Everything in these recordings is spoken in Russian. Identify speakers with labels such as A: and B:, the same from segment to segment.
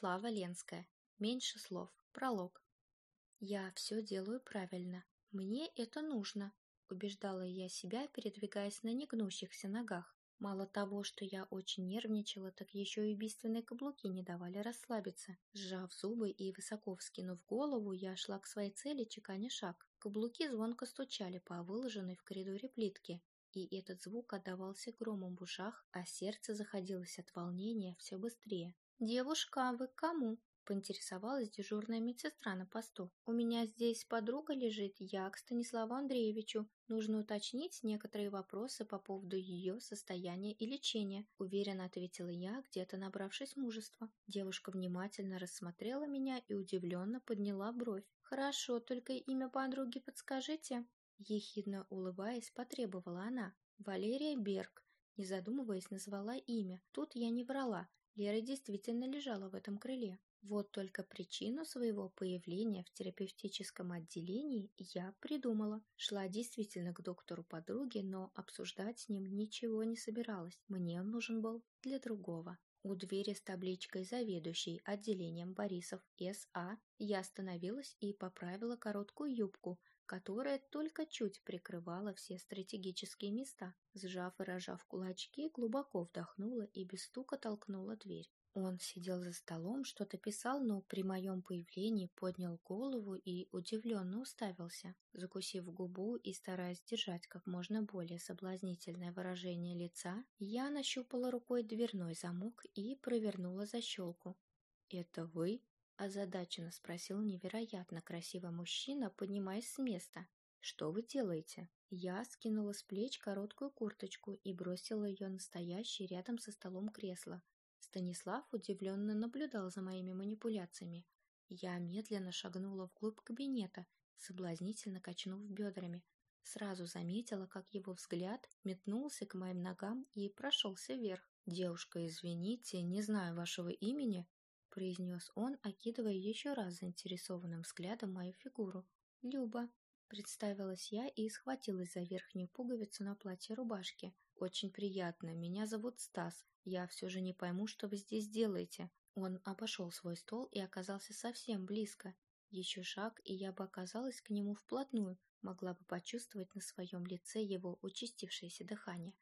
A: Слава Ленская. Меньше слов. Пролог. «Я все делаю правильно. Мне это нужно», — убеждала я себя, передвигаясь на негнущихся ногах. Мало того, что я очень нервничала, так еще и убийственные каблуки не давали расслабиться. Сжав зубы и высоко вскинув голову, я шла к своей цели, чеканя шаг. Каблуки звонко стучали по выложенной в коридоре плитке, и этот звук отдавался громом в ушах, а сердце заходилось от волнения все быстрее. «Девушка, вы к кому?» – поинтересовалась дежурная медсестра на посту. «У меня здесь подруга лежит, я к Станиславу Андреевичу. Нужно уточнить некоторые вопросы по поводу ее состояния и лечения», – уверенно ответила я, где-то набравшись мужества. Девушка внимательно рассмотрела меня и удивленно подняла бровь. «Хорошо, только имя подруги подскажите?» Ехидно улыбаясь, потребовала она. «Валерия Берг». Не задумываясь, назвала имя. Тут я не врала. Лера действительно лежала в этом крыле. Вот только причину своего появления в терапевтическом отделении я придумала. Шла действительно к доктору подруги, но обсуждать с ним ничего не собиралась. Мне он нужен был для другого. У двери с табличкой «Заведующий отделением Борисов С.А.» я остановилась и поправила короткую юбку, которая только чуть прикрывала все стратегические места. Сжав и рожав кулачки, глубоко вдохнула и без стука толкнула дверь. Он сидел за столом, что-то писал, но при моем появлении поднял голову и удивленно уставился. Закусив губу и стараясь держать как можно более соблазнительное выражение лица, я нащупала рукой дверной замок и провернула защелку. «Это вы?» Озадаченно спросил невероятно красивый мужчина, поднимаясь с места. «Что вы делаете?» Я скинула с плеч короткую курточку и бросила ее настоящее рядом со столом кресло. Станислав удивленно наблюдал за моими манипуляциями. Я медленно шагнула вглубь кабинета, соблазнительно качнув бедрами. Сразу заметила, как его взгляд метнулся к моим ногам и прошелся вверх. «Девушка, извините, не знаю вашего имени», — произнес он, окидывая еще раз заинтересованным взглядом мою фигуру. «Люба», — представилась я и схватилась за верхнюю пуговицу на платье рубашки. «Очень приятно. Меня зовут Стас. Я все же не пойму, что вы здесь делаете». Он обошел свой стол и оказался совсем близко. Еще шаг, и я бы оказалась к нему вплотную, могла бы почувствовать на своем лице его участившееся дыхание.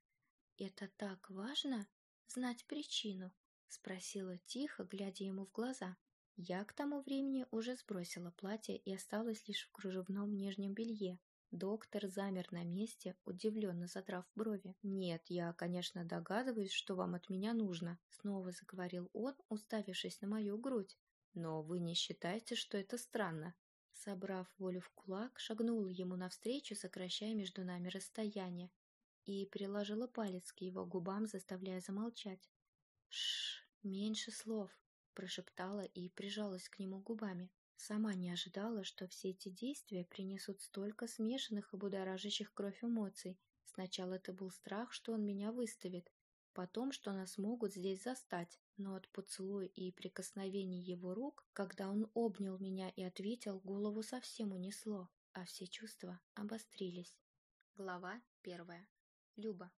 A: «Это так важно? Знать причину?» — спросила тихо, глядя ему в глаза. Я к тому времени уже сбросила платье и осталась лишь в кружевном нижнем белье. Доктор замер на месте, удивленно задрав брови. «Нет, я, конечно, догадываюсь, что вам от меня нужно», — снова заговорил он, уставившись на мою грудь. «Но вы не считаете, что это странно?» Собрав волю в кулак, шагнула ему навстречу, сокращая между нами расстояние, и приложила палец к его губам, заставляя замолчать. Шш, меньше слов, прошептала и прижалась к нему губами. Сама не ожидала, что все эти действия принесут столько смешанных и будоражащих кровь эмоций. Сначала это был страх, что он меня выставит, потом, что нас могут здесь застать, но от поцелуя и прикосновений его рук, когда он обнял меня и ответил, голову совсем унесло, а все чувства обострились. Глава первая. Люба.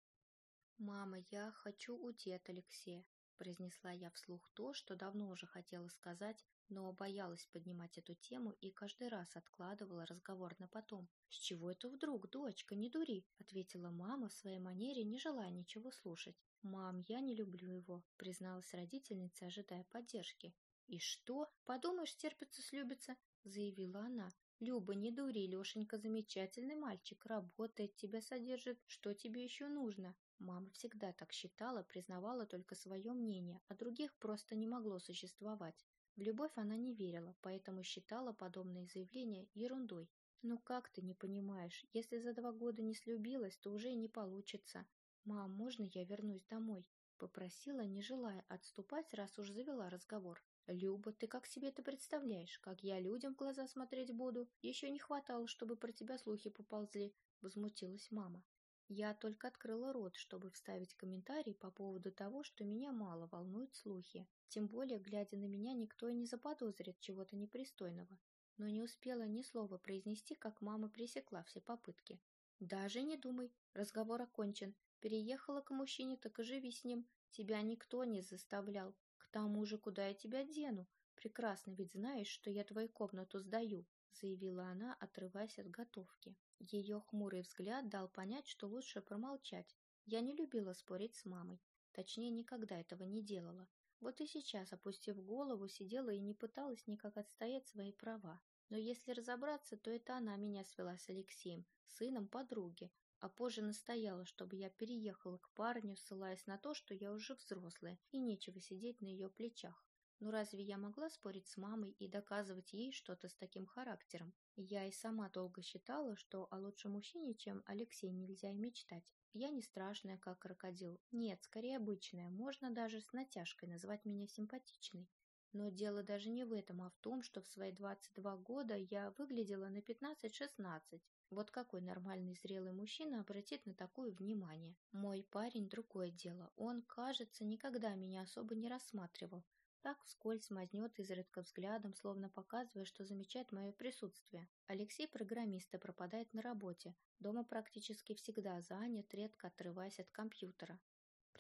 A: «Мама, я хочу уйти от Алексея произнесла я вслух то, что давно уже хотела сказать, но боялась поднимать эту тему и каждый раз откладывала разговор на потом. «С чего это вдруг, дочка, не дури?» — ответила мама в своей манере, не желая ничего слушать. «Мам, я не люблю его», — призналась родительница, ожидая поддержки. «И что? Подумаешь, терпится-слюбится», — заявила она. «Люба, не дури, Лешенька замечательный мальчик, работает, тебя содержит. Что тебе еще нужно?» Мама всегда так считала, признавала только свое мнение, а других просто не могло существовать. В любовь она не верила, поэтому считала подобные заявления ерундой. «Ну как ты не понимаешь? Если за два года не слюбилась, то уже и не получится. Мам, можно я вернусь домой?» Попросила, не желая отступать, раз уж завела разговор. «Люба, ты как себе это представляешь? Как я людям в глаза смотреть буду? Еще не хватало, чтобы про тебя слухи поползли», — возмутилась мама. Я только открыла рот, чтобы вставить комментарий по поводу того, что меня мало волнуют слухи. Тем более, глядя на меня, никто и не заподозрит чего-то непристойного. Но не успела ни слова произнести, как мама пресекла все попытки. «Даже не думай, разговор окончен. Переехала к мужчине, так и живи с ним. Тебя никто не заставлял. Тому же, куда я тебя дену? Прекрасно ведь знаешь, что я твою комнату сдаю, заявила она, отрываясь от готовки. Ее хмурый взгляд дал понять, что лучше промолчать. Я не любила спорить с мамой. Точнее, никогда этого не делала. Вот и сейчас, опустив голову, сидела и не пыталась никак отстоять свои права. Но если разобраться, то это она меня свела с Алексеем, сыном подруги, а позже настояла, чтобы я переехала к парню, ссылаясь на то, что я уже взрослая и нечего сидеть на ее плечах. Но разве я могла спорить с мамой и доказывать ей что-то с таким характером? Я и сама долго считала, что о лучшем мужчине, чем Алексей, нельзя и мечтать. Я не страшная, как крокодил. Нет, скорее обычная. Можно даже с натяжкой назвать меня симпатичной. Но дело даже не в этом, а в том, что в свои 22 года я выглядела на 15-16. Вот какой нормальный зрелый мужчина обратит на такое внимание? Мой парень другое дело. Он, кажется, никогда меня особо не рассматривал. Так вскользь мазнет изредка взглядом, словно показывая, что замечает мое присутствие. Алексей программист и пропадает на работе. Дома практически всегда занят, редко отрываясь от компьютера.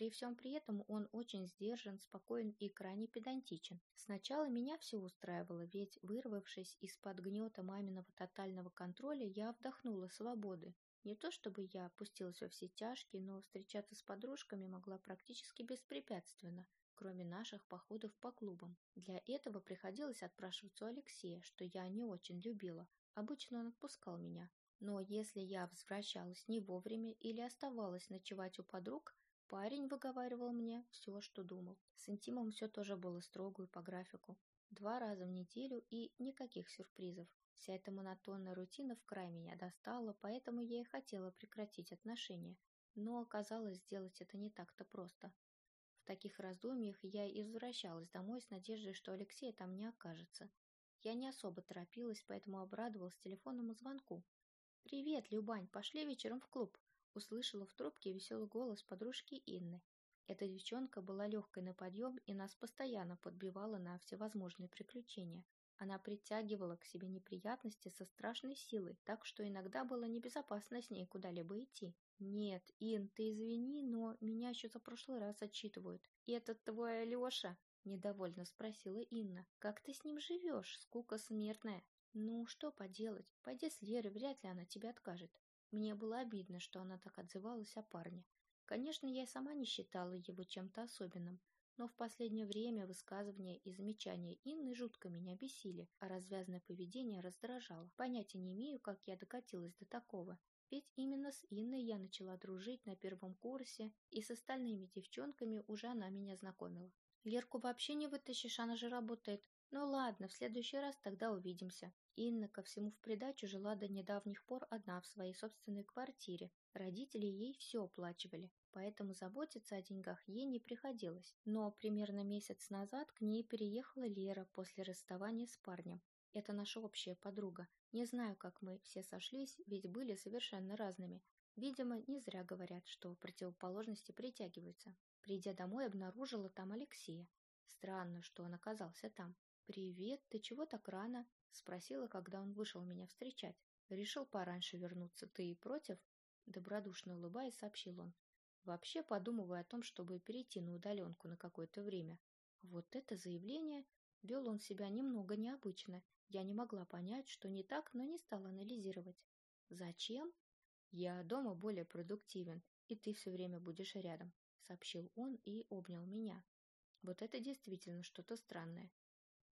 A: При всем при этом он очень сдержан, спокоен и крайне педантичен. Сначала меня все устраивало, ведь, вырвавшись из-под гнета маминого тотального контроля, я вдохнула свободы. Не то чтобы я опустилась во все тяжкие, но встречаться с подружками могла практически беспрепятственно, кроме наших походов по клубам. Для этого приходилось отпрашиваться у Алексея, что я не очень любила. Обычно он отпускал меня. Но если я возвращалась не вовремя или оставалась ночевать у подруг, Парень выговаривал мне все, что думал. С интимом все тоже было строго и по графику. Два раза в неделю и никаких сюрпризов. Вся эта монотонная рутина в край меня достала, поэтому я и хотела прекратить отношения. Но оказалось, сделать это не так-то просто. В таких раздумьях я и возвращалась домой с надеждой, что Алексея там не окажется. Я не особо торопилась, поэтому обрадовалась телефонному звонку. «Привет, Любань, пошли вечером в клуб», услышала в трубке веселый голос подружки Инны. Эта девчонка была легкой на подъем и нас постоянно подбивала на всевозможные приключения. Она притягивала к себе неприятности со страшной силой, так что иногда было небезопасно с ней куда-либо идти. «Нет, Ин, ты извини, но меня еще за прошлый раз отчитывают. И этот твой Алеша?» – недовольно спросила Инна. «Как ты с ним живешь? Скука смертная». «Ну, что поделать? Пойди с Лерой, вряд ли она тебе откажет. Мне было обидно, что она так отзывалась о парне. Конечно, я сама не считала его чем-то особенным, но в последнее время высказывания и замечания Инны жутко меня бесили, а развязное поведение раздражало. Понятия не имею, как я докатилась до такого. Ведь именно с Инной я начала дружить на первом курсе, и с остальными девчонками уже она меня знакомила. Лерку вообще не вытащишь, она же работает. Ну ладно, в следующий раз тогда увидимся. Инна ко всему в придачу жила до недавних пор одна в своей собственной квартире. Родители ей все оплачивали, поэтому заботиться о деньгах ей не приходилось. Но примерно месяц назад к ней переехала Лера после расставания с парнем. Это наша общая подруга. Не знаю, как мы все сошлись, ведь были совершенно разными. Видимо, не зря говорят, что противоположности притягиваются. Придя домой, обнаружила там Алексея. Странно, что он оказался там. «Привет, ты чего так рано?» — спросила, когда он вышел меня встречать. «Решил пораньше вернуться. Ты и против?» Добродушно улыбаясь, сообщил он. «Вообще подумываю о том, чтобы перейти на удаленку на какое-то время». Вот это заявление вел он себя немного необычно. Я не могла понять, что не так, но не стала анализировать. «Зачем?» «Я дома более продуктивен, и ты все время будешь рядом», — сообщил он и обнял меня. Вот это действительно что-то странное.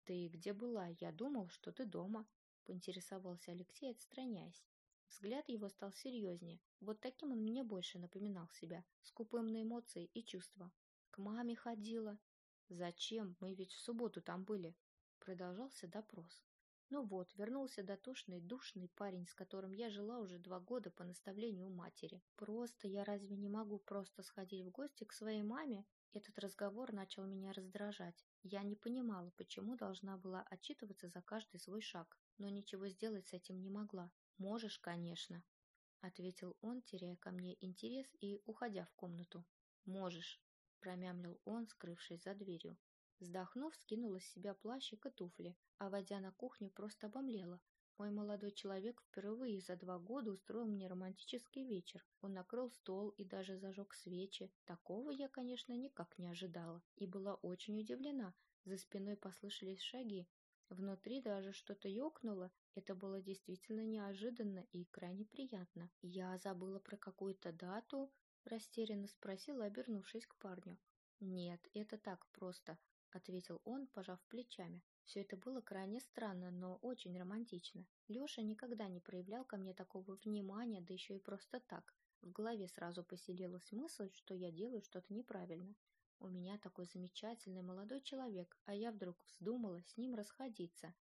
A: «Ты где была? Я думал, что ты дома», — поинтересовался Алексей, отстраняясь. Взгляд его стал серьезнее. Вот таким он мне больше напоминал себя, скупым на эмоции и чувства. К маме ходила. «Зачем? Мы ведь в субботу там были». Продолжался допрос. Ну вот, вернулся дотошный, душный парень, с которым я жила уже два года по наставлению матери. Просто я разве не могу просто сходить в гости к своей маме этот разговор начал меня раздражать. Я не понимала, почему должна была отчитываться за каждый свой шаг, но ничего сделать с этим не могла. «Можешь, конечно», — ответил он, теряя ко мне интерес и уходя в комнату. «Можешь», — промямлил он, скрывшись за дверью. Вздохнув, скинула с себя плащик и туфли, а, войдя на кухню, просто обомлела. Мой молодой человек впервые за два года устроил мне романтический вечер. Он накрыл стол и даже зажег свечи. Такого я, конечно, никак не ожидала и была очень удивлена. За спиной послышались шаги. Внутри даже что-то ёкнуло. Это было действительно неожиданно и крайне приятно. Я забыла про какую-то дату, растерянно спросила, обернувшись к парню. «Нет, это так просто», — ответил он, пожав плечами. Все это было крайне странно, но очень романтично. Леша никогда не проявлял ко мне такого внимания, да еще и просто так. В голове сразу поселилась мысль, что я делаю что-то неправильно. У меня такой замечательный молодой человек, а я вдруг вздумала с ним расходиться.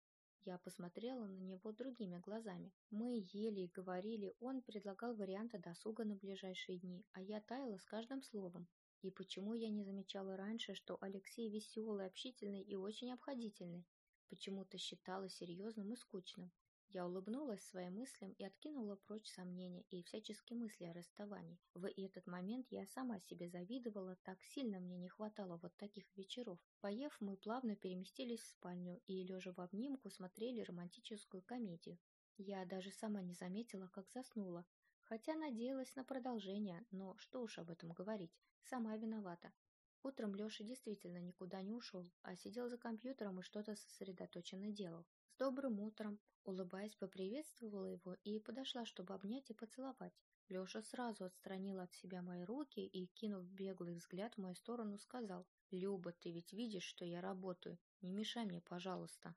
A: Я посмотрела на него другими глазами. Мы ели и говорили, он предлагал варианты досуга на ближайшие дни, а я таяла с каждым словом. И почему я не замечала раньше, что Алексей веселый, общительный и очень обходительный? Почему-то считала серьезным и скучным. Я улыбнулась своим мыслям и откинула прочь сомнения и всяческие мысли о расставании. В этот момент я сама себе завидовала, так сильно мне не хватало вот таких вечеров. Поев, мы плавно переместились в спальню и, лежа в обнимку, смотрели романтическую комедию. Я даже сама не заметила, как заснула, Хотя надеялась на продолжение, но что уж об этом говорить, сама виновата. Утром Леша действительно никуда не ушел, а сидел за компьютером и что-то сосредоточенно делал. С добрым утром, улыбаясь, поприветствовала его и подошла, чтобы обнять и поцеловать. Леша сразу отстранил от себя мои руки и, кинув беглый взгляд в мою сторону, сказал, «Люба, ты ведь видишь, что я работаю. Не мешай мне, пожалуйста».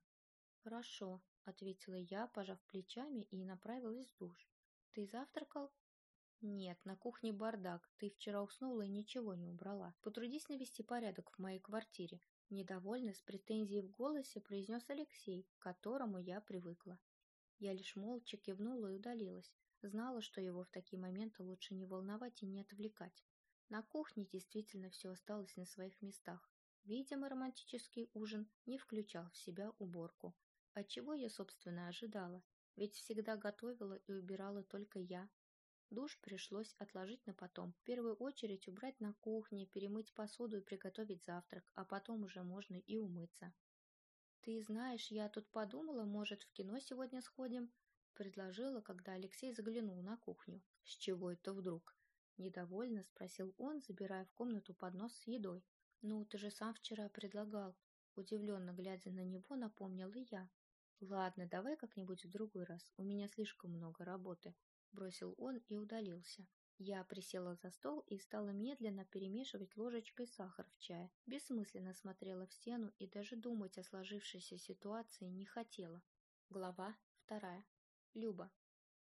A: «Хорошо», — ответила я, пожав плечами и направилась в душ. Ты завтракал? Нет, на кухне бардак. Ты вчера уснула и ничего не убрала. Потрудись навести порядок в моей квартире. Недовольно, с претензией в голосе произнес Алексей, к которому я привыкла. Я лишь молча кивнула и удалилась. Знала, что его в такие моменты лучше не волновать и не отвлекать. На кухне действительно все осталось на своих местах. Видимо, романтический ужин не включал в себя уборку. От чего я, собственно, ожидала? Ведь всегда готовила и убирала только я. Душ пришлось отложить на потом. В первую очередь убрать на кухне, перемыть посуду и приготовить завтрак, а потом уже можно и умыться. «Ты знаешь, я тут подумала, может, в кино сегодня сходим?» Предложила, когда Алексей заглянул на кухню. «С чего это вдруг?» Недовольно спросил он, забирая в комнату поднос с едой. «Ну, ты же сам вчера предлагал». Удивленно глядя на него, напомнила я. «Ладно, давай как-нибудь в другой раз, у меня слишком много работы», — бросил он и удалился. Я присела за стол и стала медленно перемешивать ложечкой сахар в чае. Бессмысленно смотрела в стену и даже думать о сложившейся ситуации не хотела. Глава вторая. Люба.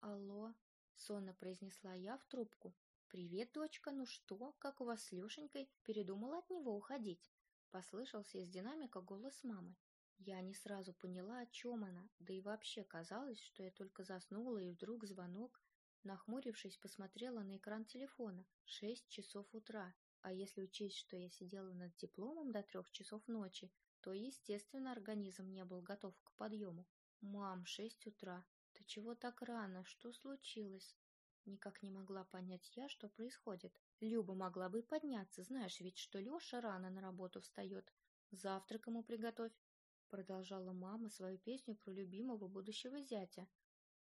A: «Алло», — сонно произнесла я в трубку. «Привет, дочка, ну что, как у вас с Лешенькой? Передумала от него уходить?» Послышался из динамика голос мамы. Я не сразу поняла, о чем она, да и вообще казалось, что я только заснула, и вдруг звонок. Нахмурившись, посмотрела на экран телефона. Шесть часов утра. А если учесть, что я сидела над дипломом до трех часов ночи, то, естественно, организм не был готов к подъему. «Мам, шесть утра. Ты чего так рано? Что случилось?» Никак не могла понять я, что происходит. Люба могла бы подняться, знаешь ведь, что Леша рано на работу встает. Завтрак ему приготовь, Продолжала мама свою песню про любимого будущего зятя.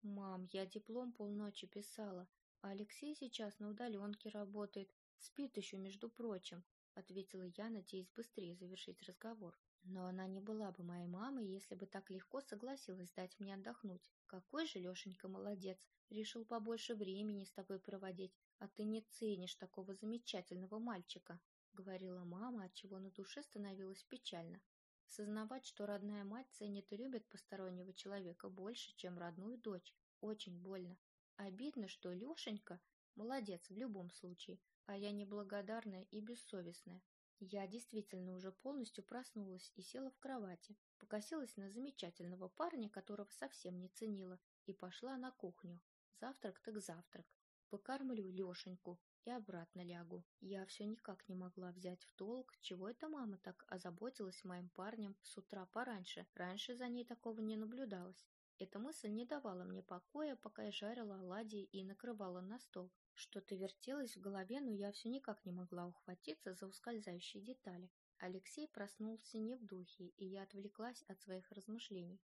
A: «Мам, я диплом полночи писала, а Алексей сейчас на удаленке работает, спит еще, между прочим», ответила я, надеясь быстрее завершить разговор. Но она не была бы моей мамой, если бы так легко согласилась дать мне отдохнуть. Какой же Лешенька молодец, решил побольше времени с тобой проводить, а ты не ценишь такого замечательного мальчика, говорила мама, от чего на душе становилось печально. Сознавать, что родная мать ценит и любит постороннего человека больше, чем родную дочь, очень больно. Обидно, что Лешенька молодец в любом случае, а я неблагодарная и бессовестная. Я действительно уже полностью проснулась и села в кровати, покосилась на замечательного парня, которого совсем не ценила, и пошла на кухню. Завтрак так завтрак. Покормлю Лешеньку, и обратно лягу. Я все никак не могла взять в толк, чего эта мама так озаботилась моим парнем с утра пораньше. Раньше за ней такого не наблюдалось. Эта мысль не давала мне покоя, пока я жарила оладьи и накрывала на стол. Что-то вертелось в голове, но я все никак не могла ухватиться за ускользающие детали. Алексей проснулся не в духе, и я отвлеклась от своих размышлений.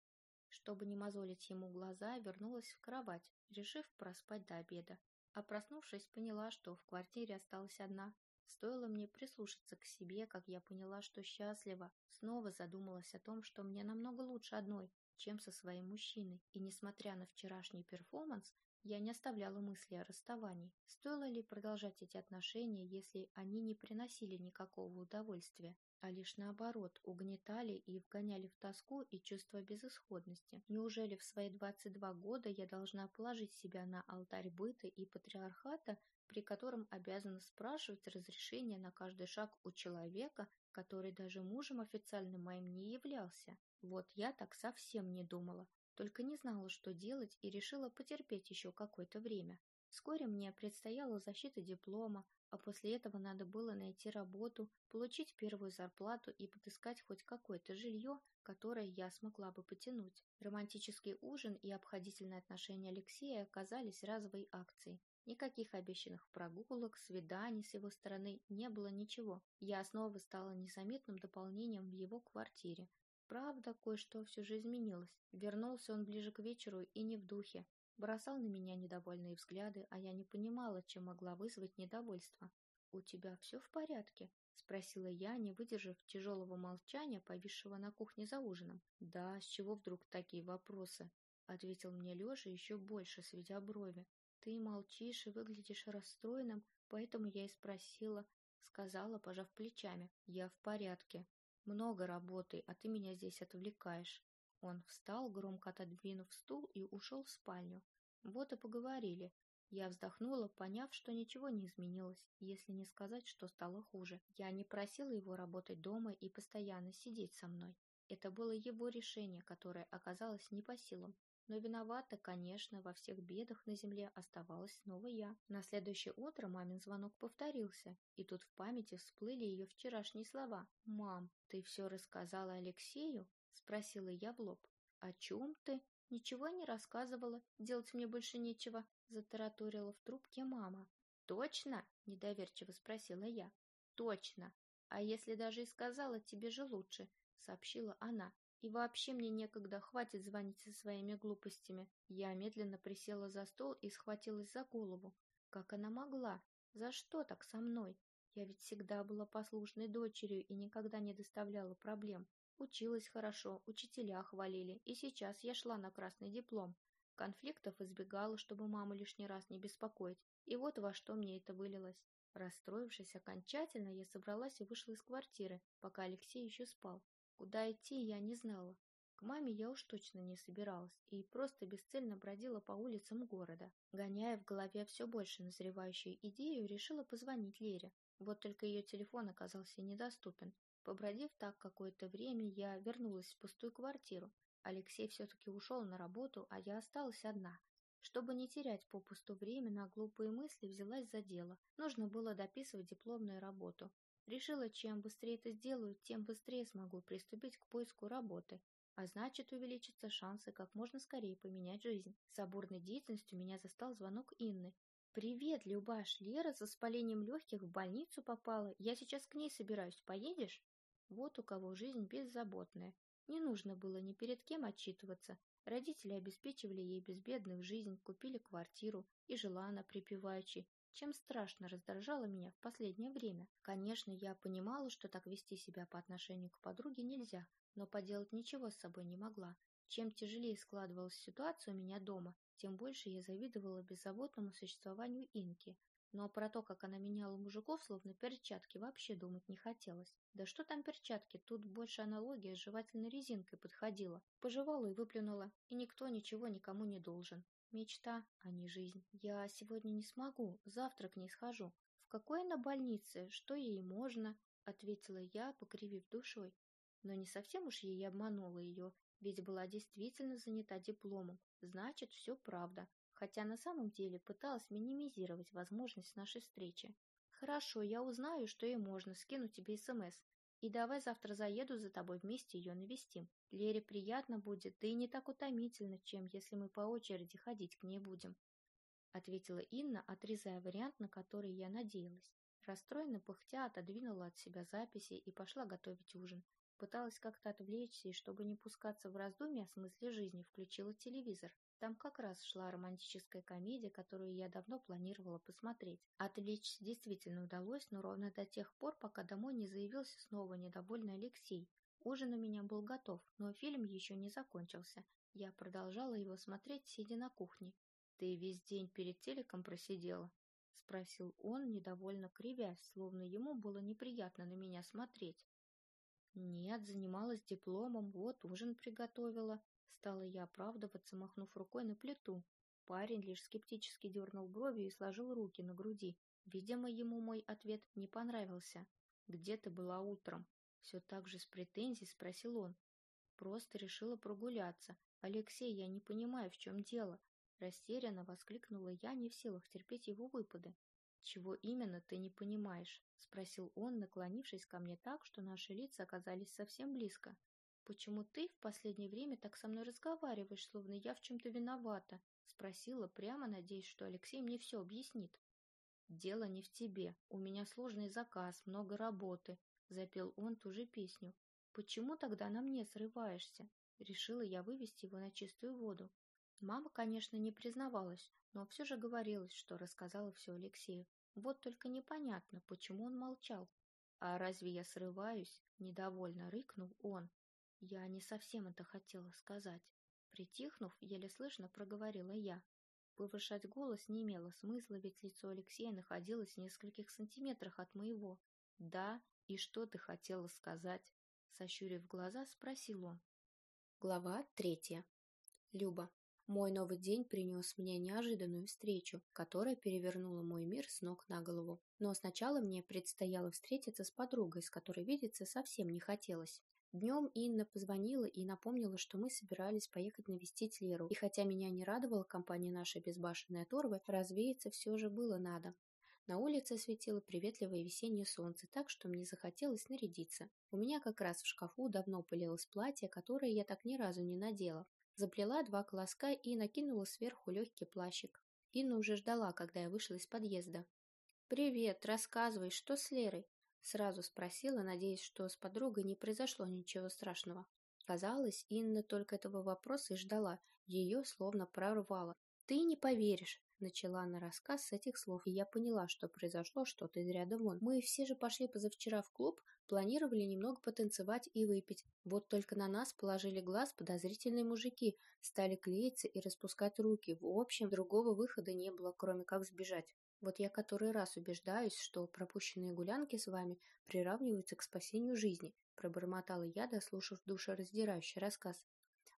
A: Чтобы не мозолить ему глаза, вернулась в кровать, решив проспать до обеда. А проснувшись, поняла, что в квартире осталась одна. Стоило мне прислушаться к себе, как я поняла, что счастлива. Снова задумалась о том, что мне намного лучше одной, чем со своим мужчиной. И несмотря на вчерашний перформанс, я не оставляла мысли о расставании. Стоило ли продолжать эти отношения, если они не приносили никакого удовольствия, а лишь наоборот, угнетали и вгоняли в тоску и чувство безысходности? Неужели в свои 22 года я должна положить себя на алтарь быта и патриархата, при котором обязана спрашивать разрешение на каждый шаг у человека, который даже мужем официально моим не являлся? Вот я так совсем не думала. Только не знала, что делать, и решила потерпеть еще какое-то время. Вскоре мне предстояла защита диплома, а после этого надо было найти работу, получить первую зарплату и подыскать хоть какое-то жилье, которое я смогла бы потянуть. Романтический ужин и обходительное отношение Алексея оказались разовой акцией. Никаких обещанных прогулок, свиданий с его стороны не было ничего. Я снова стала незаметным дополнением в его квартире, Правда, кое-что все же изменилось. Вернулся он ближе к вечеру и не в духе. Бросал на меня недовольные взгляды, а я не понимала, чем могла вызвать недовольство. «У тебя все в порядке?» — спросила я, не выдержав тяжелого молчания, повисшего на кухне за ужином. «Да, с чего вдруг такие вопросы?» — ответил мне Леша, еще больше сведя брови. «Ты молчишь и выглядишь расстроенным, поэтому я и спросила», — сказала, пожав плечами. «Я в порядке», много работы, а ты меня здесь отвлекаешь. Он встал, громко отодвинув стул и ушел в спальню. Вот и поговорили. Я вздохнула, поняв, что ничего не изменилось, если не сказать, что стало хуже. Я не просила его работать дома и постоянно сидеть со мной. Это было его решение, которое оказалось не по силам. Но виновата, конечно, во всех бедах на земле оставалась снова я. На следующее утро мамин звонок повторился, и тут в памяти всплыли ее вчерашние слова. «Мам, ты все рассказала Алексею?» – спросила я в лоб. «О чем ты?» «Ничего не рассказывала, делать мне больше нечего», – затараторила в трубке мама. «Точно?» – недоверчиво спросила я. «Точно. А если даже и сказала, тебе же лучше», – сообщила она. И вообще мне некогда, хватит звонить со своими глупостями. Я медленно присела за стол и схватилась за голову. Как она могла? За что так со мной? Я ведь всегда была послушной дочерью и никогда не доставляла проблем. Училась хорошо, учителя хвалили, и сейчас я шла на красный диплом. Конфликтов избегала, чтобы маму лишний раз не беспокоить. И вот во что мне это вылилось. Расстроившись окончательно, я собралась и вышла из квартиры, пока Алексей еще спал. Куда идти, я не знала. К маме я уж точно не собиралась и просто бесцельно бродила по улицам города. Гоняя в голове все больше назревающую идею, решила позвонить Лере. Вот только ее телефон оказался недоступен. Побродив так какое-то время, я вернулась в пустую квартиру. Алексей все-таки ушел на работу, а я осталась одна. Чтобы не терять попусту время на глупые мысли, взялась за дело. Нужно было дописывать дипломную работу. Решила, чем быстрее это сделаю, тем быстрее смогу приступить к поиску работы, а значит увеличатся шансы как можно скорее поменять жизнь. С бурной деятельностью меня застал звонок Инны. «Привет, Любаш, Лера с воспалением легких в больницу попала. Я сейчас к ней собираюсь. Поедешь?» Вот у кого жизнь беззаботная. Не нужно было ни перед кем отчитываться. Родители обеспечивали ей безбедную жизнь, купили квартиру, и жила она припеваючи, чем страшно раздражало меня в последнее время. Конечно, я понимала, что так вести себя по отношению к подруге нельзя, но поделать ничего с собой не могла. Чем тяжелее складывалась ситуация у меня дома, тем больше я завидовала беззаботному существованию Инки. Но про то, как она меняла мужиков, словно перчатки, вообще думать не хотелось. Да что там перчатки, тут больше аналогия с жевательной резинкой подходила. Пожевала и выплюнула, и никто ничего никому не должен. Мечта, а не жизнь. Я сегодня не смогу, завтра к ней схожу. В какой она больнице, что ей можно? Ответила я, покривив душой. Но не совсем уж ей обманула ее, ведь была действительно занята дипломом. Значит, все правда. Хотя на самом деле пыталась минимизировать возможность нашей встречи. Хорошо, я узнаю, что ей можно, скину тебе СМС. И давай завтра заеду за тобой вместе ее навестим. Лере приятно будет, да и не так утомительно, чем если мы по очереди ходить к ней будем. Ответила Инна, отрезая вариант, на который я надеялась. Расстроенно пыхтя отодвинула от себя записи и пошла готовить ужин. Пыталась как-то отвлечься и, чтобы не пускаться в раздумья о смысле жизни, включила телевизор. Там как раз шла романтическая комедия, которую я давно планировала посмотреть. Отвлечься действительно удалось, но ровно до тех пор, пока домой не заявился снова недовольный Алексей. Ужин у меня был готов, но фильм еще не закончился. Я продолжала его смотреть, сидя на кухне. «Ты весь день перед телеком просидела?» — спросил он, недовольно кривясь, словно ему было неприятно на меня смотреть. «Нет, занималась дипломом, вот ужин приготовила». Стала я оправдываться, махнув рукой на плиту. Парень лишь скептически дернул бровью и сложил руки на груди. Видимо, ему мой ответ не понравился. «Где ты была утром?» Все так же с претензией спросил он. «Просто решила прогуляться. Алексей, я не понимаю, в чем дело». Растерянно воскликнула я, не в силах терпеть его выпады. «Чего именно ты не понимаешь?» — спросил он, наклонившись ко мне так, что наши лица оказались совсем близко. «Почему ты в последнее время так со мной разговариваешь, словно я в чем-то виновата?» — спросила, прямо надеясь, что Алексей мне все объяснит. «Дело не в тебе. У меня сложный заказ, много работы», — запел он ту же песню. «Почему тогда на мне срываешься?» Решила я вывести его на чистую воду. Мама, конечно, не признавалась, но все же говорилось, что рассказала все Алексею. Вот только непонятно, почему он молчал. «А разве я срываюсь?» – недовольно рыкнул он. Я не совсем это хотела сказать. Притихнув, еле слышно проговорила я. Повышать голос не имело смысла, ведь лицо Алексея находилось в нескольких сантиметрах от моего. «Да, и что ты хотела сказать?» Сощурив глаза, спросил он. Глава третья. Люба. Мой новый день принес мне неожиданную встречу, которая перевернула мой мир с ног на голову. Но сначала мне предстояло встретиться с подругой, с которой видеться совсем не хотелось. Днем Инна позвонила и напомнила, что мы собирались поехать навестить Леру. И хотя меня не радовала компания нашей безбашенной оторвы, развеяться все же было надо. На улице светило приветливое весеннее солнце, так что мне захотелось нарядиться. У меня как раз в шкафу давно пылилось платье, которое я так ни разу не надела. Заплела два колоска и накинула сверху легкий плащик. Инна уже ждала, когда я вышла из подъезда. «Привет, рассказывай, что с Лерой?» Сразу спросила, надеясь, что с подругой не произошло ничего страшного. Казалось, Инна только этого вопроса и ждала. Ее словно прорвало. «Ты не поверишь!» Начала она рассказ с этих слов, и я поняла, что произошло что-то из ряда вон. Мы все же пошли позавчера в клуб, планировали немного потанцевать и выпить. Вот только на нас положили глаз подозрительные мужики, стали клеиться и распускать руки. В общем, другого выхода не было, кроме как сбежать. Вот я который раз убеждаюсь, что пропущенные гулянки с вами приравниваются к спасению жизни, пробормотала я, дослушав душераздирающий рассказ.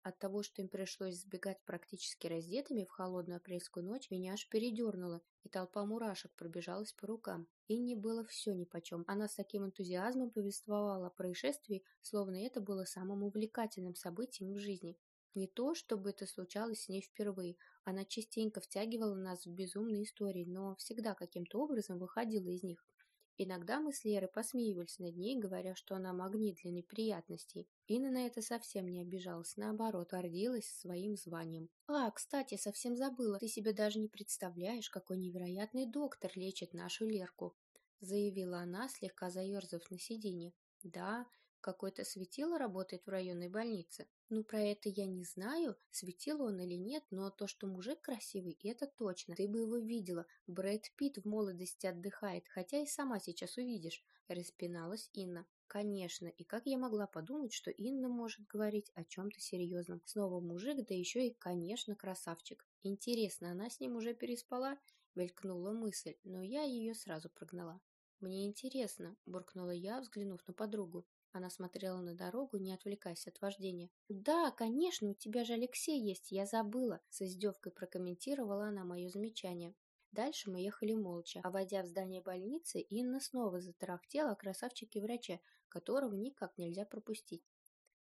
A: От того, что им пришлось сбегать практически раздетыми в холодную апрельскую ночь, меня аж передернуло, и толпа мурашек пробежалась по рукам. И не было все нипочем. Она с таким энтузиазмом повествовала о происшествии, словно это было самым увлекательным событием в жизни. Не то, чтобы это случалось с ней впервые. Она частенько втягивала нас в безумные истории, но всегда каким-то образом выходила из них. Иногда мы с Лерой посмеивались над ней, говоря, что она магнит для неприятностей. Инна на это совсем не обижалась, наоборот, гордилась своим званием. «А, кстати, совсем забыла, ты себе даже не представляешь, какой невероятный доктор лечит нашу Лерку», заявила она, слегка заерзав на сиденье. «Да, какое-то светило работает в районной больнице. Ну, про это я не знаю, светил он или нет, но то, что мужик красивый, это точно. Ты бы его видела. Брэд Питт в молодости отдыхает, хотя и сама сейчас увидишь. Распиналась Инна. Конечно, и как я могла подумать, что Инна может говорить о чем-то серьезном. Снова мужик, да еще и, конечно, красавчик. Интересно, она с ним уже переспала? Мелькнула мысль, но я ее сразу прогнала. «Мне интересно», – буркнула я, взглянув на подругу. Она смотрела на дорогу, не отвлекаясь от вождения. «Да, конечно, у тебя же Алексей есть, я забыла!» С издевкой прокомментировала она мое замечание. Дальше мы ехали молча, а войдя в здание больницы, Инна снова затарахтела о красавчике врача, которого никак нельзя пропустить.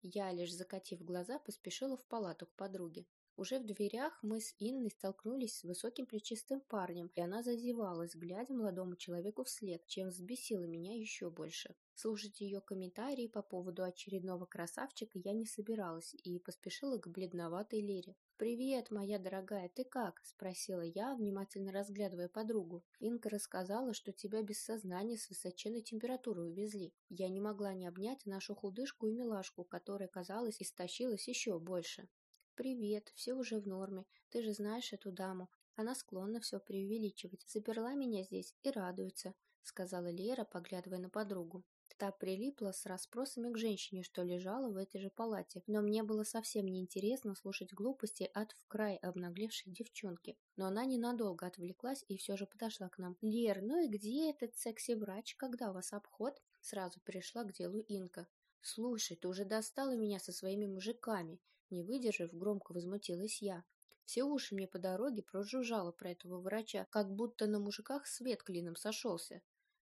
A: Я, лишь закатив глаза, поспешила в палату к подруге. Уже в дверях мы с Инной столкнулись с высоким плечистым парнем, и она зазевалась, глядя молодому человеку вслед, чем взбесила меня еще больше. Слушать ее комментарии по поводу очередного красавчика я не собиралась и поспешила к бледноватой Лере. «Привет, моя дорогая, ты как?» – спросила я, внимательно разглядывая подругу. Инка рассказала, что тебя без сознания с высоченной температурой увезли. Я не могла не обнять нашу худышку и милашку, которая, казалось, истощилась еще больше. «Привет, все уже в норме. Ты же знаешь эту даму. Она склонна все преувеличивать. Заперла меня здесь и радуется», — сказала Лера, поглядывая на подругу. Та прилипла с расспросами к женщине, что лежала в этой же палате, но мне было совсем неинтересно слушать глупости от вкрай обнаглевшей девчонки. Но она ненадолго отвлеклась и все же подошла к нам. «Лер, ну и где этот секси-врач, когда у вас обход?» Сразу перешла к делу Инка. «Слушай, ты уже достала меня со своими мужиками. Не выдержав, громко возмутилась я. Все уши мне по дороге прожужжало про этого врача, как будто на мужиках свет клином сошелся.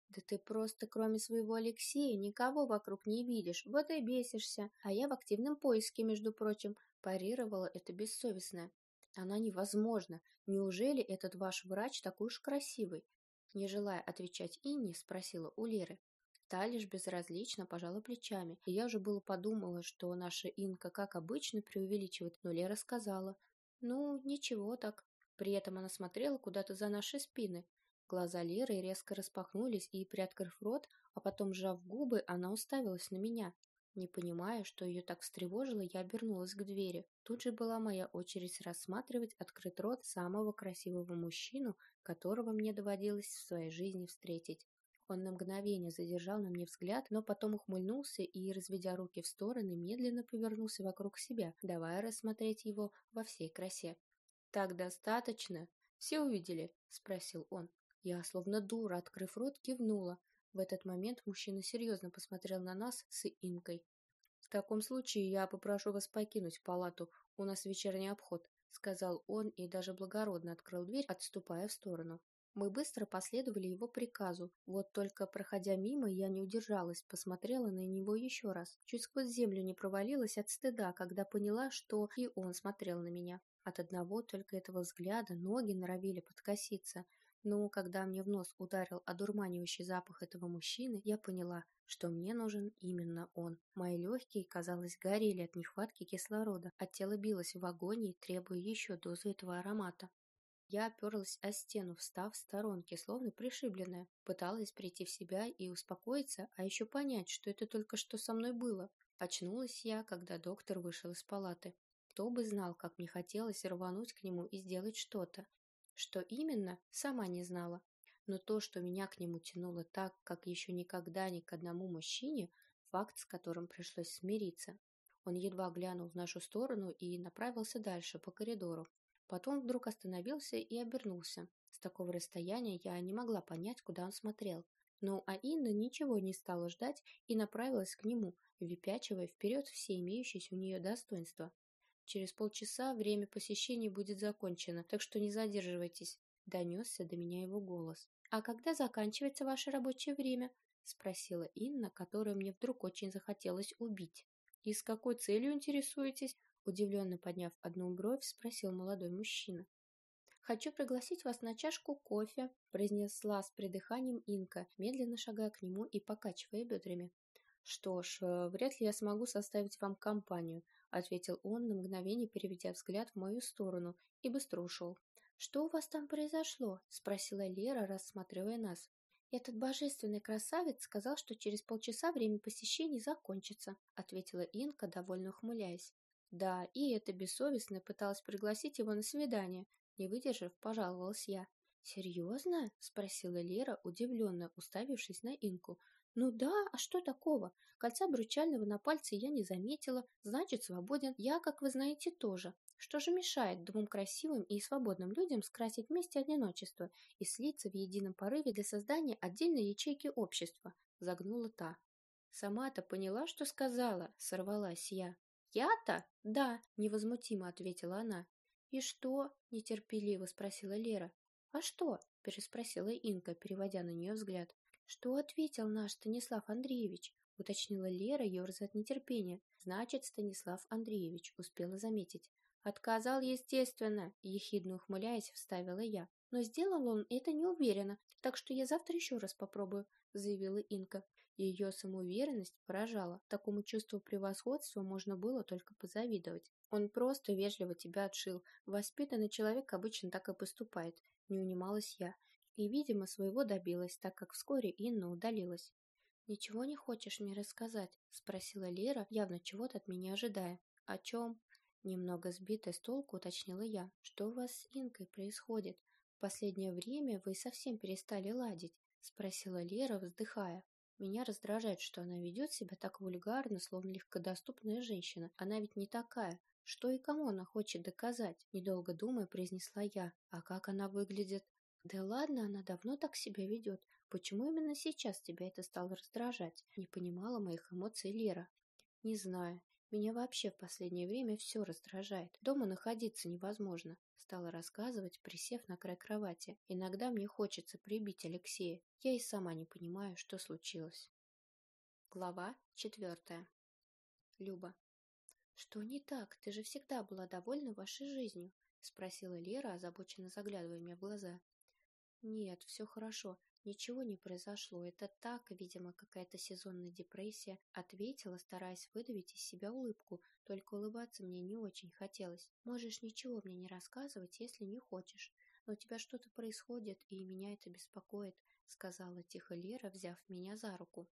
A: Да ты просто, кроме своего Алексея, никого вокруг не видишь, вот и бесишься. А я в активном поиске, между прочим, парировала это бессовестная. Она невозможна. Неужели этот ваш врач такой уж красивый? Не желая отвечать Инне, спросила у Леры. Та лишь безразлично пожала плечами, и я уже было подумала, что наша Инка, как обычно, преувеличивает, но Лера сказала, «Ну, ничего так». При этом она смотрела куда-то за наши спины. Глаза Леры резко распахнулись, и, приоткрыв рот, а потом сжав губы, она уставилась на меня. Не понимая, что ее так встревожило, я обернулась к двери. Тут же была моя очередь рассматривать открыт рот самого красивого мужчину, которого мне доводилось в своей жизни встретить. Он на мгновение задержал на мне взгляд, но потом ухмыльнулся и, разведя руки в стороны, медленно повернулся вокруг себя, давая рассмотреть его во всей красе. «Так достаточно? Все увидели?» – спросил он. Я, словно дура, открыв рот, кивнула. В этот момент мужчина серьезно посмотрел на нас с Инкой. «В таком случае я попрошу вас покинуть палату, у нас вечерний обход», — сказал он и даже благородно открыл дверь, отступая в сторону. Мы быстро последовали его приказу, вот только, проходя мимо, я не удержалась, посмотрела на него еще раз. Чуть сквозь землю не провалилась от стыда, когда поняла, что и он смотрел на меня. От одного только этого взгляда ноги норовили подкоситься. Но когда мне в нос ударил одурманивающий запах этого мужчины, я поняла, что мне нужен именно он. Мои легкие, казалось, горели от нехватки кислорода, а тело билось в агонии, требуя еще дозу этого аромата. Я оперлась о стену, встав в сторонке, словно пришибленная. Пыталась прийти в себя и успокоиться, а еще понять, что это только что со мной было. Очнулась я, когда доктор вышел из палаты. Кто бы знал, как мне хотелось рвануть к нему и сделать что-то. Что именно, сама не знала. Но то, что меня к нему тянуло так, как еще никогда ни к одному мужчине, факт, с которым пришлось смириться. Он едва глянул в нашу сторону и направился дальше по коридору, Потом вдруг остановился и обернулся. С такого расстояния я не могла понять, куда он смотрел. Но а Инна ничего не стала ждать и направилась к нему, выпячивая вперед все имеющиеся у нее достоинства. «Через полчаса время посещения будет закончено, так что не задерживайтесь», — донесся до меня его голос. «А когда заканчивается ваше рабочее время?» — спросила Инна, которую мне вдруг очень захотелось убить. «И с какой целью интересуетесь?» Удивленно подняв одну бровь, спросил молодой мужчина. «Хочу пригласить вас на чашку кофе», – произнесла с придыханием Инка, медленно шагая к нему и покачивая бедрами. «Что ж, э, вряд ли я смогу составить вам компанию», – ответил он, на мгновение переведя взгляд в мою сторону, и быстро ушел. «Что у вас там произошло?» – спросила Лера, рассматривая нас. «Этот божественный красавец сказал, что через полчаса время посещений закончится», – ответила Инка, довольно ухмыляясь. Да, и эта бессовестная пыталась пригласить его на свидание. Не выдержав, пожаловалась я. «Серьезно?» – спросила Лера, удивленно уставившись на Инку. «Ну да, а что такого? Кольца брючального на пальце я не заметила, значит, свободен. Я, как вы знаете, тоже. Что же мешает двум красивым и свободным людям скрасить вместе одиночество и слиться в едином порыве для создания отдельной ячейки общества?» – загнула та. «Сама-то поняла, что сказала?» – сорвалась я. «Я-то? Да», — невозмутимо ответила она. «И что?» — нетерпеливо спросила Лера. «А что?» — переспросила Инка, переводя на нее взгляд. «Что ответил наш Станислав Андреевич?» — уточнила Лера, ерзая от нетерпения. «Значит, Станислав Андреевич», — успела заметить. Отказал, естественно, ехидно ухмыляясь, вставила я. Но сделал он это не уверенно, так что я завтра еще раз попробую, заявила Инка. Ее самоуверенность поражала. Такому чувству превосходства можно было только позавидовать. Он просто вежливо тебя отшил. Воспитанный человек обычно так и поступает. Не унималась я. И, видимо, своего добилась, так как вскоре Инна удалилась. «Ничего не хочешь мне рассказать?» – спросила Лера, явно чего-то от меня ожидая. «О чем?» Немного сбитая с толку уточнила я. «Что у вас с Инкой происходит? В последнее время вы совсем перестали ладить?» – спросила Лера, вздыхая. Меня раздражает, что она ведет себя так вульгарно, словно легкодоступная женщина. Она ведь не такая. Что и кому она хочет доказать? Недолго думая, произнесла я. А как она выглядит? Да ладно, она давно так себя ведет. Почему именно сейчас тебя это стало раздражать? Не понимала моих эмоций Лера. Не знаю. Меня вообще в последнее время все раздражает. Дома находиться невозможно. Стала рассказывать, присев на край кровати. Иногда мне хочется прибить Алексея. Я и сама не понимаю, что случилось. Глава четвертая. Люба. «Что не так? Ты же всегда была довольна вашей жизнью?» — спросила Лера, озабоченно заглядывая мне в глаза. «Нет, все хорошо. Ничего не произошло. Это так, видимо, какая-то сезонная депрессия», — ответила, стараясь выдавить из себя улыбку. Только улыбаться мне не очень хотелось. «Можешь ничего мне не рассказывать, если не хочешь. Но у тебя что-то происходит, и меня это беспокоит», — сказала тихо Лера, взяв меня за руку.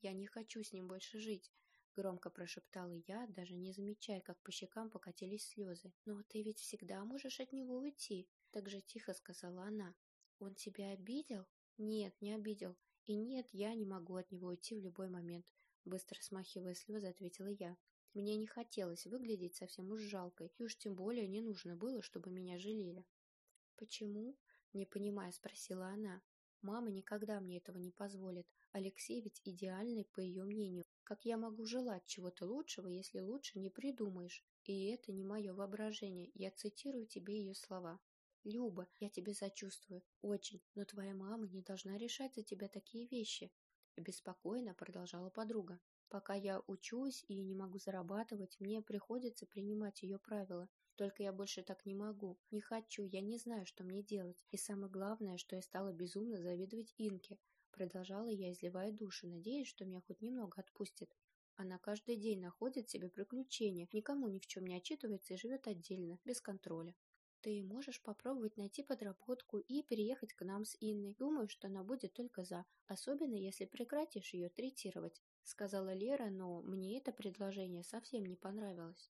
A: «Я не хочу с ним больше жить. Громко прошептала я, даже не замечая, как по щекам покатились слезы. «Но ты ведь всегда можешь от него уйти», — так же тихо сказала она. «Он тебя обидел?» «Нет, не обидел. И нет, я не могу от него уйти в любой момент», — быстро смахивая слезы, ответила я. Мне не хотелось выглядеть совсем уж жалкой, и уж тем более не нужно было, чтобы меня жалели. «Почему?» — не понимая, спросила она. «Мама никогда мне этого не позволит. Алексей ведь идеальный, по ее мнению. Как я могу желать чего-то лучшего, если лучше не придумаешь? И это не мое воображение, я цитирую тебе ее слова. «Люба, я тебе сочувствую, очень, но твоя мама не должна решать за тебя такие вещи», беспокойно продолжала подруга. «Пока я учусь и не могу зарабатывать, мне приходится принимать ее правила. Только я больше так не могу, не хочу, я не знаю, что мне делать. И самое главное, что я стала безумно завидовать Инке. Продолжала я, изливая душу, надеясь, что меня хоть немного отпустит. Она каждый день находит себе приключения, никому ни в чем не отчитывается и живет отдельно, без контроля. Ты можешь попробовать найти подработку и переехать к нам с Инной. Думаю, что она будет только за, особенно если прекратишь ее третировать», — сказала Лера, но мне это предложение совсем не понравилось.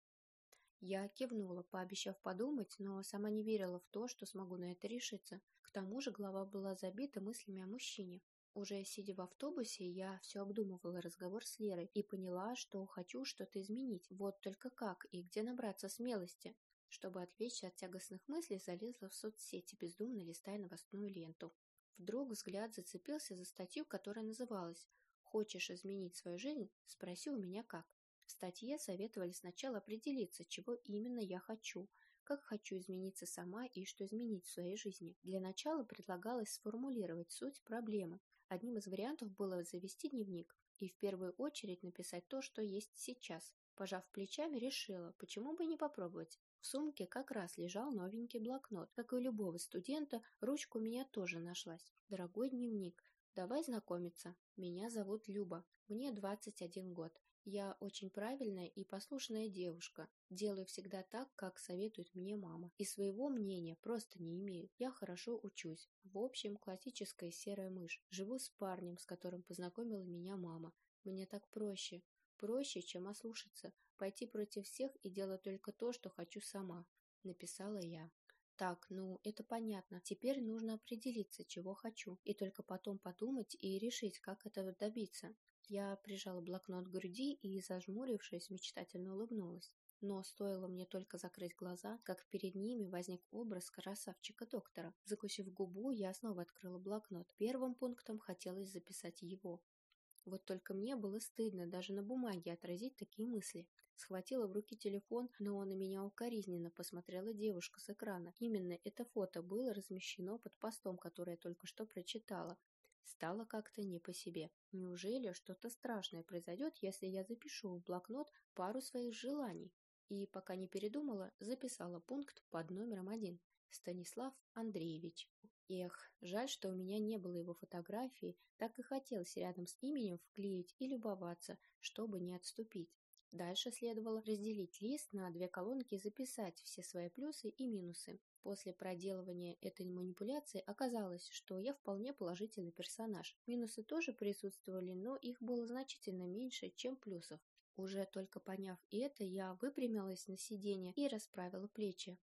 A: Я кивнула, пообещав подумать, но сама не верила в то, что смогу на это решиться. К тому же голова была забита мыслями о мужчине. Уже сидя в автобусе, я все обдумывала разговор с Лерой и поняла, что хочу что-то изменить. Вот только как и где набраться смелости. Чтобы отвлечься от тягостных мыслей, залезла в соцсети, бездумно листая новостную ленту. Вдруг взгляд зацепился за статью, которая называлась «Хочешь изменить свою жизнь? Спроси у меня как». В статье советовали сначала определиться, чего именно я хочу, как хочу измениться сама и что изменить в своей жизни. Для начала предлагалось сформулировать суть проблемы, Одним из вариантов было завести дневник и в первую очередь написать то, что есть сейчас. Пожав плечами, решила, почему бы не попробовать. В сумке как раз лежал новенький блокнот. Как и у любого студента, ручка у меня тоже нашлась. Дорогой дневник, давай знакомиться. Меня зовут Люба. Мне 21 год. Я очень правильная и послушная девушка. Делаю всегда так, как советует мне мама. И своего мнения просто не имею. Я хорошо учусь. В общем, классическая серая мышь. Живу с парнем, с которым познакомила меня мама. Мне так проще. Проще, чем ослушаться. Пойти против всех и делать только то, что хочу сама. Написала я. Так, ну, это понятно. Теперь нужно определиться, чего хочу, и только потом подумать и решить, как этого добиться. Я прижала блокнот к груди и, зажмурившись, мечтательно улыбнулась. Но стоило мне только закрыть глаза, как перед ними возник образ красавчика-доктора. Закусив губу, я снова открыла блокнот. Первым пунктом хотелось записать его. Вот только мне было стыдно даже на бумаге отразить такие мысли. Схватила в руки телефон, но на меня укоризненно посмотрела девушка с экрана. Именно это фото было размещено под постом, который я только что прочитала. Стало как-то не по себе. Неужели что-то страшное произойдет, если я запишу в блокнот пару своих желаний? И, пока не передумала, записала пункт под номером один. Станислав Андреевич. Эх, жаль, что у меня не было его фотографии, так и хотелось рядом с именем вклеить и любоваться, чтобы не отступить. Дальше следовало разделить лист на две колонки и записать все свои плюсы и минусы. После проделывания этой манипуляции оказалось, что я вполне положительный персонаж. Минусы тоже присутствовали, но их было значительно меньше, чем плюсов. Уже только поняв это, я выпрямилась на сиденье и расправила плечи.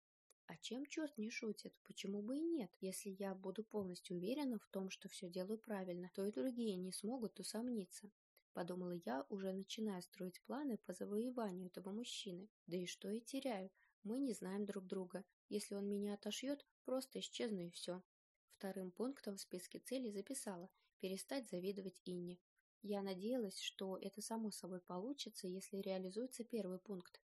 A: А чем черт не шутит? Почему бы и нет? Если я буду полностью уверена в том, что все делаю правильно, то и другие не смогут усомниться. Подумала я, уже начиная строить планы по завоеванию этого мужчины. Да и что я теряю? Мы не знаем друг друга. Если он меня отошьет, просто исчезну и все. Вторым пунктом в списке целей записала «перестать завидовать Инне». Я надеялась, что это само собой получится, если реализуется первый пункт.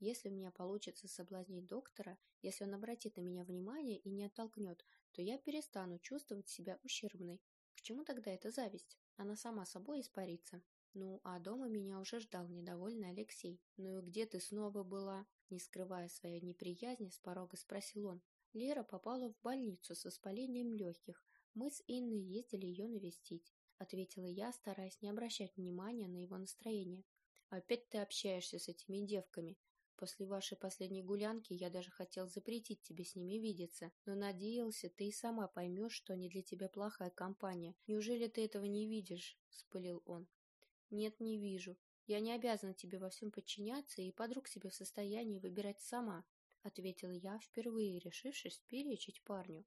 A: Если у меня получится соблазнить доктора, если он обратит на меня внимание и не оттолкнет, то я перестану чувствовать себя ущербной. К чему тогда эта зависть? Она сама собой испарится. Ну, а дома меня уже ждал недовольный Алексей. «Ну и где ты снова была?» Не скрывая своей неприязни, с порога спросил он. Лера попала в больницу с воспалением легких. Мы с Инной ездили ее навестить. Ответила я, стараясь не обращать внимания на его настроение. «Опять ты общаешься с этими девками. После вашей последней гулянки я даже хотел запретить тебе с ними видеться, но надеялся, ты и сама поймешь, что они для тебя плохая компания. Неужели ты этого не видишь?» – вспылил он. «Нет, не вижу. Я не обязана тебе во всем подчиняться и подруг себе в состоянии выбирать сама», – ответила я, впервые решившись перечить парню.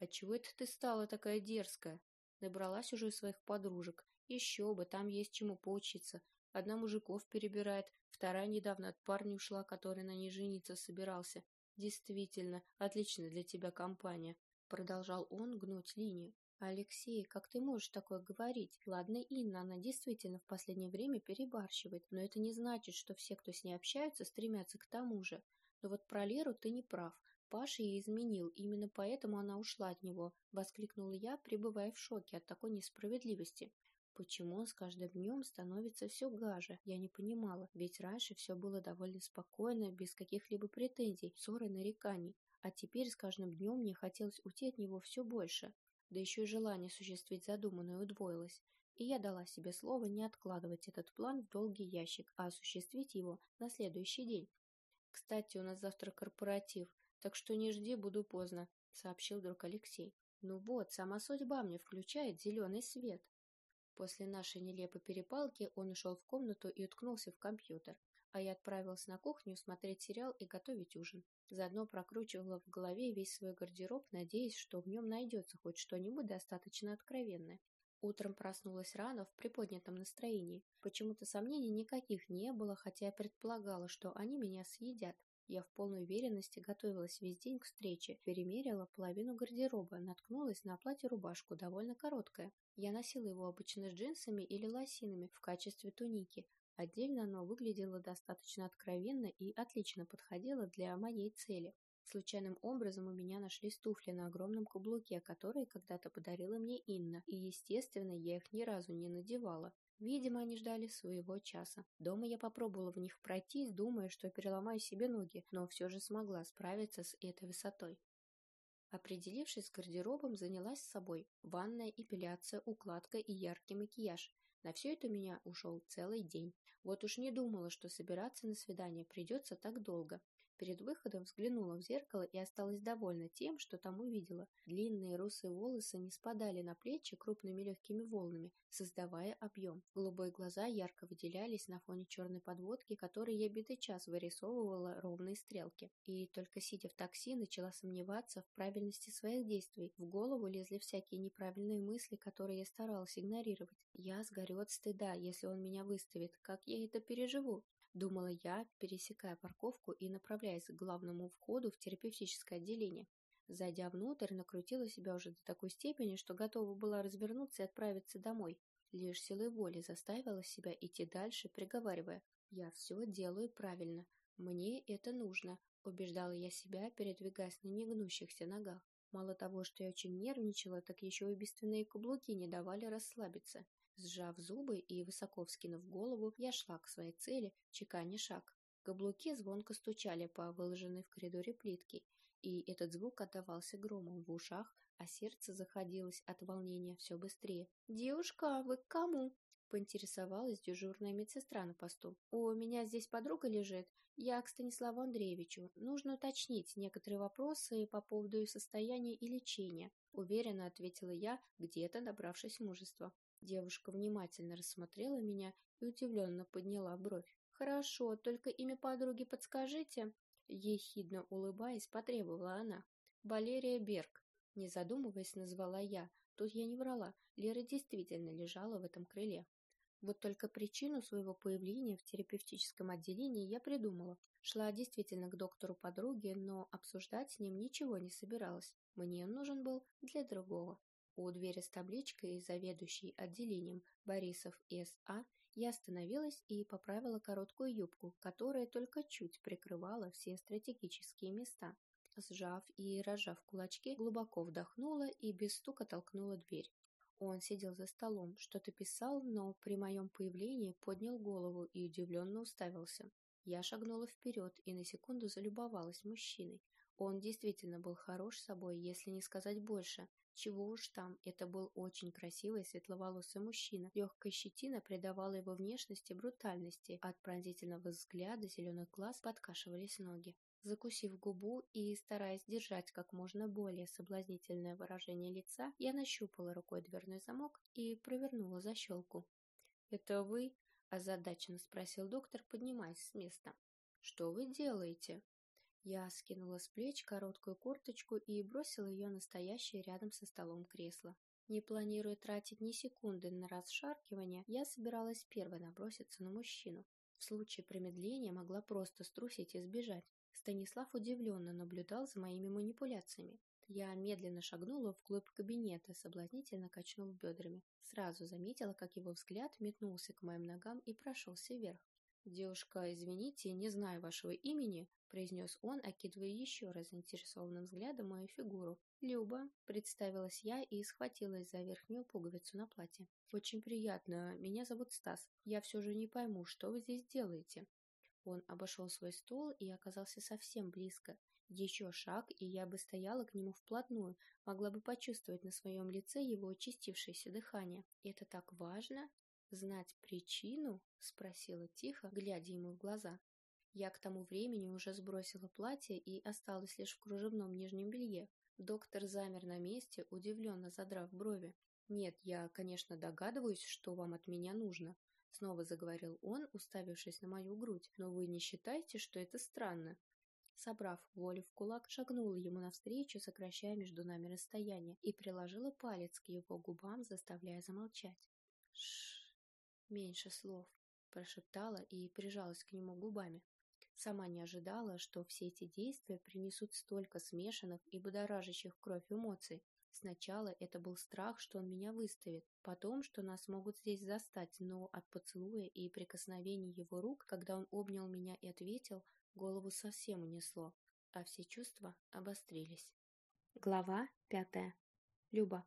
A: «Отчего это ты стала такая дерзкая?» Набралась уже своих подружек. Еще бы, там есть чему поучиться. Одна мужиков перебирает, вторая недавно от парня ушла, который на ней жениться собирался. Действительно, отличная для тебя компания. Продолжал он гнуть линию. «Алексей, как ты можешь такое говорить? Ладно, Инна, она действительно в последнее время перебарщивает, но это не значит, что все, кто с ней общаются, стремятся к тому же. Но вот про Леру ты не прав. Паша ей изменил, именно поэтому она ушла от него», — воскликнула я, пребывая в шоке от такой несправедливости. Почему он с каждым днем становится все гаже? Я не понимала, ведь раньше все было довольно спокойно, без каких-либо претензий, ссор и нареканий. А теперь с каждым днем мне хотелось уйти от него все больше. Да еще и желание осуществить задуманное удвоилось. И я дала себе слово не откладывать этот план в долгий ящик, а осуществить его на следующий день. «Кстати, у нас завтра корпоратив, так что не жди, буду поздно», — сообщил друг Алексей. «Ну вот, сама судьба мне включает зеленый свет». После нашей нелепой перепалки он ушел в комнату и уткнулся в компьютер, а я отправилась на кухню смотреть сериал и готовить ужин. Заодно прокручивала в голове весь свой гардероб, надеясь, что в нем найдется хоть что-нибудь достаточно откровенное. Утром проснулась рано в приподнятом настроении. Почему-то сомнений никаких не было, хотя я предполагала, что они меня съедят. Я в полной уверенности готовилась весь день к встрече, перемерила половину гардероба, наткнулась на платье-рубашку, довольно короткое. Я носила его обычно с джинсами или лосинами в качестве туники. Отдельно оно выглядело достаточно откровенно и отлично подходило для моей цели. Случайным образом у меня нашлись туфли на огромном каблуке, которые когда-то подарила мне Инна, и, естественно, я их ни разу не надевала. Видимо, они ждали своего часа. Дома я попробовала в них пройтись, думая, что переломаю себе ноги, но все же смогла справиться с этой высотой. Определившись с гардеробом, занялась собой. Ванная, эпиляция, укладка и яркий макияж. На все это меня ушел целый день. Вот уж не думала, что собираться на свидание придется так долго. Перед выходом взглянула в зеркало и осталась довольна тем, что там увидела. Длинные русые волосы не спадали на плечи крупными легкими волнами, создавая объем. Голубые глаза ярко выделялись на фоне черной подводки, которой я битый час вырисовывала ровные стрелки. И только сидя в такси, начала сомневаться в правильности своих действий. В голову лезли всякие неправильные мысли, которые я старалась игнорировать. Я сгорю от стыда, если он меня выставит. Как я это переживу? Думала я, пересекая парковку и направляясь к главному входу в терапевтическое отделение. Зайдя внутрь, накрутила себя уже до такой степени, что готова была развернуться и отправиться домой. Лишь силой воли заставила себя идти дальше, приговаривая «Я все делаю правильно. Мне это нужно», — убеждала я себя, передвигаясь на негнущихся ногах. Мало того, что я очень нервничала, так еще и бесственные каблуки не давали расслабиться. Сжав зубы и высоко вскинув голову, я шла к своей цели, чеканя шаг. Каблуки звонко стучали по выложенной в коридоре плитке, и этот звук отдавался громом в ушах, а сердце заходилось от волнения все быстрее. «Девушка, вы к кому?» — поинтересовалась дежурная медсестра на посту. «У меня здесь подруга лежит. Я к Станиславу Андреевичу. Нужно уточнить некоторые вопросы по поводу ее состояния и лечения», — уверенно ответила я, где-то добравшись мужества. Девушка внимательно рассмотрела меня и удивленно подняла бровь. «Хорошо, только имя подруги подскажите?» Ехидно улыбаясь, потребовала она. «Валерия Берг», не задумываясь, назвала я. Тут я не врала, Лера действительно лежала в этом крыле. Вот только причину своего появления в терапевтическом отделении я придумала. Шла действительно к доктору подруги, но обсуждать с ним ничего не собиралась. Мне он нужен был для другого. У двери с табличкой заведующий отделением Борисов С.А. я остановилась и поправила короткую юбку, которая только чуть прикрывала все стратегические места. Сжав и разжав кулачки, глубоко вдохнула и без стука толкнула дверь. Он сидел за столом, что-то писал, но при моем появлении поднял голову и удивленно уставился. Я шагнула вперед и на секунду залюбовалась мужчиной. Он действительно был хорош собой, если не сказать больше. Чего уж там, это был очень красивый светловолосый мужчина. Легкая щетина придавала его внешности брутальности. От пронзительного взгляда зеленых глаз подкашивались ноги. Закусив губу и стараясь держать как можно более соблазнительное выражение лица, я нащупала рукой дверной замок и провернула защелку. «Это вы?» – озадаченно спросил доктор, поднимаясь с места. «Что вы делаете?» Я скинула с плеч короткую курточку и бросила ее на стоящее рядом со столом кресло. Не планируя тратить ни секунды на расшаркивание, я собиралась первой наброситься на мужчину. В случае промедления могла просто струсить и сбежать. Станислав удивленно наблюдал за моими манипуляциями. Я медленно шагнула вглубь кабинета, соблазнительно качнув бедрами. Сразу заметила, как его взгляд метнулся к моим ногам и прошелся вверх. «Девушка, извините, не знаю вашего имени», — произнес он, окидывая еще раз заинтересованным взглядом мою фигуру. «Люба», — представилась я и схватилась за верхнюю пуговицу на платье. «Очень приятно. Меня зовут Стас. Я все же не пойму, что вы здесь делаете?» Он обошел свой стол и оказался совсем близко. Еще шаг, и я бы стояла к нему вплотную, могла бы почувствовать на своем лице его очистившееся дыхание. «Это так важно? Знать причину?» — спросила тихо, глядя ему в глаза. Я к тому времени уже сбросила платье и осталась лишь в кружевном нижнем белье. Доктор замер на месте, удивленно задрав брови. «Нет, я, конечно, догадываюсь, что вам от меня нужно», Снова заговорил он, уставившись на мою грудь. «Но вы не считаете, что это странно?» Собрав волю в кулак, шагнула ему навстречу, сокращая между нами расстояние, и приложила палец к его губам, заставляя замолчать. Шш, меньше слов, прошептала и прижалась к нему губами. Сама не ожидала, что все эти действия принесут столько смешанных и будоражащих кровь эмоций. Сначала это был страх, что он меня выставит, потом, что нас могут здесь застать, но от поцелуя и прикосновений его рук, когда он обнял меня и ответил, голову совсем унесло, а все чувства обострились. Глава пятая. Люба.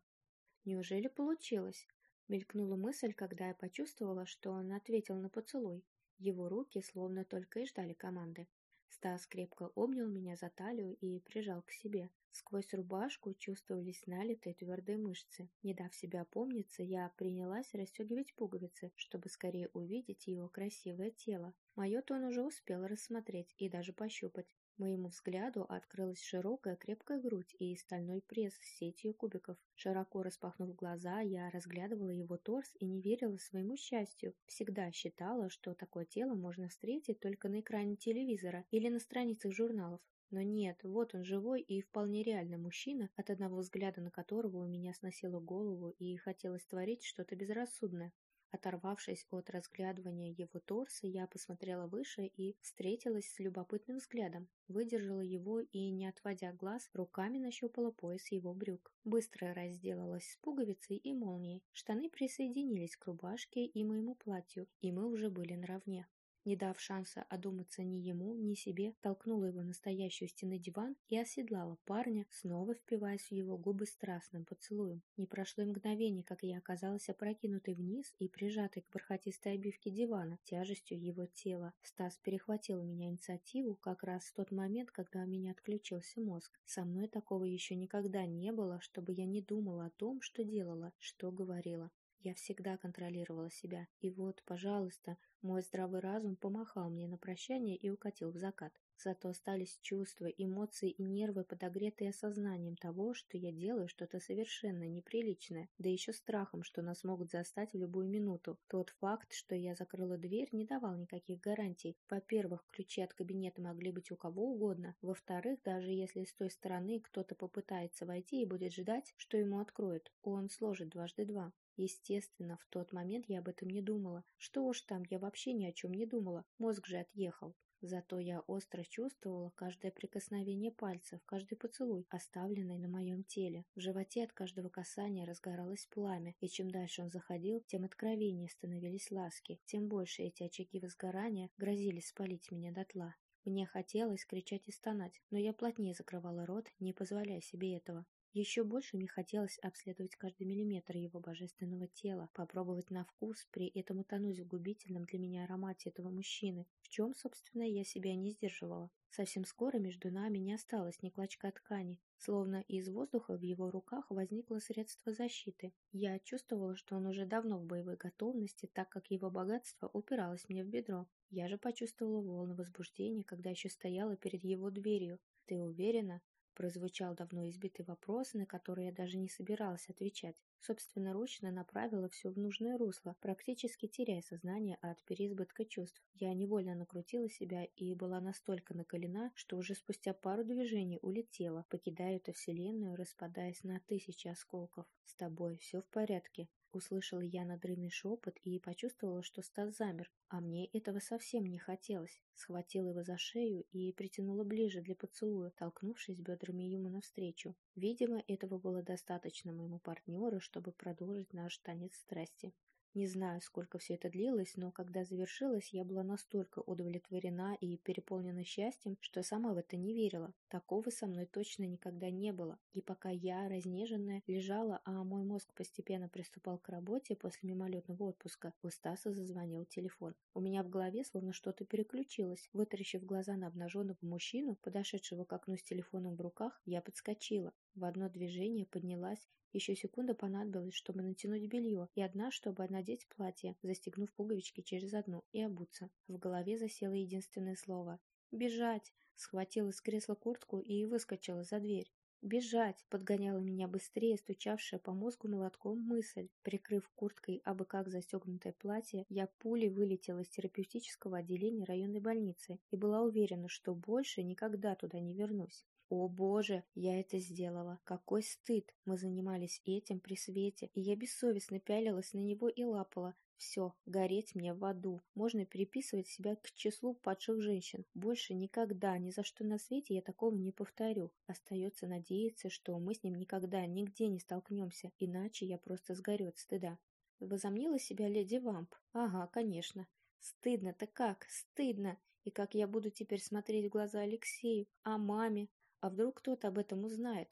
A: Неужели получилось? Мелькнула мысль, когда я почувствовала, что он ответил на поцелуй. Его руки словно только и ждали команды. Стас крепко обнял меня за талию и прижал к себе. Сквозь рубашку чувствовались налитые твердые мышцы. Не дав себя опомниться, я принялась расстегивать пуговицы, чтобы скорее увидеть его красивое тело. Мое-то он уже успел рассмотреть и даже пощупать. Моему взгляду открылась широкая крепкая грудь и стальной пресс с сетью кубиков. Широко распахнув глаза, я разглядывала его торс и не верила своему счастью. Всегда считала, что такое тело можно встретить только на экране телевизора или на страницах журналов. Но нет, вот он живой и вполне реальный мужчина, от одного взгляда на которого у меня сносило голову и хотелось творить что-то безрассудное. Оторвавшись от разглядывания его торса, я посмотрела выше и встретилась с любопытным взглядом. Выдержала его и, не отводя глаз, руками нащупала пояс его брюк. Быстро разделалась с пуговицей и молнией. Штаны присоединились к рубашке и моему платью, и мы уже были наравне. Не дав шанса одуматься ни ему, ни себе, толкнула его настоящую стены диван и оседлала парня, снова впиваясь в его губы страстным поцелуем. Не прошло и мгновение, как я оказалась опрокинутой вниз и прижатой к бархатистой обивке дивана, тяжестью его тела. Стас перехватил у меня инициативу как раз в тот момент, когда у меня отключился мозг. Со мной такого еще никогда не было, чтобы я не думала о том, что делала, что говорила. Я всегда контролировала себя. И вот, пожалуйста, мой здравый разум помахал мне на прощание и укатил в закат. Зато остались чувства, эмоции и нервы, подогретые осознанием того, что я делаю что-то совершенно неприличное, да еще страхом, что нас могут застать в любую минуту. Тот факт, что я закрыла дверь, не давал никаких гарантий. Во-первых, ключи от кабинета могли быть у кого угодно. Во-вторых, даже если с той стороны кто-то попытается войти и будет ждать, что ему откроют, он сложит дважды два. Естественно, в тот момент я об этом не думала. Что уж там, я вообще ни о чем не думала. Мозг же отъехал. Зато я остро чувствовала каждое прикосновение пальцев, каждый поцелуй, оставленный на моем теле. В животе от каждого касания разгоралось пламя, и чем дальше он заходил, тем откровеннее становились ласки, тем больше эти очаги возгорания грозили спалить меня дотла. Мне хотелось кричать и стонать, но я плотнее закрывала рот, не позволяя себе этого. Еще больше мне хотелось обследовать каждый миллиметр его божественного тела, попробовать на вкус, при этом утонуть в губительном для меня аромате этого мужчины, в чем, собственно, я себя не сдерживала. Совсем скоро между нами не осталось ни клочка ткани, словно из воздуха в его руках возникло средство защиты. Я чувствовала, что он уже давно в боевой готовности, так как его богатство упиралось мне в бедро. Я же почувствовала волны возбуждения, когда еще стояла перед его дверью. «Ты уверена?» Прозвучал давно избитый вопрос, на который я даже не собиралась отвечать. Собственноручно направила все в нужное русло, практически теряя сознание от переизбытка чувств. Я невольно накрутила себя и была настолько накалена, что уже спустя пару движений улетела, покидая эту вселенную, распадаясь на тысячи осколков. «С тобой все в порядке?» Услышала я надрывный шепот и почувствовала, что Стас замер, а мне этого совсем не хотелось. Схватила его за шею и притянула ближе для поцелуя, толкнувшись бедрами ему навстречу. Видимо, этого было достаточно моему партнеру, чтобы продолжить наш танец страсти. Не знаю, сколько все это длилось, но когда завершилось, я была настолько удовлетворена и переполнена счастьем, что сама в это не верила. Такого со мной точно никогда не было. И пока я, разнеженная, лежала, а мой мозг постепенно приступал к работе после мимолетного отпуска, у Стаса зазвонил телефон. У меня в голове словно что-то переключилось. Вытаращив глаза на обнаженного мужчину, подошедшего к окну с телефоном в руках, я подскочила. В одно движение поднялась еще секунда понадобилась, чтобы натянуть белье, и одна, чтобы надеть платье, застегнув пуговички через одну, и обуться. В голове засело единственное слово «Бежать!» Схватила с кресла куртку и выскочила за дверь. «Бежать!» — подгоняла меня быстрее, стучавшая по мозгу молотком мысль. Прикрыв курткой абы как застегнутое платье, я пулей вылетела из терапевтического отделения районной больницы и была уверена, что больше никогда туда не вернусь. О боже, я это сделала. Какой стыд. Мы занимались этим при свете, и я бессовестно пялилась на него и лапала. Все, гореть мне в аду. Можно переписывать себя к числу падших женщин. Больше никогда, ни за что на свете я такого не повторю. Остается надеяться, что мы с ним никогда, нигде не столкнемся, иначе я просто сгорю от стыда. Возомнила себя леди Вамп? Ага, конечно. Стыдно-то как, стыдно. И как я буду теперь смотреть в глаза Алексею, а маме, а вдруг кто-то об этом узнает?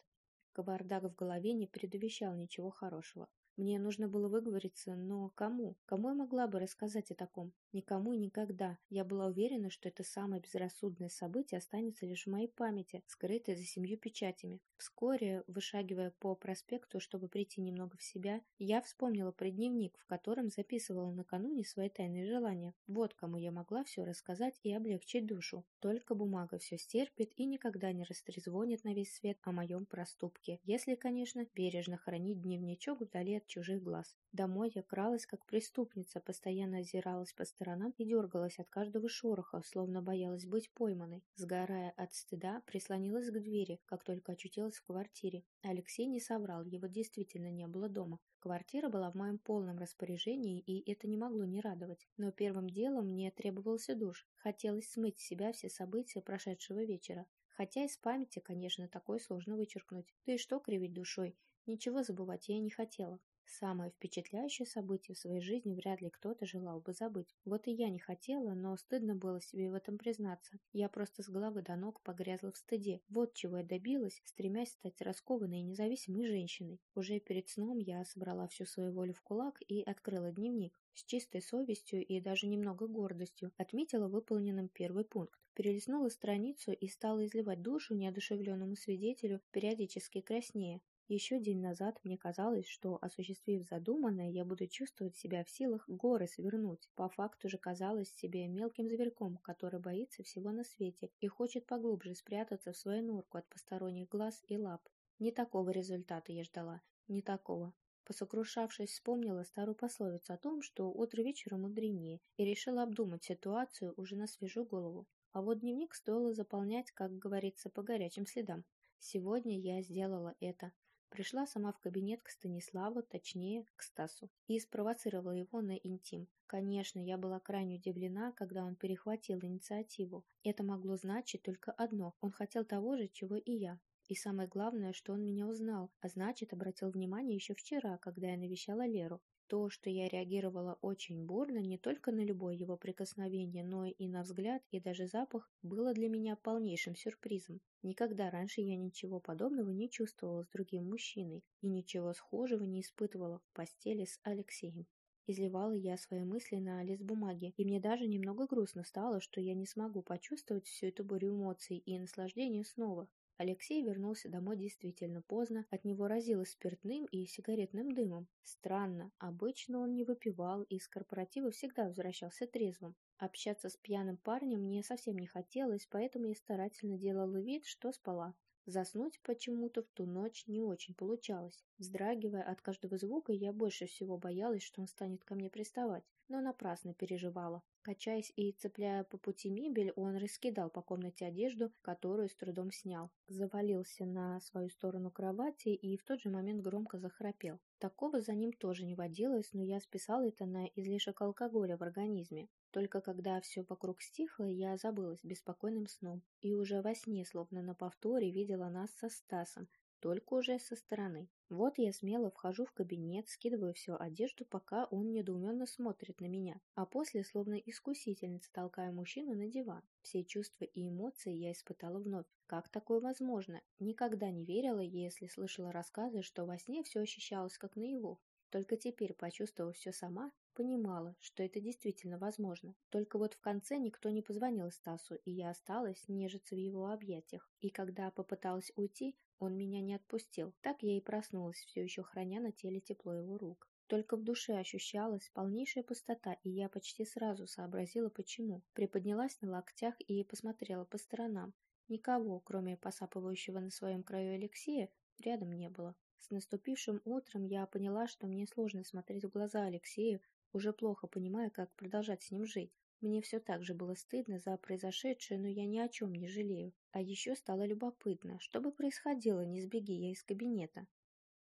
A: Кавардак в голове не предвещал ничего хорошего. Мне нужно было выговориться, но кому? Кому я могла бы рассказать о таком? Никому и никогда. Я была уверена, что это самое безрассудное событие останется лишь в моей памяти, скрытое за семью печатями. Вскоре, вышагивая по проспекту, чтобы прийти немного в себя, я вспомнила про дневник, в котором записывала накануне свои тайные желания. Вот кому я могла все рассказать и облегчить душу. Только бумага все стерпит и никогда не растрезвонит на весь свет о моем проступке. Если, конечно, бережно хранить дневничок вдали от чужих глаз. Домой я кралась как преступница, постоянно озиралась по сторонам и дергалась от каждого шороха, словно боялась быть пойманной. Сгорая от стыда, прислонилась к двери, как только очутилась в квартире. Алексей не соврал, его действительно не было дома. Квартира была в моем полном распоряжении, и это не могло не радовать. Но первым делом мне требовался душ. Хотелось смыть с себя все события прошедшего вечера. Хотя из памяти, конечно, такое сложно вычеркнуть. Да и что кривить душой? Ничего забывать я не хотела. Самое впечатляющее событие в своей жизни вряд ли кто-то желал бы забыть. Вот и я не хотела, но стыдно было себе в этом признаться. Я просто с головы до ног погрязла в стыде. Вот чего я добилась, стремясь стать раскованной и независимой женщиной. Уже перед сном я собрала всю свою волю в кулак и открыла дневник. С чистой совестью и даже немного гордостью отметила выполненным первый пункт. Перелистнула страницу и стала изливать душу неодушевленному свидетелю, периодически краснее. Еще день назад мне казалось, что, осуществив задуманное, я буду чувствовать себя в силах горы свернуть. По факту же казалось себе мелким зверьком, который боится всего на свете и хочет поглубже спрятаться в свою норку от посторонних глаз и лап. Не такого результата я ждала, не такого. Посокрушавшись, вспомнила старую пословицу о том, что утро вечера мудренее, и решила обдумать ситуацию уже на свежую голову. А вот дневник стоило заполнять, как говорится, по горячим следам. Сегодня я сделала это. Пришла сама в кабинет к Станиславу, точнее, к Стасу, и спровоцировала его на интим. Конечно, я была крайне удивлена, когда он перехватил инициативу. Это могло значить только одно – он хотел того же, чего и я. И самое главное, что он меня узнал, а значит, обратил внимание еще вчера, когда я навещала Леру. То, что я реагировала очень бурно не только на любое его прикосновение, но и на взгляд и даже запах, было для меня полнейшим сюрпризом. Никогда раньше я ничего подобного не чувствовала с другим мужчиной и ничего схожего не испытывала в постели с Алексеем. Изливала я свои мысли на лист бумаги, и мне даже немного грустно стало, что я не смогу почувствовать всю эту бурю эмоций и наслаждения снова. Алексей вернулся домой действительно поздно, от него разило спиртным и сигаретным дымом. Странно, обычно он не выпивал и с корпоратива всегда возвращался трезвым. Общаться с пьяным парнем мне совсем не хотелось, поэтому я старательно делала вид, что спала. Заснуть почему-то в ту ночь не очень получалось. Вздрагивая от каждого звука, я больше всего боялась, что он станет ко мне приставать, но напрасно переживала. Качаясь и цепляя по пути мебель, он раскидал по комнате одежду, которую с трудом снял. Завалился на свою сторону кровати и в тот же момент громко захрапел. Такого за ним тоже не водилось, но я списала это на излишек алкоголя в организме. Только когда все вокруг стихло, я забылась беспокойным сном. И уже во сне, словно на повторе, видела нас со Стасом, только уже со стороны. Вот я смело вхожу в кабинет, скидываю всю одежду, пока он недоуменно смотрит на меня, а после, словно искусительница, толкаю мужчину на диван. Все чувства и эмоции я испытала вновь. Как такое возможно? Никогда не верила, если слышала рассказы, что во сне все ощущалось как наяву. Только теперь, почувствовав все сама, понимала, что это действительно возможно. Только вот в конце никто не позвонил Стасу, и я осталась нежиться в его объятиях. И когда попыталась уйти, он меня не отпустил. Так я и проснулась, все еще храня на теле тепло его рук. Только в душе ощущалась полнейшая пустота, и я почти сразу сообразила, почему. Приподнялась на локтях и посмотрела по сторонам. Никого, кроме посапывающего на своем краю Алексея, рядом не было. С наступившим утром я поняла, что мне сложно смотреть в глаза Алексею, уже плохо понимая, как продолжать с ним жить. Мне все так же было стыдно за произошедшее, но я ни о чем не жалею. А еще стало любопытно, что бы происходило, не сбеги я из кабинета.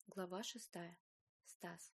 B: Глава шестая. Стас.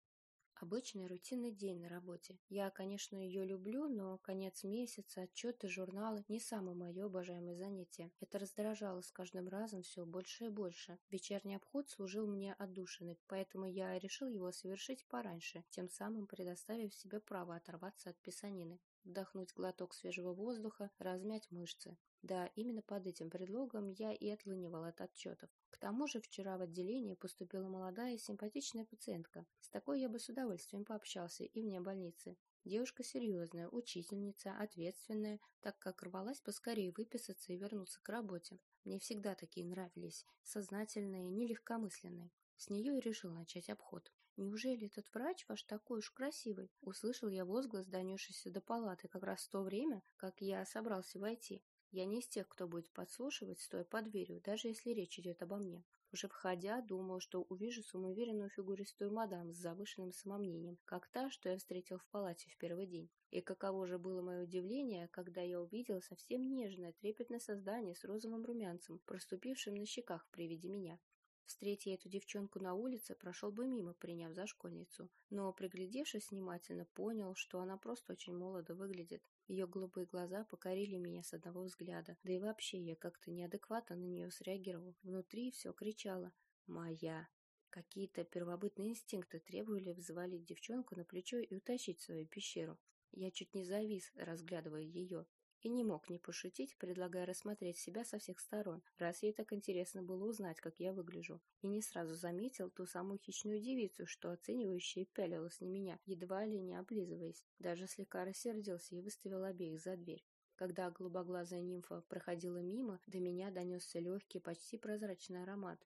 B: Обычный рутинный день на работе. Я, конечно, ее люблю, но конец месяца, отчеты, журналы – не самое мое обожаемое занятие. Это раздражало с каждым разом все больше и больше. Вечерний обход служил мне отдушиной, поэтому я решил его совершить пораньше, тем самым предоставив себе право оторваться от писанины вдохнуть глоток свежего воздуха, размять мышцы. Да, именно под этим предлогом я и отлынивал от отчетов. К тому же вчера в отделение поступила молодая симпатичная пациентка. С такой я бы с удовольствием пообщался и вне больницы. Девушка серьезная, учительница, ответственная, так как рвалась поскорее выписаться и вернуться к работе. Мне всегда такие нравились, сознательные, нелегкомысленные. С нее и решил начать обход. «Неужели этот врач ваш такой уж красивый?» Услышал я возглас, донесшийся до палаты, как раз в то время, как я собрался войти. Я не из тех, кто будет подслушивать, стоя под дверью, даже если речь идет обо мне. Уже входя, думал, что увижу самоуверенную фигуристую мадам с завышенным самомнением, как та, что я встретил в палате в первый день. И каково же было мое удивление, когда я увидел совсем нежное, трепетное создание с розовым румянцем, проступившим на щеках при виде меня. Встретя эту девчонку на улице, прошел бы мимо, приняв за школьницу, но, приглядевшись внимательно, понял, что она просто очень молодо выглядит. Ее голубые глаза покорили меня с одного взгляда, да и вообще я как-то неадекватно на нее среагировал. Внутри все кричало «Моя». Какие-то первобытные инстинкты требовали взвалить девчонку на плечо и утащить в свою пещеру. Я чуть не завис, разглядывая ее, и не мог не пошутить, предлагая рассмотреть себя со всех сторон, раз ей так интересно было узнать, как я выгляжу. И не сразу заметил ту самую хищную девицу, что оценивающая пялилась на меня, едва ли не облизываясь. Даже слегка рассердился и выставил обеих за дверь. Когда голубоглазая нимфа проходила мимо, до меня донесся легкий, почти прозрачный аромат.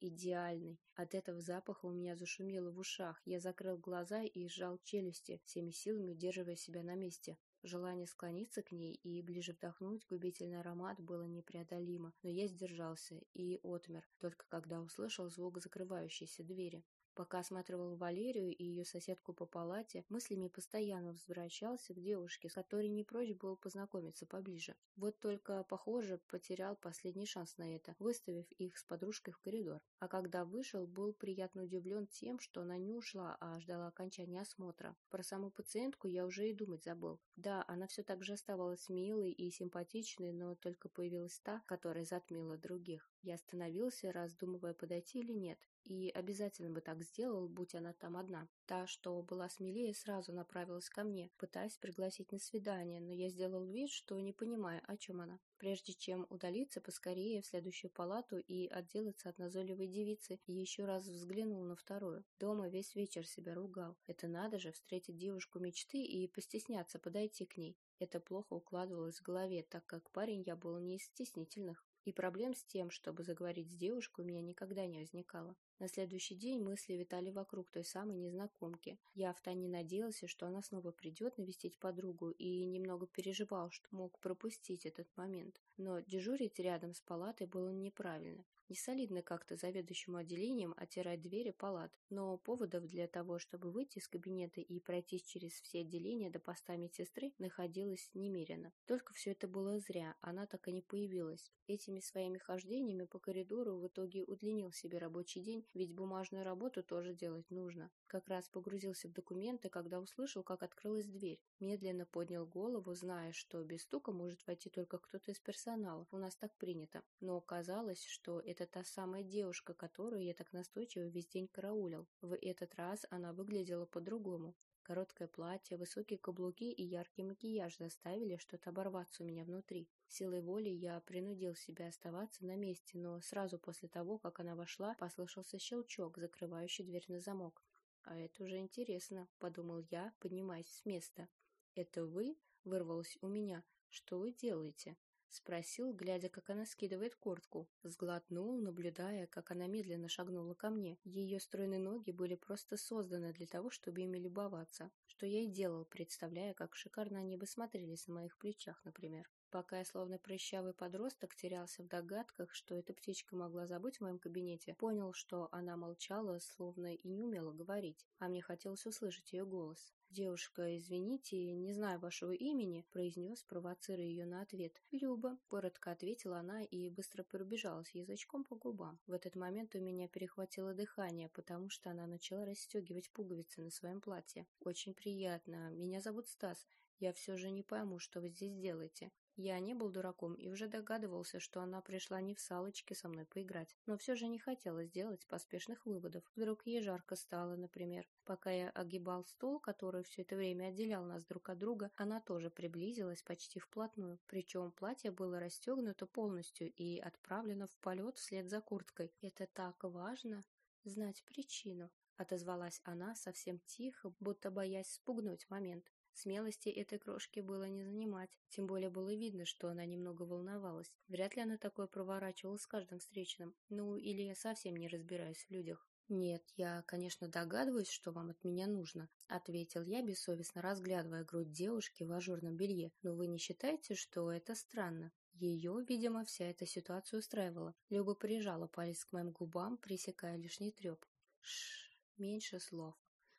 B: Идеальный. От этого запаха у меня зашумело в ушах. Я закрыл глаза и сжал челюсти, всеми силами удерживая себя на месте. Желание склониться к ней и ближе вдохнуть губительный аромат было непреодолимо, но я сдержался и отмер, только когда услышал звук закрывающейся двери. Пока осматривал Валерию и ее соседку по палате, мыслями постоянно возвращался к девушке, с которой не прочь было познакомиться поближе. Вот только, похоже, потерял последний шанс на это, выставив их с подружкой в коридор. А когда вышел, был приятно удивлен тем, что она не ушла, а ждала окончания осмотра. Про саму пациентку я уже и думать забыл. Да, она все так же оставалась милой и симпатичной, но только появилась та, которая затмила других. Я остановился, раздумывая, подойти или нет, и обязательно бы так сделал, будь она там одна. Та, что была смелее, сразу направилась ко мне, пытаясь пригласить на свидание, но я сделал вид, что не понимаю, о чем она. Прежде чем удалиться поскорее в следующую палату и отделаться от назойливой девицы, еще раз взглянул на вторую. Дома весь вечер себя ругал. Это надо же встретить девушку мечты и постесняться подойти к ней. Это плохо укладывалось в голове, так как парень я был не из стеснительных и проблем с тем, чтобы заговорить с девушкой, у меня никогда не возникало. На следующий день мысли витали вокруг той самой незнакомки. Я втайне надеялся, что она снова придет навестить подругу и немного переживал, что мог пропустить этот момент. Но дежурить рядом с палатой было неправильно. Не солидно как-то заведующему отделением оттирать двери палат, но поводов для того, чтобы выйти из кабинета и пройтись через все отделения до поста медсестры, находилось немерено. Только все это было зря, она так и не появилась. Этими своими хождениями по коридору в итоге удлинил себе рабочий день, ведь бумажную работу тоже делать нужно. Как раз погрузился в документы, когда услышал, как открылась дверь. Медленно поднял голову, зная, что без стука может войти только кто-то из персонала. У нас так принято. Но оказалось, что это та самая девушка, которую я так настойчиво весь день караулил. В этот раз она выглядела по-другому. Короткое платье, высокие каблуки и яркий макияж заставили что-то оборваться у меня внутри. Силой воли я принудил себя оставаться на месте, но сразу после того, как она вошла, послышался щелчок, закрывающий дверь на замок. «А это уже интересно», — подумал я, поднимаясь с места. «Это вы?» — вырвалось у меня. «Что вы делаете?» Спросил, глядя, как она скидывает куртку. Сглотнул, наблюдая, как она медленно шагнула ко мне. Ее стройные ноги были просто созданы для того, чтобы ими любоваться. Что я и делал, представляя, как шикарно они бы смотрелись на моих плечах, например. Пока я словно прыщавый подросток терялся в догадках, что эта птичка могла забыть в моем кабинете, понял, что она молчала, словно и не умела говорить, а мне хотелось услышать ее голос. «Девушка, извините, не знаю вашего имени», — произнес, провоцируя ее на ответ. «Люба», — коротко ответила она и быстро пробежалась язычком по губам. В этот момент у меня перехватило дыхание, потому что она начала расстегивать пуговицы на своем платье. «Очень приятно. Меня зовут Стас. Я все же не пойму, что вы здесь делаете. Я не был дураком и уже догадывался, что она пришла не в салочки со мной поиграть, но все же не хотела сделать поспешных выводов. Вдруг ей жарко стало, например. Пока я огибал стол, который все это время отделял нас друг от друга, она тоже приблизилась почти вплотную. Причем платье было расстегнуто полностью и отправлено в полет вслед за курткой. Это так важно, знать причину. Отозвалась она совсем тихо, будто боясь спугнуть момент. Смелости этой крошки было не занимать, тем более было видно, что она немного волновалась. Вряд ли она такое проворачивала с каждым встречным. Ну, или я совсем не разбираюсь в людях. «Нет, я, конечно, догадываюсь, что вам от меня нужно», — ответил я, бессовестно разглядывая грудь девушки в ажурном белье. «Но вы не считаете, что это странно?» Ее, видимо, вся эта ситуация устраивала. Люба прижала палец к моим губам, пресекая лишний треп. Шш, меньше слов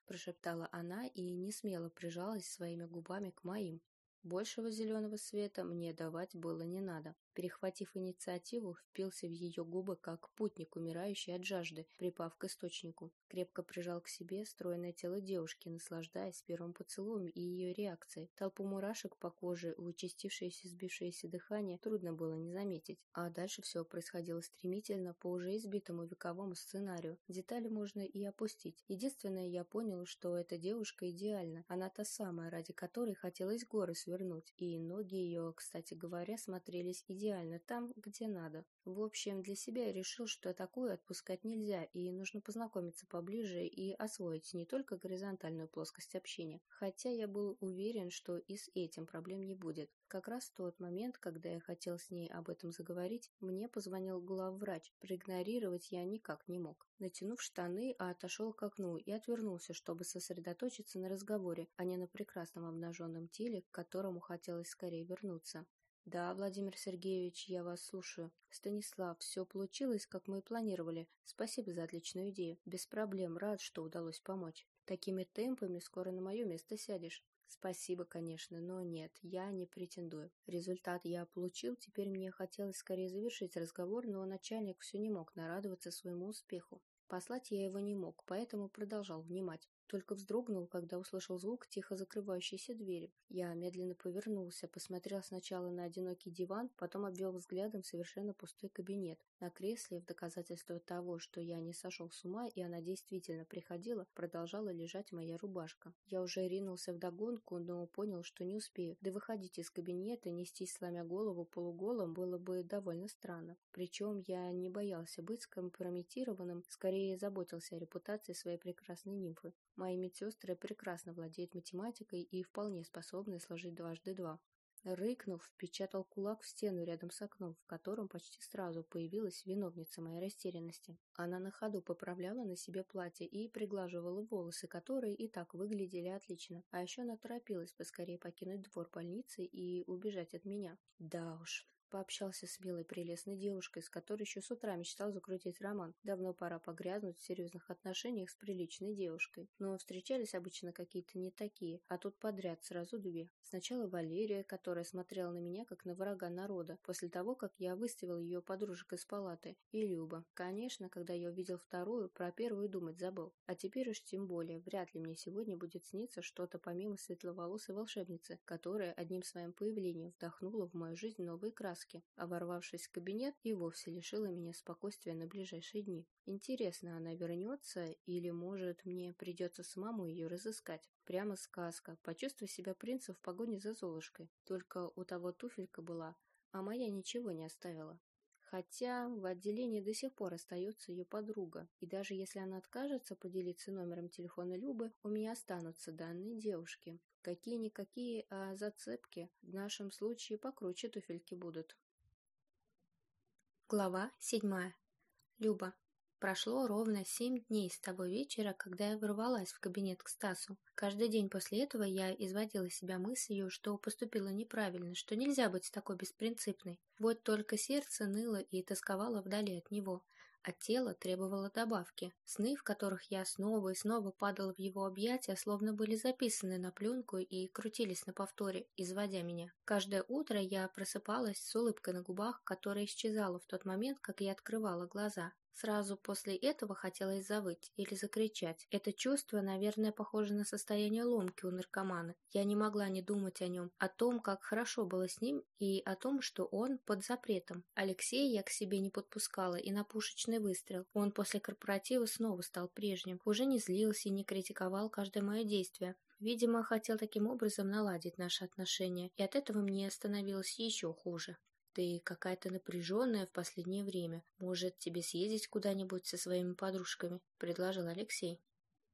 B: прошептала она и не смело прижалась своими губами к моим. Большего зеленого света мне давать было не надо. Перехватив инициативу, впился в ее губы, как путник, умирающий от жажды, припав к источнику. Крепко прижал к себе стройное тело девушки, наслаждаясь первым поцелуем и ее реакцией. Толпу мурашек по коже, участившееся сбившееся дыхание трудно было не заметить. А дальше все происходило стремительно по уже избитому вековому сценарию. Детали можно и опустить. Единственное, я понял, что эта девушка идеальна. Она та самая, ради которой хотелось горы свернуть. И ноги ее, кстати говоря, смотрелись идеально там, где надо. В общем, для себя я решил, что такое отпускать нельзя, и нужно познакомиться поближе и освоить не только горизонтальную плоскость общения. Хотя я был уверен, что и с этим проблем не будет. Как раз в тот момент, когда я хотел с ней об этом заговорить, мне позвонил главврач. Проигнорировать я никак не мог. Натянув штаны, а отошел к окну и отвернулся, чтобы сосредоточиться на разговоре, а не на прекрасном обнаженном теле, к которому хотелось скорее вернуться. «Да, Владимир Сергеевич, я вас слушаю. Станислав, все получилось, как мы и планировали. Спасибо за отличную идею. Без проблем, рад, что удалось помочь. Такими темпами скоро на мое место сядешь. Спасибо, конечно, но нет, я не претендую. Результат я получил, теперь мне хотелось скорее завершить разговор, но начальник все не мог нарадоваться своему успеху. Послать я его не мог, поэтому продолжал внимать. Только вздрогнул, когда услышал звук тихо закрывающейся двери. Я медленно повернулся, посмотрел сначала на одинокий диван, потом обвел взглядом совершенно пустой кабинет. На кресле, в доказательство того, что я не сошел с ума и она действительно приходила, продолжала лежать моя рубашка. Я уже ринулся в догонку, но понял, что не успею. Да выходить из кабинета, нестись сломя голову полуголым, было бы довольно странно. Причем я не боялся быть скомпрометированным, скорее заботился о репутации своей прекрасной нимфы. Мои медсестры прекрасно владеют математикой и вполне способны сложить дважды два. Рыкнув, впечатал кулак в стену рядом с окном, в котором почти сразу появилась виновница моей растерянности. Она на ходу поправляла на себе платье и приглаживала волосы, которые и так выглядели отлично. А еще она торопилась поскорее покинуть двор больницы и убежать от меня. Да уж, Пообщался с милой прелестной девушкой, с которой еще с утра мечтал закрутить роман. Давно пора погрязнуть в серьезных отношениях с приличной девушкой. Но встречались обычно какие-то не такие, а тут подряд сразу две. Сначала Валерия, которая смотрела на меня как на врага народа, после того, как я выставил ее подружек из палаты, и Люба. Конечно, когда я увидел вторую, про первую думать забыл. А теперь уж тем более, вряд ли мне сегодня будет сниться что-то помимо светловолосой волшебницы, которая одним своим появлением вдохнула в мою жизнь новые краски краски, а ворвавшись в кабинет и вовсе лишила меня спокойствия на ближайшие дни. Интересно, она вернется или, может, мне придется самому ее разыскать? Прямо сказка. Почувствуй себя принцем в погоне за Золушкой. Только у того туфелька была, а моя ничего не оставила. Хотя в отделении до сих пор остается ее подруга, и даже если она откажется поделиться номером телефона Любы, у меня останутся данные девушки. Какие-никакие, а зацепки в нашем случае покруче туфельки будут.
A: Глава седьмая. Люба. Прошло ровно семь дней с того вечера, когда я ворвалась в кабинет к Стасу. Каждый день после этого я изводила себя мыслью, что поступила неправильно, что нельзя быть такой беспринципной. Вот только сердце ныло и тосковало вдали от него а тело требовало добавки. Сны, в которых я снова и снова падала в его объятия, словно были записаны на пленку и крутились на повторе, изводя меня. Каждое утро я просыпалась с улыбкой на губах, которая исчезала в тот момент, как я открывала глаза. Сразу после этого хотелось завыть или закричать. Это чувство, наверное, похоже на состояние ломки у наркомана. Я не могла не думать о нем, о том, как хорошо было с ним и о том, что он под запретом. Алексея я к себе не подпускала и на пушечный выстрел. Он после корпоратива снова стал прежним, уже не злился и не критиковал каждое мое действие. Видимо, хотел таким образом наладить наши отношения, и от этого мне становилось еще хуже. Ты какая-то напряженная в последнее время. Может, тебе съездить куда-нибудь со своими подружками?» – предложил Алексей.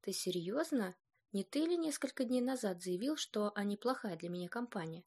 A: «Ты серьезно? Не ты ли несколько дней назад заявил, что они плохая для меня компания?»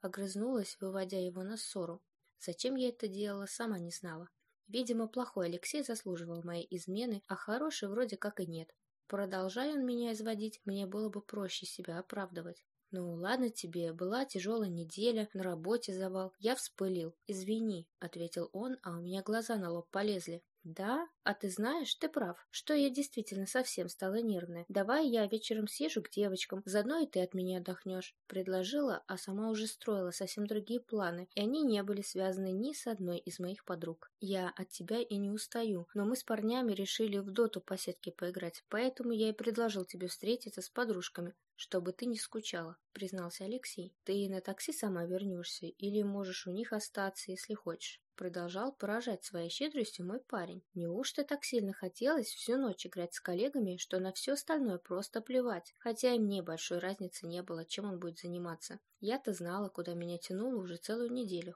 A: Огрызнулась, выводя его на ссору. Зачем я это делала, сама не знала. Видимо, плохой Алексей заслуживал моей измены, а хороший вроде как и нет. Продолжая он меня изводить, мне было бы проще себя оправдывать.
B: «Ну, ладно тебе, была тяжелая неделя, на работе завал. Я вспылил. Извини», — ответил он, а у меня глаза на лоб полезли. «Да? А ты знаешь, ты прав, что я действительно совсем стала нервная. Давай я вечером съезжу к девочкам, заодно и ты от меня отдохнешь». Предложила, а сама уже строила совсем другие планы, и они не были связаны ни с одной из моих подруг. «Я от тебя и не устаю, но мы с парнями решили в доту по сетке поиграть, поэтому я и предложил тебе встретиться с подружками, чтобы ты не скучала», — признался Алексей. «Ты на такси сама вернешься или можешь у них остаться, если хочешь». Продолжал поражать своей щедростью мой парень. Неужто так сильно хотелось всю ночь играть с коллегами, что на все остальное просто плевать, хотя и мне большой разницы не было, чем он будет заниматься. Я-то знала, куда меня тянуло уже целую неделю.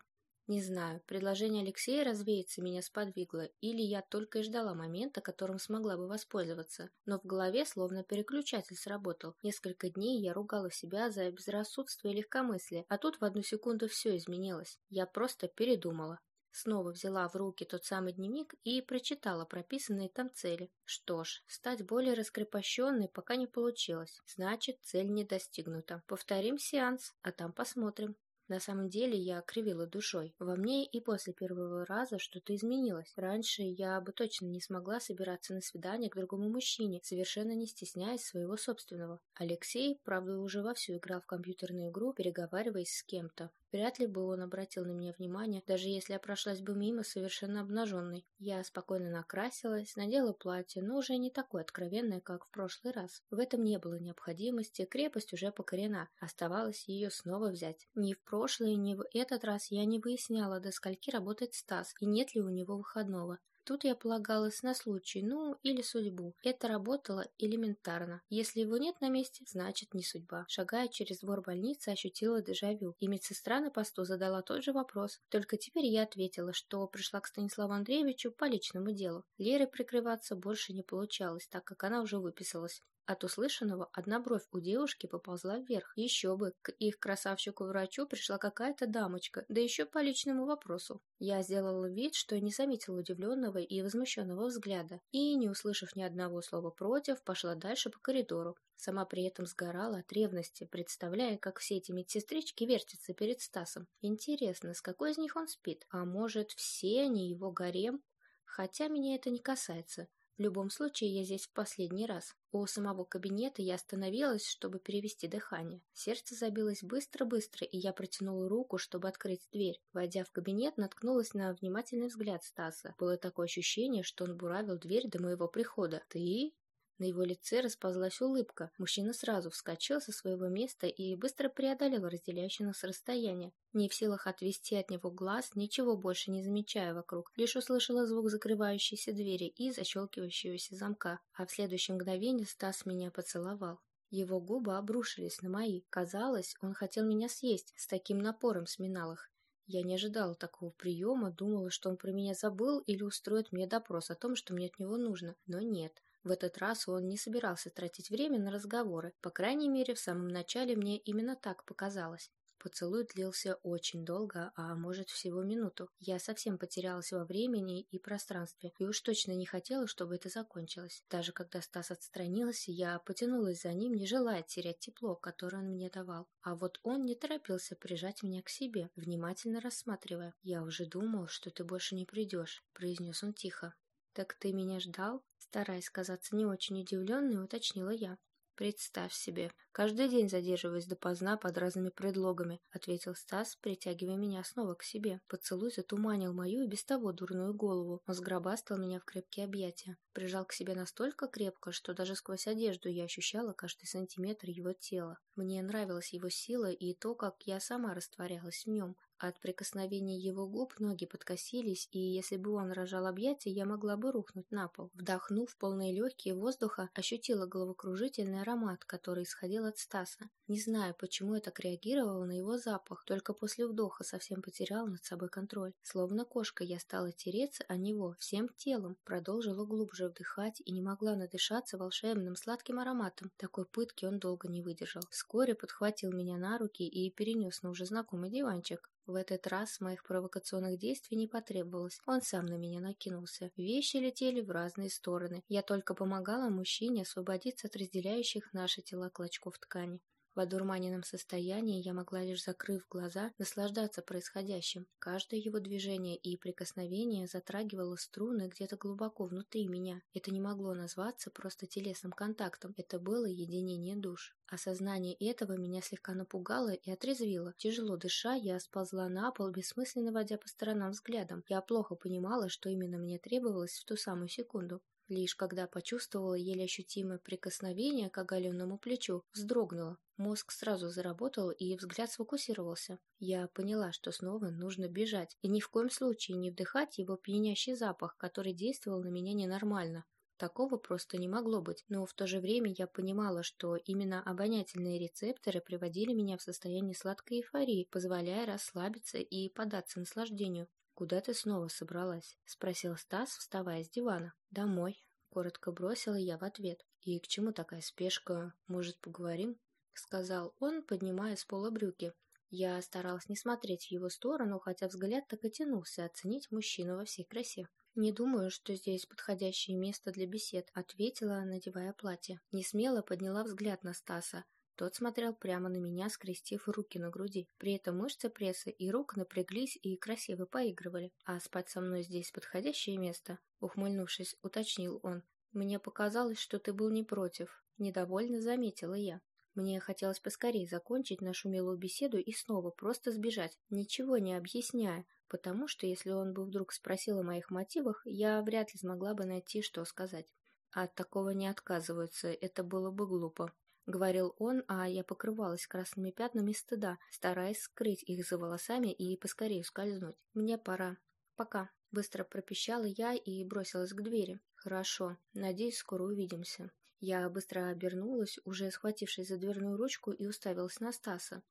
B: Не знаю, предложение Алексея развеяться меня сподвигло, или я только и ждала момента, которым смогла бы воспользоваться. Но в голове словно переключатель сработал. Несколько дней я ругала себя за безрассудство и легкомыслие, а тут в одну секунду все изменилось. Я просто передумала. Снова взяла в руки тот самый дневник и прочитала прописанные там цели. Что ж, стать более раскрепощенной пока не получилось. Значит, цель не достигнута. Повторим сеанс, а там посмотрим. На самом деле я кривила душой. Во мне и после первого раза что-то изменилось. Раньше я бы точно не смогла собираться на свидание к другому мужчине, совершенно не стесняясь своего собственного. Алексей, правда, уже вовсю играл в компьютерную игру, переговариваясь с кем-то. Вряд ли бы он обратил на меня внимание, даже если я прошлась бы мимо совершенно обнаженной. Я спокойно накрасилась, надела платье, но уже не такое откровенное, как в прошлый раз. В этом не было необходимости, крепость уже покорена, оставалось ее снова взять. Ни в прошлый, ни в этот раз я не выясняла, до скольки работает Стас и нет ли у него выходного. Тут я полагалась на случай, ну, или судьбу. Это работало элементарно. Если его нет на месте, значит не судьба. Шагая через двор больницы, ощутила дежавю. И медсестра на посту задала тот же вопрос. Только теперь я ответила, что пришла к Станиславу Андреевичу по личному делу. Леры прикрываться больше не получалось, так как она уже выписалась. От услышанного одна бровь у девушки поползла вверх. Еще бы, к их красавчику-врачу пришла какая-то дамочка, да еще по личному вопросу. Я сделала вид, что не заметила удивленного и возмущенного взгляда, и, не услышав ни одного слова против, пошла дальше по коридору. Сама при этом сгорала от ревности, представляя, как все эти медсестрички вертятся перед Стасом. Интересно, с какой из них он спит? А может, все они его гарем? Хотя меня это не касается. В любом случае, я здесь в последний раз. У самого кабинета я остановилась, чтобы перевести дыхание. Сердце забилось быстро-быстро, и я протянула руку, чтобы открыть дверь. Войдя в кабинет, наткнулась на внимательный взгляд Стаса. Было такое ощущение, что он буравил дверь до моего прихода. «Ты?» На его лице расползлась улыбка. Мужчина сразу вскочил со своего места и быстро преодолел разделяющее нас расстояние. Не в силах отвести от него глаз, ничего больше не замечая вокруг, лишь услышала звук закрывающейся двери и защелкивающегося замка, а в следующее мгновение Стас меня поцеловал. Его губы обрушились на мои. Казалось, он хотел меня съесть, с таким напором сминал их. Я не ожидала такого приема, думала, что он про меня забыл или устроит мне допрос о том, что мне от него нужно. Но нет. В этот раз он не собирался тратить время на разговоры, по крайней мере, в самом начале мне именно так показалось. Поцелуй длился очень долго, а может всего минуту. Я совсем потерялась во времени и пространстве, и уж точно не хотела, чтобы это закончилось. Даже когда Стас отстранился, я потянулась за ним, не желая терять тепло, которое он мне давал. А вот он не торопился прижать меня к себе, внимательно рассматривая. «Я уже думал, что ты больше не придешь», — произнес он тихо. «Так ты меня ждал?» Стараясь казаться не очень удивленной, уточнила я. «Представь себе, каждый день задерживаясь допоздна под разными предлогами», ответил Стас, притягивая меня снова к себе. Поцелуй затуманил мою и без того дурную голову. Он сгробастал меня в крепкие объятия. Прижал к себе настолько крепко, что даже сквозь одежду я ощущала каждый сантиметр его тела. Мне нравилась его сила и то, как я сама растворялась в нем. От прикосновения его губ ноги подкосились, и если бы он рожал объятия, я могла бы рухнуть на пол. Вдохнув полные легкие воздуха, ощутила головокружительный аромат, который исходил от Стаса. Не знаю, почему я так реагировала на его запах, только после вдоха совсем потеряла над собой контроль. Словно кошка я стала тереться о него всем телом, продолжила глубже вдыхать и не могла надышаться волшебным сладким ароматом. Такой пытки он долго не выдержал. Вскоре подхватил меня на руки и перенес на уже знакомый диванчик. В этот раз моих провокационных действий не потребовалось. Он сам на меня накинулся. Вещи летели в разные стороны. Я только помогала мужчине освободиться от разделяющих наши тела клочков ткани. В одурманенном состоянии я могла лишь закрыв глаза, наслаждаться происходящим. Каждое его движение и прикосновение затрагивало струны где-то глубоко внутри меня. Это не могло назваться просто телесным контактом, это было единение душ. Осознание этого меня слегка напугало и отрезвило. Тяжело дыша, я сползла на пол, бессмысленно водя по сторонам взглядом. Я плохо понимала, что именно мне требовалось в ту самую секунду. Лишь когда почувствовала еле ощутимое прикосновение к оголенному плечу, вздрогнула. Мозг сразу заработал, и взгляд сфокусировался. Я поняла, что снова нужно бежать, и ни в коем случае не вдыхать его пьянящий запах, который действовал на меня ненормально. Такого просто не могло быть, но в то же время я понимала, что именно обонятельные рецепторы приводили меня в состояние сладкой эйфории, позволяя расслабиться и податься наслаждению. «Куда ты снова собралась?» — спросил Стас, вставая с дивана. «Домой», — коротко бросила я в ответ. «И к чему такая спешка? Может, поговорим?» — сказал он, поднимая с пола брюки. Я старалась не смотреть в его сторону, хотя взгляд так и тянулся оценить мужчину во всей красе. «Не думаю, что здесь подходящее место для бесед», — ответила, надевая платье. Не смело подняла взгляд на Стаса. Тот смотрел прямо на меня, скрестив руки на груди. При этом мышцы пресса и рук напряглись и красиво поигрывали. «А спать со мной здесь подходящее место?» Ухмыльнувшись, уточнил он. «Мне показалось, что ты был не против». Недовольно заметила я. Мне хотелось поскорее закончить нашу милую беседу и снова просто сбежать, ничего не объясняя, потому что если он бы вдруг спросил о моих мотивах, я вряд ли смогла бы найти, что сказать. От такого не отказываются, это было бы глупо. — говорил он, а я покрывалась красными пятнами стыда, стараясь скрыть их за волосами и поскорее скользнуть. «Мне пора. Пока». Быстро пропищала я и бросилась к двери. «Хорошо. Надеюсь, скоро увидимся». Я быстро обернулась, уже схватившись за дверную ручку, и уставилась на Стаса.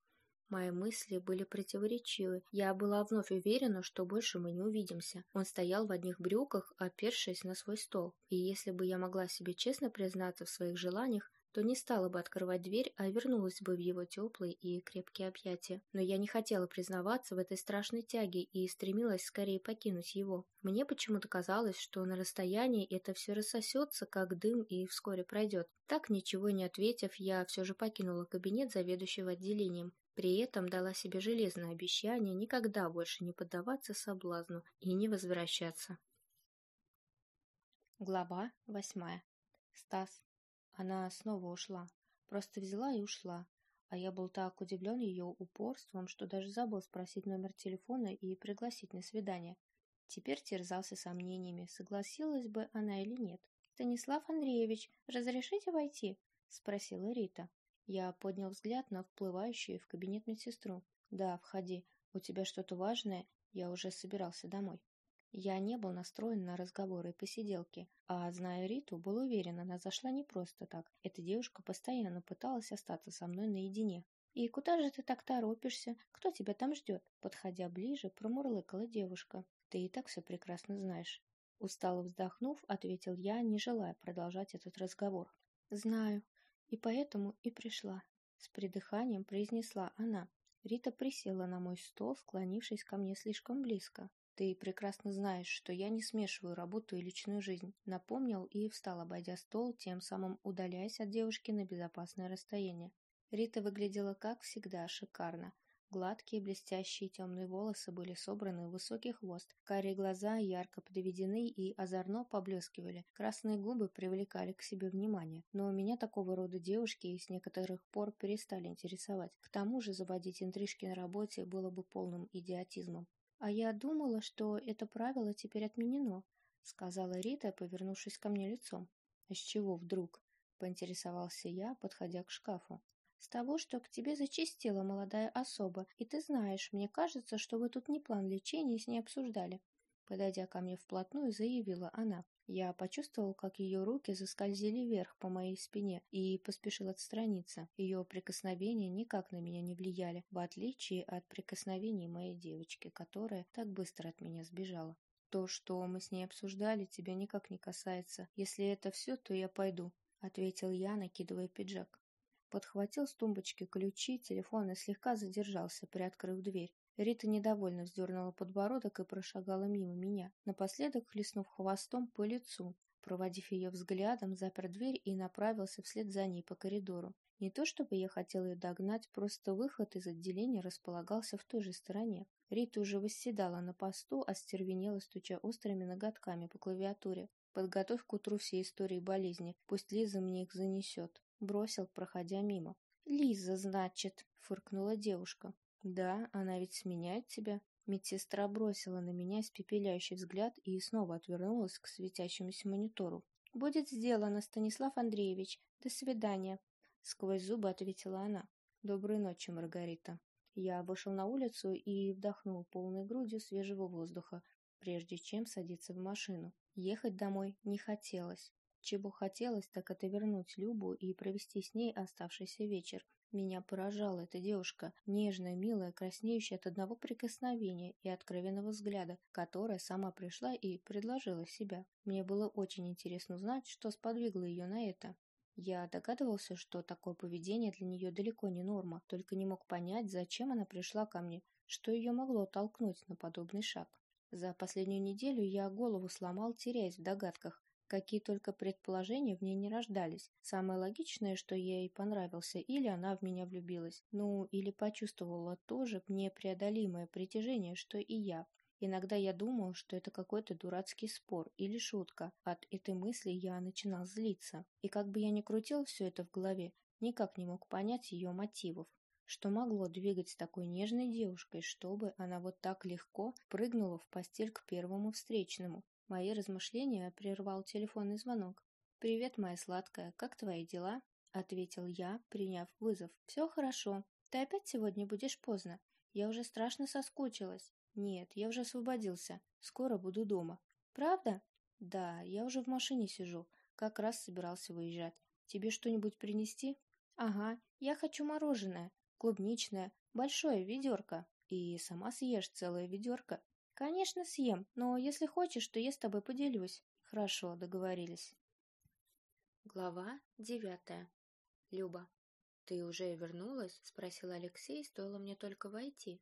B: Мои мысли были противоречивы. Я была вновь уверена, что больше мы не увидимся. Он стоял в одних брюках, опершись на свой стол. И если бы я могла себе честно признаться в своих желаниях, то не стала бы открывать дверь, а вернулась бы в его теплые и крепкие объятия. Но я не хотела признаваться в этой страшной тяге и стремилась скорее покинуть его. Мне почему-то казалось, что на расстоянии это все рассосется, как дым, и вскоре пройдет. Так, ничего не ответив, я все же покинула кабинет заведующего отделением. При этом дала себе железное обещание никогда больше не поддаваться соблазну и не возвращаться. Глава восьмая. Стас. Она снова ушла. Просто взяла и ушла. А я был так удивлен ее упорством, что даже забыл спросить номер телефона и пригласить на свидание. Теперь терзался сомнениями, согласилась бы она или нет. «Станислав Андреевич, разрешите войти?» — спросила Рита. Я поднял взгляд на вплывающую в кабинет медсестру. «Да, входи. У тебя что-то важное? Я уже собирался домой». Я не был настроен на разговоры и посиделки, а, зная Риту, был уверен, она зашла не просто так. Эта девушка постоянно пыталась остаться со мной наедине. «И куда же ты так торопишься? Кто тебя там ждет?» Подходя ближе, промурлыкала девушка. «Ты и так все прекрасно знаешь». Устало вздохнув, ответил я, не желая продолжать этот разговор. «Знаю. И поэтому и пришла». С придыханием произнесла она. Рита присела на мой стол, склонившись ко мне слишком близко. «Ты прекрасно знаешь, что я не смешиваю работу и личную жизнь», напомнил и встал, обойдя стол, тем самым удаляясь от девушки на безопасное расстояние. Рита выглядела, как всегда, шикарно. Гладкие, блестящие темные волосы были собраны в высокий хвост, карие глаза ярко подведены и озорно поблескивали, красные губы привлекали к себе внимание, но у меня такого рода девушки с некоторых пор перестали интересовать. К тому же заводить интрижки на работе было бы полным идиотизмом. «А я думала, что это правило теперь отменено», — сказала Рита, повернувшись ко мне лицом. «А с чего вдруг?» — поинтересовался я, подходя к шкафу. «С того, что к тебе зачастила молодая особа, и ты знаешь, мне кажется, что вы тут не план лечения с ней обсуждали». Подойдя ко мне вплотную, заявила она. Я почувствовал, как ее руки заскользили вверх по моей спине и поспешил отстраниться. Ее прикосновения никак на меня не влияли, в отличие от прикосновений моей девочки, которая так быстро от меня сбежала. То, что мы с ней обсуждали, тебя никак не касается. Если это все, то я пойду, — ответил я, накидывая пиджак. Подхватил с тумбочки ключи, телефон и слегка задержался, приоткрыв дверь. Рита недовольно вздернула подбородок и прошагала мимо меня, напоследок хлестнув хвостом по лицу. Проводив ее взглядом, запер дверь и направился вслед за ней по коридору. Не то чтобы я хотела ее догнать, просто выход из отделения располагался в той же стороне. Рита уже восседала на посту, остервенела, стуча острыми ноготками по клавиатуре. «Подготовь к утру все истории болезни, пусть Лиза мне их занесет», — бросил, проходя мимо. «Лиза, значит», — фыркнула девушка. «Да, она ведь сменяет тебя». Медсестра бросила на меня испепеляющий взгляд и снова отвернулась к светящемуся монитору. «Будет сделано, Станислав Андреевич. До свидания», — сквозь зубы ответила она. «Доброй ночи, Маргарита». Я вышел на улицу и вдохнул полной грудью свежего воздуха, прежде чем садиться в машину. Ехать домой не хотелось. Чего хотелось, так это вернуть Любу и провести с ней оставшийся вечер. Меня поражала эта девушка, нежная, милая, краснеющая от одного прикосновения и откровенного взгляда, которая сама пришла и предложила себя. Мне было очень интересно узнать, что сподвигло ее на это. Я догадывался, что такое поведение для нее далеко не норма, только не мог понять, зачем она пришла ко мне, что ее могло толкнуть на подобный шаг. За последнюю неделю я голову сломал, теряясь в догадках, какие только предположения в ней не рождались. Самое логичное, что ей понравился, или она в меня влюбилась, ну, или почувствовала то же непреодолимое притяжение, что и я. Иногда я думал, что это какой-то дурацкий спор или шутка. От этой мысли я начинал злиться. И как бы я ни крутил все это в голове, никак не мог понять ее мотивов. Что могло двигать такой нежной девушкой, чтобы она вот так легко прыгнула в постель к первому встречному? Мои размышления прервал телефонный звонок. «Привет, моя сладкая, как твои дела?» — ответил я, приняв вызов. «Все хорошо. Ты опять сегодня будешь поздно? Я уже страшно соскучилась. Нет, я уже освободился. Скоро буду дома. Правда? Да, я уже в машине сижу. Как раз собирался выезжать. Тебе что-нибудь принести? Ага, я хочу мороженое. Клубничное. Большое ведерко. И сама съешь целое ведерко. Конечно, съем, но если хочешь, то я с тобой поделюсь. Хорошо, договорились.
A: Глава девятая. Люба. «Ты уже вернулась?» — спросил Алексей, стоило мне только войти.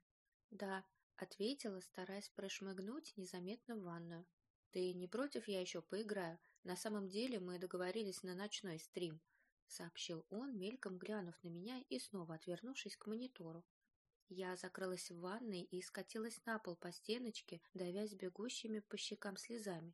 A: «Да, Ответила, стараясь прошмыгнуть незаметно в ванную. «Ты не против, я еще поиграю? На самом деле мы договорились на ночной стрим», — сообщил он, мельком глянув на меня и снова отвернувшись к монитору. Я закрылась в ванной и скатилась на пол по стеночке, давясь бегущими по щекам слезами.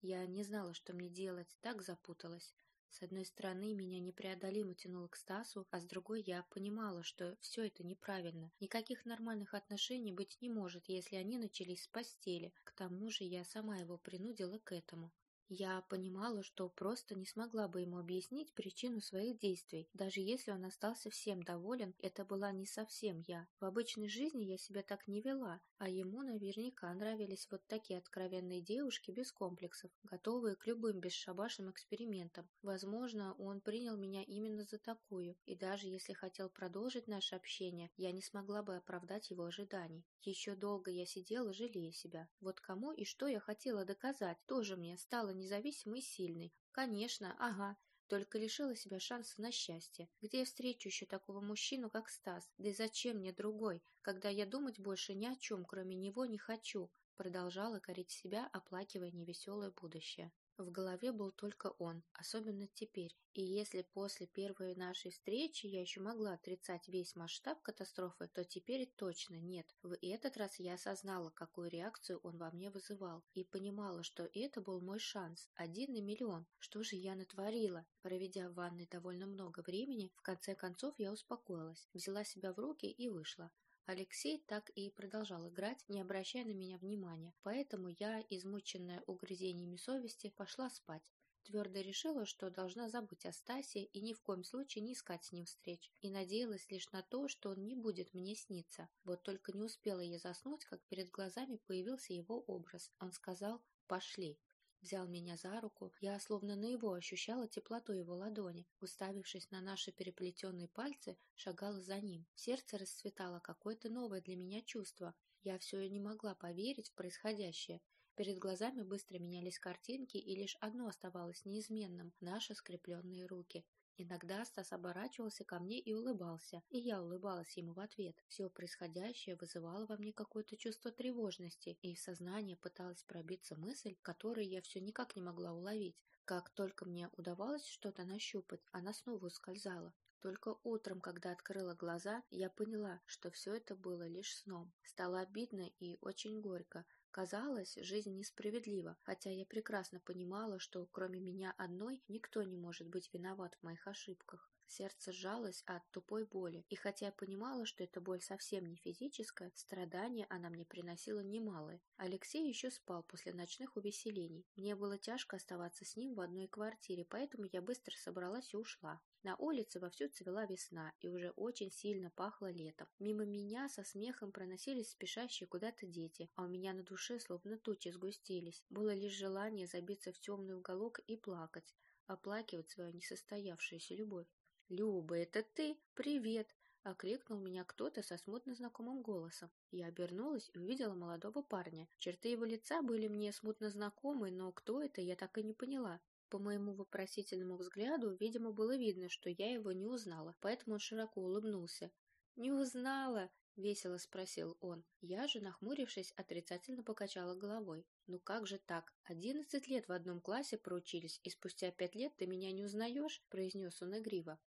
A: Я не знала, что мне делать, так запуталась. С одной стороны, меня непреодолимо тянуло к Стасу, а с другой я понимала, что все это неправильно. Никаких нормальных отношений быть не может, если они начались с постели. К тому же я сама его принудила к этому. Я понимала, что просто не смогла бы ему объяснить причину своих действий. Даже если он остался всем доволен, это была не совсем я. В обычной жизни я себя так не вела, а ему наверняка нравились вот такие откровенные девушки без комплексов, готовые к любым бесшабашным экспериментам. Возможно, он принял меня именно за такую, и даже если хотел продолжить наше общение, я не смогла бы оправдать его ожиданий. Еще долго я сидела, жалея себя. Вот кому и что я хотела доказать, тоже мне стало независимой и сильной. Конечно, ага, только лишила себя шанса на счастье. Где я встречу еще такого мужчину, как Стас? Да и зачем мне другой, когда я думать больше ни о чем, кроме него, не хочу? Продолжала корить себя, оплакивая невеселое будущее. В голове был только он, особенно теперь. И если после первой нашей встречи я еще могла отрицать весь масштаб катастрофы, то теперь точно нет. В этот раз я осознала, какую реакцию он во мне вызывал, и понимала, что это был мой шанс, один на миллион. Что же я натворила? Проведя в ванной довольно много времени, в конце концов я успокоилась, взяла себя в руки и вышла. Алексей так и продолжал играть, не обращая на меня внимания, поэтому я, измученная угрызениями совести, пошла спать. Твердо решила, что должна забыть о Стасе и ни в коем случае не искать с ним встреч, и надеялась лишь на то, что он не будет мне сниться. Вот только не успела я заснуть, как перед глазами появился его образ. Он сказал «пошли» взял меня за руку, я словно на его ощущала теплоту его ладони. Уставившись на наши переплетенные пальцы, шагала за ним. Сердце расцветало какое-то новое для меня чувство. Я все не могла поверить в происходящее. Перед глазами быстро менялись картинки, и лишь одно оставалось неизменным – наши скрепленные руки. Иногда Стас оборачивался ко мне и улыбался, и я улыбалась ему в ответ. Все происходящее вызывало во мне какое-то чувство тревожности, и в сознание пыталась пробиться мысль, которую я все никак не могла уловить. Как только мне удавалось что-то нащупать, она снова ускользала.
B: Только утром, когда открыла глаза, я поняла, что все это было лишь сном. Стало обидно и очень горько. Казалось, жизнь несправедлива, хотя я прекрасно понимала, что кроме меня одной никто не может быть виноват в моих ошибках. Сердце сжалось от тупой боли, и хотя я понимала, что эта боль совсем не физическая, страдания она мне приносила немалые. Алексей еще спал после ночных увеселений. Мне было тяжко оставаться с ним в одной квартире, поэтому я быстро собралась и ушла. На улице вовсю цвела весна, и уже очень сильно пахло летом. Мимо меня со смехом проносились спешащие куда-то дети, а у меня на душе словно тучи сгустились. Было лишь желание забиться в темный уголок и плакать, оплакивать свою несостоявшуюся любовь. «Люба, это ты? Привет!» — окликнул меня кто-то со смутно знакомым голосом. Я обернулась и увидела молодого парня. Черты его лица были мне смутно знакомы, но кто это, я так и не поняла. По моему вопросительному взгляду, видимо, было видно, что я его не узнала, поэтому он широко улыбнулся. «Не узнала!» — весело спросил он. Я же, нахмурившись, отрицательно покачала головой. «Ну как же так? Одиннадцать лет в одном классе проучились, и спустя пять лет ты меня не узнаешь?» — произнес он игриво.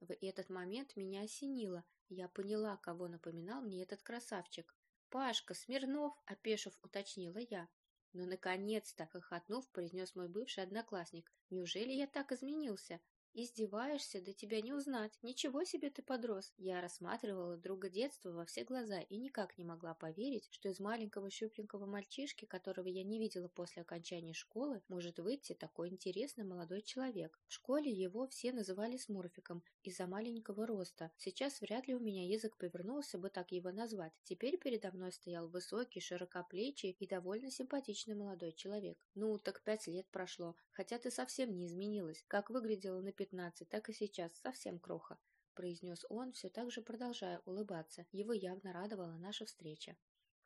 B: В этот момент меня осенило. Я поняла, кого напоминал мне этот красавчик. «Пашка Смирнов!» — опешив, уточнила я. «Ну, наконец-то!» — хохотнув, произнес мой бывший одноклассник. «Неужели я так изменился? «Издеваешься? Да тебя не узнать. Ничего себе ты подрос!» Я рассматривала друга детства во все глаза и никак не могла поверить, что из маленького щупленького мальчишки, которого я не видела после окончания школы, может выйти такой интересный молодой человек. В школе его все называли Смурфиком из-за маленького роста. Сейчас вряд ли у меня язык повернулся бы так его назвать. Теперь передо мной стоял высокий, широкоплечий и довольно симпатичный молодой человек. «Ну, так пять лет прошло, хотя ты совсем не изменилась. Как выглядела на пятнадцать, так и сейчас, совсем кроха», — произнес он, все так же продолжая улыбаться. Его явно радовала наша встреча.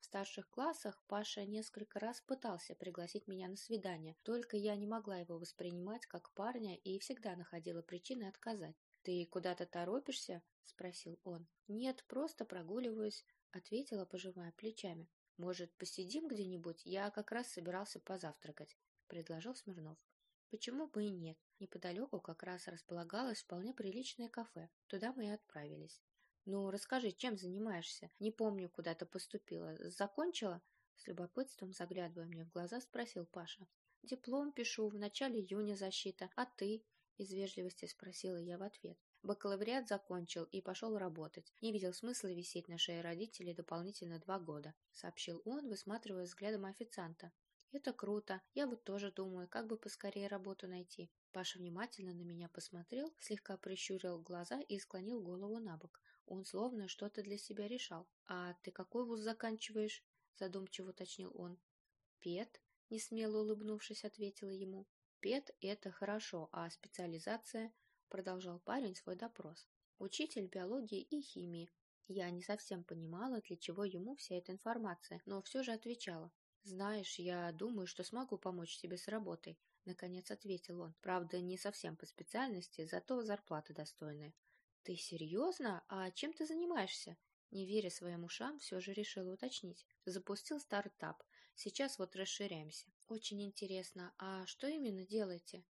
B: В старших классах Паша несколько раз пытался пригласить меня на свидание, только я не могла его воспринимать как парня и всегда находила причины отказать. «Ты куда-то торопишься?» — спросил он. «Нет, просто прогуливаюсь», — ответила, пожимая плечами. «Может, посидим где-нибудь? Я как раз собирался позавтракать», — предложил Смирнов. Почему бы и нет? Неподалеку как раз располагалось вполне приличное кафе. Туда мы и отправились. «Ну, расскажи, чем занимаешься? Не помню, куда ты поступила. Закончила?» С любопытством, заглядывая мне в глаза, спросил Паша. «Диплом пишу, в начале июня защита. А ты?» Из вежливости спросила я в ответ. Бакалавриат закончил и пошел работать. Не видел смысла висеть на шее родителей дополнительно два года, сообщил он, высматривая взглядом официанта. Это круто. Я вот тоже думаю, как бы поскорее работу найти. Паша внимательно на меня посмотрел, слегка прищурил глаза и склонил голову на бок. Он словно что-то для себя решал. «А ты какой вуз заканчиваешь?» – задумчиво уточнил он. «Пет», – несмело улыбнувшись, ответила ему. «Пет – это хорошо, а специализация?» – продолжал парень свой допрос. «Учитель биологии и химии». Я не совсем понимала, для чего ему вся эта информация, но все же отвечала. «Знаешь, я думаю, что смогу помочь тебе с работой», — наконец ответил он. «Правда, не совсем по специальности, зато зарплата достойная». «Ты серьезно? А чем ты занимаешься?» Не веря своим ушам, все же решил уточнить. Запустил стартап. Сейчас вот расширяемся. Очень интересно, а что именно делаете?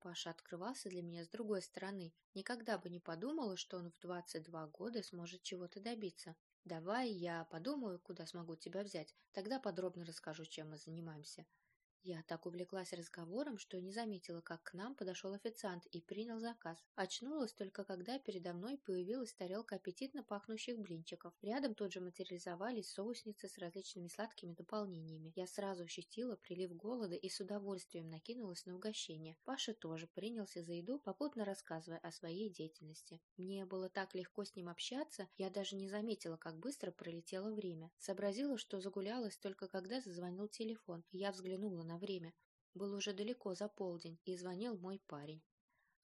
B: Паша открывался для меня с другой стороны. Никогда бы не подумала, что он в 22 года сможет чего-то добиться. Давай я подумаю, куда смогу тебя взять, тогда подробно расскажу, чем мы занимаемся. Я так увлеклась разговором, что не заметила, как к нам подошел официант и принял заказ. Очнулась только когда передо мной появилась тарелка аппетитно пахнущих блинчиков. Рядом тут же материализовались соусницы с различными сладкими дополнениями. Я сразу ощутила прилив голода и с удовольствием накинулась на угощение. Паша тоже принялся за еду, попутно рассказывая о своей деятельности. Мне было так легко с ним общаться, я даже не заметила, как быстро пролетело время. Сообразила, что загулялась только когда зазвонил телефон. Я взглянула на время. Был уже далеко за полдень, и звонил мой парень.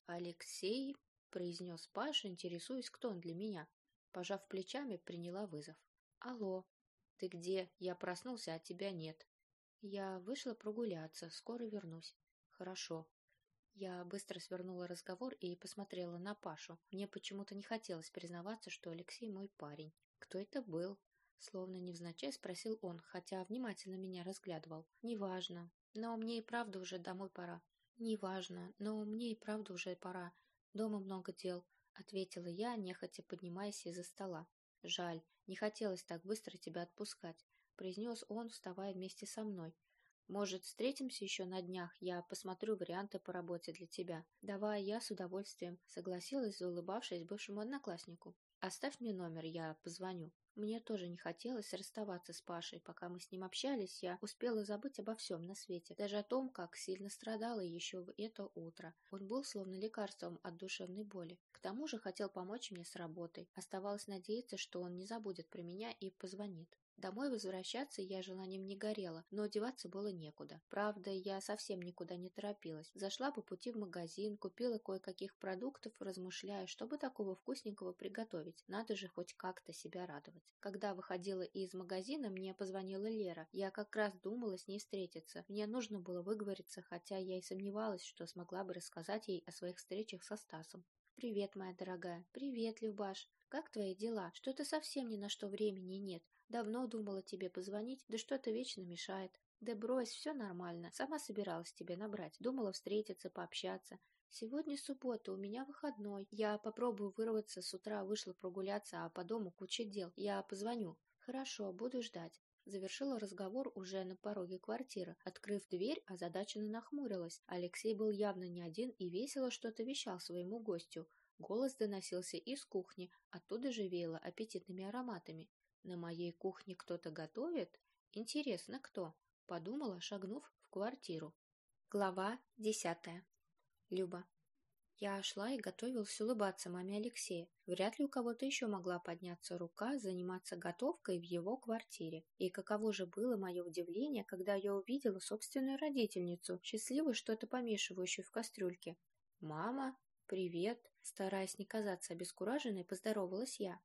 B: «Алексей», — произнес Паша, интересуясь, кто он для меня. Пожав плечами, приняла вызов. «Алло, ты где? Я проснулся, а тебя нет». «Я вышла прогуляться, скоро вернусь». «Хорошо». Я быстро свернула разговор и посмотрела на Пашу. Мне почему-то не хотелось признаваться, что Алексей мой парень. Кто это был? Словно невзначай спросил он, хотя внимательно меня разглядывал. «Неважно. Но мне и правда уже домой пора». «Неважно. Но мне и правда уже пора. Дома много дел».
A: ответила я, нехотя поднимаясь из-за стола. Жаль, не хотелось так быстро тебя отпускать, произнес он, вставая вместе со мной. Может, встретимся еще на днях, я посмотрю варианты по работе для тебя. Давай, я с удовольствием, согласилась, заулыбавшись бывшему однокласснику. Оставь мне номер, я позвоню. Мне тоже не хотелось расставаться с Пашей. Пока мы с ним общались, я успела забыть обо всем на свете, даже о том, как сильно страдала еще в это утро. Он был словно лекарством от душевной боли. К тому же хотел помочь мне с работой. Оставалось надеяться, что он не забудет про меня и позвонит. Домой возвращаться я желанием не горела, но одеваться было некуда. Правда, я совсем никуда не торопилась. Зашла по пути в магазин, купила кое-каких продуктов, размышляя, чтобы такого вкусненького приготовить. Надо же хоть как-то себя радовать. Когда выходила из магазина, мне позвонила Лера. Я как раз думала с ней встретиться. Мне нужно было выговориться, хотя я и сомневалась, что смогла бы рассказать ей о своих встречах со Стасом. «Привет, моя дорогая». «Привет, Любаш. Как твои дела? Что-то совсем ни на что времени нет. Давно думала тебе позвонить, да что-то вечно мешает. Да брось, все нормально. Сама собиралась тебе набрать. Думала встретиться, пообщаться. Сегодня суббота, у меня выходной. Я попробую вырваться, с утра вышла прогуляться, а по дому куча дел. Я позвоню. Хорошо, буду ждать. Завершила разговор уже на пороге квартиры. Открыв дверь, озадаченно нахмурилась. Алексей был явно не один и весело что-то вещал своему гостю. Голос доносился из кухни, оттуда же веяло аппетитными ароматами. На моей кухне кто-то готовит? Интересно, кто? Подумала, шагнув в квартиру. Глава десятая. Люба. Я шла и готовилась улыбаться маме Алексея. Вряд ли у кого-то еще могла подняться рука заниматься готовкой в его квартире. И каково же было мое удивление, когда я увидела собственную родительницу, счастливой что-то помешивающую в кастрюльке. «Мама, привет!» Стараясь не казаться обескураженной, поздоровалась я.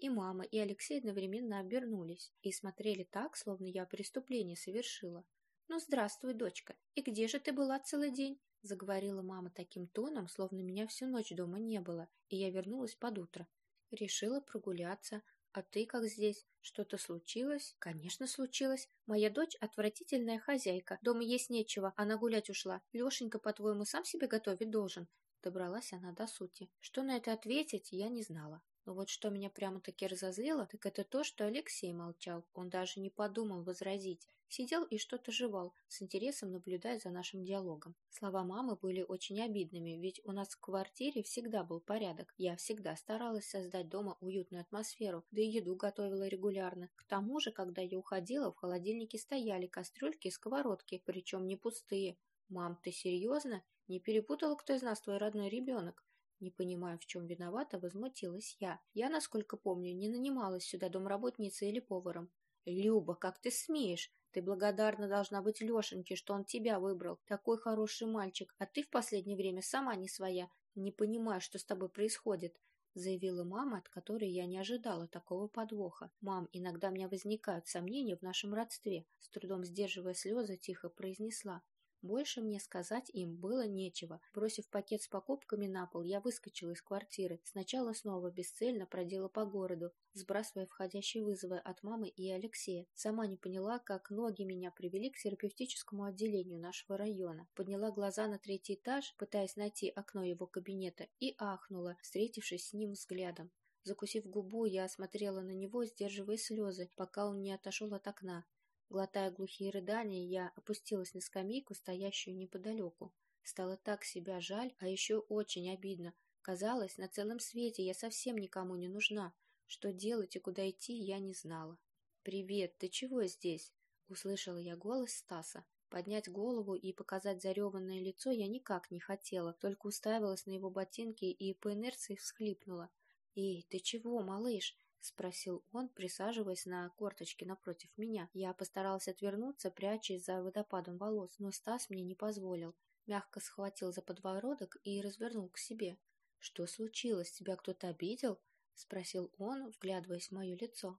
A: И мама, и Алексей одновременно обернулись и смотрели так, словно я преступление совершила. «Ну, здравствуй, дочка. И где же ты была целый день?» Заговорила мама таким тоном, словно меня всю ночь дома не было, и я вернулась под утро. Решила прогуляться. А ты как здесь? Что-то случилось? Конечно, случилось. Моя дочь отвратительная хозяйка. Дома есть нечего, она гулять ушла. Лешенька, по-твоему, сам себе готовить должен? Добралась она до сути. Что на это ответить, я не знала. Но вот что меня прямо-таки разозлило, так это то, что Алексей молчал. Он даже не подумал возразить. Сидел и что-то жевал, с интересом наблюдая за нашим диалогом. Слова мамы были очень обидными, ведь у нас в квартире всегда был порядок. Я всегда старалась создать дома уютную атмосферу, да и еду готовила регулярно. К тому же, когда я уходила, в холодильнике стояли кастрюльки и сковородки, причем не пустые. «Мам, ты серьезно? Не перепутала, кто из нас твой родной ребенок?» Не понимая, в чем виновата, возмутилась я. Я, насколько помню, не нанималась сюда домработницей или поваром. «Люба, как ты смеешь? Ты благодарна должна быть Лешеньке, что он тебя выбрал. Такой хороший мальчик, а ты в последнее время сама не своя. Не понимаю, что с тобой происходит», — заявила мама, от которой я не ожидала такого подвоха. «Мам, иногда у меня возникают сомнения в нашем родстве», — с трудом сдерживая слезы, тихо произнесла. Больше мне сказать им было нечего. Бросив пакет с покупками на пол, я выскочила из квартиры. Сначала снова бесцельно продела по городу, сбрасывая входящие вызовы от мамы и Алексея. Сама не поняла, как ноги меня привели к терапевтическому отделению нашего района. Подняла глаза на третий этаж, пытаясь найти окно его кабинета, и ахнула, встретившись с ним взглядом. Закусив губу, я смотрела на него, сдерживая слезы, пока он не отошел от окна. Глотая глухие рыдания, я опустилась на скамейку, стоящую неподалеку. Стало так себя жаль, а еще очень обидно. Казалось, на целом свете я совсем никому не нужна. Что делать и куда идти, я не знала. «Привет, ты чего здесь?» — услышала я голос Стаса. Поднять голову и показать зареванное лицо я никак не хотела, только уставилась на его ботинки и по инерции всхлипнула. «Эй, ты чего, малыш? — спросил он, присаживаясь на корточке напротив меня. Я постаралась отвернуться, прячась за водопадом волос, но Стас мне не позволил. Мягко схватил за подбородок и развернул к себе. «Что случилось? Тебя кто-то обидел?» — спросил он, вглядываясь в мое лицо.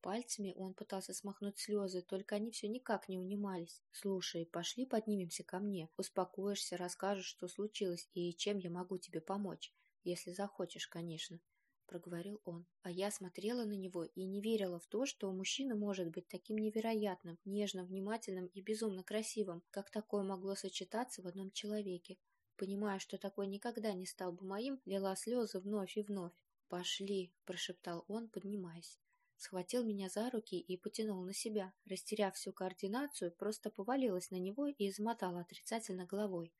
A: Пальцами он пытался смахнуть слезы, только они все никак не унимались. «Слушай, пошли поднимемся ко мне. Успокоишься, расскажешь, что случилось и чем я могу тебе помочь. Если захочешь, конечно» проговорил он. А я смотрела на него и не верила в то, что мужчина может быть таким невероятным, нежным, внимательным и безумно красивым, как такое могло сочетаться в одном человеке.
B: Понимая, что такой никогда не стал бы моим, лила слезы вновь и вновь. «Пошли!» – прошептал он, поднимаясь. Схватил меня за руки и потянул на себя. Растеряв всю координацию, просто повалилась на него и измотала отрицательно головой.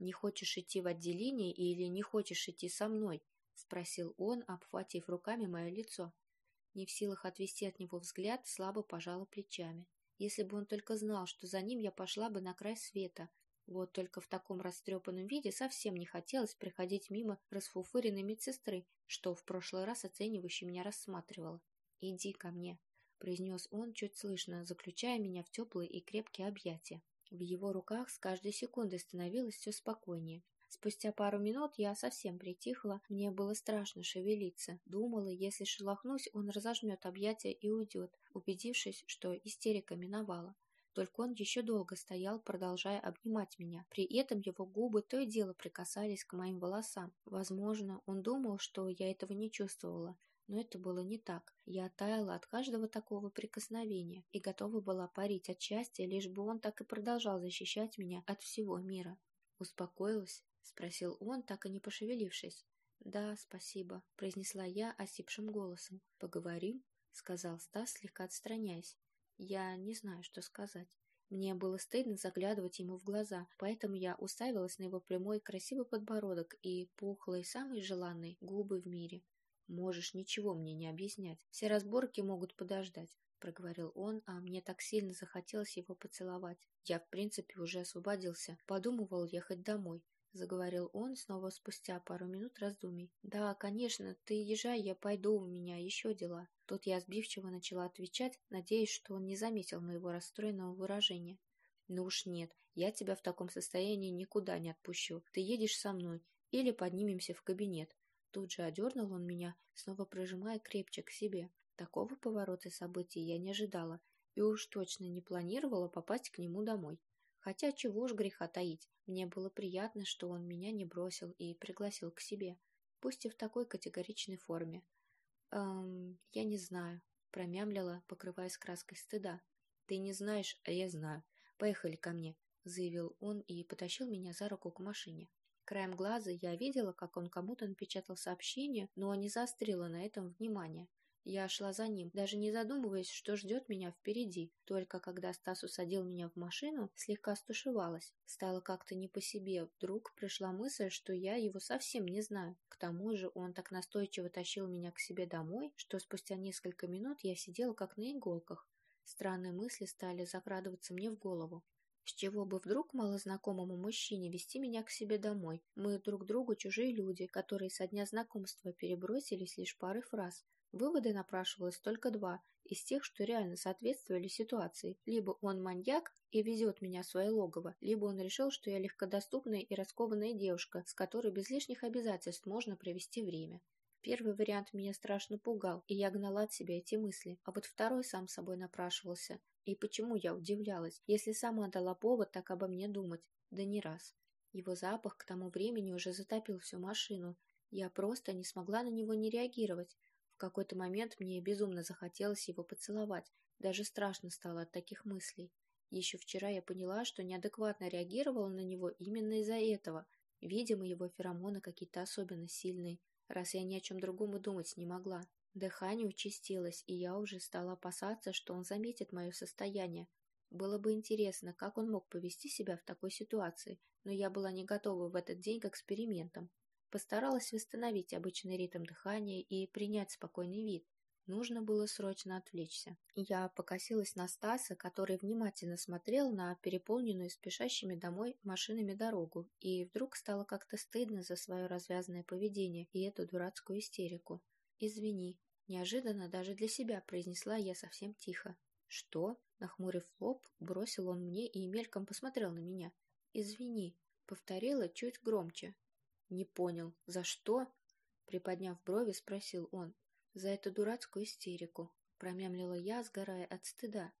B: «Не хочешь идти в отделение или не хочешь идти со мной?» – спросил он, обхватив руками мое лицо. Не в силах отвести от него взгляд, слабо пожала плечами. Если бы он только знал, что за ним я пошла бы на край света. Вот только в таком растрепанном виде совсем не хотелось приходить мимо расфуфыренной медсестры, что в прошлый раз оценивающе меня рассматривала. «Иди ко мне», — произнес он чуть слышно, заключая меня в теплые и крепкие объятия. В его руках с каждой секундой становилось все спокойнее. Спустя пару минут я совсем притихла, мне было страшно шевелиться. Думала, если шелохнусь, он разожмет объятия и уйдет, убедившись, что истерика миновала. Только он еще долго стоял, продолжая обнимать меня. При этом его губы то и дело прикасались к моим волосам. Возможно, он думал, что я этого не чувствовала. Но это было не так. Я таяла от каждого такого прикосновения и готова была парить от счастья, лишь бы он так и продолжал защищать меня от всего мира. Успокоилась? — спросил он, так и не пошевелившись. «Да, спасибо», — произнесла я осипшим голосом. «Поговорим?» — сказал Стас, слегка отстраняясь. Я не знаю, что сказать. Мне было стыдно заглядывать ему в глаза, поэтому я уставилась на его прямой красивый подбородок и пухлые, самые желанные губы в мире. «Можешь ничего мне не объяснять. Все разборки могут подождать», — проговорил он, а мне так сильно захотелось его поцеловать. Я, в принципе, уже освободился, подумывал ехать домой, заговорил он снова спустя пару минут раздумий. «Да, конечно, ты езжай, я пойду, у меня еще дела». Тут я сбивчиво начала отвечать, надеясь, что он не заметил моего расстроенного выражения. «Ну уж нет, я тебя в таком состоянии никуда не отпущу. Ты едешь со мной или поднимемся в кабинет». Тут же одернул он меня, снова прижимая крепче к себе. Такого поворота событий я не ожидала и уж точно не планировала попасть к нему домой. Хотя чего уж греха таить, мне было приятно, что он меня не бросил и пригласил к себе, пусть и в такой категоричной форме. «Эм, я не знаю», — промямлила, покрываясь краской стыда. «Ты не знаешь, а я знаю. Поехали ко мне», — заявил он и потащил меня за руку к машине. Краем глаза я видела, как он кому-то напечатал сообщение, но не заострила на этом внимание. Я шла за ним, даже не задумываясь, что ждет меня впереди. Только когда Стас усадил меня в машину, слегка стушевалась. Стало как-то не по себе. Вдруг пришла мысль, что я его совсем не знаю. К тому же он так настойчиво тащил меня к себе домой, что спустя несколько минут я сидела как на иголках. Странные мысли стали закрадываться мне в голову. С чего бы вдруг малознакомому мужчине вести меня к себе домой? Мы друг другу чужие люди, которые со дня знакомства перебросились лишь парой фраз. Выводы напрашивалось только два, из тех, что реально соответствовали ситуации. Либо он маньяк и везет меня в свое логово, либо он решил, что я легкодоступная и раскованная девушка, с которой без лишних обязательств можно провести время. Первый вариант меня страшно пугал, и я гнала от себя эти мысли, а вот второй сам собой напрашивался. И почему я удивлялась, если сама дала повод так обо мне думать? Да не раз. Его запах к тому времени уже затопил всю машину. Я просто не смогла на него не реагировать. В какой-то момент мне безумно захотелось его поцеловать, даже страшно стало от таких мыслей. Еще вчера я поняла, что неадекватно реагировала на него именно из-за этого. Видимо, его феромоны какие-то особенно сильные, раз я ни о чем другом и думать не могла. Дыхание участилось, и я уже стала опасаться, что он заметит мое состояние. Было бы интересно, как он мог повести себя в такой ситуации, но я была не готова в этот день к экспериментам. Постаралась восстановить обычный ритм дыхания и принять спокойный вид. Нужно было срочно отвлечься. Я покосилась на Стаса, который внимательно смотрел на переполненную спешащими домой машинами дорогу, и вдруг стало как-то стыдно за свое развязанное поведение и эту дурацкую истерику. «Извини», неожиданно даже для себя произнесла я совсем тихо. «Что?» – нахмурив лоб, бросил он мне и мельком посмотрел на меня. «Извини», – повторила чуть громче, «Не понял. За что?» Приподняв брови, спросил он. «За эту дурацкую истерику», — промямлила я, сгорая от стыда.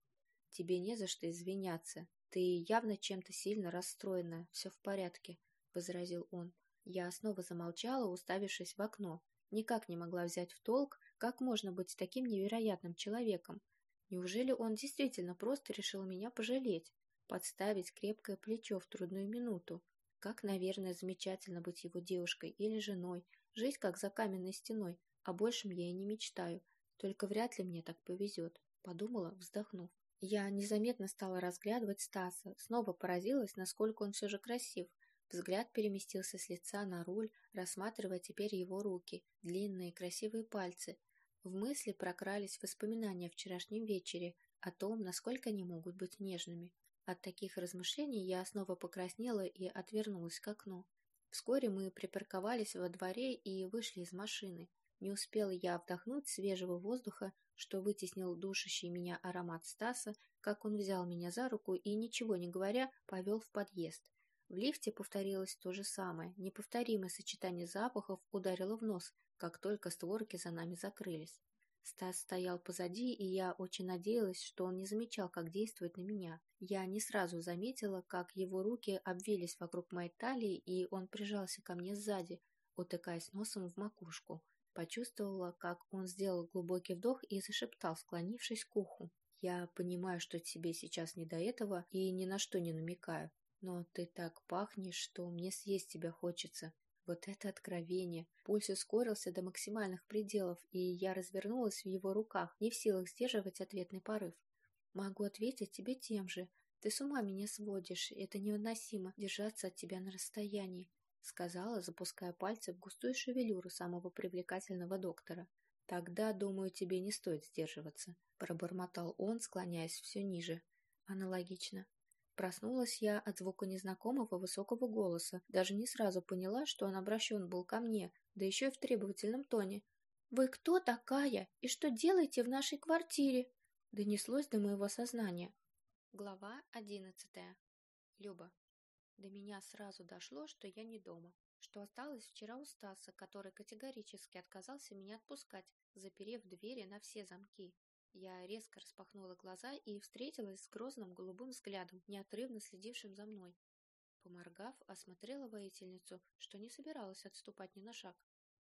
B: «Тебе не за что извиняться. Ты явно чем-то сильно расстроена. Все в порядке», — возразил он. Я снова замолчала, уставившись в окно. Никак не могла взять в толк, как можно быть таким невероятным человеком. Неужели он действительно просто решил меня пожалеть, подставить крепкое плечо в трудную минуту? Как, наверное, замечательно быть его девушкой или женой, жить как за каменной стеной, о большем я и не мечтаю, только вряд ли мне так повезет, подумала, вздохнув. Я незаметно стала разглядывать Стаса, снова поразилась, насколько он все же красив. Взгляд переместился с лица на руль, рассматривая теперь его руки, длинные красивые пальцы. В мысли прокрались воспоминания о вчерашнем вечере, о том, насколько они могут быть нежными. От таких размышлений я снова покраснела и отвернулась к окну. Вскоре мы припарковались во дворе и вышли из машины. Не успела я вдохнуть свежего воздуха, что вытеснил душащий меня аромат Стаса, как он взял меня за руку и, ничего не говоря, повел в подъезд. В лифте повторилось то же самое. Неповторимое сочетание запахов ударило в нос, как только створки за нами закрылись. Стас стоял позади, и я очень надеялась, что он не замечал, как действует на меня. Я не сразу заметила, как его руки обвились вокруг моей талии, и он прижался ко мне сзади, утыкаясь носом в макушку. Почувствовала, как он сделал глубокий вдох и зашептал, склонившись к уху. «Я понимаю, что тебе сейчас не до этого и ни на что не намекаю, но ты так пахнешь, что мне съесть тебя хочется. Вот это откровение! Пульс ускорился до максимальных пределов, и я развернулась в его руках, не в силах сдерживать ответный порыв. Могу ответить тебе тем же. Ты с ума меня сводишь, это невыносимо держаться от тебя на расстоянии, сказала, запуская пальцы в густую шевелюру самого привлекательного доктора. Тогда, думаю, тебе не стоит сдерживаться, пробормотал он, склоняясь все ниже. Аналогично. Проснулась я от звука незнакомого высокого голоса, даже не сразу поняла, что он обращен был ко мне, да еще и в требовательном тоне. «Вы кто такая? И что делаете в нашей квартире?» Донеслось до моего сознания. Глава одиннадцатая. Люба. До меня сразу дошло, что я не дома, что осталось вчера у Стаса, который категорически отказался меня отпускать, заперев двери на все замки. Я резко распахнула глаза и встретилась с грозным голубым взглядом, неотрывно следившим за мной. Поморгав, осмотрела воительницу, что не собиралась отступать ни на шаг.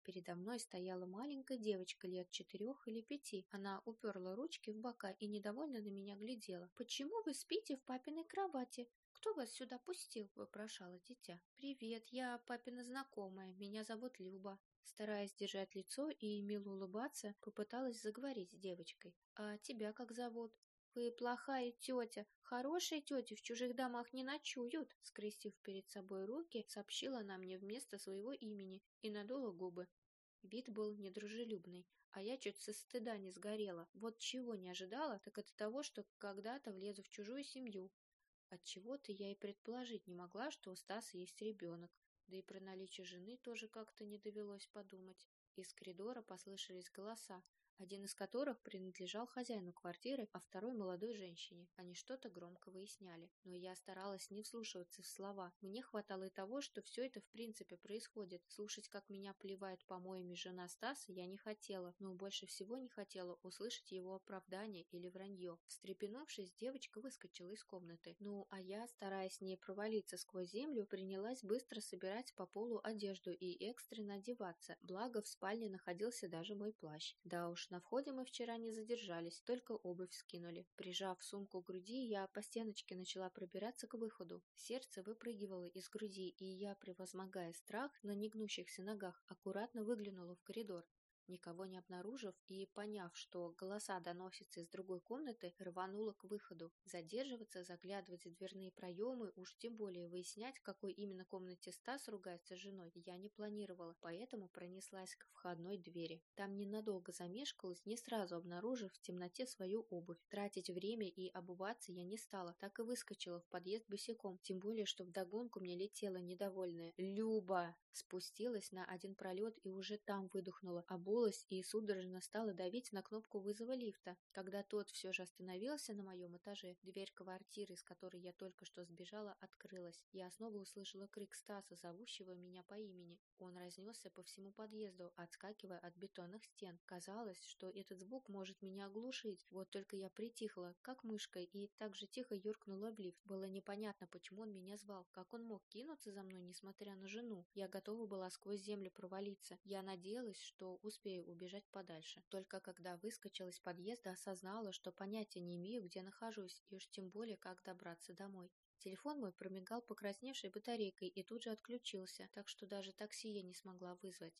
B: Передо мной стояла маленькая девочка лет четырех или пяти. Она уперла ручки в бока и недовольно на меня глядела. «Почему вы спите в папиной кровати? Кто вас сюда пустил?» – вопрошала дитя. «Привет, я папина знакомая. Меня зовут Люба. Стараясь держать лицо и мило улыбаться, попыталась заговорить с девочкой. «А тебя как зовут?» «Вы плохая тетя. Хорошие тети в чужих домах не ночуют», скрестив перед собой руки, сообщила она мне вместо своего имени и надула губы. Вид был недружелюбный, а я чуть со стыда не сгорела. Вот чего не ожидала, так это того, что когда-то влезу в чужую семью. От чего то я и предположить не могла, что у Стаса есть ребенок. Да и про наличие жены тоже как-то не довелось подумать. Из коридора послышались голоса, один из которых принадлежал хозяину квартиры, а второй молодой женщине. Они что-то громко выясняли, но я старалась не вслушиваться в слова. Мне хватало и того, что все это в принципе происходит. Слушать, как меня плевает помоями жена Стаса, я не хотела, но больше всего не хотела услышать его оправдание или вранье. Встрепенувшись, девочка выскочила из комнаты. Ну, а я, стараясь не провалиться сквозь землю, принялась быстро собирать по полу одежду и экстренно одеваться. Благо, в спальне находился даже мой плащ. Да уж, на входе мы вчера не задержались, только обувь скинули. Прижав сумку к груди, я по стеночке начала пробираться к выходу. Сердце выпрыгивало из груди, и я, превозмогая страх на негнущихся ногах, аккуратно выглянула в коридор. Никого не обнаружив и поняв, что голоса доносятся из другой комнаты, рванула к выходу. Задерживаться, заглядывать в дверные проемы, уж тем более выяснять, в какой именно комнате Стас ругается с женой, я не планировала, поэтому пронеслась к входной двери. Там ненадолго замешкалась, не сразу обнаружив в темноте свою обувь. Тратить время и обуваться я не стала, так и выскочила в подъезд босиком, тем более, что вдогонку мне летела недовольная «Люба!» Спустилась на один пролет и уже там выдохнула, обулась и судорожно стала давить на кнопку вызова лифта. Когда тот все же остановился на моем этаже, дверь квартиры, из которой я только что сбежала, открылась. Я снова услышала крик Стаса, зовущего меня по имени. Он разнесся по всему подъезду, отскакивая от бетонных стен. Казалось, что этот звук может меня оглушить. Вот только я притихла, как мышка, и так же тихо юркнула в лифт. Было непонятно, почему он меня звал. Как он мог кинуться за мной, несмотря на жену? Я готова была сквозь землю провалиться. Я надеялась, что успею убежать подальше. Только когда выскочила из подъезда, осознала, что понятия не имею, где нахожусь, и уж тем более, как добраться домой.
A: Телефон мой промигал покрасневшей батарейкой и тут же отключился, так что даже такси я не смогла вызвать.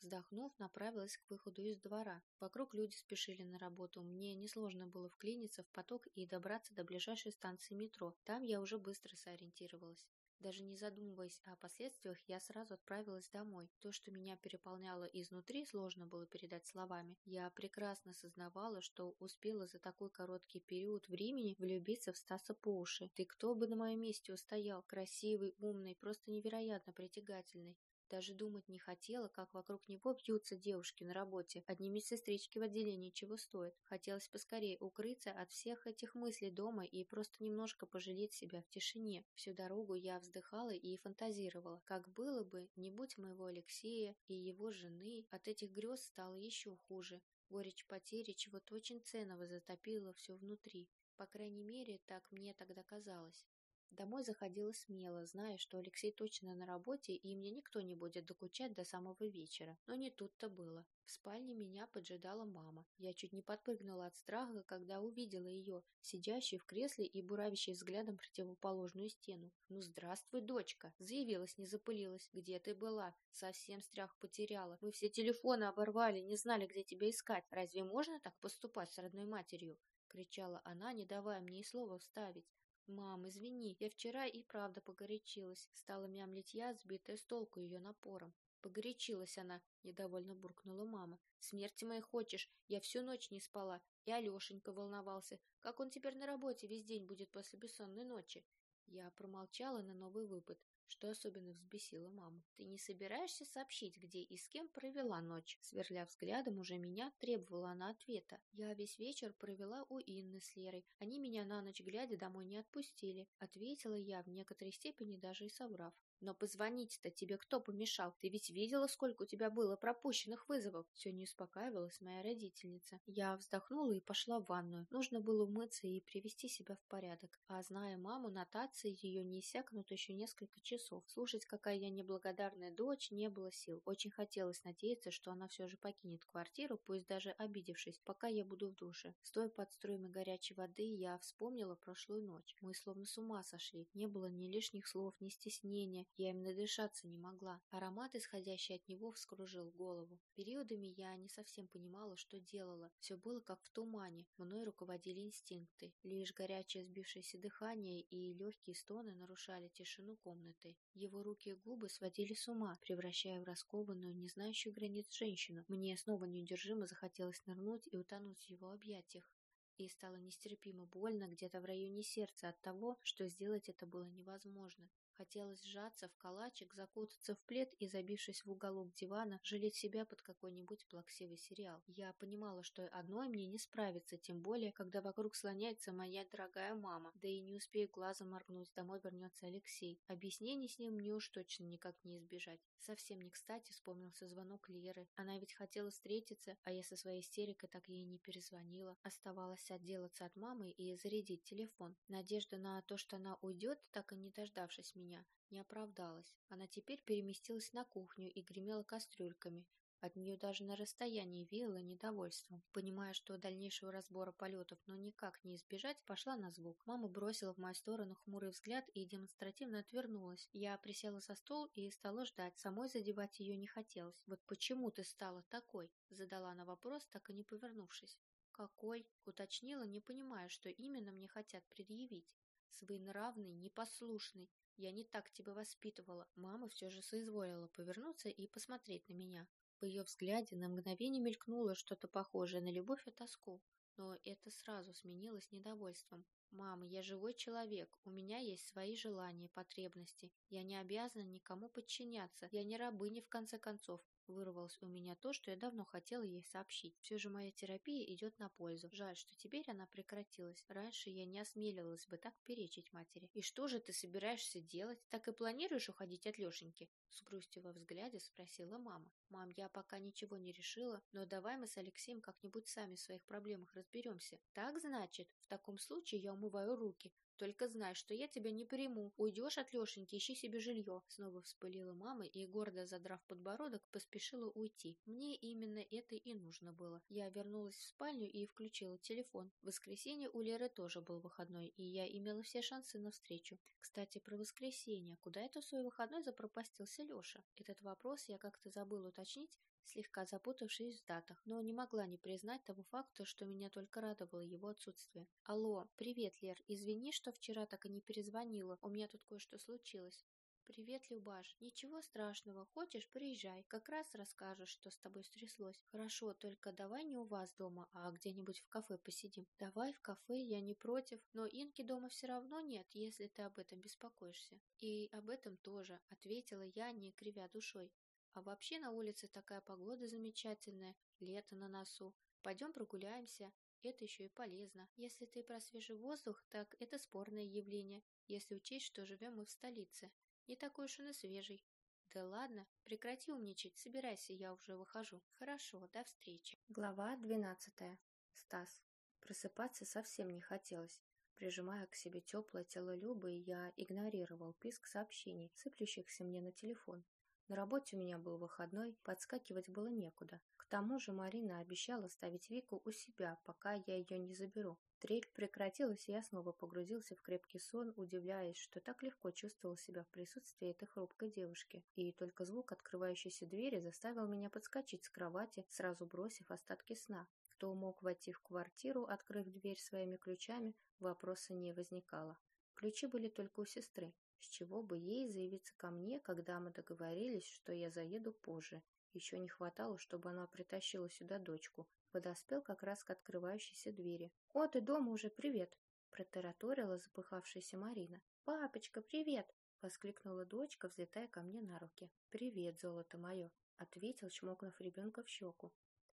A: Вздохнув, направилась к выходу из двора. Вокруг люди спешили на работу. Мне несложно было вклиниться в поток и добраться до ближайшей станции метро. Там я уже быстро сориентировалась. Даже не задумываясь о последствиях, я сразу отправилась домой. То, что меня переполняло изнутри, сложно было передать словами. Я прекрасно сознавала, что успела за такой короткий период времени влюбиться в Стаса по уши. Ты кто бы на моем месте устоял? Красивый, умный, просто невероятно притягательный. Даже думать не хотела, как вокруг него бьются девушки на работе. Одни медсестрички в отделении чего стоят. Хотелось поскорее укрыться от всех этих мыслей дома и просто немножко пожалеть себя в тишине. Всю дорогу я вздыхала и фантазировала. Как было бы, не будь моего Алексея и его жены, от этих грез стало еще хуже. Горечь потери чего-то очень ценного затопила все внутри. По крайней мере, так мне тогда казалось. Домой заходила смело, зная, что Алексей точно на работе и мне никто не будет докучать до самого вечера. Но не тут-то было. В спальне меня поджидала мама. Я чуть не подпрыгнула от страха, когда увидела ее, сидящей в кресле и буравящей взглядом противоположную стену. «Ну, здравствуй, дочка!» Заявилась, не запылилась. «Где ты была?» Совсем страх потеряла. Мы все телефоны оборвали, не знали, где тебя искать. Разве можно так поступать с родной матерью? кричала она, не давая мне и слова вставить. «Мам, извини, я вчера и правда погорячилась», — стала мямлить я, сбитая с толку ее напором. Погорячилась она, недовольно буркнула мама. «Смерти моей хочешь, я всю ночь не спала, и Алешенька волновался. Как он теперь на работе весь день будет после бессонной ночи?» Я промолчала на новый выпад что особенно взбесило маму. «Ты не собираешься сообщить, где и с кем провела ночь?» Сверля взглядом уже меня, требовала она ответа. «Я весь вечер провела у Инны с Лерой. Они меня на ночь глядя домой не отпустили», ответила я, в некоторой степени даже и соврав. Но позвонить-то тебе кто помешал? Ты ведь видела, сколько у тебя было пропущенных вызовов? Все не успокаивалась моя родительница. Я вздохнула и пошла в ванную. Нужно было умыться и привести себя в порядок. А зная маму, нотации ее не иссякнут еще несколько часов. Слушать, какая я неблагодарная дочь, не было сил. Очень хотелось надеяться, что она все же покинет квартиру, пусть даже обидевшись, пока я буду в душе. Стоя под струями горячей воды, я вспомнила прошлую ночь. Мы словно с ума сошли. Не было ни лишних слов, ни стеснения, я им надышаться не могла. Аромат, исходящий от него, вскружил голову. Периодами я не совсем понимала, что делала. Все было как в тумане. Мной руководили инстинкты. Лишь горячее сбившееся дыхание и легкие стоны нарушали тишину комнаты. Его руки и губы сводили с ума, превращая в раскованную, не знающую границ женщину. Мне снова неудержимо захотелось нырнуть и утонуть в его объятиях и стало нестерпимо больно где-то в районе сердца от того, что сделать это было невозможно. Хотелось сжаться в калачик, закутаться в плед и, забившись в уголок дивана, жалеть себя под какой-нибудь плаксивый сериал. Я понимала, что одной мне не справиться, тем более, когда вокруг слоняется моя дорогая мама. Да и не успею глазом моргнуть, домой вернется Алексей. Объяснений с ним мне уж точно никак не избежать. Совсем не кстати вспомнился звонок Леры. Она ведь хотела встретиться, а я со своей истерикой так ей не перезвонила. Оставалось отделаться от мамы и зарядить телефон. Надежда на то, что она уйдет, так и не дождавшись меня, меня не оправдалась. Она теперь переместилась на кухню и гремела кастрюльками. От нее даже на расстоянии веяло недовольством. Понимая, что дальнейшего разбора полетов но никак не избежать, пошла на звук. Мама бросила в мою сторону хмурый взгляд и демонстративно отвернулась. Я присела за стол и стала ждать. Самой задевать ее не хотелось. «Вот почему ты стала такой?» Задала она вопрос, так и не повернувшись. «Какой?» — уточнила, не понимая, что именно мне хотят предъявить. «Своенравный, непослушный, я не так тебя воспитывала. Мама все же соизволила повернуться и посмотреть на меня. В ее взгляде на мгновение мелькнуло что-то похожее на любовь и тоску, но это сразу сменилось недовольством. «Мама, я живой человек, у меня есть свои желания, потребности. Я не обязана никому подчиняться, я не рабыня в конце концов. Вырвалось у меня то, что я давно хотела ей сообщить. Все же моя терапия идет на пользу. Жаль, что теперь она прекратилась. Раньше я не осмеливалась бы так перечить матери. «И что же ты собираешься делать? Так и планируешь уходить от Лешеньки?» С грустью во взгляде спросила мама. «Мам, я пока ничего не решила, но давай мы с Алексеем как-нибудь сами в своих проблемах разберемся. Так, значит, в таком случае я умываю руки.
B: Только знай, что я тебя не приму. Уйдешь от Лешеньки, ищи себе жилье. Снова вспылила мама и, гордо задрав подбородок, поспешила уйти. Мне именно это и нужно было. Я вернулась в спальню и включила телефон. В воскресенье у Леры тоже был выходной, и я имела все шансы на встречу. Кстати, про воскресенье. Куда это свой выходной запропастился Леша? Этот вопрос я как-то забыла уточнить, слегка запутавшись в датах, но не могла не признать того факта, что меня только радовало его отсутствие. «Алло, привет, Лер, извини, что вчера так и не перезвонила, у меня тут кое-что случилось». «Привет, Любаш. Ничего страшного. Хочешь, приезжай. Как раз расскажешь, что с тобой стряслось. Хорошо, только давай не у вас дома, а где-нибудь в кафе посидим. Давай в кафе, я не против. Но Инки дома все равно нет, если ты об этом беспокоишься. И об этом тоже, ответила я, не кривя душой. А вообще на улице такая погода замечательная, лето на носу. Пойдем прогуляемся. Это еще и полезно. Если ты про свежий воздух, так это спорное явление, если учесть, что живем мы в столице. Не такой уж он и свежий. Да ладно, прекрати умничать, собирайся, я уже выхожу. Хорошо, до встречи. Глава двенадцатая. Стас. Просыпаться совсем не хотелось. Прижимая к себе теплое тело Любы, я игнорировал писк сообщений, сыплющихся мне на телефон. На работе у меня был выходной, подскакивать было некуда. К тому же Марина обещала ставить Вику у себя, пока я ее не заберу. Трель прекратилась, и я снова погрузился в крепкий сон, удивляясь, что так легко чувствовал себя в присутствии этой хрупкой девушки. И только звук открывающейся двери заставил меня подскочить с кровати, сразу бросив остатки сна. Кто мог войти в квартиру, открыв дверь своими ключами, вопроса не возникало. Ключи были только у сестры. С чего бы ей заявиться ко мне, когда мы договорились, что я заеду позже? Еще не хватало, чтобы она притащила сюда дочку. Подоспел как раз к открывающейся двери. «О, ты дома уже, привет!» Протараторила запыхавшаяся Марина. «Папочка, привет!» Воскликнула дочка, взлетая ко мне на руки. «Привет, золото мое!» Ответил, чмокнув ребенка в щеку.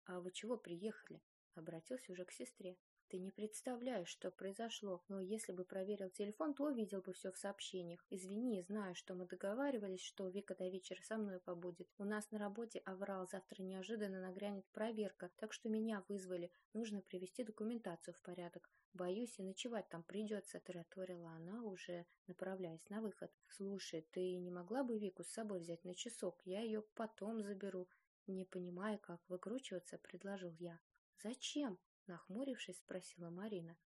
B: «А вы чего приехали?» Обратился уже к сестре. Ты не представляешь, что произошло, но если бы проверил телефон, то увидел бы все в сообщениях. Извини, знаю, что мы договаривались, что Вика до вечера со мной побудет. У нас на работе аврал, завтра неожиданно нагрянет проверка, так что меня вызвали. Нужно привести документацию в порядок. Боюсь, и ночевать там придется, тараторила она, уже направляясь на выход. Слушай, ты не могла бы Вику с собой взять на часок? Я ее потом заберу. Не понимая, как выкручиваться, предложил я. Зачем? Нахмурившись, спросила Марина.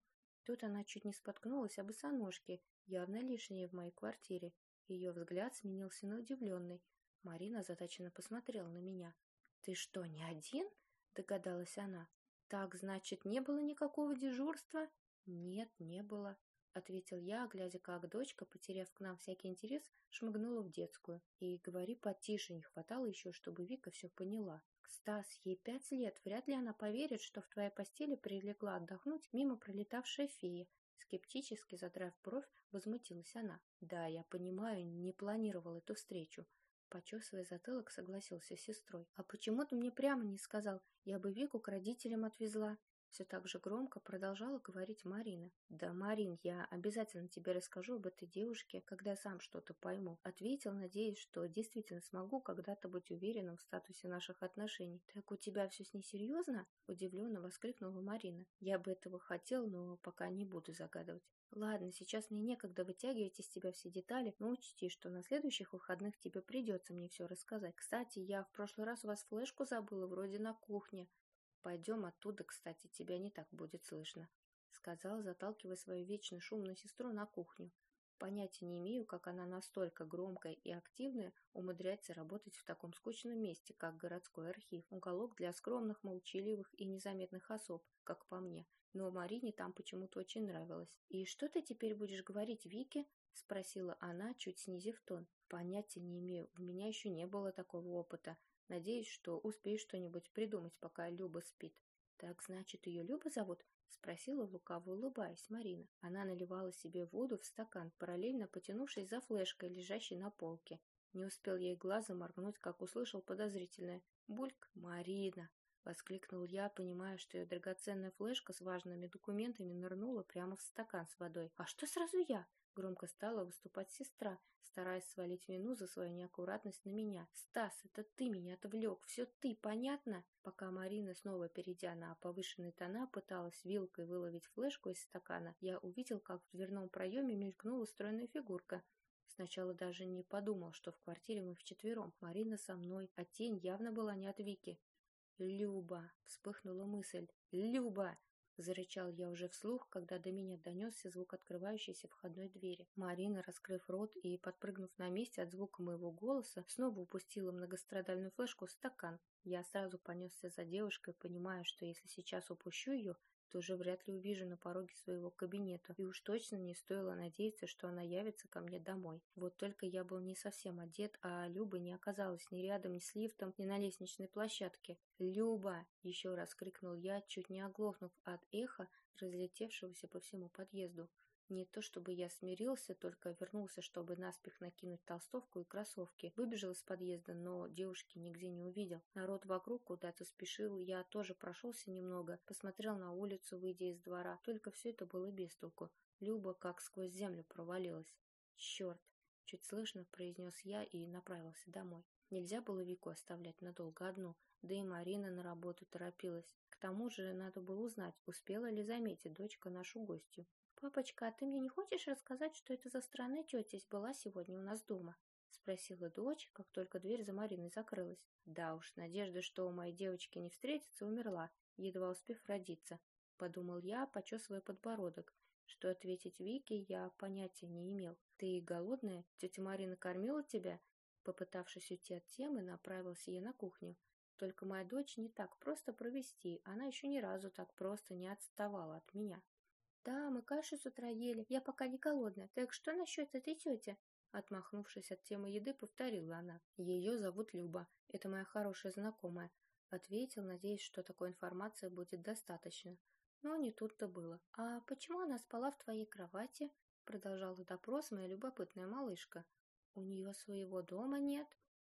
B: Тут она чуть не споткнулась об босоножке, явно лишние в моей квартире. Ее взгляд сменился на удивленный. Марина заточенно посмотрела на меня. «Ты что, не один?» – догадалась она. «Так, значит, не было никакого дежурства?» «Нет, не было», — ответил я, глядя, как дочка, потеряв к нам всякий интерес, шмыгнула в детскую. И говори потише, не хватало еще, чтобы Вика все поняла. Стас, ей пять лет, вряд ли она поверит, что в твоей постели прилегла отдохнуть мимо пролетавшая фея. Скептически задрав бровь, возмутилась она. Да, я понимаю, не планировал эту встречу. Почесывая затылок, согласился с сестрой. А почему ты мне прямо не сказал? Я бы Вику к родителям отвезла. Все так же громко продолжала говорить Марина. «Да, Марин, я обязательно тебе расскажу об этой девушке, когда сам что-то пойму». Ответил, надеясь, что действительно смогу когда-то быть уверенным в статусе наших отношений. «Так у тебя все с ней серьезно?» Удивленно воскликнула Марина. «Я бы этого хотел, но пока не буду загадывать». «Ладно, сейчас мне некогда вытягивать из тебя все детали, но учти, что на следующих выходных тебе придется мне все рассказать. Кстати, я в прошлый раз у вас флешку забыла, вроде на кухне. Пойдем оттуда, кстати, тебя не так будет слышно, сказал, заталкивая свою вечно шумную сестру на кухню. Понятия не имею, как она настолько громкая и активная умудряется работать в таком скучном месте, как городской архив, уголок для скромных, молчаливых и незаметных особ, как по мне. Но Марине там почему-то очень нравилось. «И что ты теперь будешь говорить Вике?» – спросила она, чуть снизив тон. «Понятия не имею, у меня еще не было такого опыта. Надеюсь, что успею что-нибудь придумать, пока Люба спит. Так значит, ее Люба зовут? Спросила лукаво улыбаясь Марина. Она наливала себе воду в стакан, параллельно потянувшись за флешкой, лежащей на полке. Не успел ей глазом моргнуть, как услышал подозрительное «Бульк, Марина!» Воскликнул я, понимая, что ее драгоценная флешка с важными документами нырнула прямо в стакан с водой. «А что сразу я?» Громко стала выступать сестра, стараясь свалить вину за свою неаккуратность на меня. «Стас, это ты меня отвлек, все ты, понятно?» Пока Марина, снова перейдя на повышенные тона, пыталась вилкой выловить флешку из стакана, я увидел, как в дверном проеме мелькнула стройная фигурка. Сначала даже не подумал, что в квартире мы вчетвером. Марина со мной, а тень явно была не от Вики. «Люба!» — вспыхнула мысль. «Люба!» — зарычал я уже вслух, когда до меня донесся звук открывающейся входной двери. Марина, раскрыв рот и подпрыгнув на месте от звука моего голоса, снова упустила многострадальную флешку в стакан. Я сразу понесся за девушкой, понимая, что если сейчас упущу ее, то уже вряд ли увижу на пороге своего кабинета, и уж точно не стоило надеяться, что она явится ко мне домой. Вот только я был не совсем одет, а Люба не оказалась ни рядом, ни с лифтом, ни на лестничной площадке. «Люба!» — еще раз крикнул я, чуть не оглохнув от эха, разлетевшегося по всему подъезду. Не то чтобы я смирился, только вернулся, чтобы наспех накинуть толстовку и кроссовки. Выбежал из подъезда, но девушки нигде не увидел. Народ вокруг куда-то спешил, я тоже прошелся немного, посмотрел на улицу, выйдя из двора. Только все это было без толку. Люба как сквозь землю провалилась. «Черт!» — чуть слышно произнес я и направился домой. Нельзя было Вику оставлять надолго одну, да и Марина на работу торопилась. К тому же надо было узнать, успела ли заметить дочка нашу гостью. «Папочка, а ты мне не хочешь рассказать, что это за странная тетя была сегодня у нас дома?» — спросила дочь, как только дверь за Мариной закрылась. Да уж, надежда, что у моей девочки не встретится, умерла, едва успев родиться. Подумал я, почесывая подбородок. Что ответить Вике, я понятия не имел. «Ты голодная? Тетя Марина кормила тебя?» Попытавшись уйти от темы, направился я на кухню. Только моя дочь не так просто провести, она еще ни разу так просто не отставала от меня. «Да, мы кашу с утра ели. Я пока не голодная. Так что насчет этой тети?» Отмахнувшись от темы еды, повторила она. «Ее зовут Люба. Это моя хорошая знакомая». Ответил, надеясь, что такой информации будет достаточно. Но не тут-то было. «А почему она спала в твоей кровати?» Продолжала допрос моя любопытная малышка. «У нее своего дома нет?»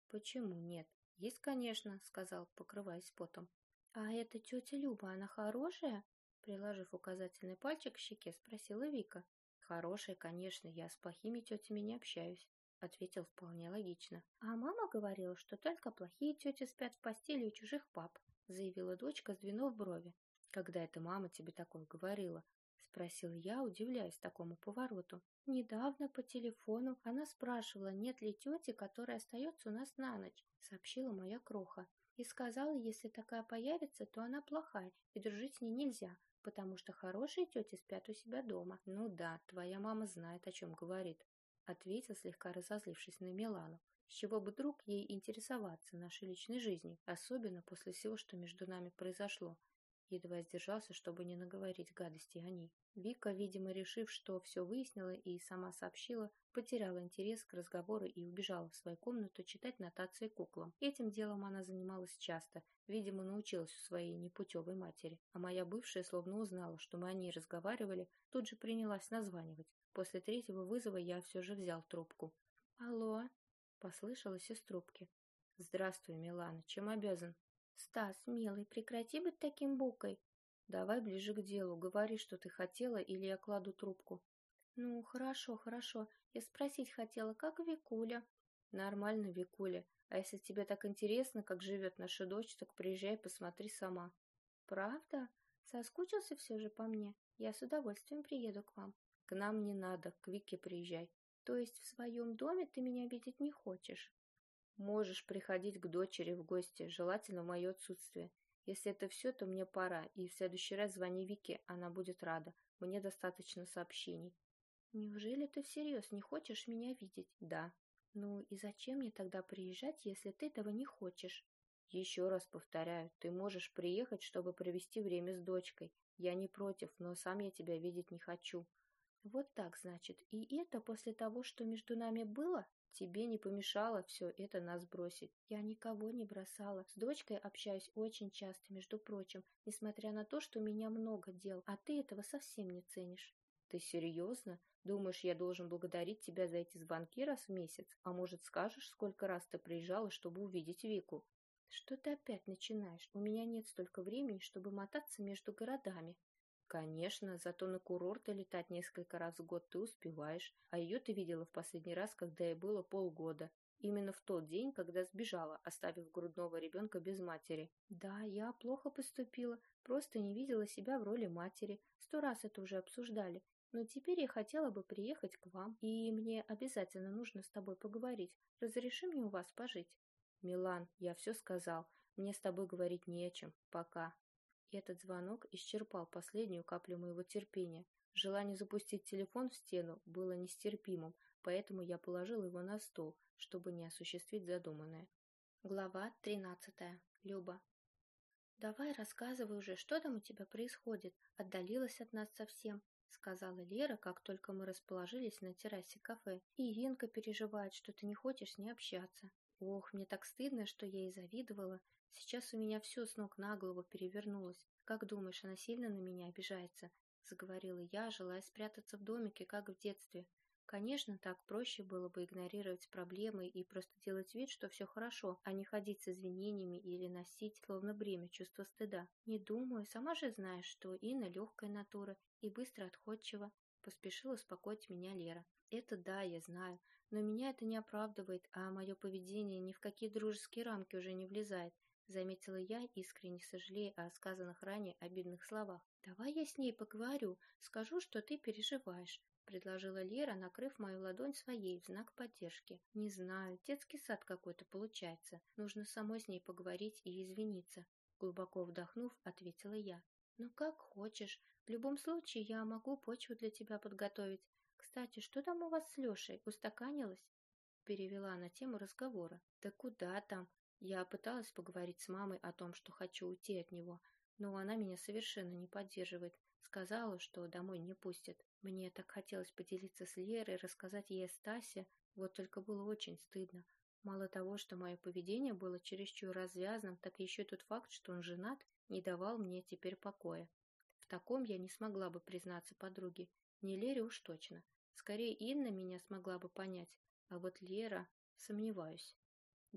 B: «Почему нет?» «Есть, конечно», — сказал, покрываясь потом. «А эта тетя Люба, она хорошая?» Приложив указательный пальчик к щеке, спросила Вика. «Хорошая, конечно, я с плохими тетями не общаюсь», — ответил вполне логично. «А мама говорила, что только плохие тети спят в постели у чужих пап», — заявила дочка, сдвинув брови. «Когда эта мама тебе такое говорила?» — спросил я, удивляясь такому повороту. «Недавно по телефону она спрашивала, нет ли тети, которая остается у нас на ночь», — сообщила моя кроха. И сказала, если такая появится, то она плохая, и дружить с ней нельзя, потому что хорошие тети спят у себя дома. Ну да, твоя мама знает, о чем говорит, ответил, слегка разозлившись на Милану. С чего бы друг ей интересоваться нашей личной жизнью, особенно после всего, что между нами произошло. Едва сдержался, чтобы не наговорить гадости о ней. Вика, видимо, решив, что все выяснила и сама сообщила, потеряла интерес к разговору и убежала в свою комнату читать нотации куклам. Этим делом она занималась часто, видимо, научилась у своей непутевой матери. А моя бывшая словно узнала, что мы о ней разговаривали, тут же принялась названивать. После третьего вызова я все же взял трубку. «Алло?» — послышалось из трубки. «Здравствуй, Милана. Чем обязан?» «Стас, милый, прекрати быть таким букой!» «Давай ближе к делу. Говори, что ты хотела, или я кладу трубку». «Ну, хорошо, хорошо. Я спросить хотела, как Викуля?» «Нормально, Викуля. А если тебе так интересно, как живет наша дочь, так приезжай, посмотри сама». «Правда? Соскучился все же по мне? Я с удовольствием приеду к вам». «К нам не надо, к Вике приезжай». «То есть в своем доме ты меня видеть не хочешь?» «Можешь приходить к дочери в гости, желательно в мое отсутствие. Если это все, то мне пора, и в следующий раз звони Вике, она будет рада. Мне достаточно сообщений». «Неужели ты всерьез не хочешь меня видеть?» «Да». «Ну и зачем мне тогда приезжать, если ты этого не хочешь?» «Еще раз повторяю, ты можешь приехать, чтобы провести время с дочкой. Я не против, но сам я тебя видеть не хочу». «Вот так, значит. И это после того, что между нами было?» Тебе не помешало все это нас бросить. Я никого не бросала. С дочкой общаюсь очень часто, между прочим, несмотря на то, что у меня много дел, а ты этого совсем не ценишь. Ты серьезно? Думаешь, я должен благодарить тебя за эти звонки раз в месяц? А может, скажешь, сколько раз ты приезжала, чтобы увидеть Вику? Что ты опять начинаешь? У меня нет столько времени, чтобы мотаться между городами. Конечно, зато на курорты летать несколько раз в год ты успеваешь, а ее ты видела в последний раз, когда ей было полгода. Именно в тот день, когда сбежала, оставив грудного ребенка без матери. Да, я плохо поступила, просто не видела себя в роли матери. Сто раз это уже обсуждали. Но теперь я хотела бы приехать к вам, и мне обязательно нужно с тобой поговорить. Разреши мне у вас пожить. Милан, я все сказал. Мне с тобой говорить не о чем. Пока. Этот звонок исчерпал последнюю каплю моего терпения. Желание запустить телефон в стену было нестерпимым, поэтому я положил его на стол, чтобы не осуществить задуманное.
A: Глава тринадцатая. Люба. «Давай рассказывай уже, что там у тебя происходит? Отдалилась от нас совсем?» — сказала Лера, как только мы расположились на террасе кафе. «И Иринка переживает, что ты не хочешь с ней общаться. Ох, мне так стыдно, что я ей завидовала. Сейчас у меня все с ног на голову перевернулось. Как думаешь, она сильно на меня обижается? Заговорила я, желая спрятаться в домике, как в детстве. Конечно, так проще было бы игнорировать проблемы и просто делать вид, что все хорошо, а не ходить с извинениями или носить, словно бремя, чувство стыда. Не думаю, сама же знаешь, что Инна легкая натура и быстро отходчива. Поспешила успокоить меня Лера. Это да, я знаю, но меня это не оправдывает, а мое поведение ни в какие дружеские рамки уже не влезает. Заметила я, искренне сожалея о сказанных ранее обидных словах. «Давай я с ней поговорю, скажу, что ты переживаешь», — предложила Лера, накрыв мою ладонь своей в знак поддержки. «Не знаю, детский сад какой-то получается. Нужно самой с ней поговорить и извиниться». Глубоко вдохнув, ответила я. «Ну, как хочешь. В любом случае, я могу почву для тебя подготовить. Кстати, что там у вас с Лешей? Устаканилась?» Перевела на тему разговора. «Да куда там? Я пыталась поговорить с мамой о том, что хочу уйти от него, но она меня совершенно не поддерживает. Сказала, что домой не пустят. Мне так хотелось поделиться с Лерой, рассказать ей о Стасе, вот только было очень стыдно. Мало того, что мое поведение было чересчур развязным, так еще тот факт, что он женат, не давал мне теперь покоя. В таком я не смогла бы признаться подруге. Не Лере уж точно. Скорее, Инна меня смогла бы понять, а вот Лера сомневаюсь.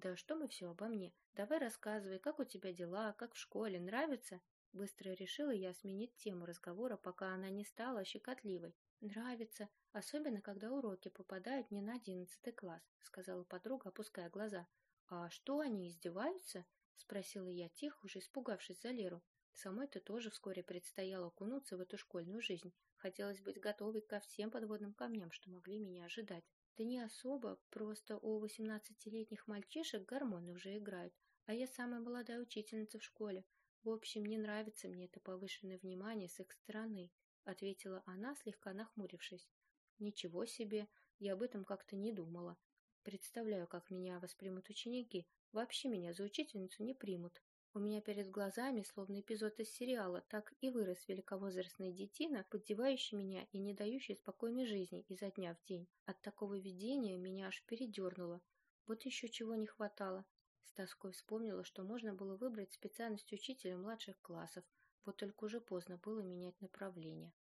A: «Да что мы все обо мне? Давай рассказывай, как у тебя дела, как в школе, нравится?» Быстро решила я сменить тему разговора, пока она не стала щекотливой. «Нравится, особенно когда уроки попадают не на одиннадцатый класс», сказала подруга, опуская глаза. «А что, они издеваются?» спросила я тихо, уже испугавшись за Леру. Самой-то тоже вскоре предстояло окунуться в эту школьную жизнь. Хотелось быть готовой ко всем подводным камням, что могли меня ожидать. Да не особо, просто у восемнадцатилетних мальчишек гормоны уже играют, а я самая молодая учительница в школе. В общем, не нравится мне это повышенное внимание с их стороны, ответила она, слегка нахмурившись. Ничего себе, я об этом как-то не думала. Представляю, как меня воспримут ученики. Вообще меня за учительницу не примут. У меня перед глазами, словно эпизод из сериала, так и вырос великовозрастный детина, поддевающий меня и не дающий спокойной жизни изо дня в день. От такого видения меня аж передернуло. Вот еще чего не хватало. С тоской вспомнила, что можно было выбрать специальность учителя младших классов, вот только уже поздно было менять направление.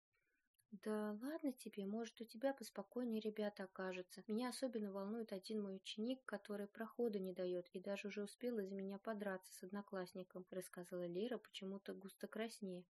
A: Да ладно тебе, может, у тебя поспокойнее ребята окажутся. Меня особенно волнует один мой ученик, который прохода не дает и даже уже успел из меня подраться с одноклассником, рассказала Лера почему-то густо краснее.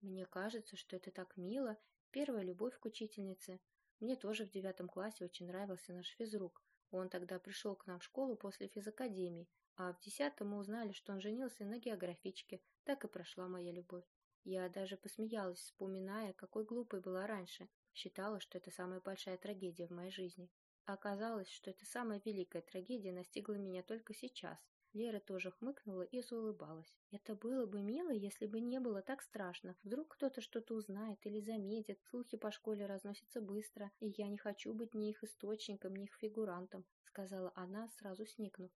A: Мне кажется, что это так мило. Первая любовь к учительнице. Мне тоже в девятом классе очень нравился наш физрук. Он тогда пришел к нам в школу после физакадемии, а в десятом мы узнали, что он женился на географичке. Так и прошла моя любовь. Я даже посмеялась, вспоминая, какой глупой была раньше. Считала, что это самая большая трагедия в моей жизни. А оказалось, что эта самая великая трагедия настигла меня только сейчас. Лера тоже хмыкнула и заулыбалась. Это было бы мило, если бы не было так страшно. Вдруг кто-то что-то узнает или заметит. Слухи по школе разносятся быстро, и я не хочу быть ни их источником, ни их фигурантом, сказала она, сразу сникнув.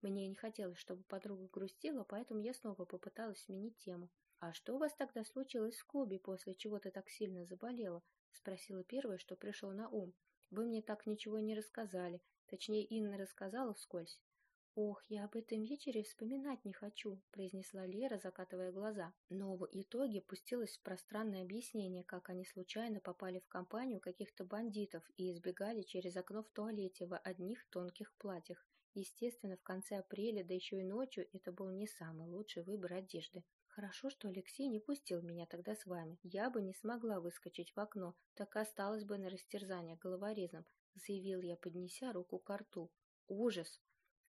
A: Мне не хотелось, чтобы подруга грустила, поэтому я снова попыталась сменить тему. «А что у вас тогда случилось в клубе, после чего ты так сильно заболела?» — спросила первое, что пришло на ум. «Вы мне так ничего не рассказали. Точнее, Инна рассказала вскользь». «Ох, я об этом вечере вспоминать не хочу», — произнесла Лера, закатывая глаза. Но в итоге пустилась в пространное объяснение, как они случайно попали в компанию каких-то бандитов и избегали через окно в туалете в одних тонких платьях. Естественно, в конце апреля, да еще и ночью, это был не самый лучший выбор одежды.
B: Хорошо, что Алексей не пустил меня тогда с вами. Я бы не смогла выскочить в окно, так и осталась бы на растерзание головорезом, заявил я, поднеся руку к рту. Ужас!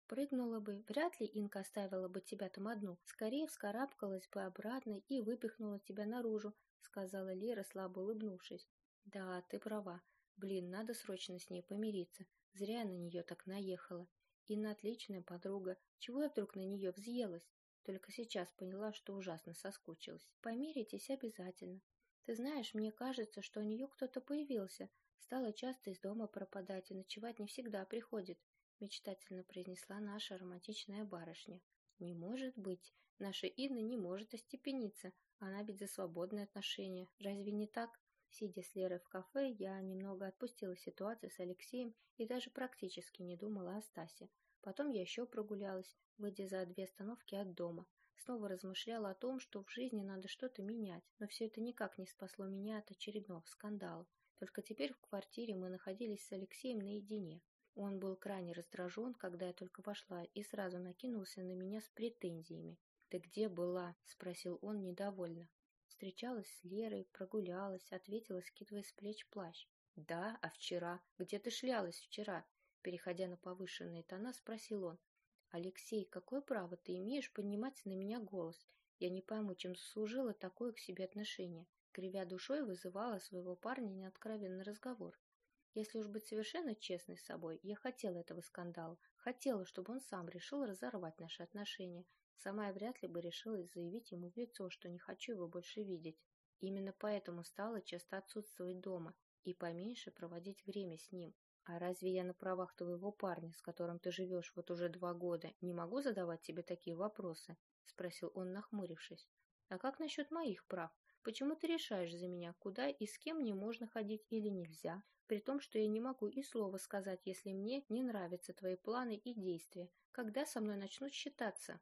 B: Прыгнула бы, вряд ли Инка оставила бы тебя там одну. Скорее вскарабкалась бы обратно и выпихнула тебя наружу, сказала Лера, слабо улыбнувшись. Да, ты права. Блин, надо срочно с ней помириться. Зря я на нее так наехала. Инна отличная подруга. Чего я вдруг на нее взъелась? Только сейчас поняла, что ужасно соскучилась. Помиритесь обязательно. Ты знаешь, мне кажется, что у нее кто-то появился. Стала часто из дома пропадать и ночевать не всегда приходит, мечтательно произнесла наша романтичная барышня. Не может быть. Наша Инна не может остепениться. Она ведь за свободные отношения. Разве не так? Сидя с Лерой в кафе, я немного отпустила ситуацию с Алексеем и даже практически не думала о Стасе. Потом я еще прогулялась, выйдя за две остановки от дома. Снова размышляла о том, что в жизни надо что-то менять, но все это никак не спасло меня от очередного скандала. Только теперь в квартире мы находились с Алексеем наедине. Он был крайне раздражен, когда я только вошла, и сразу накинулся на меня с претензиями. «Ты где была?» – спросил он недовольно. Встречалась с Лерой, прогулялась, ответила, скидывая с плеч плащ. «Да, а вчера? Где ты шлялась вчера?» Переходя на повышенные тона, спросил он. «Алексей, какое право ты имеешь поднимать на меня голос? Я не пойму, чем заслужила такое к себе отношение». Кривя душой, вызывала своего парня на разговор. Если уж быть совершенно честной с собой, я хотела этого скандала, хотела, чтобы он сам решил разорвать наши отношения. Сама я вряд ли бы решилась заявить ему в лицо, что не хочу его больше видеть. Именно поэтому стала часто отсутствовать дома и поменьше проводить время с ним. «А разве я на правах твоего парня, с которым ты живешь вот уже два года, не могу задавать тебе такие вопросы?» – спросил он, нахмурившись. «А как насчет моих прав? Почему ты решаешь за меня, куда и с кем мне можно ходить или нельзя, при том, что я не могу и слова сказать, если мне не нравятся твои планы и действия? Когда со мной начнут считаться?»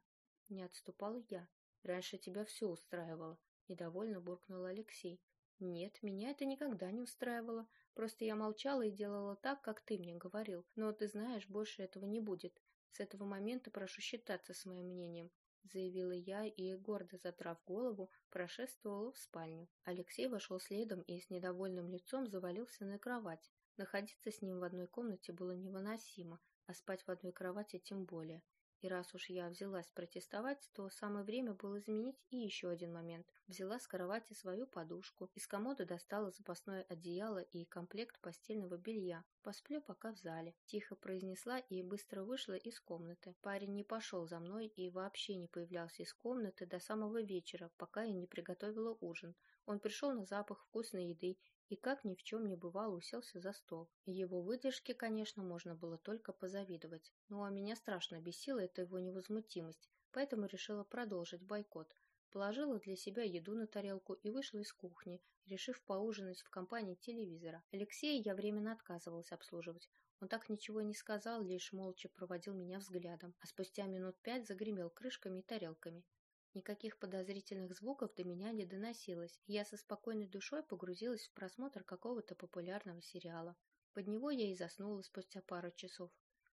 B: Не отступала я. «Раньше тебя все устраивало», – недовольно буркнул Алексей. «Нет, меня это никогда не устраивало. Просто я молчала и делала так, как ты мне говорил. Но ты знаешь, больше этого не будет. С этого момента прошу считаться с моим мнением», — заявила я и, гордо задрав голову, прошествовала в спальню. Алексей вошел следом и с недовольным лицом завалился на кровать. Находиться с ним в одной комнате было невыносимо, а спать в одной кровати тем более. И раз уж я взялась протестовать, то самое время было изменить и еще один момент. Взяла с кровати свою подушку, из комода достала запасное одеяло и комплект постельного белья. Посплю пока в зале. Тихо произнесла и быстро вышла из комнаты. Парень не пошел за мной и вообще не появлялся из комнаты до самого вечера, пока я не приготовила ужин. Он пришел на запах вкусной еды и как ни в чем не бывало уселся за стол. Его выдержке, конечно, можно было только позавидовать, но меня страшно бесила эта его невозмутимость, поэтому решила продолжить бойкот. Положила для себя еду на тарелку и вышла из кухни, решив поужинать в компании телевизора. Алексея я временно отказывалась обслуживать. Он так ничего не сказал, лишь молча проводил меня взглядом, а спустя минут пять загремел крышками и тарелками. Никаких подозрительных звуков до меня не доносилось, я со спокойной душой погрузилась в просмотр какого-то популярного сериала. Под него я и заснула спустя пару часов.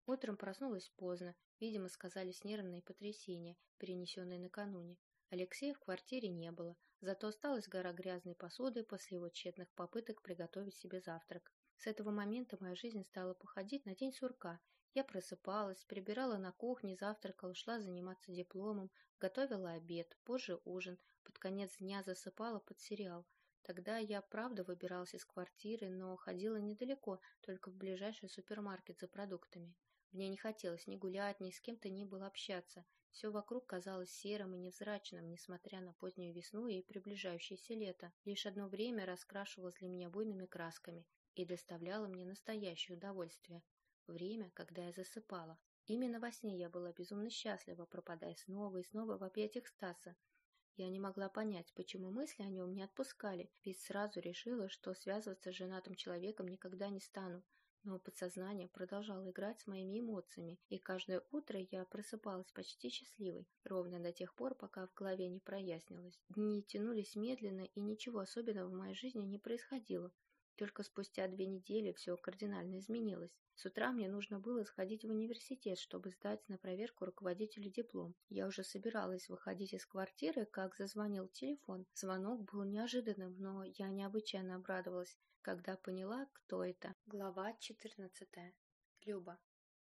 B: Утром проснулась поздно, видимо, сказались нервные потрясения, перенесенные накануне. Алексея в квартире не было, зато осталась гора грязной посуды после его тщетных попыток приготовить себе завтрак. С этого момента моя жизнь стала походить на день сурка, я просыпалась, прибирала на кухне, завтракала, шла заниматься дипломом, готовила обед, позже ужин, под конец дня засыпала под сериал. Тогда я правда выбиралась из квартиры, но ходила недалеко, только в ближайший супермаркет за продуктами. Мне не хотелось ни гулять, ни с кем-то не было общаться. Все вокруг казалось серым и невзрачным, несмотря на позднюю весну и приближающееся лето. Лишь одно время раскрашивалось для меня буйными красками и доставляло мне настоящее удовольствие. Время, когда я засыпала. Именно во сне я была безумно счастлива, пропадая снова и снова в объятиях Стаса. Я не могла понять, почему мысли о нем не отпускали, ведь сразу решила, что связываться с женатым человеком никогда не стану. Но подсознание продолжало играть с моими эмоциями, и каждое утро я просыпалась почти счастливой, ровно до тех пор, пока в голове не прояснилось. Дни тянулись медленно, и ничего особенного в моей жизни не происходило.
A: Только спустя две недели все кардинально изменилось. С утра мне нужно было сходить в университет, чтобы сдать на проверку руководителю диплом. Я уже собиралась выходить из квартиры, как зазвонил телефон. Звонок был неожиданным, но я необычайно обрадовалась, когда поняла, кто это.
B: Глава 14. Люба.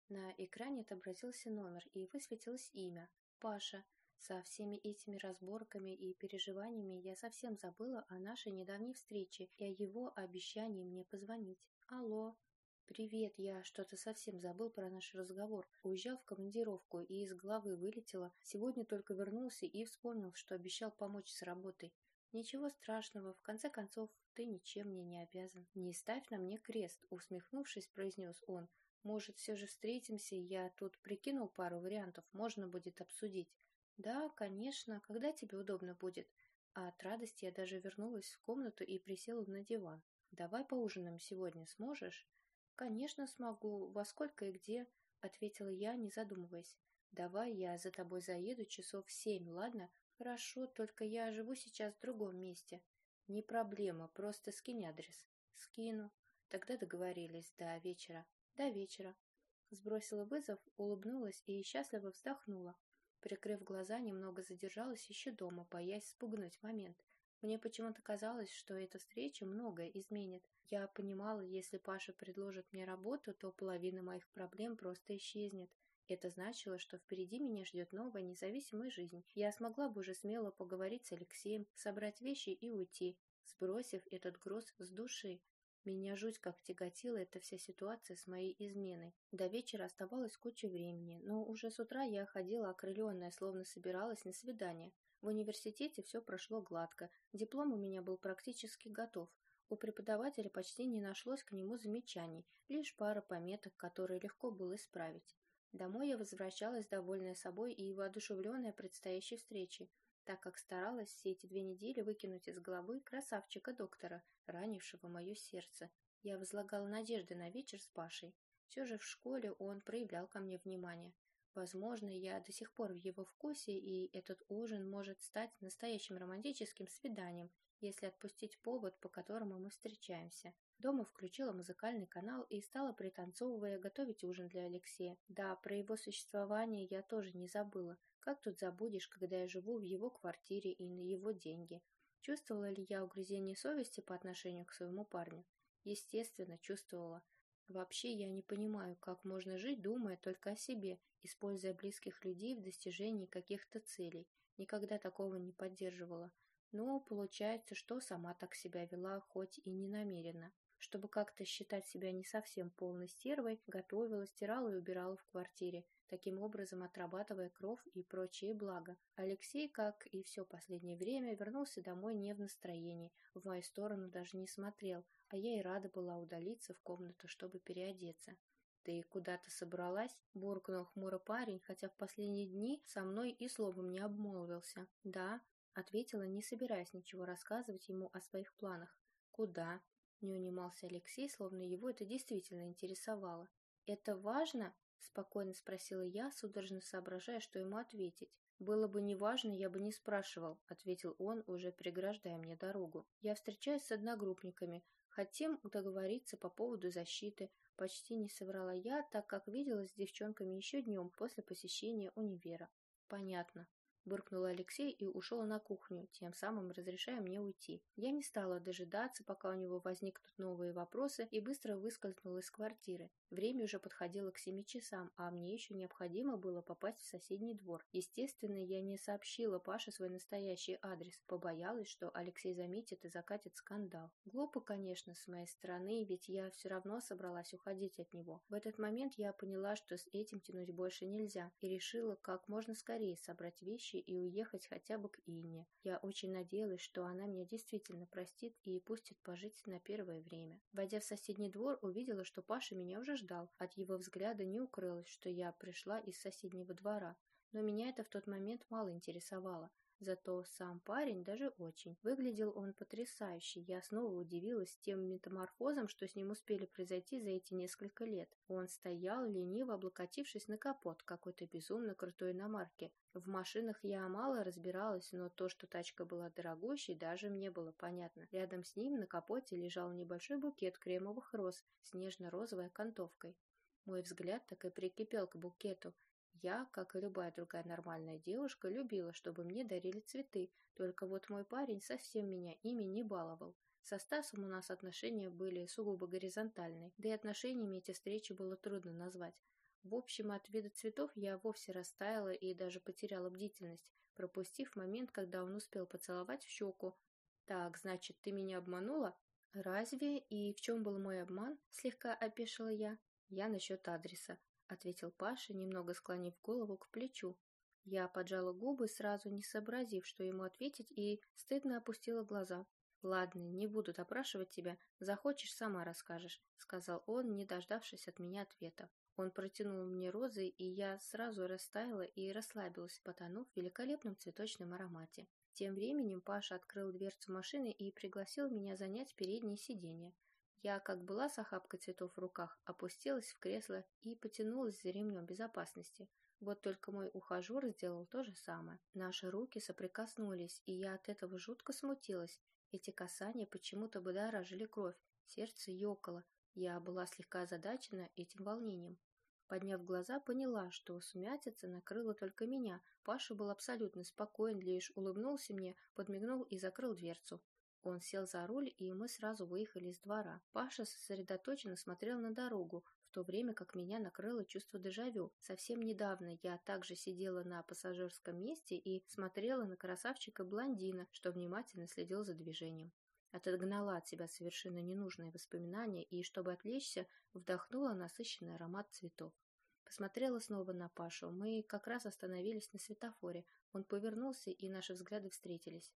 B: На экране отобразился номер и высветилось имя – Паша. Со всеми этими разборками и переживаниями я совсем забыла о нашей недавней встрече и о его обещании мне позвонить. Алло. «Привет, я что-то совсем забыл про наш разговор. Уезжал в командировку и из головы вылетела. Сегодня только вернулся и вспомнил, что обещал помочь с работой. Ничего страшного, в конце концов, ты ничем мне не обязан. Не ставь на мне крест, усмехнувшись, произнес он. Может, все же встретимся, я тут прикинул пару вариантов, можно будет обсудить. Да, конечно, когда тебе удобно будет. А от радости я даже вернулась в комнату и присела на диван. Давай поужинаем сегодня, сможешь? Конечно, смогу. Во сколько и где? Ответила я, не задумываясь. Давай я за тобой заеду часов в семь, ладно? Хорошо, только я живу сейчас в другом месте. Не проблема, просто скинь адрес. Скину. Тогда договорились до вечера. До вечера. Сбросила вызов, улыбнулась и счастливо вздохнула. Прикрыв глаза, немного задержалась еще дома, боясь спугнуть момент. Мне почему-то казалось, что эта встреча многое изменит. Я понимала, если Паша предложит мне работу, то половина моих проблем просто исчезнет. Это значило, что впереди меня ждет новая независимая жизнь. Я смогла бы уже смело поговорить с Алексеем, собрать вещи и уйти, сбросив этот груз с души. Меня жуть как тяготила эта вся ситуация с моей изменой. До вечера оставалось куча времени, но уже с утра я ходила окрыленная, словно собиралась на свидание. В университете все прошло гладко, диплом у меня был практически готов. У преподавателя почти не нашлось к нему замечаний, лишь пара пометок, которые легко было исправить. Домой я возвращалась довольная собой и воодушевленная предстоящей встречей так как старалась все эти две недели выкинуть из головы красавчика-доктора, ранившего мое сердце. Я возлагала надежды на вечер с Пашей. Все же в школе он проявлял ко мне внимание. Возможно, я до сих пор в его вкусе, и этот ужин может стать настоящим романтическим свиданием, если отпустить повод, по которому мы встречаемся. Дома включила музыкальный канал и стала, пританцовывая, готовить ужин для Алексея. Да, про его существование я тоже не забыла. Как тут забудешь, когда я живу в его квартире и на его деньги? Чувствовала ли я угрызение совести по отношению к своему парню? Естественно, чувствовала. Вообще я не понимаю, как можно жить, думая только о себе, используя близких людей в достижении каких-то целей. Никогда такого не поддерживала. Но получается, что сама так себя вела, хоть и не намеренно. Чтобы как-то считать себя не совсем полной стервой, готовила, стирала и убирала в квартире, таким образом отрабатывая кров и прочие блага. Алексей, как и все последнее время, вернулся домой не в настроении, в мою сторону даже не смотрел, а я и рада была удалиться в комнату, чтобы переодеться. «Ты куда-то собралась?» – буркнул хмуро парень, хотя в последние дни со мной и словом не обмолвился. «Да», – ответила, не собираясь ничего рассказывать ему о своих планах. «Куда?» – не унимался Алексей, словно его это действительно интересовало. «Это важно?» Спокойно спросила я, судорожно соображая, что ему ответить. «Было бы неважно, я бы не спрашивал», — ответил он, уже преграждая мне дорогу. «Я встречаюсь с одногруппниками. Хотим договориться по поводу защиты». Почти не соврала я, так как виделась с девчонками еще днем после посещения универа. «Понятно», буркнул Алексей и ушел на кухню, тем самым разрешая мне уйти. Я не стала дожидаться, пока у него возникнут новые вопросы, и быстро выскользнула из квартиры. Время уже подходило к семи часам, а мне еще необходимо было попасть в соседний двор. Естественно, я не сообщила Паше свой настоящий адрес, побоялась, что Алексей заметит и закатит скандал. Глупо, конечно, с моей стороны, ведь я все равно собралась уходить от него. В этот момент я поняла, что с этим тянуть больше нельзя, и решила как можно скорее собрать вещи вещи и уехать хотя бы к Инне. Я очень надеялась, что она меня действительно простит и пустит пожить на первое время. Войдя в соседний двор, увидела, что Паша меня уже ждал. От его взгляда не укрылось, что я пришла из соседнего двора. Но меня это в тот момент мало интересовало. Зато сам парень даже очень. Выглядел он потрясающе. Я снова удивилась тем метаморфозом, что с ним успели произойти за эти несколько лет. Он стоял, лениво облокотившись на капот какой-то безумно крутой иномарки. В машинах я мало разбиралась, но то, что тачка была дорогущей, даже мне было понятно. Рядом с ним на капоте лежал небольшой букет кремовых роз с нежно-розовой окантовкой. Мой взгляд так и прикипел к букету. Я, как и любая другая нормальная девушка, любила, чтобы мне дарили цветы, только вот мой парень совсем меня ими не баловал. Со Стасом у нас отношения были сугубо горизонтальные, да и отношениями эти встречи было трудно назвать. В общем, от вида цветов я вовсе растаяла и даже потеряла бдительность, пропустив момент, когда он успел поцеловать в щеку. «Так, значит, ты меня обманула?» «Разве? И в чем был мой обман?» – слегка опешила я. «Я насчет адреса ответил Паша, немного склонив голову к плечу. Я поджала губы, сразу не сообразив, что ему ответить, и стыдно опустила глаза. «Ладно, не буду допрашивать тебя. Захочешь, сама расскажешь», — сказал он, не дождавшись от меня ответа. Он протянул мне розы, и я сразу растаяла и расслабилась, потонув в великолепном цветочном аромате. Тем временем Паша открыл дверцу машины и пригласил меня занять переднее сиденье. Я, как была с охапкой цветов в руках, опустилась в кресло и потянулась за ремнем безопасности. Вот только мой ухажер сделал то же самое. Наши руки соприкоснулись, и я от этого жутко смутилась. Эти касания почему-то будоражили кровь, сердце ёкало. Я была слегка озадачена этим волнением. Подняв глаза, поняла, что сумятица накрыла только меня. Паша был абсолютно спокоен, лишь улыбнулся мне, подмигнул и закрыл дверцу. Он сел за руль, и мы сразу выехали из двора. Паша сосредоточенно смотрел на дорогу, в то время как меня накрыло чувство дежавю. Совсем недавно я также сидела на пассажирском месте и смотрела на красавчика-блондина, что внимательно следил за движением. Отогнала от себя совершенно ненужные воспоминания и, чтобы отвлечься, вдохнула насыщенный аромат цветов. Посмотрела снова на Пашу. Мы как раз остановились на светофоре. Он повернулся, и наши взгляды встретились.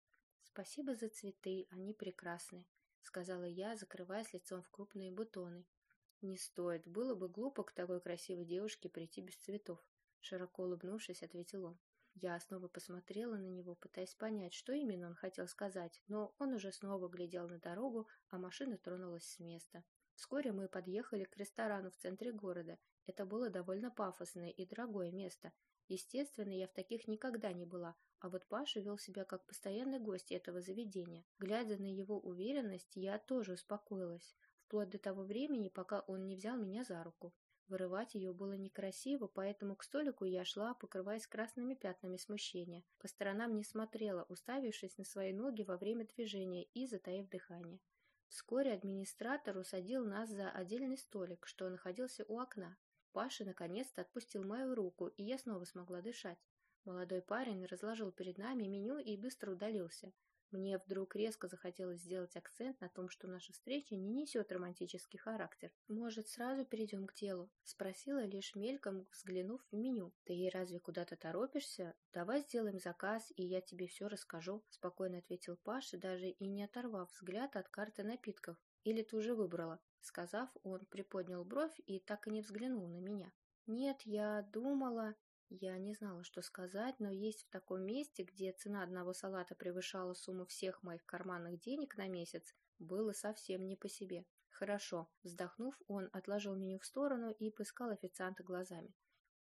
B: «Спасибо за цветы, они прекрасны», — сказала я, закрываясь лицом в крупные бутоны. «Не стоит, было бы глупо к такой красивой девушке прийти без цветов», — широко улыбнувшись, ответил он. Я снова посмотрела на него, пытаясь понять, что именно он хотел сказать, но он уже снова глядел на дорогу, а машина тронулась с места. Вскоре мы подъехали к ресторану в центре города. Это было довольно пафосное и дорогое место. Естественно, я в таких никогда не была, а вот Паша вел себя как постоянный гость этого заведения. Глядя на его уверенность, я тоже успокоилась, вплоть до того времени, пока он не взял меня за руку. Вырывать ее было некрасиво, поэтому к столику я шла, покрываясь красными пятнами смущения. По сторонам не смотрела, уставившись на свои ноги во время движения и затаив дыхание. Вскоре администратор усадил нас за отдельный столик, что находился у окна. Паша наконец-то отпустил мою руку, и я снова смогла дышать. Молодой парень разложил перед нами меню и быстро удалился. Мне вдруг резко захотелось сделать акцент на том, что наша встреча не несет романтический характер. «Может, сразу перейдем к делу?» – спросила, лишь мельком взглянув в меню. «Ты разве куда-то торопишься? Давай сделаем заказ, и я тебе все расскажу», – спокойно ответил Паша, даже и не оторвав взгляд от карты напитков. «Или ты уже выбрала?» Сказав, он приподнял бровь и так и не взглянул на меня. «Нет, я думала...» Я не знала, что сказать, но есть в таком месте, где цена одного салата превышала сумму всех моих карманных денег на месяц, было совсем не по себе. Хорошо. Вздохнув, он отложил меню в сторону и поискал официанта глазами.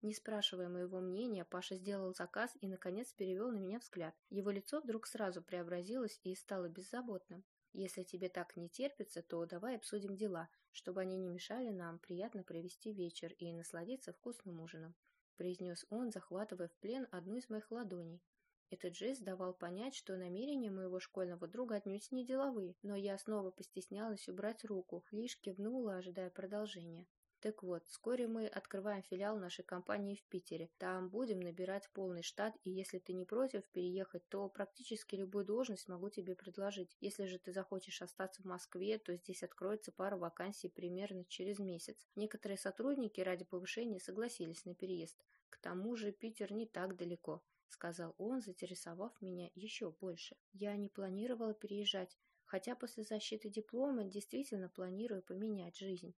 B: Не спрашивая моего мнения, Паша сделал заказ и, наконец, перевел на меня взгляд. Его лицо вдруг сразу преобразилось и стало беззаботным. Если тебе так не терпится, то давай обсудим дела, чтобы они не мешали нам приятно провести вечер и насладиться вкусным ужином», – произнес он, захватывая в плен одну из моих ладоней. Этот жест давал понять, что намерения моего школьного друга отнюдь не деловые, но я снова постеснялась убрать руку, лишь кивнула, ожидая продолжения. Так вот, вскоре мы открываем филиал нашей компании в Питере. Там будем набирать полный штат, и если ты не против переехать, то практически любую должность могу тебе предложить. Если же ты захочешь остаться в Москве, то здесь откроется пара вакансий примерно через месяц. Некоторые сотрудники ради повышения согласились на переезд. К тому же Питер не так далеко, сказал он, заинтересовав меня еще больше. Я не планировала переезжать, хотя после защиты диплома действительно планирую поменять жизнь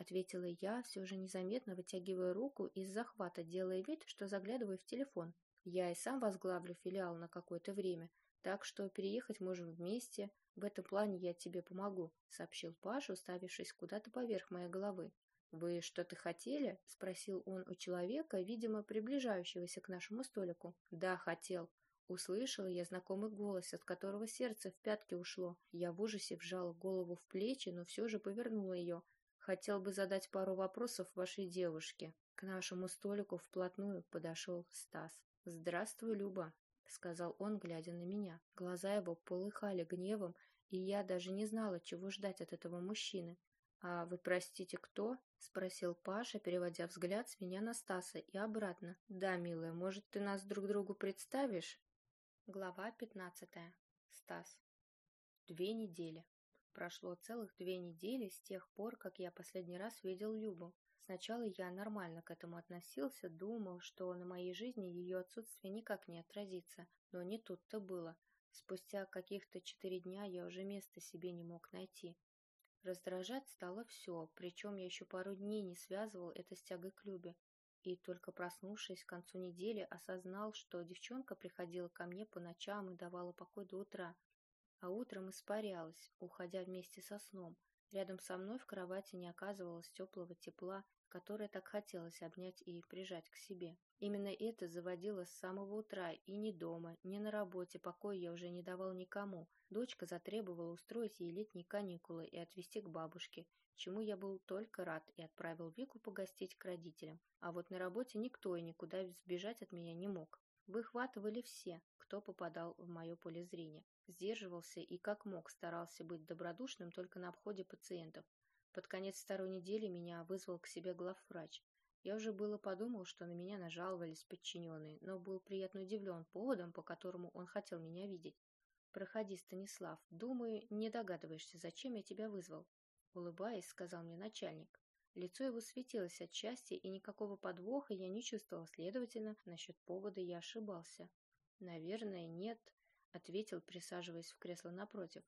B: ответила я, все же незаметно вытягивая руку из захвата, делая вид, что заглядываю в телефон. Я и сам возглавлю филиал на какое-то время, так что переехать можем вместе. В этом плане я тебе помогу», — сообщил Паша, уставившись куда-то поверх моей головы. «Вы что-то хотели?» — спросил он у человека, видимо, приближающегося к нашему столику. «Да, хотел». Услышала я знакомый голос, от которого сердце в пятки ушло. Я в ужасе вжала голову в плечи, но все же повернула ее. Хотел бы задать пару вопросов вашей девушке. К нашему столику вплотную подошел Стас. «Здравствуй, Люба», — сказал он, глядя на меня. Глаза его полыхали гневом, и я даже не знала, чего ждать от этого мужчины. «А вы, простите, кто?» — спросил Паша, переводя взгляд с меня на Стаса и обратно. «Да, милая, может, ты нас друг другу представишь?» Глава пятнадцатая. Стас. Две недели. Прошло целых две недели с тех пор, как я последний раз видел Любу. Сначала я нормально к этому относился, думал, что на моей жизни ее отсутствие никак не отразится, но не тут-то было. Спустя каких-то четыре дня я уже места себе не мог найти. Раздражать стало все, причем я еще пару дней не связывал это с тягой к Любе. И только проснувшись к концу недели, осознал, что девчонка приходила ко мне по ночам и давала покой до утра, а утром испарялась, уходя вместе со сном. Рядом со мной в кровати не оказывалось теплого тепла, которое так хотелось обнять и прижать к себе. Именно это заводило с самого утра, и ни дома, ни на работе покоя я уже не давал никому. Дочка затребовала устроить ей летние каникулы и отвезти к бабушке, чему я был только рад и отправил Вику погостить к родителям. А вот на работе никто и никуда сбежать от меня не мог. Выхватывали все, кто попадал в мое поле зрения. Сдерживался и как мог старался быть добродушным только на обходе пациентов. Под конец второй недели меня вызвал к себе главврач. Я уже было подумал, что на меня нажаловались подчиненные, но был приятно удивлен поводом, по которому он хотел меня видеть. «Проходи, Станислав. Думаю, не догадываешься, зачем я тебя вызвал?» Улыбаясь, сказал мне начальник. Лицо его светилось от счастья, и никакого подвоха я не чувствовал, следовательно, насчет повода я ошибался. «Наверное, нет», — ответил, присаживаясь в кресло напротив.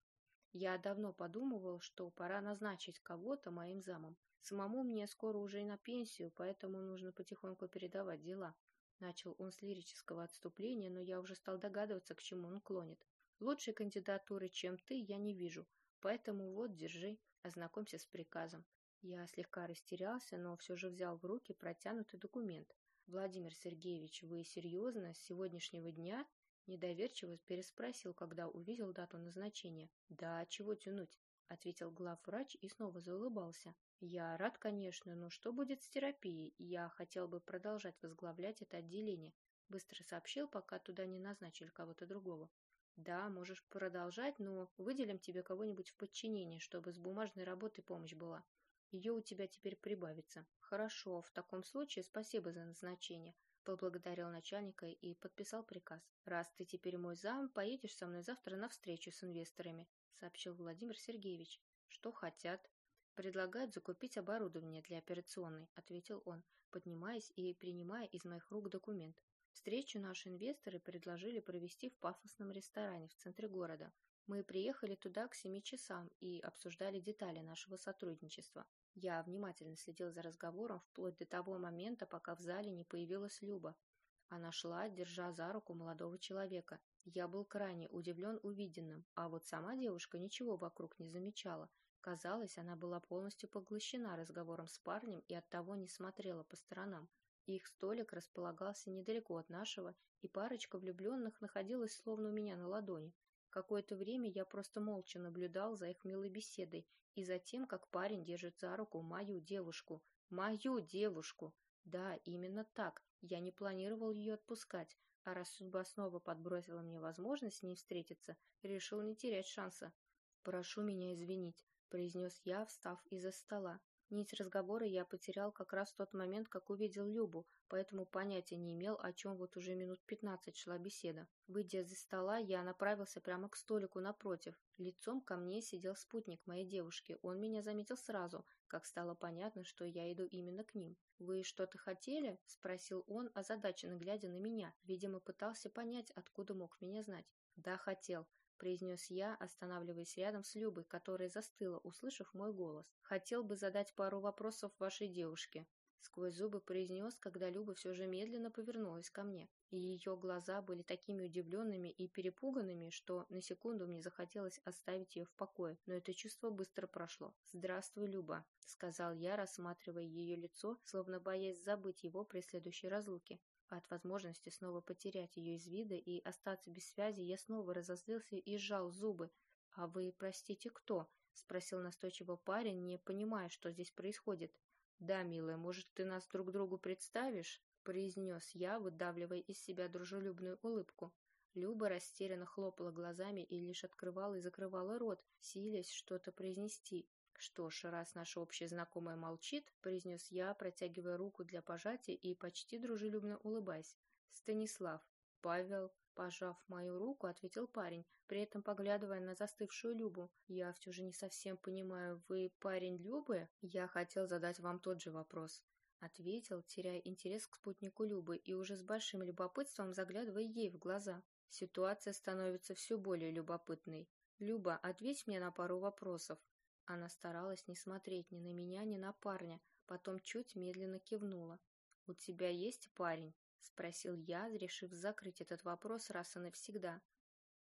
B: «Я давно подумывал, что пора назначить кого-то моим замом. Самому мне скоро уже и на пенсию, поэтому нужно потихоньку передавать дела». Начал он с лирического отступления, но я уже стал догадываться, к чему он клонит. «Лучшей кандидатуры, чем ты, я не вижу, поэтому вот, держи, ознакомься с приказом. Я слегка растерялся, но все же взял в руки протянутый документ. «Владимир Сергеевич, вы серьезно с сегодняшнего дня?» Недоверчиво переспросил, когда увидел дату назначения. «Да, чего тянуть?» — ответил главврач и снова заулыбался. «Я рад, конечно, но что будет с терапией? Я хотел бы продолжать возглавлять это отделение», — быстро сообщил, пока туда не назначили кого-то другого. «Да, можешь продолжать, но выделим тебе кого-нибудь в подчинении, чтобы с бумажной работой помощь была. Ее у тебя теперь прибавится. Хорошо, в таком случае спасибо за назначение. Поблагодарил начальника и подписал приказ. Раз ты теперь мой зам, поедешь со мной завтра на встречу с инвесторами, сообщил Владимир Сергеевич. Что хотят? Предлагают закупить оборудование для операционной, ответил он, поднимаясь и принимая из моих рук документ. Встречу наши инвесторы предложили провести в пафосном ресторане в центре города. Мы приехали туда к семи часам и обсуждали детали нашего сотрудничества. Я внимательно следил за разговором вплоть до того момента, пока в зале не появилась Люба. Она шла, держа за руку молодого человека. Я был крайне удивлен увиденным, а вот сама девушка ничего вокруг не замечала. Казалось, она была полностью поглощена разговором с парнем и оттого не смотрела по сторонам. Их столик располагался недалеко от нашего, и парочка влюбленных находилась словно у меня на ладони. Какое-то время я просто молча наблюдал за их милой беседой и за тем, как парень держит за руку мою девушку. Мою девушку! Да, именно так. Я не планировал ее отпускать, а раз судьба снова подбросила мне возможность с ней встретиться, решил не терять шанса. «Прошу меня извинить», — произнес я, встав из-за стола. Нить разговора я потерял как раз в тот момент, как увидел Любу, поэтому понятия не имел, о чем вот уже минут пятнадцать шла беседа. Выйдя из-за стола, я направился прямо к столику напротив. Лицом ко мне сидел спутник моей девушки. Он меня заметил сразу, как стало понятно, что я иду именно к ним. «Вы что-то хотели?» – спросил он, озадаченно глядя на меня. Видимо, пытался понять, откуда мог меня знать. «Да, хотел», произнес я, останавливаясь рядом с Любой, которая застыла, услышав мой голос. «Хотел бы задать пару вопросов вашей девушке». сквозь зубы произнес, когда Люба все же медленно повернулась ко мне, и ее глаза были такими удивленными и перепуганными, что на секунду мне захотелось оставить ее в покое, но это чувство быстро прошло. «Здравствуй, Люба», — сказал я, рассматривая ее лицо, словно боясь забыть его при следующей разлуке. От возможности снова потерять ее из вида и остаться без связи я снова разозлился и сжал зубы. «А вы, простите, кто?» — спросил настойчиво парень, не понимая, что здесь происходит. «Да, милая, может, ты нас друг другу представишь?» — произнес я, выдавливая из себя дружелюбную улыбку. Люба растерянно хлопала глазами и лишь открывала и закрывала рот, силясь что-то произнести. «Что ж, раз наша общая знакомая молчит», — произнес я, протягивая руку для пожатия и почти дружелюбно улыбаясь. «Станислав, Павел, Пожав мою руку, ответил парень, при этом поглядывая на застывшую Любу. «Я все же не совсем понимаю, вы парень Любы?» «Я хотел задать вам тот же вопрос», — ответил, теряя интерес к спутнику Любы и уже с большим любопытством заглядывая ей в глаза. Ситуация становится все более любопытной. «Люба, ответь мне на пару вопросов». Она старалась не смотреть ни на меня, ни на парня, потом чуть медленно кивнула. «У тебя есть парень?» — спросил я, решив закрыть этот вопрос раз и навсегда.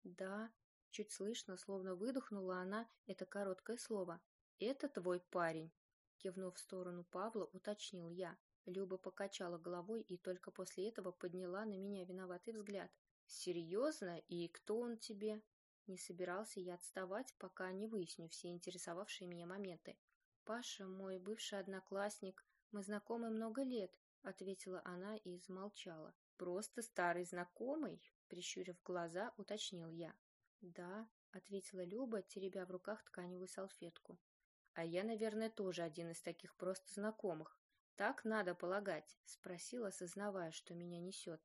B: «Да», — чуть слышно, словно выдохнула она это короткое слово. «Это твой парень?» Кивнув в сторону Павла, уточнил я. Люба покачала головой и только после этого подняла на меня виноватый взгляд. «Серьезно? И кто он тебе?» Не собирался я отставать, пока не выясню все интересовавшие меня моменты. «Паша, мой бывший одноклассник, мы знакомы много лет, — ответила она и замолчала. «Просто старый знакомый?» — прищурив глаза, уточнил я. «Да», — ответила Люба, теребя в руках тканевую салфетку. «А я, наверное, тоже один из таких просто знакомых. Так надо полагать?» — спросила, осознавая, что меня несет.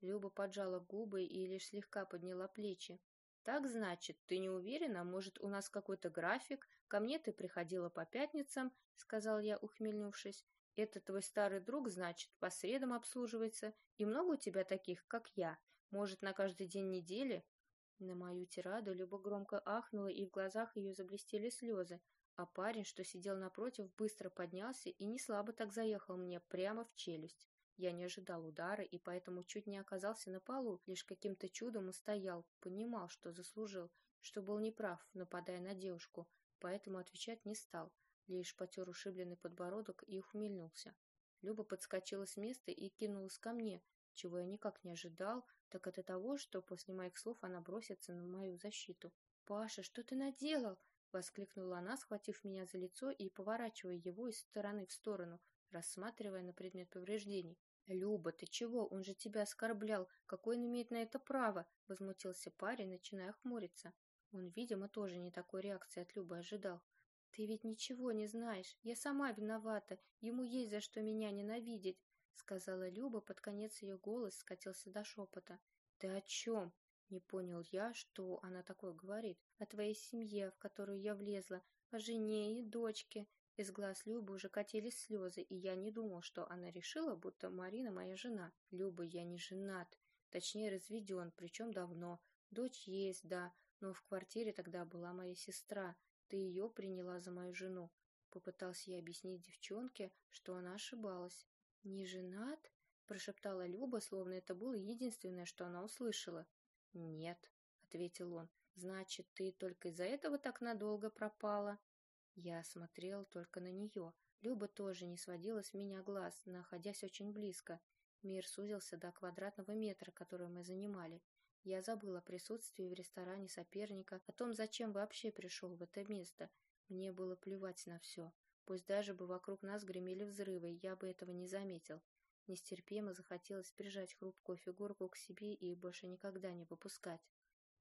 B: Люба поджала губы и лишь слегка подняла плечи. «Так, значит, ты не уверена? Может, у нас какой-то график? Ко мне ты приходила по пятницам?» — сказал я, ухмыльнувшись. Это твой старый друг, значит, по средам обслуживается, и много у тебя таких, как я? Может, на каждый день недели?» На мою тираду Люба громко ахнула, и в глазах ее заблестели слезы, а парень, что сидел напротив, быстро поднялся и не слабо так заехал мне прямо в челюсть. Я не ожидал удара и поэтому чуть не оказался на полу, лишь каким-то чудом устоял, понимал, что заслужил, что был неправ, нападая на девушку, поэтому отвечать не стал лишь потер ушибленный подбородок и ухмыльнулся. Люба подскочила с места и кинулась ко мне, чего я никак не ожидал, так это того, что после моих слов она бросится на мою защиту. «Паша, что ты наделал?» — воскликнула она, схватив меня за лицо и поворачивая его из стороны в сторону, рассматривая на предмет повреждений. «Люба, ты чего? Он же тебя оскорблял. Какой он имеет на это право?» — возмутился парень, начиная хмуриться. Он, видимо, тоже не такой реакции от Любы ожидал. «Ты ведь ничего не знаешь. Я сама виновата. Ему есть за что меня ненавидеть», — сказала Люба. Под конец ее голос скатился до шепота. «Ты о чем?» Не понял я, что она такое говорит. «О твоей семье, в которую я влезла, о жене и дочке». Из глаз Любы уже катились слезы, и я не думал, что она решила, будто Марина моя жена. Люба, я не женат. Точнее, разведен, причем давно. Дочь есть, да, но в квартире тогда была моя сестра. Ты ее приняла за мою жену. Попытался я объяснить девчонке, что она ошибалась. «Не женат?» – прошептала Люба, словно это было единственное, что она услышала. «Нет», – ответил он. «Значит, ты только из-за этого так надолго пропала?» Я смотрел только на нее. Люба тоже не сводила с меня глаз, находясь очень близко. Мир сузился до квадратного метра, который мы занимали. Я забыл о присутствии в ресторане соперника, о том, зачем вообще пришел в это место. Мне было плевать на все. Пусть даже бы вокруг нас гремели взрывы, я бы этого не заметил. Нестерпимо захотелось прижать хрупкую фигурку к себе и больше никогда не выпускать.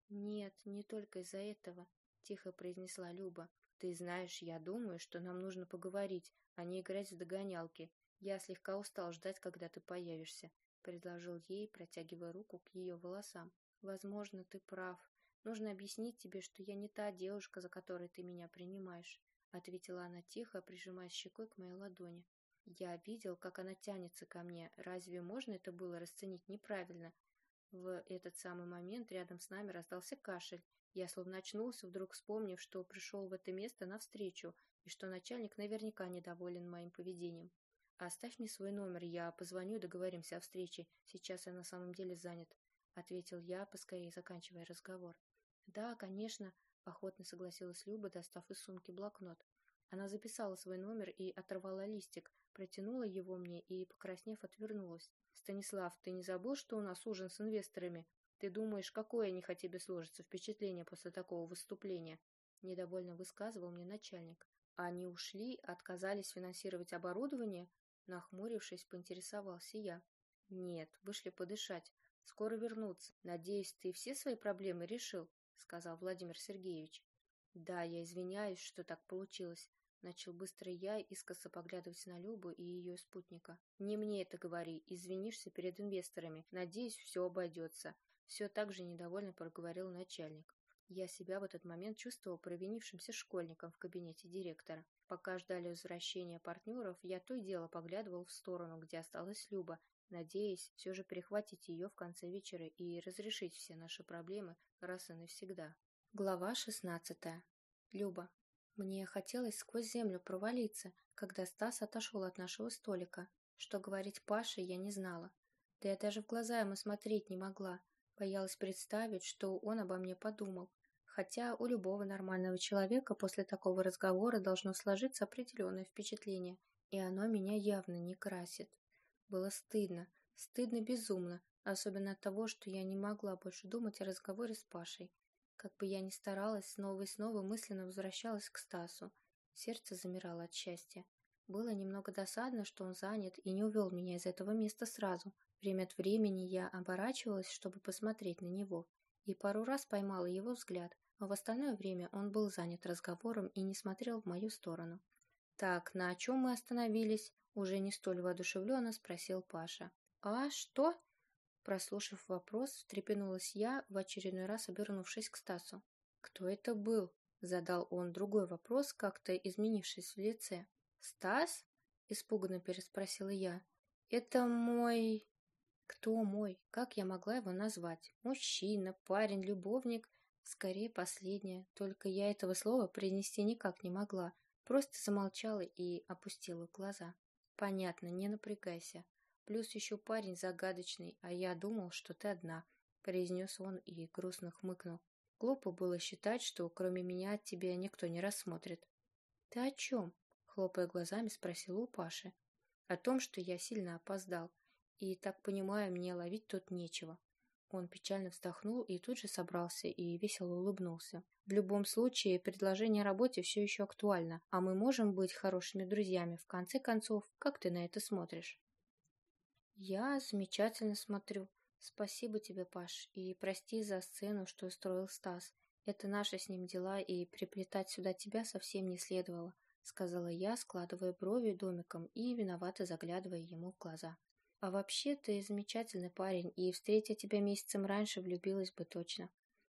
B: «Нет, не только из-за этого», — тихо произнесла Люба. «Ты знаешь, я думаю, что нам нужно поговорить, а не играть в догонялки. Я слегка устал ждать, когда ты появишься», — предложил ей, протягивая руку к ее волосам. Возможно, ты прав. Нужно объяснить тебе, что я не та девушка, за которой ты меня принимаешь, ответила она тихо, прижимая щекой к моей ладони. Я видел, как она тянется ко мне. Разве можно это было расценить неправильно? В этот самый момент рядом с нами раздался кашель. Я словно очнулся, вдруг вспомнив, что пришел в это место навстречу, и что начальник наверняка недоволен моим поведением. «Оставь мне свой номер, я позвоню и договоримся о встрече. Сейчас я на самом деле занят», — ответил я, поскорее заканчивая разговор. «Да, конечно», — охотно согласилась Люба, достав из сумки блокнот. Она записала свой номер и оторвала листик, протянула его мне и, покраснев, отвернулась. «Станислав, ты не забыл, что у нас ужин с инвесторами? Ты думаешь, какое о них о тебе сложится впечатление после такого выступления?» Недовольно высказывал мне начальник. «Они ушли, отказались финансировать оборудование?» Нахмурившись, поинтересовался я. «Нет, вышли подышать. Скоро вернутся. Надеюсь, ты все свои проблемы решил?» сказал Владимир Сергеевич. «Да, я извиняюсь, что так получилось», — начал быстро я, искоса поглядывать на Любу и ее спутника. «Не мне это говори, извинишься перед инвесторами. Надеюсь, все обойдется». Все так же недовольно проговорил начальник. Я себя в этот момент чувствовал провинившимся школьником в кабинете директора. Пока ждали возвращения партнеров, я то и дело поглядывал в сторону, где осталась Люба, надеясь все же перехватить ее в конце вечера и разрешить все наши проблемы раз и навсегда. Глава шестнадцатая. Люба. Мне хотелось сквозь землю провалиться, когда Стас отошел от нашего столика. Что говорить Паше, я не знала. Да я даже в глаза ему смотреть не могла. Боялась представить, что он обо мне подумал. Хотя у любого нормального человека после такого разговора должно сложиться определенное впечатление, и оно меня явно не красит. Было стыдно, стыдно безумно, особенно от того, что я не могла больше думать о разговоре с Пашей. Как бы я ни старалась, снова и снова мысленно возвращалась к Стасу. Сердце замирало от счастья. Было немного досадно, что он занят и не увел меня из этого места сразу. Время от времени я оборачивалась, чтобы посмотреть на него, и пару раз поймала его взгляд, а в остальное время он был занят разговором и не смотрел в мою сторону. «Так, на чем мы остановились?» – уже не столь воодушевленно спросил Паша. «А что?» Прослушав вопрос, встрепенулась я, в очередной раз обернувшись к Стасу. «Кто это был?» — задал он другой вопрос, как-то изменившись в лице. «Стас?» — испуганно переспросила я. «Это мой...» «Кто мой? Как я могла его назвать? Мужчина, парень, любовник?» Скорее последнее, только я этого слова произнести никак не могла, просто замолчала и опустила глаза. «Понятно, не напрягайся. Плюс еще парень загадочный, а я думал, что ты одна», — произнес он и грустно хмыкнул. «Глупо было считать, что кроме меня тебя никто не рассмотрит». «Ты о чем?» — хлопая глазами, спросила у Паши. «О том, что я сильно опоздал, и, так понимаю, мне ловить тут нечего». Он печально вздохнул и тут же собрался и весело улыбнулся. «В любом случае, предложение о работе все еще актуально, а мы можем быть хорошими друзьями. В конце концов, как ты на это смотришь?» Я замечательно смотрю. Спасибо тебе, Паш, и прости за сцену, что устроил Стас. Это наши с ним дела, и приплетать сюда тебя совсем не следовало, сказала я, складывая брови домиком и виновато заглядывая ему в глаза. А вообще ты замечательный парень, и встретя тебя месяцем раньше, влюбилась бы точно.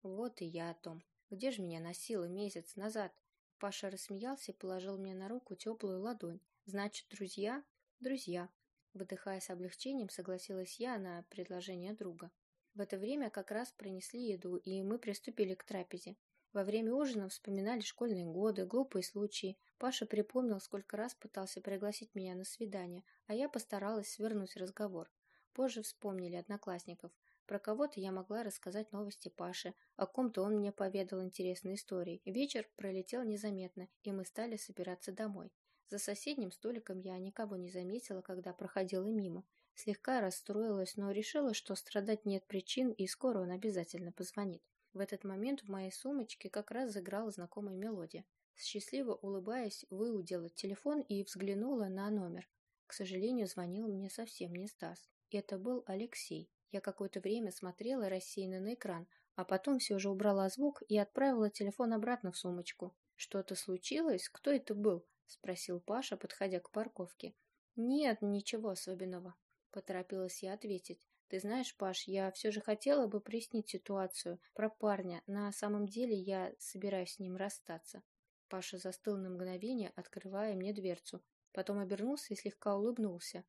B: Вот и я о том. Где же меня носило месяц назад? Паша рассмеялся и положил мне на руку теплую ладонь. Значит, друзья? Друзья. Выдыхая с облегчением, согласилась я на предложение друга. В это время как раз принесли еду, и мы приступили к трапезе. Во время ужина вспоминали школьные годы, глупые случаи. Паша припомнил, сколько раз пытался пригласить меня на свидание, а я постаралась свернуть разговор. Позже вспомнили одноклассников. Про кого-то я могла рассказать новости Паше, о ком-то он мне поведал интересные истории. Вечер пролетел незаметно, и мы стали собираться домой. За соседним столиком я никого не заметила, когда проходила мимо. Слегка расстроилась, но решила, что страдать нет причин, и скоро он обязательно позвонит. В этот момент в моей сумочке как раз заиграла знакомая мелодия. Счастливо улыбаясь, выудила телефон и взглянула на номер. К сожалению, звонил мне совсем не Стас. Это был Алексей. Я какое-то время смотрела рассеянно на экран, а потом все же убрала звук и отправила телефон обратно в сумочку. Что-то случилось? Кто это был? — спросил Паша, подходя к парковке. «Нет, ничего особенного», — поторопилась я ответить. «Ты знаешь, Паш, я все же хотела бы прояснить ситуацию про парня. На самом деле я собираюсь с ним расстаться». Паша застыл на мгновение, открывая мне дверцу. Потом обернулся и слегка улыбнулся.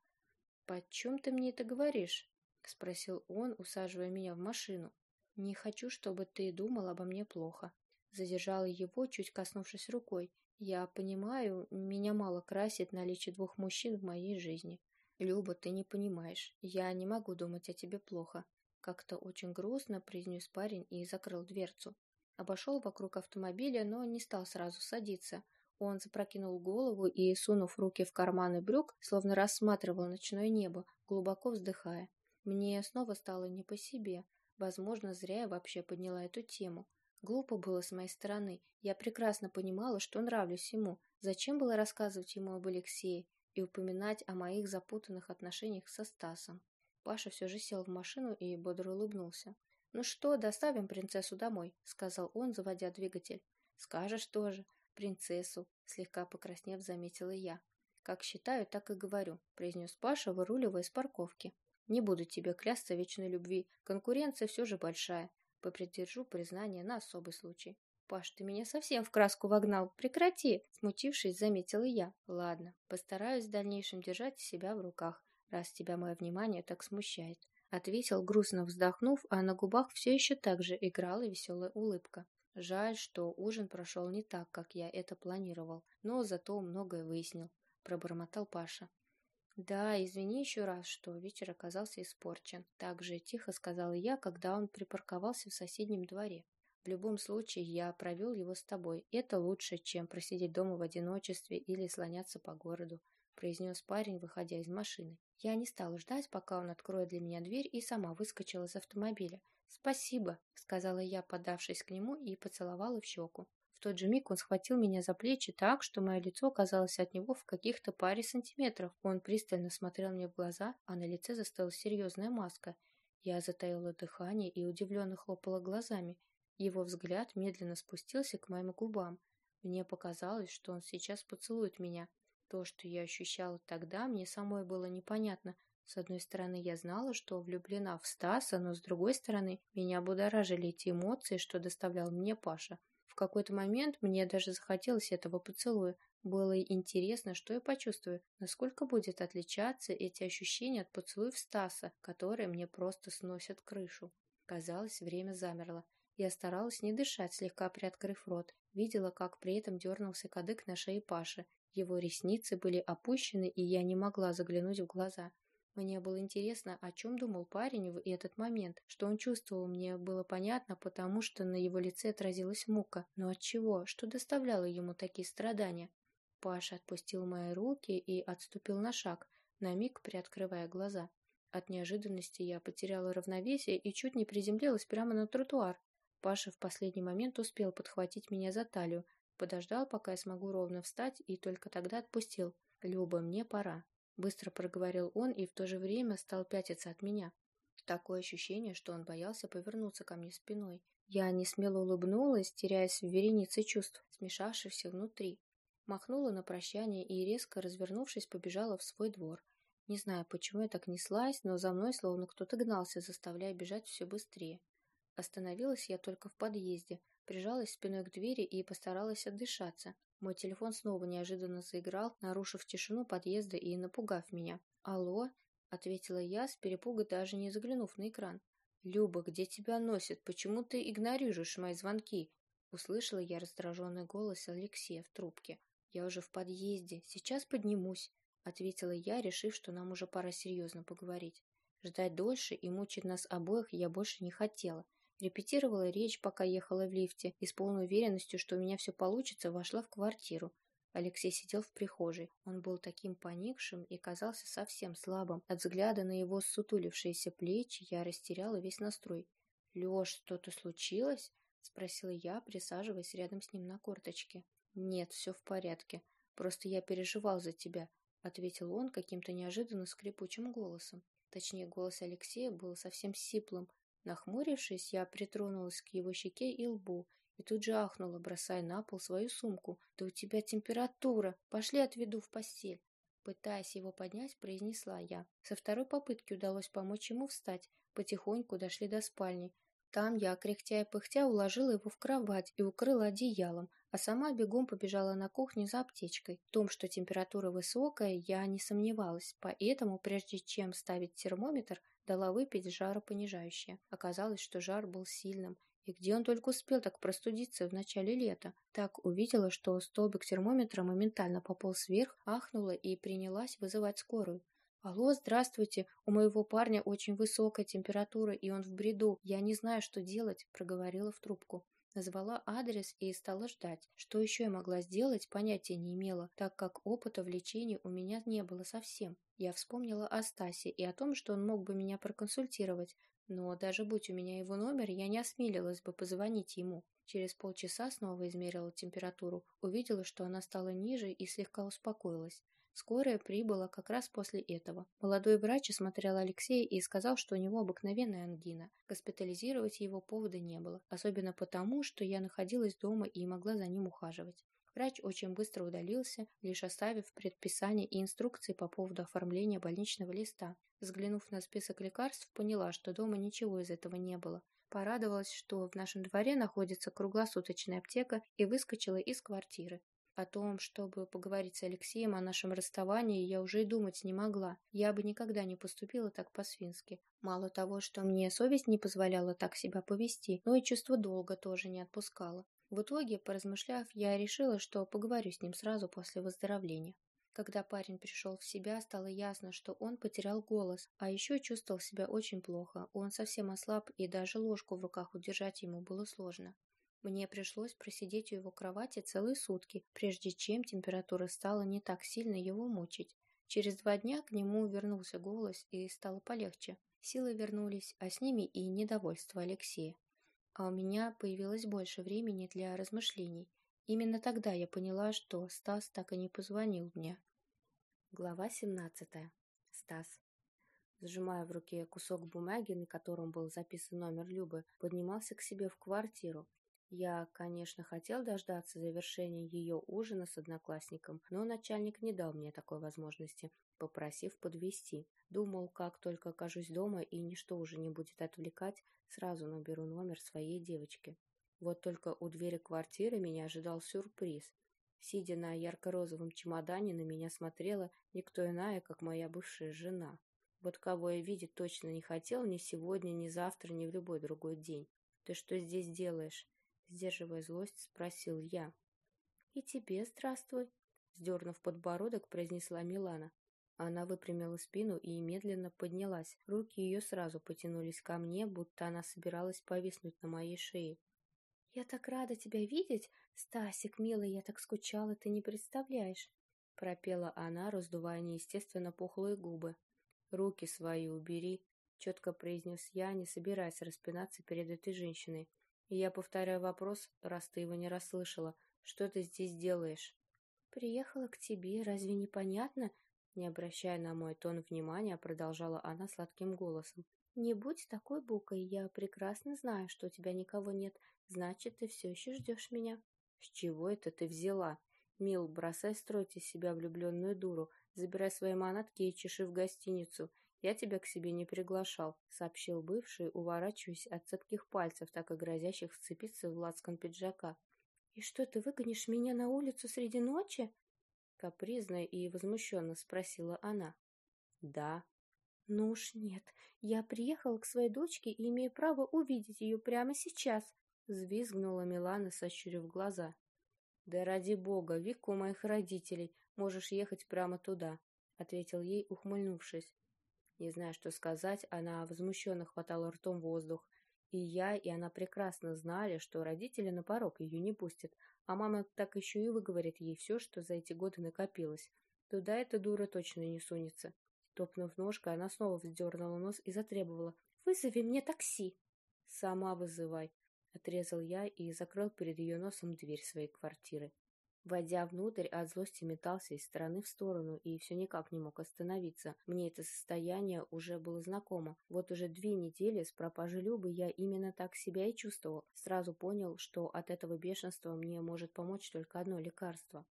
B: «По чем ты мне это говоришь?» — спросил он, усаживая меня в машину. «Не хочу, чтобы ты думал обо мне плохо». Задержала его, чуть коснувшись рукой. Я понимаю, меня мало красит наличие двух мужчин в моей жизни. Люба, ты не понимаешь. Я не могу думать о тебе плохо. Как-то очень грустно произнес парень и закрыл дверцу. Обошел вокруг автомобиля, но не стал сразу садиться. Он запрокинул голову и, сунув руки в карманы брюк, словно рассматривал ночное небо, глубоко вздыхая. Мне снова стало не по себе. Возможно, зря я вообще подняла эту тему. Глупо было с моей стороны. Я прекрасно понимала, что нравлюсь ему. Зачем было рассказывать ему об Алексее и упоминать о моих запутанных отношениях со Стасом? Паша все же сел в машину и бодро улыбнулся. «Ну что, доставим принцессу домой», — сказал он, заводя двигатель. «Скажешь тоже. Принцессу», — слегка покраснев, заметила я. «Как считаю, так и говорю», — произнес Паша, выруливая с парковки. «Не буду тебе клясться вечной любви. Конкуренция все же большая. Попридержу признание на особый случай. «Паш, ты меня совсем в краску вогнал. Прекрати!» Смутившись, заметила я. «Ладно, постараюсь в дальнейшем держать себя в руках, раз тебя мое внимание так смущает». Ответил, грустно вздохнув, а на губах все еще так же играла веселая улыбка. Жаль, что ужин прошел не так, как я это планировал, но зато многое выяснил, пробормотал Паша. «Да, извини еще раз, что вечер оказался испорчен», — так же тихо сказала я, когда он припарковался в соседнем дворе. «В любом случае, я провел его с тобой. Это лучше, чем просидеть дома в одиночестве или слоняться по городу», — произнес парень, выходя из машины. Я не стала ждать, пока он откроет для меня дверь, и сама выскочила из автомобиля. «Спасибо», — сказала я, подавшись к нему, и поцеловала в щеку. В тот же миг он схватил меня за плечи так, что мое лицо оказалось от него в каких-то паре сантиметров. Он пристально смотрел мне в глаза, а на лице застыла серьезная маска. Я затаила дыхание и удивленно хлопала глазами. Его взгляд медленно спустился к моим губам. Мне показалось, что он сейчас поцелует меня. То, что я ощущала тогда, мне самой было непонятно. С одной стороны, я знала, что влюблена в Стаса, но с другой стороны, меня будоражили эти эмоции, что доставлял мне Паша какой-то момент мне даже захотелось этого поцелуя. Было интересно, что я почувствую, насколько будет отличаться эти ощущения от поцелуев Стаса, которые мне просто сносят крышу. Казалось, время замерло. Я старалась не дышать, слегка приоткрыв рот. Видела, как при этом дернулся кадык на шее Паши. Его ресницы были опущены, и я не могла заглянуть в глаза. Мне было интересно, о чем думал парень в этот момент. Что он чувствовал, мне было понятно, потому что на его лице отразилась мука. Но от чего? Что доставляло ему такие страдания? Паша отпустил мои руки и отступил на шаг, на миг приоткрывая глаза. От неожиданности я потеряла равновесие и чуть не приземлилась прямо на тротуар. Паша в последний момент успел подхватить меня за талию, подождал, пока я смогу ровно встать, и только тогда отпустил. «Люба, мне пора. Быстро проговорил он и в то же время стал пятиться от меня. Такое ощущение, что он боялся повернуться ко мне спиной. Я не смело улыбнулась, теряясь в веренице чувств, смешавшихся внутри. Махнула на прощание и, резко развернувшись, побежала в свой двор. Не знаю, почему я так неслась, но за мной словно кто-то гнался, заставляя бежать все быстрее. Остановилась я только в подъезде, прижалась спиной к двери и постаралась отдышаться. Мой телефон снова неожиданно заиграл, нарушив тишину подъезда и напугав меня. «Алло?» — ответила я, с перепуга даже не заглянув на экран. «Люба, где тебя носит? Почему ты игнорируешь мои звонки?» Услышала я раздраженный голос Алексея в трубке. «Я уже в подъезде. Сейчас поднимусь», — ответила я, решив, что нам уже пора серьезно поговорить. Ждать дольше и мучить нас обоих я больше не хотела. Репетировала речь, пока ехала в лифте, и с полной уверенностью, что у меня все получится, вошла в квартиру. Алексей сидел в прихожей. Он был таким поникшим и казался совсем слабым. От взгляда на его сутулившиеся плечи я растеряла весь настрой. «Леш, что-то случилось?» — спросила я, присаживаясь рядом с ним на корточке. «Нет, все в порядке. Просто я переживал за тебя», — ответил он каким-то неожиданно скрипучим голосом. Точнее, голос Алексея был совсем сиплым, Нахмурившись, я притронулась к его щеке и лбу и тут же ахнула, бросая на пол свою сумку. «Да у тебя температура! Пошли отведу в постель!» Пытаясь его поднять, произнесла я. Со второй попытки удалось помочь ему встать. Потихоньку дошли до спальни. Там я, кряхтя и пыхтя, уложила его в кровать и укрыла одеялом, а сама бегом побежала на кухню за аптечкой. В том, что температура высокая, я не сомневалась, поэтому, прежде чем ставить термометр, Дала выпить жаропонижающее. Оказалось, что жар был сильным, и где он только успел так простудиться в начале лета? Так увидела, что столбик термометра моментально пополз вверх, ахнула и принялась вызывать скорую. «Алло, здравствуйте. У моего парня очень высокая температура, и он в бреду. Я не знаю, что делать», — проговорила в трубку. Назвала адрес и стала ждать. Что еще я могла сделать, понятия не имела, так как опыта в лечении у меня не было совсем. Я вспомнила о Стасе и о том, что он мог бы меня проконсультировать, но даже будь у меня его номер, я не осмелилась бы позвонить ему. Через полчаса снова измерила температуру, увидела, что она стала ниже и слегка успокоилась. Скорая прибыла как раз после этого. Молодой врач осмотрел Алексея и сказал, что у него обыкновенная ангина. Госпитализировать его повода не было, особенно потому, что я находилась дома и могла за ним ухаживать. Врач очень быстро удалился, лишь оставив предписание и инструкции по поводу оформления больничного листа. Взглянув на список лекарств, поняла, что дома ничего из этого не было. Порадовалась, что в нашем дворе находится круглосуточная аптека и выскочила из квартиры. О том, чтобы поговорить с Алексеем о нашем расставании, я уже и думать не могла. Я бы никогда не поступила так по-свински. Мало того, что мне совесть не позволяла так себя повести, но и чувство долга тоже не отпускало. В итоге, поразмышляв, я решила, что поговорю с ним сразу после выздоровления. Когда парень пришел в себя, стало ясно, что он потерял голос, а еще чувствовал себя очень плохо. Он совсем ослаб, и даже ложку в руках удержать ему было сложно. Мне пришлось просидеть у его кровати целые сутки, прежде чем температура стала не так сильно его мучить. Через два дня к нему вернулся голос и стало полегче. Силы вернулись, а с ними и недовольство Алексея а у меня появилось больше времени для размышлений. Именно тогда я поняла, что Стас так и не позвонил мне. Глава 17. Стас. Сжимая в руке кусок бумаги, на котором был записан номер Любы, поднимался к себе в квартиру. Я, конечно, хотел дождаться завершения ее ужина с одноклассником, но начальник не дал мне такой возможности, попросив подвести. Думал, как только окажусь дома и ничто уже не будет отвлекать, сразу наберу номер своей девочки. Вот только у двери квартиры меня ожидал сюрприз. Сидя на ярко-розовом чемодане, на меня смотрела никто иная, как моя бывшая жена. Вот кого я видеть точно не хотел ни сегодня, ни завтра, ни в любой другой день. «Ты что здесь делаешь?» Сдерживая злость, спросил я. «И тебе здравствуй», — сдернув подбородок, произнесла Милана. Она выпрямила спину и медленно поднялась. Руки ее сразу потянулись ко мне, будто она собиралась повиснуть на моей шее. «Я так рада тебя видеть, Стасик, милый, я так скучала, ты не представляешь!» Пропела она, раздувая неестественно пухлые губы. «Руки свои убери», — четко произнес я, не собираясь распинаться перед этой женщиной. Я повторяю вопрос, раз ты его не расслышала. Что ты здесь делаешь? Приехала к тебе, разве не понятно? Не обращая на мой тон внимания, продолжала она сладким голосом. Не будь такой букой, я прекрасно знаю, что у тебя никого нет, значит, ты все еще ждешь меня. С чего это ты взяла? Мил, бросай строить из себя влюбленную дуру, забирай свои манатки и чеши в гостиницу. «Я тебя к себе не приглашал», — сообщил бывший, уворачиваясь от цепких пальцев, так и грозящих вцепиться в лацкан пиджака. «И что, ты выгонишь меня на улицу среди ночи?» Капризно и возмущенно спросила она. «Да». «Ну уж нет, я приехала к своей дочке и имею право увидеть ее прямо сейчас», — взвизгнула Милана, сощурив глаза. «Да ради бога, Вика у моих родителей, можешь ехать прямо туда», — ответил ей, ухмыльнувшись. Не зная, что сказать, она возмущенно хватала ртом воздух. И я, и она прекрасно знали, что родители на порог ее не пустят, а мама так еще и выговорит ей все, что за эти годы накопилось. Туда эта дура точно не сунется. Топнув ножкой, она снова вздернула нос и затребовала. «Вызови мне такси!» «Сама вызывай!» — отрезал я и закрыл перед ее носом дверь своей квартиры. Войдя внутрь, от злости метался из стороны в сторону и все никак не мог остановиться. Мне это состояние уже было знакомо. Вот уже две недели с пропажей Любы я именно так себя и чувствовал. Сразу понял, что от этого бешенства мне может помочь только одно лекарство.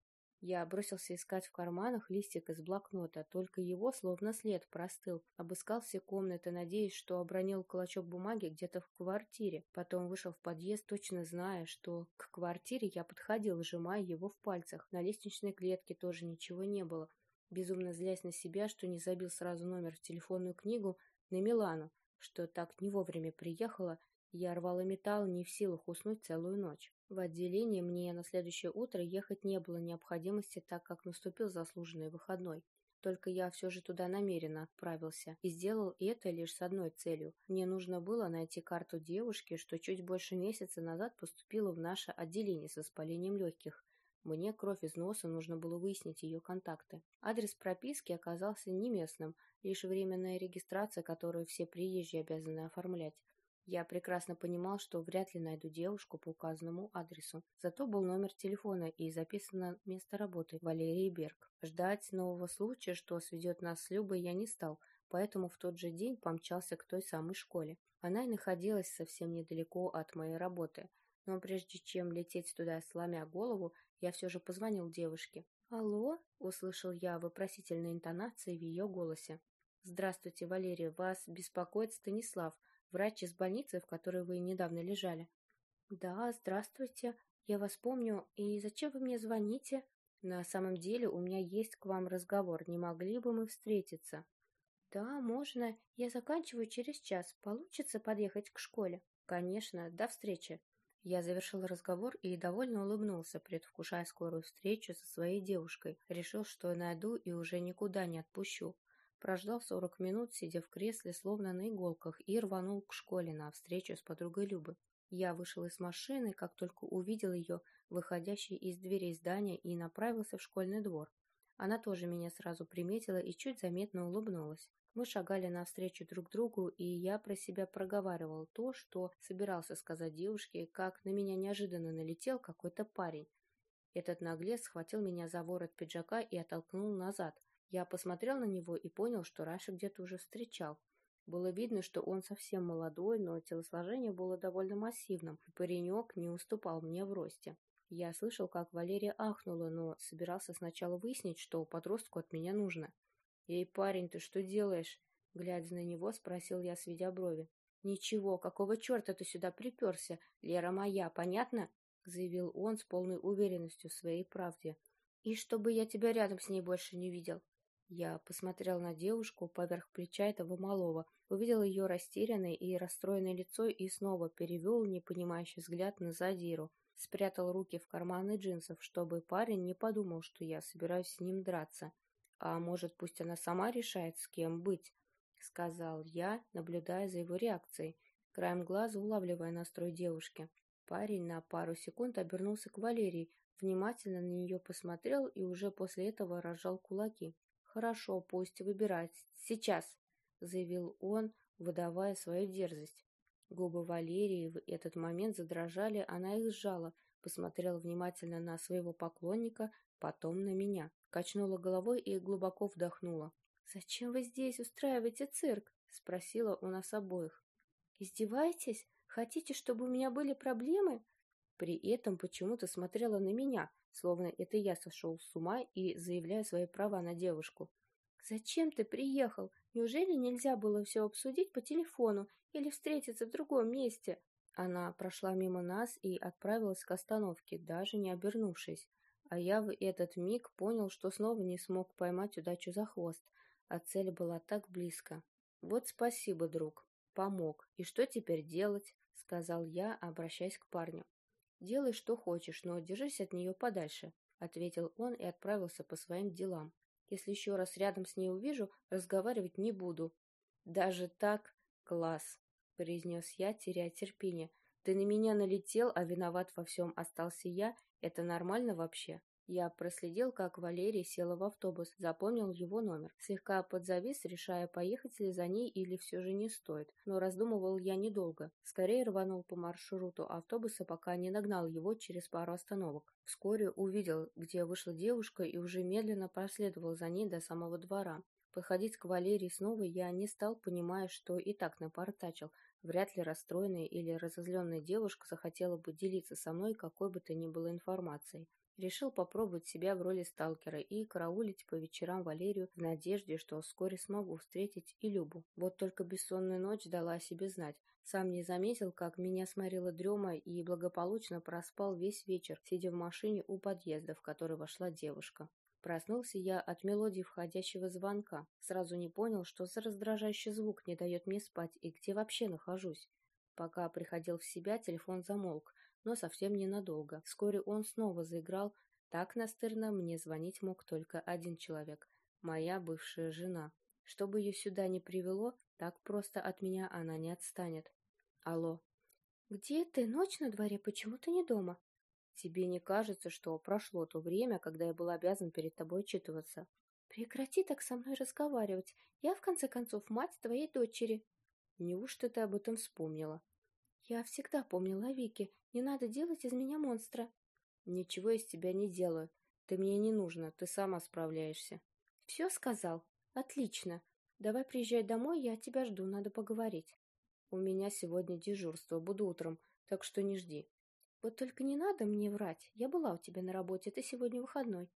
B: Я бросился искать в карманах листик из блокнота, только его словно след простыл. Обыскал все комнаты, надеясь, что обронил клочок бумаги где-то в квартире. Потом вышел в подъезд, точно зная, что к квартире я подходил, сжимая его в пальцах. На лестничной клетке тоже ничего не было. Безумно злясь на себя, что не забил сразу номер в телефонную книгу, на Милану, что так не вовремя приехала, я рвала металл, не в силах уснуть целую ночь. В отделение мне на следующее утро ехать не было необходимости, так как наступил заслуженный выходной. Только я все же туда намеренно отправился и сделал это лишь с одной целью. Мне нужно было найти карту девушки, что чуть больше месяца назад поступила в наше отделение с воспалением легких. Мне кровь из носа, нужно было выяснить ее контакты. Адрес прописки оказался не местным, лишь временная регистрация, которую все приезжие обязаны оформлять. Я прекрасно понимал, что вряд ли найду девушку по указанному адресу. Зато был номер телефона и записано место работы Валерии Берг. Ждать нового случая, что сведет нас с Любой, я не стал, поэтому в тот же день помчался к той самой школе. Она и находилась совсем недалеко от моей работы. Но прежде чем лететь туда, сломя голову, я все же позвонил девушке. «Алло?» – услышал я вопросительные интонации в ее голосе. «Здравствуйте, Валерия, вас беспокоит Станислав, врач из больницы, в которой вы недавно лежали. Да, здравствуйте. Я вас помню. И зачем вы мне звоните? На самом деле у меня есть к вам разговор. Не могли бы мы встретиться? Да, можно. Я заканчиваю через час. Получится подъехать к школе? Конечно. До встречи. Я завершил разговор и довольно улыбнулся, предвкушая скорую встречу со своей девушкой. Решил, что найду и уже никуда не отпущу. Прождал сорок минут, сидя в кресле, словно на иголках, и рванул к школе на встречу с подругой Любы. Я вышел из машины, как только увидел ее, выходящей из дверей здания, и направился в школьный двор. Она тоже меня сразу приметила и чуть заметно улыбнулась. Мы шагали навстречу друг другу, и я про себя проговаривал то, что собирался сказать девушке, как на меня неожиданно налетел какой-то парень. Этот наглец схватил меня за ворот пиджака и оттолкнул назад. Я посмотрел на него и понял, что раньше где-то уже встречал. Было видно, что он совсем молодой, но телосложение было довольно массивным, и паренек не уступал мне в росте. Я слышал, как Валерия ахнула, но собирался сначала выяснить, что подростку от меня нужно. «Эй, парень, ты что делаешь?» Глядя на него, спросил я, сведя брови. «Ничего, какого черта ты сюда приперся? Лера моя, понятно?» заявил он с полной уверенностью в своей правде. «И чтобы я тебя рядом с ней больше не видел. Я посмотрел на девушку поверх плеча этого малого, увидел ее растерянное и расстроенное лицо и снова перевел непонимающий взгляд на Задиру. Спрятал руки в карманы джинсов, чтобы парень не подумал, что я собираюсь с ним драться. А может, пусть она сама решает, с кем быть, сказал я, наблюдая за его реакцией, краем глаза улавливая настрой девушки. Парень на пару секунд обернулся к Валерии, внимательно на нее посмотрел и уже после этого разжал кулаки. «Хорошо, пусть выбирать. Сейчас», — заявил он, выдавая свою дерзость. Губы Валерии в этот момент задрожали, она их сжала, посмотрела внимательно на своего поклонника, потом на меня, качнула головой и глубоко вдохнула. «Зачем вы здесь устраиваете цирк?» — спросила у нас обоих. «Издеваетесь? Хотите, чтобы у меня были проблемы?» При этом почему-то смотрела на меня, словно это я сошел с ума и заявляю свои права на девушку. «Зачем ты приехал? Неужели нельзя было все обсудить по телефону или встретиться в другом месте?» Она прошла мимо нас и отправилась к остановке, даже не обернувшись. А я в этот миг понял, что снова не смог поймать удачу за хвост, а цель была так близко. «Вот спасибо, друг. Помог. И что теперь делать?» — сказал я, обращаясь к парню. «Делай, что хочешь, но держись от нее подальше», — ответил он и отправился по своим делам. «Если еще раз рядом с ней увижу, разговаривать не буду». «Даже так? Класс!» — произнес я, теряя терпение. «Ты на меня налетел, а виноват во всем остался я. Это нормально вообще?» Я проследил, как Валерия села в автобус, запомнил его номер. Слегка подзавис, решая, поехать ли за ней или все же не стоит. Но раздумывал я недолго. Скорее рванул по маршруту автобуса, пока не нагнал его через пару остановок. Вскоре увидел, где вышла девушка и уже медленно проследовал за ней до самого двора. Подходить к Валерии снова я не стал, понимая, что и так напортачил. Вряд ли расстроенная или разозленная девушка захотела бы делиться со мной какой бы то ни было информацией. Решил попробовать себя в роли сталкера и караулить по вечерам Валерию в надежде, что вскоре смогу встретить и Любу. Вот только бессонная ночь дала о себе знать. Сам не заметил, как меня сморила дрема и благополучно проспал весь вечер, сидя в машине у подъезда, в который вошла девушка. Проснулся я от мелодии входящего звонка. Сразу не понял, что за раздражающий звук не дает мне спать и где вообще нахожусь. Пока приходил в себя, телефон замолк, но совсем ненадолго. Вскоре он снова заиграл. Так настырно мне звонить мог только один человек — моя бывшая жена. Что бы ее сюда не привело, так просто от меня она не отстанет. Алло.
A: «Где ты? Ночь на дворе, почему ты не дома?»
B: Тебе не кажется, что прошло то время, когда я был обязан перед тобой отчитываться?
A: Прекрати так со мной разговаривать. Я, в конце концов, мать твоей дочери.
B: Неужто ты об этом вспомнила?
A: Я всегда помнила о Вике. Не надо делать из меня монстра.
B: Ничего из тебя не делаю. Ты мне не нужна, ты сама справляешься.
A: Все сказал? Отлично. Давай приезжай домой, я тебя жду, надо поговорить.
B: У меня сегодня дежурство, буду утром, так что не жди.
A: Вот только не надо мне врать. Я была у тебя на работе, ты сегодня выходной.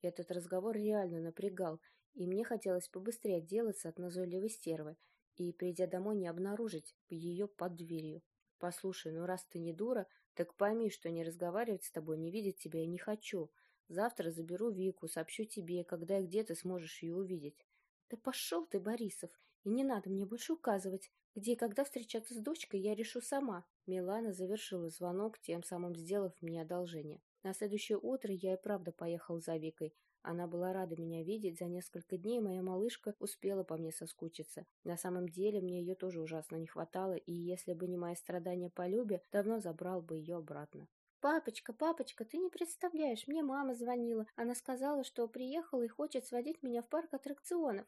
B: Этот разговор реально напрягал, и мне хотелось побыстрее отделаться от назойливой стервы и, придя домой, не обнаружить ее под дверью. Послушай, ну раз ты не дура, так пойми, что не разговаривать с тобой, не видеть тебя я не хочу. Завтра заберу Вику, сообщу тебе, когда и где ты сможешь ее увидеть.
A: Да пошел ты, Борисов, и не надо мне больше указывать. Где и когда встречаться с дочкой, я решу сама.
B: Милана завершила звонок, тем самым сделав мне одолжение. На следующее утро я и правда поехал за Викой. Она была рада меня видеть. За несколько дней моя малышка успела по мне соскучиться. На самом деле, мне ее тоже ужасно не хватало, и если бы не мои страдания по Любе, давно забрал бы ее обратно.
A: «Папочка, папочка, ты не представляешь, мне мама звонила. Она сказала, что приехала и хочет сводить меня в парк аттракционов.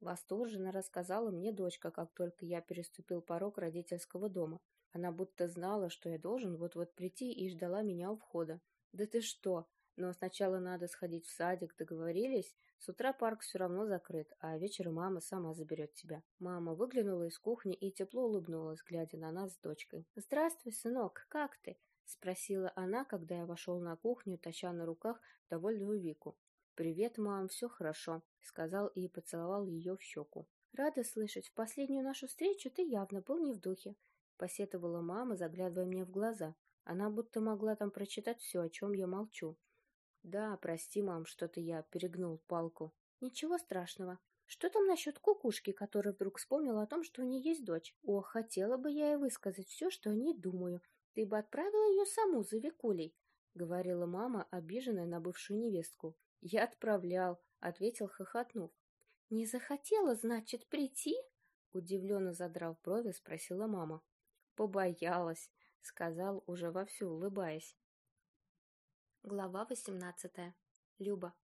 B: Восторженно рассказала мне дочка, как только я переступил порог родительского дома. Она будто знала, что я должен вот-вот прийти и ждала меня у входа. «Да ты что? Но сначала надо сходить в садик, договорились? С утра парк все равно закрыт, а вечером мама сама заберет тебя». Мама выглянула из кухни и тепло улыбнулась, глядя на нас с дочкой.
A: «Здравствуй, сынок, как ты?»
B: — спросила она, когда я вошел на кухню, таща на руках довольную Вику. «Привет, мам, все хорошо», — сказал и поцеловал ее в щеку.
A: «Рада слышать, в последнюю нашу встречу ты явно был не в духе», —
B: посетовала мама, заглядывая мне в глаза. Она будто могла там прочитать все, о чем я молчу. «Да, прости, мам, что-то я перегнул палку».
A: «Ничего страшного. Что там насчет кукушки, которая вдруг вспомнила о том, что у нее есть дочь? О, хотела бы я ей высказать все, что о ней думаю. Ты бы отправила ее саму за Викулей», —
B: говорила мама, обиженная на бывшую невестку. «Я отправлял», — ответил, хохотнув.
A: «Не захотела, значит, прийти?»
B: Удивленно задрав брови, спросила мама. «Побоялась», — сказал, уже вовсю улыбаясь.
A: Глава восемнадцатая. Люба.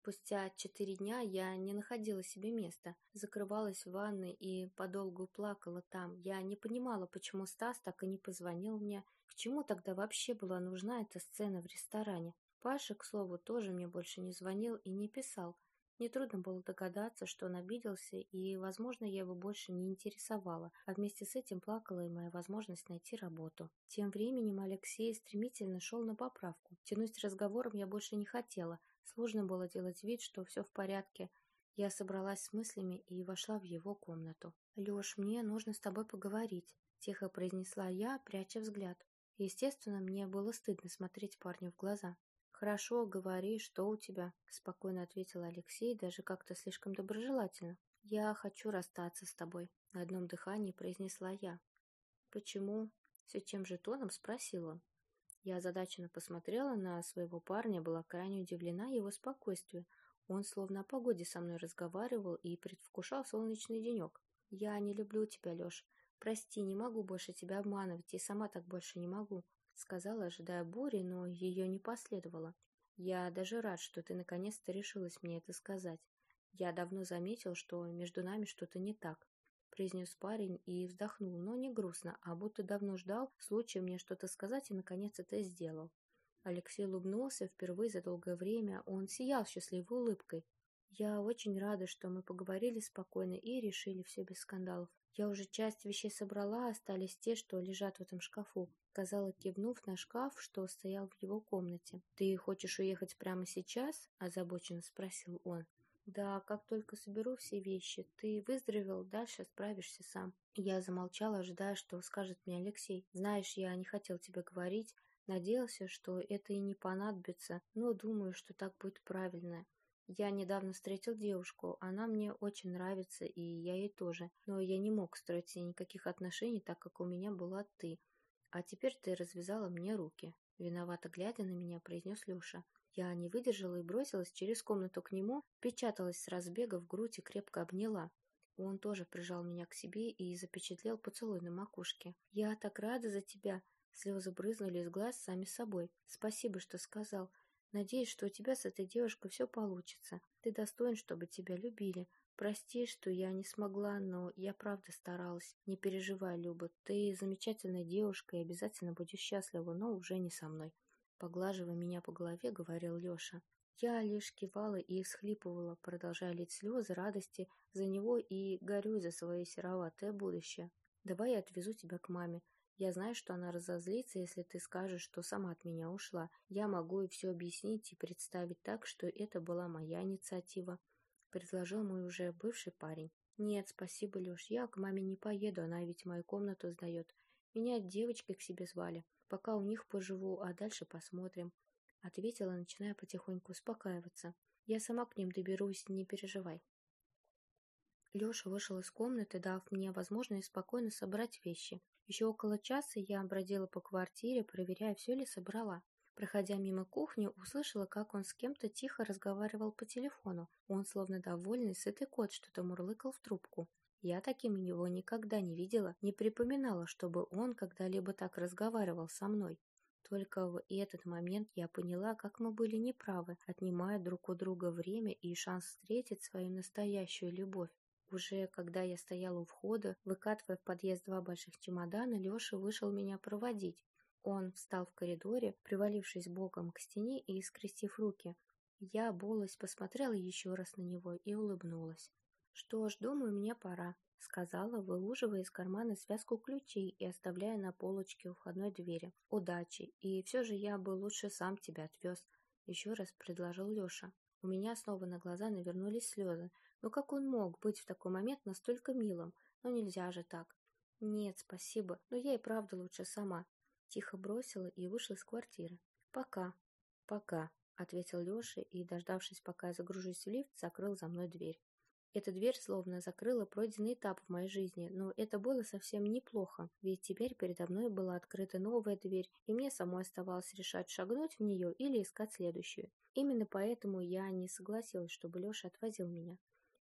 A: Спустя четыре дня я не находила себе места, закрывалась в ванной и подолгу плакала там. Я не понимала, почему Стас так и не позвонил мне, к чему тогда вообще была нужна эта сцена в ресторане. Паша, к слову, тоже мне больше не звонил и не писал. Нетрудно было догадаться, что он обиделся, и, возможно, я его больше не интересовала, а вместе с этим плакала и моя возможность найти работу. Тем временем Алексей стремительно шел на поправку. Тянуть с разговором я больше не хотела. Сложно было делать вид, что все в порядке. Я собралась с мыслями и вошла в его комнату. «Леш, мне нужно с тобой поговорить», — тихо произнесла я, пряча взгляд. Естественно, мне было стыдно смотреть парню в глаза. «Хорошо, говори, что у тебя?» — спокойно ответил Алексей, даже как-то слишком доброжелательно. «Я хочу расстаться с тобой», — на одном дыхании произнесла я. «Почему?» — все тем же тоном спросил он. Я озадаченно посмотрела на своего парня, была крайне удивлена его спокойствию. Он словно о погоде со мной разговаривал и предвкушал солнечный денек. «Я не люблю тебя, Леш. Прости, не могу больше тебя обманывать, и сама так больше не могу сказала, ожидая бури, но ее не последовало. «Я даже рад, что ты наконец-то решилась мне это сказать. Я давно заметил, что между нами что-то не так», — произнес парень и вздохнул, но не грустно, а будто давно ждал случая мне что-то сказать и наконец это сделал. Алексей улыбнулся впервые за долгое время, он сиял счастливой улыбкой. «Я очень рада, что мы поговорили спокойно и решили все без скандалов. Я уже часть вещей собрала, остались те, что лежат в этом шкафу сказала, кивнув на шкаф, что стоял в его комнате. «Ты хочешь уехать прямо сейчас?» – озабоченно спросил он. «Да, как только соберу все вещи, ты выздоровел, дальше справишься сам». Я замолчала, ожидая, что скажет мне Алексей. «Знаешь, я не хотел тебе говорить,
B: Надеялся, что это и не понадобится, но думаю, что так будет правильно. Я недавно встретил девушку, она мне очень нравится, и я ей тоже, но я не мог строить с ней никаких отношений, так как у меня была ты. А теперь ты развязала мне руки. Виновато глядя на меня, произнес Леша. Я не выдержала и бросилась через комнату к нему, печаталась с разбега в грудь и крепко обняла. Он тоже прижал меня к себе и запечатлел поцелуй на макушке. «Я так рада за тебя!» Слезы брызнули из глаз сами собой. «Спасибо, что сказал. Надеюсь, что у тебя с этой девушкой все получится. Ты достоин, чтобы тебя любили. Прости, что я не смогла, но я правда старалась. Не переживай, Люба. Ты замечательная девушка и обязательно будешь счастлива, но уже не со мной». Поглаживая меня по голове, говорил Леша. Я лишь кивала и всхлипывала, продолжая лить слезы радости за него и горю за свое сероватое будущее. Давай я отвезу тебя к маме. Я знаю, что она разозлится, если ты скажешь, что сама от меня ушла. Я могу и все объяснить и представить так, что это была моя инициатива. Предложил мой уже бывший парень. Нет, спасибо, Леш, я к маме не поеду, она ведь мою комнату сдает. Меня девочки к себе звали. Пока у них поживу, а дальше посмотрим. — ответила, начиная потихоньку успокаиваться. «Я сама к ним доберусь, не переживай». Леша вышел из комнаты, дав мне возможность спокойно собрать вещи. Еще около часа я бродила по квартире, проверяя, все ли собрала. Проходя мимо кухни, услышала, как он с кем-то тихо разговаривал по телефону. Он, словно довольный, сытый кот, что-то мурлыкал в трубку. Я таким его никогда не видела, не припоминала, чтобы он когда-либо так разговаривал со мной. Только в этот момент я поняла, как мы были неправы, отнимая друг у друга время и шанс встретить свою настоящую любовь. Уже когда я стояла у входа, выкатывая в подъезд два больших чемодана, Леша вышел меня проводить. Он встал в коридоре, привалившись боком к стене и скрестив руки. Я, болась, посмотрела еще раз на него и улыбнулась. Что ж, думаю, мне пора сказала, выуживая из кармана связку ключей и оставляя на полочке у входной двери. «Удачи! И все же я бы лучше сам тебя отвез», — еще раз предложил Леша. У меня снова на глаза навернулись слезы. Но как он мог быть в такой момент настолько милым? Но нельзя же так. «Нет, спасибо, но я и правда лучше сама», — тихо бросила и вышла из квартиры. «Пока». «Пока», — ответил Леша и, дождавшись, пока я загружусь в лифт, закрыл за мной дверь. Эта дверь словно закрыла пройденный этап в моей жизни, но это было совсем неплохо, ведь теперь передо мной была открыта новая дверь, и мне самой оставалось решать, шагнуть в нее или искать следующую. Именно поэтому я не согласилась, чтобы Леша отвозил меня.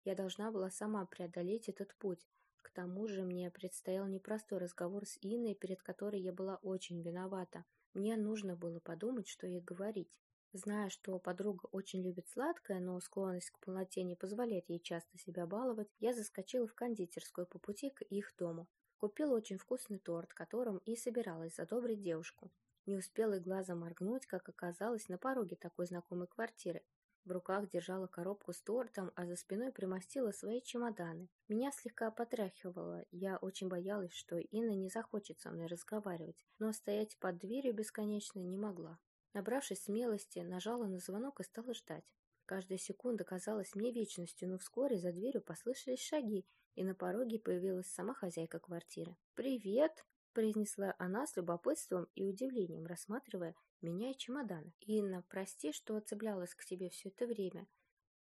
B: Я должна была сама преодолеть этот путь. К тому же мне предстоял непростой разговор с Инной, перед которой я была очень виновата. Мне нужно было подумать, что ей говорить. Зная, что подруга очень любит сладкое, но склонность к полноте не позволяет ей часто себя баловать, я заскочила в кондитерскую по пути к их дому. Купила очень вкусный торт, которым и собиралась задобрить девушку. Не успела и глазом моргнуть, как оказалось на пороге такой знакомой квартиры. В руках держала коробку с тортом, а за спиной примостила свои чемоданы. Меня слегка потряхивало. Я очень боялась, что Инна не захочет со мной разговаривать, но стоять под дверью бесконечно не могла. Набравшись смелости, нажала на звонок и стала ждать. Каждая секунда казалась мне вечностью, но вскоре за дверью послышались шаги, и на пороге появилась сама хозяйка квартиры. «Привет!» – произнесла она с любопытством и удивлением, рассматривая меня и чемоданы. «Инна, прости, что отцеплялась к тебе все это время.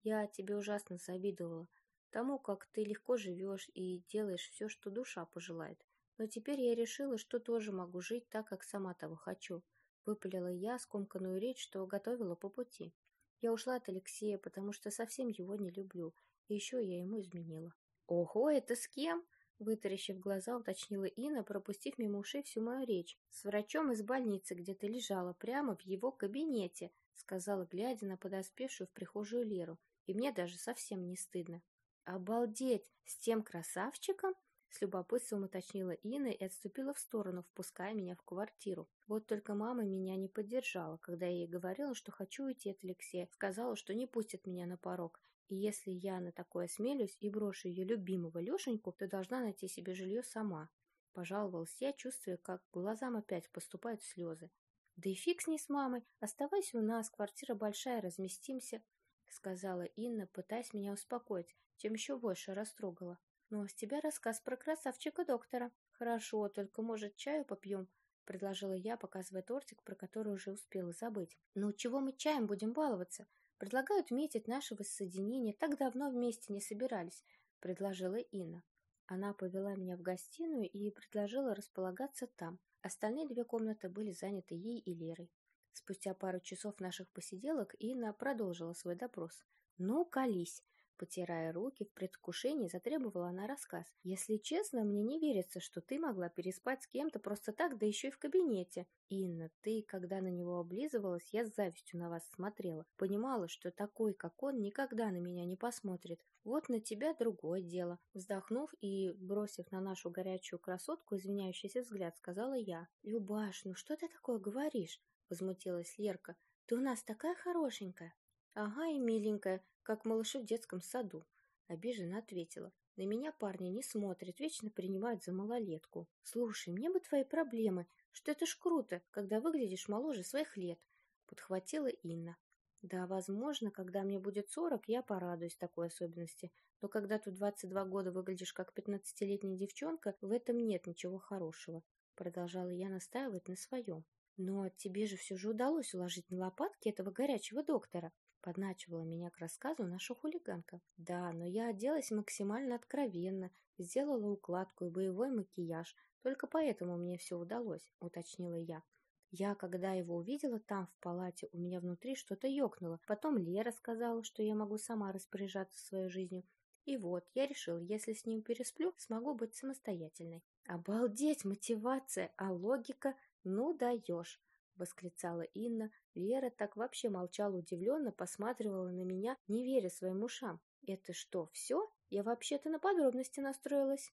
B: Я тебе ужасно завидовала. Тому, как ты легко живешь и делаешь все, что душа пожелает. Но теперь я решила, что тоже могу жить так, как сама того хочу. Выпалила я скомканную речь, что готовила по пути. Я ушла от Алексея, потому что совсем его не люблю, и еще я ему изменила. «Ого, это с кем?» Вытаращив глаза, уточнила Инна, пропустив мимо ушей всю мою речь. «С врачом из больницы, где ты лежала, прямо в его кабинете», сказала, глядя на подоспевшую в прихожую Леру. И мне даже совсем не стыдно. «Обалдеть! С тем красавчиком?» С любопытством уточнила Инна и отступила в сторону, впуская меня в квартиру. Вот только мама меня не поддержала, когда я ей говорила, что хочу уйти от Алексея. Сказала, что не пустит меня на порог. И если я на такое осмелюсь и брошу ее любимого Лешеньку, то должна найти себе жилье сама. Пожаловалась я, чувствуя, как глазам опять поступают слезы. «Да и фиг с ней с мамой. Оставайся у нас, квартира большая, разместимся», — сказала Инна, пытаясь меня успокоить, чем еще больше растрогала. «Ну, а с тебя рассказ про красавчика доктора». «Хорошо, только, может, чаю попьем?» — предложила я, показывая тортик, про который уже успела забыть. «Ну, чего мы чаем будем баловаться? Предлагают метить наше воссоединение, так давно вместе не собирались», — предложила Инна. Она повела меня в гостиную и предложила располагаться там. Остальные две комнаты были заняты ей и Лерой. Спустя пару часов наших посиделок Инна продолжила свой допрос. «Ну, колись!» Потирая руки, в предвкушении затребовала она рассказ. «Если честно, мне не верится, что ты могла переспать с кем-то просто так, да еще и в кабинете. Инна, ты, когда на него облизывалась, я с завистью на вас смотрела. Понимала, что такой, как он, никогда на меня не посмотрит. Вот на тебя другое дело». Вздохнув и бросив на нашу горячую красотку извиняющийся взгляд, сказала я. «Любаш, ну что ты такое говоришь?» Возмутилась Лерка. «Ты у нас такая хорошенькая». «Ага, и миленькая, как малыши в детском саду», — обиженно ответила. «На меня парни не смотрят, вечно принимают за малолетку. Слушай, мне бы твои проблемы, что это ж круто, когда выглядишь моложе своих лет», — подхватила Инна. «Да, возможно, когда мне будет сорок, я порадуюсь такой особенности, но когда ты двадцать два года выглядишь как пятнадцатилетняя девчонка, в этом нет ничего хорошего», — продолжала я настаивать на своем. «Но тебе же все же удалось уложить на лопатки этого горячего доктора», Подначивала меня к рассказу наша хулиганка. Да, но я оделась максимально откровенно, сделала укладку и боевой макияж. Только поэтому мне все удалось, уточнила я. Я, когда его увидела там, в палате, у меня внутри что-то ёкнуло. Потом Лера сказала, что я могу сама распоряжаться своей жизнью. И вот, я решила, если с ним пересплю, смогу быть самостоятельной. Обалдеть, мотивация, а логика? Ну даешь восклицала Инна. Лера так вообще молчала удивленно, посматривала на меня, не веря своим ушам. «Это что, все? Я вообще-то на подробности настроилась».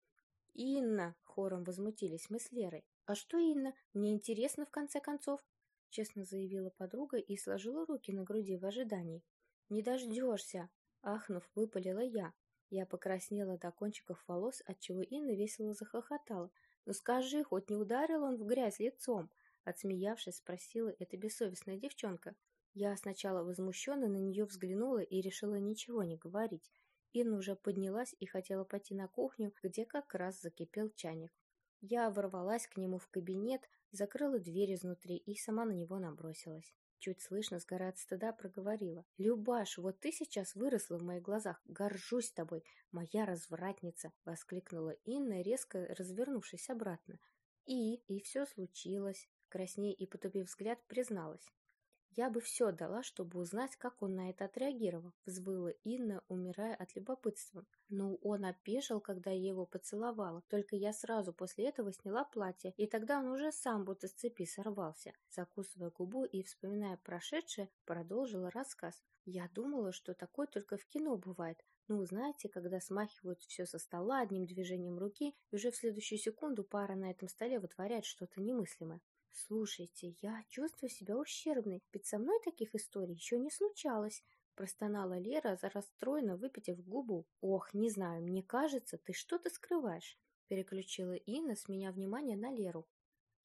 B: «Инна!» — хором возмутились мы с Лерой. «А что, Инна? Мне интересно, в конце концов!» — честно заявила подруга и сложила руки на груди в ожидании. «Не дождешься!» — ахнув, выпалила я. Я покраснела до кончиков волос, отчего Инна весело захохотала. «Ну скажи, хоть не ударил он в грязь лицом?» Отсмеявшись, спросила эта бессовестная девчонка. Я сначала возмущенно на нее взглянула и решила ничего не говорить. Инна уже поднялась и хотела пойти на кухню, где как раз закипел чайник. Я ворвалась к нему в кабинет, закрыла дверь изнутри и сама на него набросилась. Чуть слышно, сгорая от стыда, проговорила. «Любаш, вот ты сейчас выросла в моих глазах. Горжусь тобой, моя развратница!» — воскликнула Инна, резко развернувшись обратно. И, и все случилось краснея и потупив взгляд, призналась. «Я бы все дала, чтобы узнать, как он на это отреагировал», — взвыла Инна, умирая от любопытства. «Ну, он опешил, когда я его поцеловала, только я сразу после этого сняла платье, и тогда он уже сам будто с цепи сорвался». Закусывая губу и вспоминая прошедшее, продолжила рассказ. «Я думала, что такое только в кино бывает, ну, знаете, когда смахивают все со стола одним движением руки, и уже в следующую секунду пара на этом столе вытворяет что-то немыслимое. «Слушайте, я чувствую себя ущербной, ведь со мной таких историй еще не случалось», простонала Лера, расстроенно выпитив губу. «Ох, не знаю, мне кажется, ты что-то скрываешь», переключила Инна с меня внимание на Леру.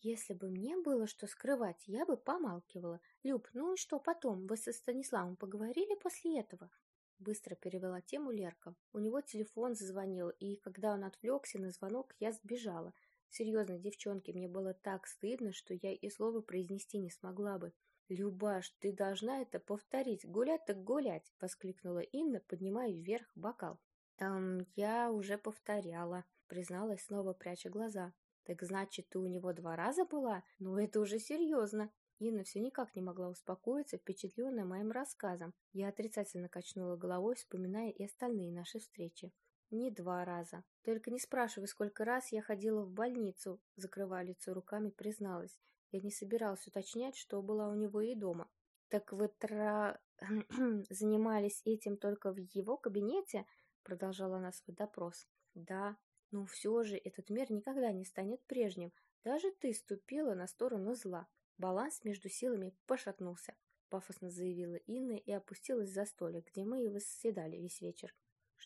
B: «Если бы мне было что скрывать, я бы помалкивала. Люб, ну и что потом? Вы со Станиславом поговорили после этого?» Быстро перевела тему Лерка. У него телефон зазвонил, и когда он отвлекся на звонок, я сбежала – Серьезно, девчонки, мне было так стыдно, что я и слова произнести не смогла бы. «Любаш, ты должна это повторить. Гулять так гулять!» — воскликнула Инна, поднимая вверх бокал. «Эм, я уже повторяла», — призналась, снова пряча глаза. «Так значит, ты у него два раза была? Ну, это уже серьезно!» Инна все никак не могла успокоиться, впечатленная моим рассказом. Я отрицательно качнула головой, вспоминая и остальные наши встречи. Не два раза. Только не спрашивай, сколько раз я ходила в больницу, закрывая лицо руками, призналась. Я не собиралась уточнять, что была у него и дома. Так вы тра... занимались этим только в его кабинете? Продолжала она свой допрос. Да, но все же этот мир никогда не станет прежним. Даже ты ступила на сторону зла. Баланс между силами пошатнулся. Пафосно заявила Инна и опустилась за столик, где мы и восседали весь вечер.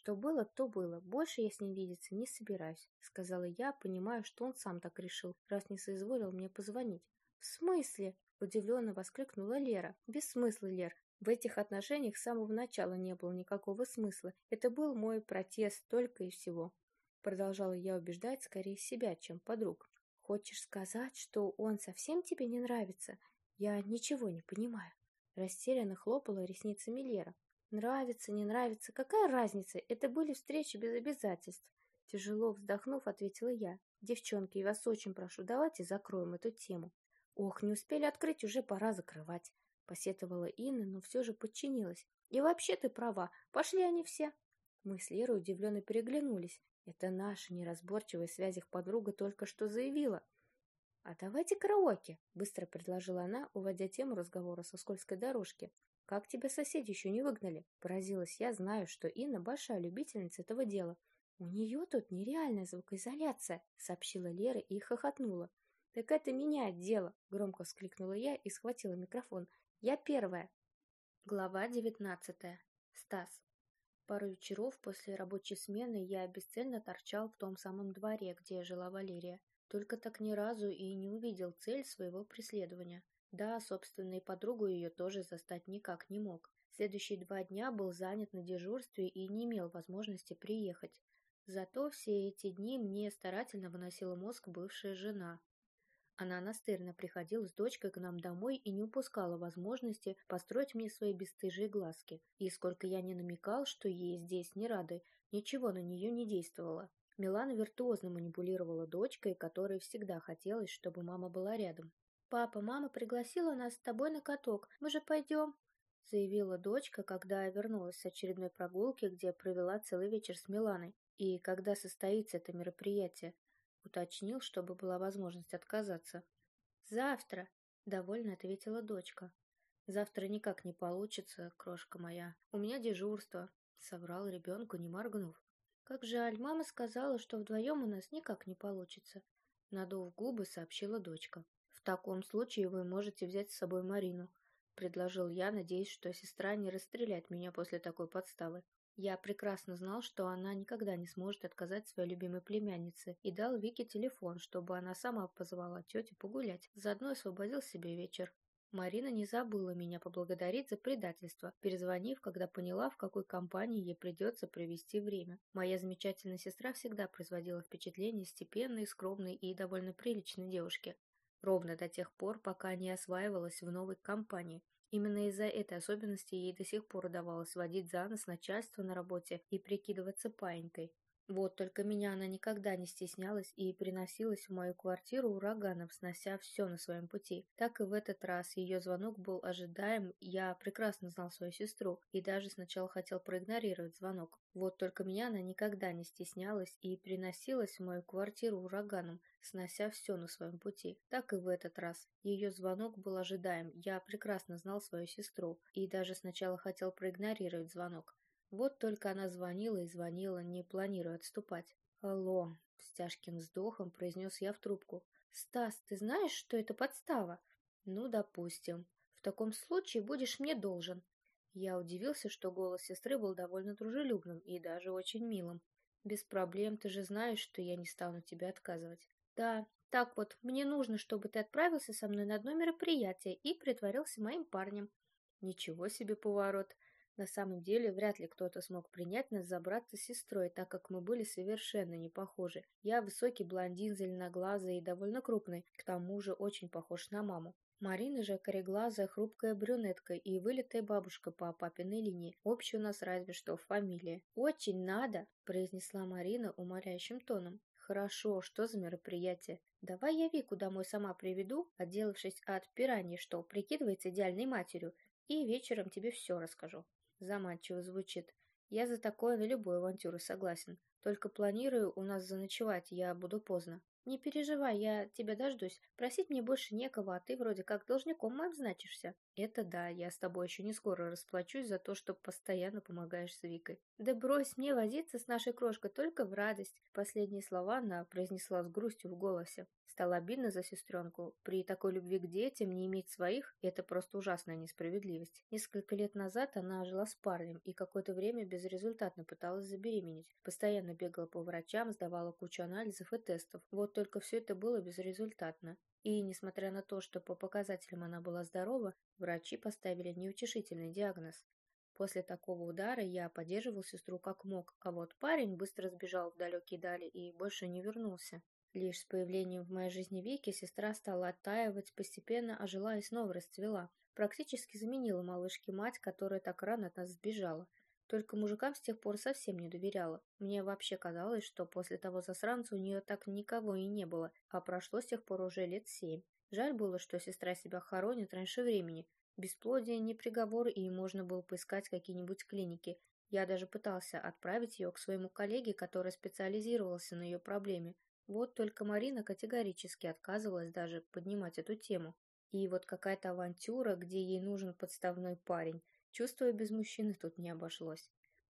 B: Что было, то было. Больше я с ним видеться не собираюсь, сказала я, понимая, что он сам так решил, раз не соизволил мне позвонить. В смысле? Удивленно воскликнула Лера. Без смысла, Лер. В этих отношениях с самого начала не было никакого смысла. Это был мой протест только и всего. Продолжала я убеждать скорее себя, чем подруг. Хочешь сказать, что он совсем тебе не нравится? Я ничего не понимаю. Растерянно хлопала ресницами Лера. Нравится, не нравится, какая разница? Это были встречи без обязательств. Тяжело вздохнув, ответила я. Девчонки, я вас очень прошу, давайте закроем эту тему. Ох, не успели открыть, уже пора закрывать. Посетовала Инна, но все же подчинилась. И вообще ты права, пошли они все. Мы с Лерой удивленно переглянулись. Это наша неразборчивая в связях подруга только что заявила. «А давайте караоке», — быстро предложила она, уводя тему разговора со скользкой дорожки. «Как тебя соседи еще не выгнали?» Поразилась я, знаю, что Инна большая любительница этого дела. «У нее тут нереальная звукоизоляция», — сообщила Лера и хохотнула. «Так это меняет дело», — громко вскликнула я и схватила микрофон. «Я первая». Глава девятнадцатая. Стас. Пару вечеров после рабочей смены я бесцельно торчал в том самом дворе, где жила Валерия. Только так ни разу и не увидел цель своего преследования. Да, собственно, и подругу ее тоже застать никак не мог. Следующие два дня был занят на дежурстве и не имел возможности приехать. Зато все эти дни мне старательно выносила мозг бывшая жена, она настырно приходила с дочкой к нам домой и не упускала возможности построить мне свои бесстыжие глазки. И сколько я не намекал, что ей здесь не рады, ничего на нее не действовало. Милана виртуозно манипулировала дочкой, которой всегда хотелось, чтобы мама была рядом. «Папа, мама пригласила нас с тобой на каток. Мы же пойдем?» заявила дочка, когда вернулась с очередной прогулки, где провела целый вечер с Миланой. И когда состоится это мероприятие? Уточнил, чтобы была возможность отказаться. «Завтра», — довольно ответила дочка. «Завтра никак не получится, крошка моя. У меня дежурство», — соврал ребенку, не моргнув. «Как жаль, мама сказала, что вдвоем у нас никак не получится», — надув губы, сообщила дочка. «В таком случае вы можете взять с собой Марину», — предложил я, надеясь, что сестра не расстреляет меня после такой подставы. Я прекрасно знал, что она никогда не сможет отказать своей любимой племяннице, и дал Вике телефон, чтобы она сама позвала тетю погулять, заодно освободил себе вечер. Марина не забыла меня поблагодарить за предательство, перезвонив, когда поняла, в какой компании ей придется провести время. Моя замечательная сестра всегда производила впечатление степенной, скромной и довольно приличной девушки. Ровно до тех пор, пока не осваивалась в новой компании, Именно из-за этой особенности ей до сих пор удавалось водить за нос начальство на работе и прикидываться паинькой. Вот только меня она никогда не стеснялась и приносилась в мою квартиру ураганом, снося все на своем пути. Так и в этот раз ее звонок был ожидаем, я прекрасно знал свою сестру и даже сначала хотел проигнорировать звонок. Вот только меня она никогда не стеснялась и приносилась в мою квартиру ураганом, снося все на своем пути. Так и в этот раз. Ее звонок был ожидаем, я прекрасно знал свою сестру и даже сначала хотел проигнорировать звонок. Вот только она звонила и звонила, не планируя отступать. «Алло», — с тяжким вздохом произнес я в трубку. «Стас, ты знаешь, что это подстава?» «Ну, допустим. В таком случае будешь мне должен». Я удивился, что голос сестры был довольно дружелюбным и даже очень милым. «Без проблем, ты же знаешь, что я не стану тебе отказывать». «Да, так вот, мне нужно, чтобы ты отправился со мной на одно мероприятие и притворился моим парнем». «Ничего себе поворот!» На самом деле, вряд ли кто-то смог принять нас за брата с сестрой, так как мы были совершенно не похожи. Я высокий блондин, зеленоглазый и довольно крупный, к тому же очень похож на маму. Марина же кореглазая, хрупкая брюнетка и вылитая бабушка по папиной линии. Общий у нас разве что фамилия. «Очень надо!» – произнесла Марина умоляющим тоном. «Хорошо, что за мероприятие? Давай я Вику домой сама приведу, отделавшись от пираньи, что прикидывается идеальной матерью, и вечером тебе все расскажу». Заманчиво звучит. Я за такое на любую авантюру согласен. Только планирую у нас заночевать, я буду поздно. Не переживай, я тебя дождусь. Просить мне больше некого, а ты вроде как должником моим значишься. Это да, я с тобой еще не скоро расплачусь за то, что постоянно помогаешь с Викой. Да брось мне возиться с нашей крошкой только в радость. Последние слова она произнесла с грустью в голосе. Стало обидно за сестренку. При такой любви к детям не иметь своих – это просто ужасная несправедливость. Несколько лет назад она жила с парнем и какое-то время безрезультатно пыталась забеременеть. Постоянно бегала по врачам, сдавала кучу анализов и тестов. Вот только все это было безрезультатно. И, несмотря на то, что по показателям она была здорова, врачи поставили неутешительный диагноз. После такого удара я поддерживал сестру как мог, а вот парень быстро сбежал в далекие дали и больше не вернулся. Лишь с появлением в моей жизни Вики сестра стала оттаивать, постепенно ожила и снова расцвела. Практически заменила малышке мать, которая так рано от нас сбежала. Только мужикам с тех пор совсем не доверяла. Мне вообще казалось, что после того засранца у нее так никого и не было, а прошло с тех пор уже лет семь. Жаль было, что сестра себя хоронит раньше времени. Бесплодие не приговор, и можно было поискать какие-нибудь клиники. Я даже пытался отправить ее к своему коллеге, который специализировался на ее проблеме. Вот только Марина категорически отказывалась даже поднимать эту тему. И вот какая-то авантюра, где ей нужен подставной парень. Чувствую, без мужчины тут не обошлось.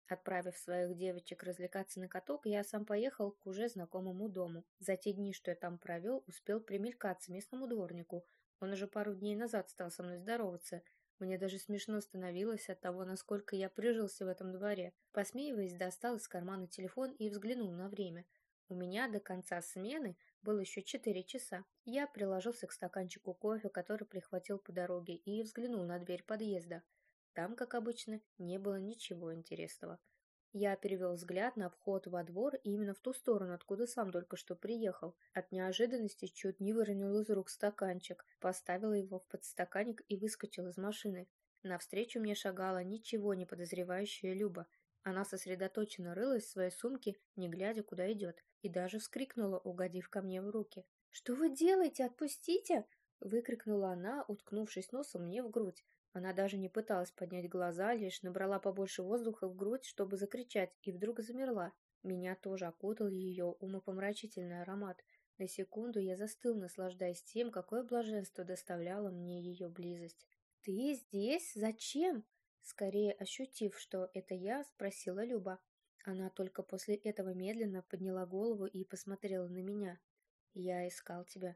B: Отправив своих девочек развлекаться на каток, я сам поехал к уже знакомому дому. За те дни, что я там провел, успел примелькаться местному дворнику. Он уже пару дней назад стал со мной здороваться. Мне даже смешно становилось от того, насколько я прижился в этом дворе. Посмеиваясь, достал из кармана телефон и взглянул на время. У меня до конца смены было еще четыре часа. Я приложился к стаканчику кофе, который прихватил по дороге, и взглянул на дверь подъезда. Там, как обычно, не было ничего интересного. Я перевел взгляд на вход во двор именно в ту сторону, откуда сам только что приехал. От неожиданности чуть не выронил из рук стаканчик, поставил его в подстаканник и выскочил из машины. Навстречу мне шагала ничего не подозревающая Люба. Она сосредоточенно рылась в своей сумке, не глядя, куда идет, и даже вскрикнула, угодив ко мне в руки. «Что вы делаете? Отпустите!» выкрикнула она, уткнувшись носом мне в грудь. Она даже не пыталась поднять глаза, лишь набрала побольше воздуха в грудь, чтобы закричать, и вдруг замерла. Меня тоже окутал ее умопомрачительный аромат. На секунду я застыл, наслаждаясь тем, какое блаженство доставляла мне ее близость. «Ты здесь? Зачем?» Скорее ощутив, что это я, спросила Люба. Она только после этого медленно подняла голову и посмотрела на меня. «Я искал тебя».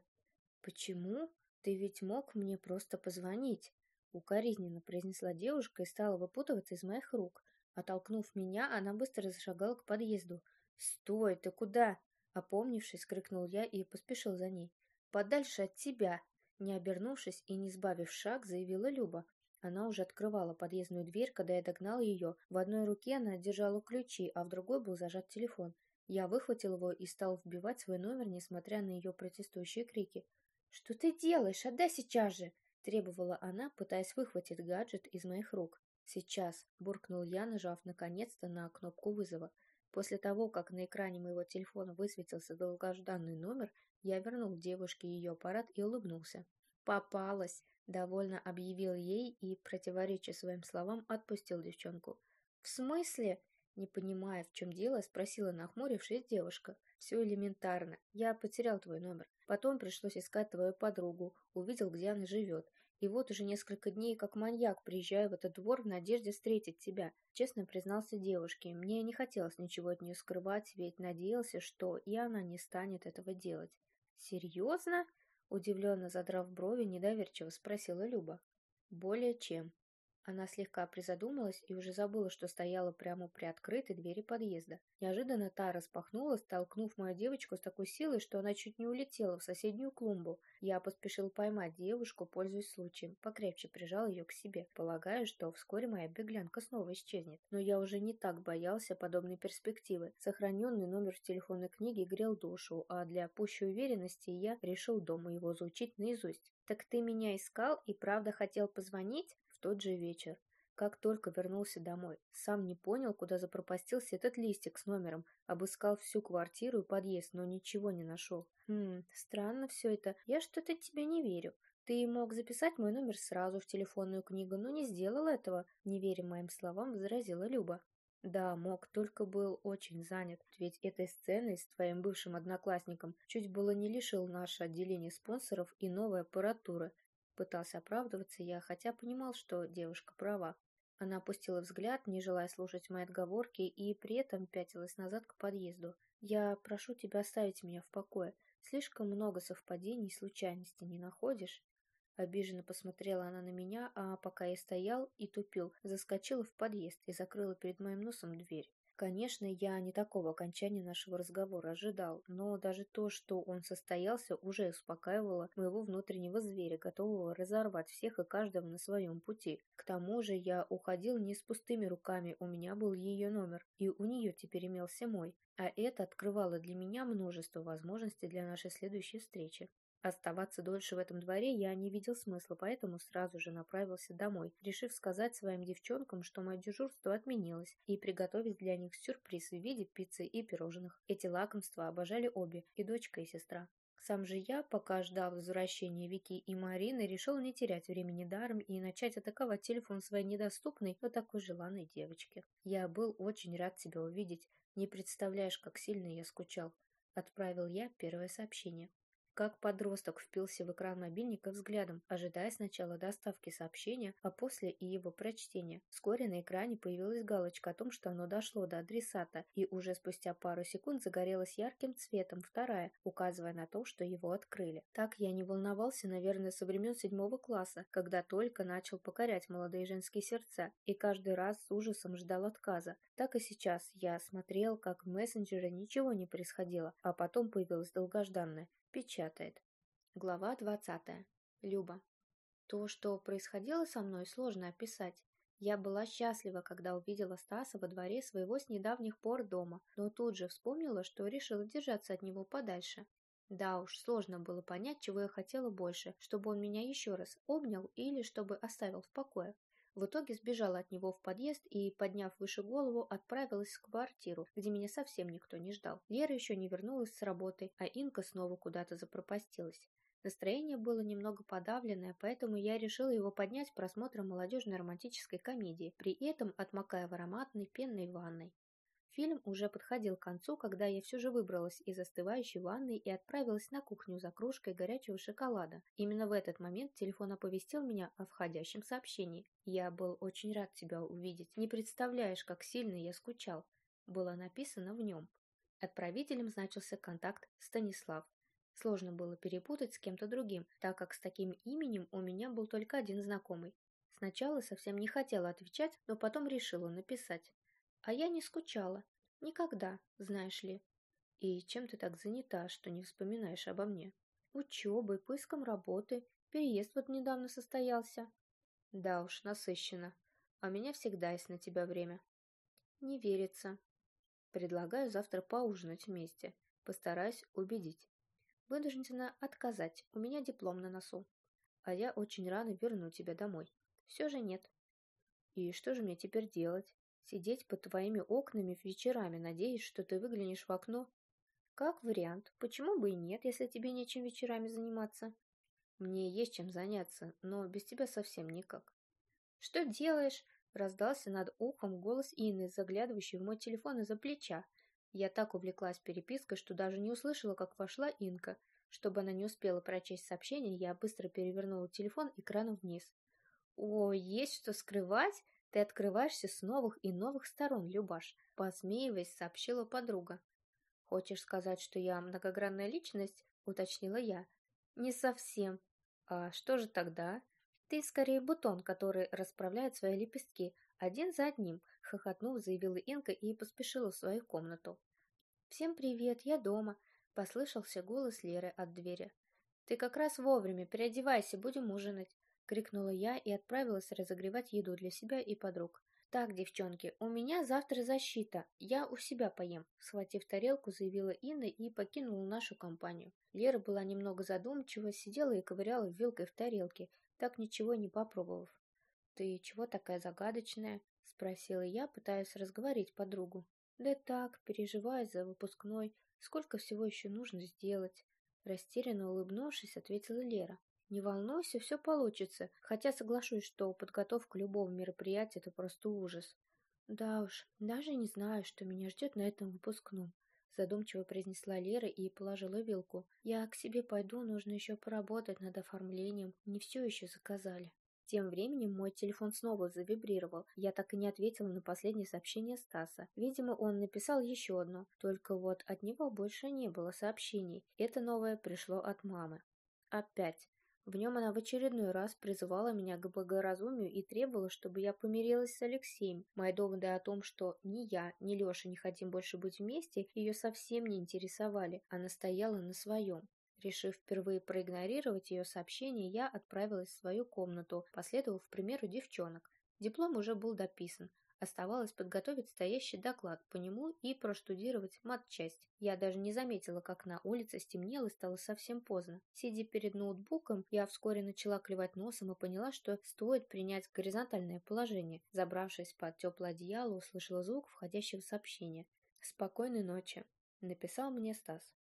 B: «Почему? Ты ведь мог мне просто позвонить?» Укоризненно произнесла девушка и стала выпутываться из моих рук. Оттолкнув меня, она быстро зашагала к подъезду. «Стой, ты куда?» Опомнившись, крикнул я и поспешил за ней. «Подальше от тебя!» Не обернувшись и не сбавив шаг, заявила Люба. Она уже открывала подъездную дверь, когда я догнал ее. В одной руке она держала ключи, а в другой был зажат телефон. Я выхватил его и стал вбивать свой номер, несмотря на ее протестующие крики. «Что ты делаешь? Отдай сейчас же!» Требовала она, пытаясь выхватить гаджет из моих рук. «Сейчас», – буркнул я, нажав наконец-то на кнопку вызова. После того, как на экране моего телефона высветился долгожданный номер, я вернул девушке ее аппарат и улыбнулся. «Попалась!» – довольно объявил ей и, противореча своим словам, отпустил девчонку. «В смысле?» Не понимая, в чем дело, спросила нахмурившись девушка. «Все элементарно. Я потерял твой номер. Потом пришлось искать твою подругу. Увидел, где она живет. И вот уже несколько дней, как маньяк, приезжаю в этот двор в надежде встретить тебя. Честно признался девушке. Мне не хотелось ничего от нее скрывать, ведь надеялся, что и она не станет этого делать. «Серьезно?» Удивленно задрав брови, недоверчиво спросила Люба. «Более чем», она слегка призадумалась и уже забыла, что стояла прямо при открытой двери подъезда. Неожиданно та распахнулась, толкнув мою девочку с такой силой, что она чуть не улетела в соседнюю клумбу. Я поспешил поймать девушку, пользуясь случаем, покрепче прижал ее к себе, полагая, что вскоре моя беглянка снова исчезнет. Но я уже не так боялся подобной перспективы. Сохраненный номер в телефонной книге грел душу, а для пущей уверенности я решил дома его заучить наизусть. «Так ты меня искал и правда хотел позвонить?» Тот же вечер, как только вернулся домой. Сам не понял, куда запропастился этот листик с номером, обыскал всю квартиру и подъезд, но ничего не нашел. Хм, странно все это, я что-то тебе не верю. Ты мог записать мой номер сразу в телефонную книгу, но не сделал этого, не веря моим словам, возразила Люба. Да, мог, только был очень занят, ведь этой сценой с твоим бывшим одноклассником чуть было не лишил наше отделение спонсоров и новой аппаратуры, Пытался оправдываться я, хотя понимал, что девушка права. Она опустила взгляд, не желая слушать мои отговорки, и при этом пятилась назад к подъезду. «Я прошу тебя оставить меня в покое. Слишком много совпадений и случайностей не находишь?» Обиженно посмотрела она на меня, а пока я стоял и тупил, заскочила в подъезд и закрыла перед моим носом дверь. Конечно, я не такого окончания нашего разговора ожидал, но даже то, что он состоялся, уже успокаивало моего внутреннего зверя, готового разорвать всех и каждого на своем пути. К тому же я уходил не с пустыми руками, у меня был ее номер, и у нее теперь имелся мой, а это открывало для меня множество возможностей для нашей следующей встречи. Оставаться дольше в этом дворе я не видел смысла, поэтому сразу же направился домой, решив сказать своим девчонкам, что мое дежурство отменилось, и приготовить для них сюрприз в виде пиццы и пирожных. Эти лакомства обожали обе, и дочка, и сестра. Сам же я, пока ждал возвращения Вики и Марины, решил не терять времени даром и начать атаковать телефон своей недоступной, но такой желанной девочки. Я был очень рад тебя увидеть. Не представляешь, как сильно я скучал. Отправил я первое сообщение. Как подросток впился в экран мобильника взглядом, ожидая сначала доставки сообщения, а после и его прочтения. Вскоре на экране появилась галочка о том, что оно дошло до адресата, и уже спустя пару секунд загорелась ярким цветом вторая, указывая на то, что его открыли. Так я не волновался, наверное, со времен седьмого класса, когда только начал покорять молодые женские сердца, и каждый раз с ужасом ждал отказа. Так и сейчас я смотрел, как в мессенджере ничего не происходило, а потом появилось долгожданное Печатает. Глава 20. Люба. То, что происходило со мной, сложно описать. Я была счастлива, когда увидела Стаса во дворе своего с недавних пор дома, но тут же вспомнила, что решила держаться от него подальше. Да уж, сложно было понять, чего я хотела больше, чтобы он меня еще раз обнял или чтобы оставил в покое. В итоге сбежала от него в подъезд и, подняв выше голову, отправилась в квартиру, где меня совсем никто не ждал. Лера еще не вернулась с работы, а Инка снова куда-то запропастилась. Настроение было немного подавленное, поэтому я решила его поднять просмотром молодежной романтической комедии, при этом отмокая в ароматной пенной ванной. Фильм уже подходил к концу, когда я все же выбралась из остывающей ванной и отправилась на кухню за кружкой горячего шоколада. Именно в этот момент телефон оповестил меня о входящем сообщении. «Я был очень рад тебя увидеть. Не представляешь, как сильно я скучал». Было написано в нем. Отправителем значился контакт Станислав. Сложно было перепутать с кем-то другим, так как с таким именем у меня был только один знакомый. Сначала совсем не хотела отвечать, но потом решила написать. А я не скучала. Никогда, знаешь ли. И чем ты так занята, что не вспоминаешь обо мне? Учебой, поиском работы, переезд вот недавно состоялся. Да уж, насыщенно. А у меня всегда есть на тебя время. Не верится. Предлагаю завтра поужинать вместе. Постараюсь убедить. Вынуждена отказать, у меня диплом на носу. А я очень рано верну тебя домой. Все же нет. И что же мне теперь делать? Сидеть под твоими окнами вечерами, надеясь, что ты выглянешь в окно? Как вариант. Почему бы и нет, если тебе нечем вечерами заниматься? Мне есть чем заняться, но без тебя совсем никак. Что делаешь? Раздался над ухом голос Инны, заглядывающий в мой телефон из-за плеча. Я так увлеклась перепиской, что даже не услышала, как вошла Инка. Чтобы она не успела прочесть сообщение, я быстро перевернула телефон экраном вниз. «О, есть что скрывать?» Ты открываешься с новых и новых сторон, Любаш, посмеиваясь, сообщила подруга. Хочешь сказать, что я многогранная личность? Уточнила я. Не совсем. А что же тогда? Ты скорее бутон, который расправляет свои лепестки, один за одним, хохотнув, заявила Инка и поспешила в свою комнату. «Всем привет, я дома», — послышался голос Леры от двери. «Ты как раз вовремя, переодевайся, будем ужинать», крикнула я и отправилась разогревать еду для себя и подруг. «Так, девчонки, у меня завтра защита, я у себя поем», схватив тарелку, заявила Инна и покинула нашу компанию. Лера была немного задумчива, сидела и ковыряла вилкой в тарелке, так ничего не попробовав. «Ты чего такая загадочная?» — спросила я, пытаясь разговорить подругу. «Да так, переживаю за выпускной, сколько всего еще нужно сделать?» Растерянно улыбнувшись, ответила Лера. Не волнуйся, все получится, хотя соглашусь, что подготовка любого мероприятия – это просто ужас. Да уж, даже не знаю, что меня ждет на этом выпускном. Задумчиво произнесла Лера и положила вилку. Я к себе пойду, нужно еще поработать над оформлением. Не все еще заказали. Тем временем мой телефон снова завибрировал. Я так и не ответила на последнее сообщение Стаса. Видимо, он написал еще одно, только вот от него больше не было сообщений. Это новое пришло от мамы. Опять. В нем она в очередной раз призывала меня к благоразумию и требовала, чтобы я помирилась с Алексеем. Мои доводы о том, что ни я, ни Леша не хотим больше быть вместе, ее совсем не интересовали. Она стояла на своем. Решив впервые проигнорировать ее сообщение, я отправилась в свою комнату, последовав примеру девчонок. Диплом уже был дописан. Оставалось подготовить стоящий доклад по нему и проштудировать матчасть. Я даже не заметила, как на улице стемнело и стало совсем поздно. Сидя перед ноутбуком, я вскоре начала клевать носом и поняла, что стоит принять горизонтальное положение. Забравшись под теплое одеяло, услышала звук входящего сообщения. «Спокойной ночи», — написал мне Стас.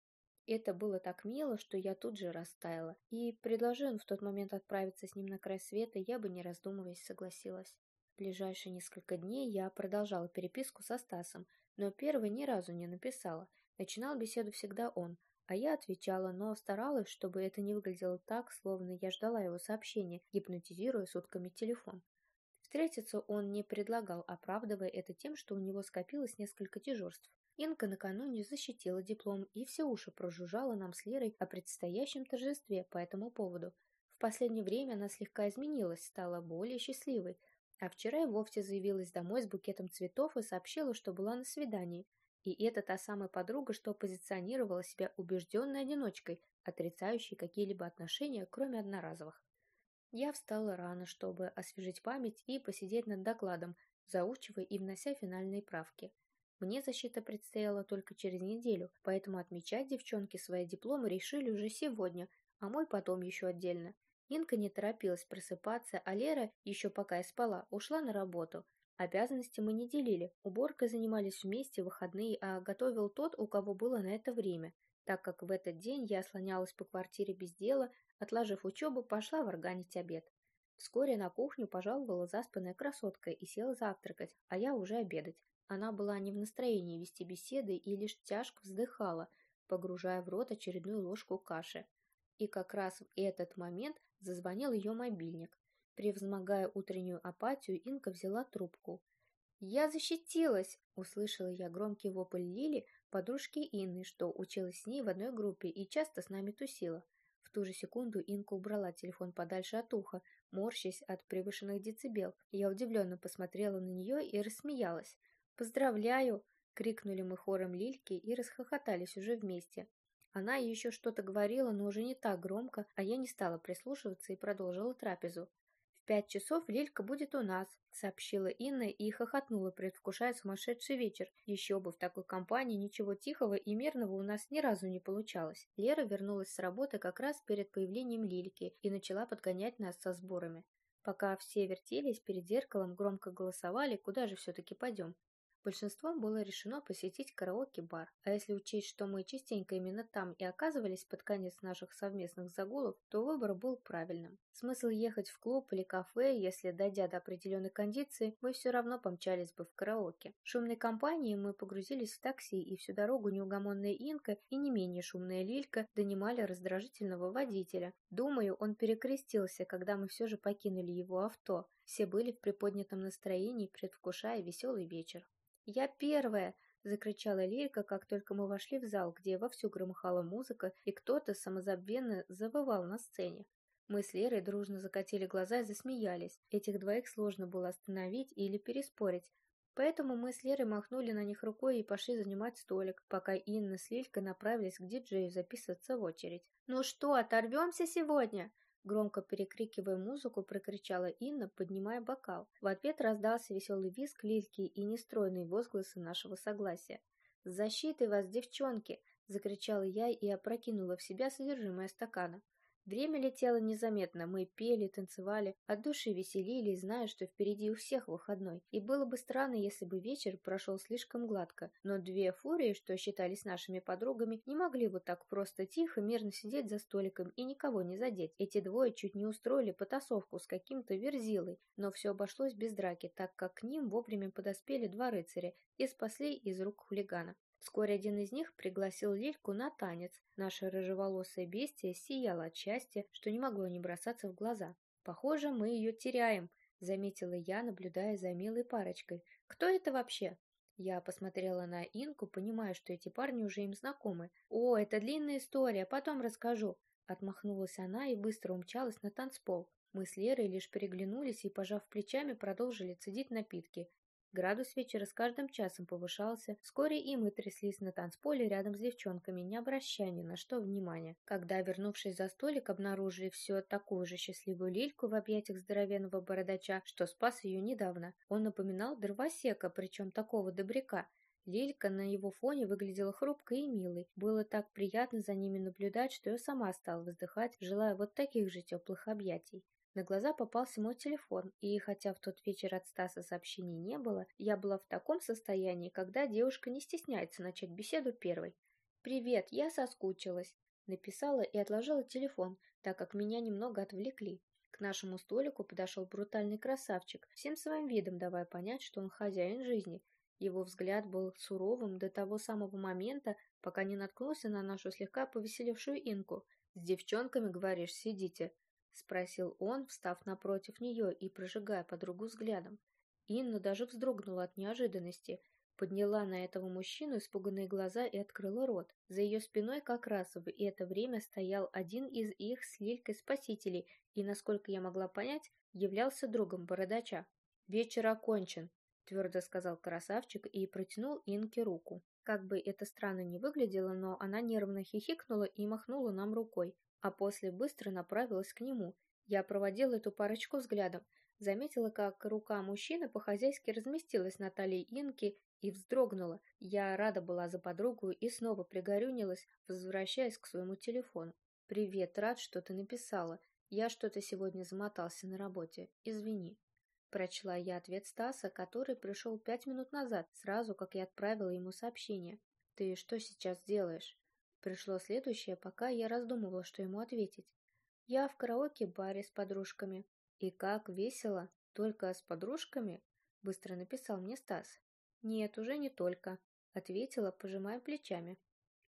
B: Это было так мило, что я тут же растаяла, и, предложив он в тот момент отправиться с ним на край света, я бы, не раздумываясь, согласилась. В ближайшие несколько дней я продолжала переписку со Стасом, но первый ни разу не написала. Начинал беседу всегда он, а я отвечала, но старалась, чтобы это не выглядело так, словно я ждала его сообщения, гипнотизируя сутками телефон. Встретиться он не предлагал, оправдывая это тем, что у него скопилось несколько дежурств. Инка накануне защитила диплом и все уши прожужжала нам с Лерой о предстоящем торжестве по этому поводу. В последнее время она слегка изменилась, стала более счастливой, а вчера и вовсе заявилась домой с букетом цветов и сообщила, что была на свидании. И это та самая подруга, что позиционировала себя убежденной одиночкой, отрицающей какие-либо отношения, кроме одноразовых. Я встала рано, чтобы освежить память и посидеть над докладом, заучивая и внося финальные правки. Мне защита предстояла только через неделю, поэтому отмечать девчонки свои дипломы решили уже сегодня, а мой потом еще отдельно. Инка не торопилась просыпаться, а Лера, еще пока я спала, ушла на работу. Обязанности мы не делили, уборкой занимались вместе в выходные, а готовил тот, у кого было на это время, так как в этот день я слонялась по квартире без дела, отложив учебу, пошла в органить обед. Вскоре на кухню пожаловала заспанная красотка и села завтракать, а я уже обедать. Она была не в настроении вести беседы и лишь тяжко вздыхала, погружая в рот очередную ложку каши. И как раз в этот момент Зазвонил ее мобильник. Превозмогая утреннюю апатию, Инка взяла трубку. «Я защитилась!» – услышала я громкий вопль Лили, подружки Инны, что училась с ней в одной группе и часто с нами тусила. В ту же секунду Инка убрала телефон подальше от уха, морщась от превышенных децибел. Я удивленно посмотрела на нее и рассмеялась. «Поздравляю!» – крикнули мы хором Лильки и расхохотались уже вместе. Она еще что-то говорила, но уже не так громко, а я не стала прислушиваться и продолжила трапезу. «В пять часов Лилька будет у нас», — сообщила Инна и хохотнула, предвкушая сумасшедший вечер. Еще бы в такой компании ничего тихого и мирного у нас ни разу не получалось. Лера вернулась с работы как раз перед появлением Лильки и начала подгонять нас со сборами. Пока все вертелись перед зеркалом, громко голосовали, куда же все-таки пойдем. Большинством было решено посетить караоке-бар, а если учесть, что мы частенько именно там и оказывались под конец наших совместных загулов, то выбор был правильным. Смысл ехать в клуб или кафе, если, дойдя до определенной кондиции, мы все равно помчались бы в караоке. Шумной компанией мы погрузились в такси, и всю дорогу неугомонная Инка и не менее шумная Лилька донимали раздражительного водителя. Думаю, он перекрестился, когда мы все же покинули его авто. Все были в приподнятом настроении, предвкушая веселый вечер. «Я первая!» — закричала Лейка, как только мы вошли в зал, где вовсю громыхала музыка, и кто-то самозабвенно завывал на сцене. Мы с Лерой дружно закатили глаза и засмеялись. Этих двоих сложно было остановить или переспорить. Поэтому мы с Лерой махнули на них рукой и пошли занимать столик, пока Инна с Лилькой направились к диджею записываться в очередь. «Ну что, оторвемся сегодня?» Громко перекрикивая музыку, прокричала Инна, поднимая бокал. В ответ раздался веселый визг Лильки и нестройные возгласы нашего согласия. «С защитой вас, девчонки!» – закричала я и опрокинула в себя содержимое стакана. Время летело незаметно, мы пели, танцевали, от души веселились, зная, что впереди у всех выходной. И было бы странно, если бы вечер прошел слишком гладко, но две фурии, что считались нашими подругами, не могли вот так просто тихо, мирно сидеть за столиком и никого не задеть. Эти двое чуть не устроили потасовку с каким-то верзилой, но все обошлось без драки, так как к ним вовремя подоспели два рыцаря и спасли из рук хулигана. Вскоре один из них пригласил Лильку на танец. Наша рыжеволосая бестия сияла от счастья, что не могло не бросаться в глаза. «Похоже, мы ее теряем», — заметила я, наблюдая за милой парочкой. «Кто это вообще?» Я посмотрела на Инку, понимая, что эти парни уже им знакомы. «О, это длинная история, потом расскажу». Отмахнулась она и быстро умчалась на танцпол. Мы с Лерой лишь переглянулись и, пожав плечами, продолжили цедить напитки. Градус вечера с каждым часом повышался. Вскоре и мы тряслись на танцполе рядом с девчонками, не обращая ни на что внимания. Когда, вернувшись за столик, обнаружили все такую же счастливую Лильку в объятиях здоровенного бородача, что спас ее недавно. Он напоминал дровосека, причем такого добряка. Лилька на его фоне выглядела хрупкой и милой. Было так приятно за ними наблюдать, что я сама стала вздыхать, желая вот таких же теплых объятий. На глаза попался мой телефон, и хотя в тот вечер от Стаса сообщений не было, я была в таком состоянии, когда девушка не стесняется начать беседу первой. «Привет, я соскучилась», — написала и отложила телефон, так как меня немного отвлекли. К нашему столику подошел брутальный красавчик, всем своим видом давая понять, что он хозяин жизни. Его взгляд был суровым до того самого момента, пока не наткнулся на нашу слегка повеселевшую инку. «С девчонками, говоришь, сидите?» — спросил он, встав напротив нее и прожигая подругу взглядом. Инна даже вздрогнула от неожиданности, подняла на этого мужчину испуганные глаза и открыла рот. За ее спиной как раз в это время стоял один из их с Лилькой спасителей и, насколько я могла понять, являлся другом бородача. «Вечер окончен», — твердо сказал красавчик и протянул Инке руку. Как бы это странно ни выглядело, но она нервно хихикнула и махнула нам рукой а после быстро направилась к нему. Я проводила эту парочку взглядом, заметила, как рука мужчины по-хозяйски разместилась на талии Инки и вздрогнула. Я рада была за подругу и снова пригорюнилась, возвращаясь к своему телефону. «Привет, рад, что ты написала. Я что-то сегодня замотался на работе. Извини». Прочла я ответ Стаса, который пришел пять минут назад, сразу как я отправила ему сообщение. «Ты что сейчас делаешь?» Пришло следующее, пока я раздумывала, что ему ответить. Я в караоке-баре с подружками. И как весело, только с подружками? Быстро написал мне Стас. Нет, уже не только, ответила, пожимая плечами.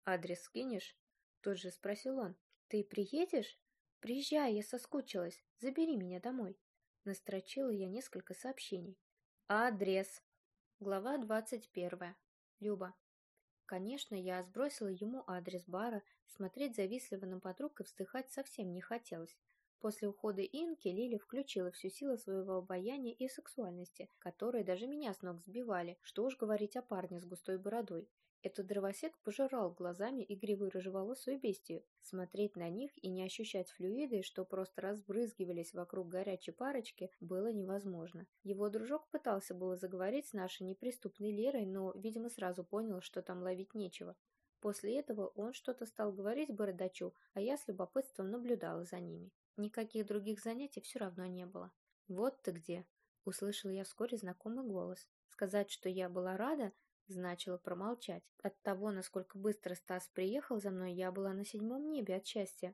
B: Адрес скинешь? Тут же спросил он. Ты приедешь? Приезжай, я соскучилась. Забери меня домой. Настрочила я несколько сообщений. Адрес. Глава двадцать первая. Люба. Конечно, я сбросила ему адрес бара, смотреть завистливо на подруг и вздыхать совсем не хотелось. После ухода Инки Лили включила всю силу своего обаяния и сексуальности, которые даже меня с ног сбивали, что уж говорить о парне с густой бородой. Этот дровосек пожирал глазами игривую рыжеволосую бестию. Смотреть на них и не ощущать флюиды, что просто разбрызгивались вокруг горячей парочки, было невозможно. Его дружок пытался было заговорить с нашей неприступной Лерой, но, видимо, сразу понял, что там ловить нечего. После этого он что-то стал говорить бородачу, а я с любопытством наблюдала за ними. Никаких других занятий все равно не было. «Вот ты где!» — услышала я вскоре знакомый голос. Сказать, что я была рада, значило промолчать. От того, насколько быстро Стас приехал за мной, я была на седьмом небе от счастья.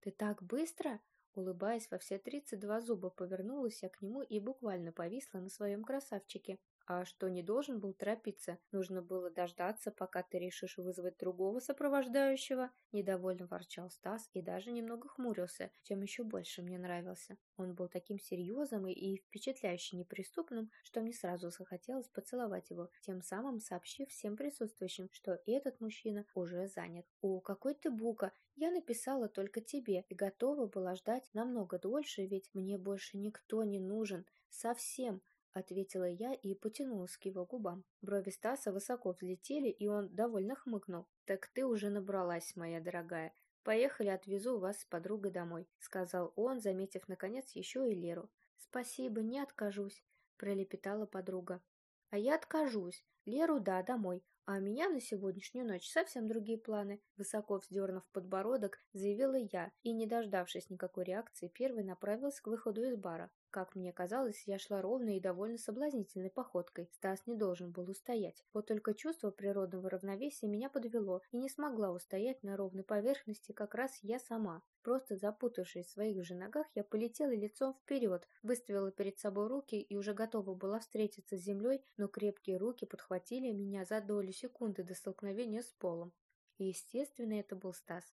B: «Ты так быстро?» Улыбаясь во все тридцать два зуба, повернулась я к нему и буквально повисла на своем красавчике. А что, не должен был торопиться? Нужно было дождаться, пока ты решишь вызвать другого сопровождающего? Недовольно ворчал Стас и даже немного хмурился, чем еще больше мне нравился. Он был таким серьезным и впечатляюще неприступным, что мне сразу захотелось поцеловать его, тем самым сообщив всем присутствующим, что этот мужчина уже занят. «О, какой ты бука! Я написала только тебе и готова была ждать намного дольше, ведь мне больше никто не нужен. Совсем!» Ответила я и потянулась к его губам. Брови Стаса высоко взлетели, и он довольно хмыкнул. «Так ты уже набралась, моя дорогая. Поехали, отвезу вас с подругой домой», — сказал он, заметив, наконец, еще и Леру. «Спасибо, не откажусь», — пролепетала подруга. «А я откажусь. Леру, да, домой. А у меня на сегодняшнюю ночь совсем другие планы», — высоко вздернув подбородок, заявила я, и, не дождавшись никакой реакции, первой направилась к выходу из бара. Как мне казалось, я шла ровной и довольно соблазнительной походкой. Стас не должен был устоять. Вот только чувство природного равновесия меня подвело, и не смогла устоять на ровной поверхности как раз я сама. Просто запутавшись в своих же ногах, я полетела лицом вперед, выставила перед собой руки и уже готова была встретиться с землей, но крепкие руки подхватили меня за долю секунды до столкновения с полом. Естественно, это был Стас.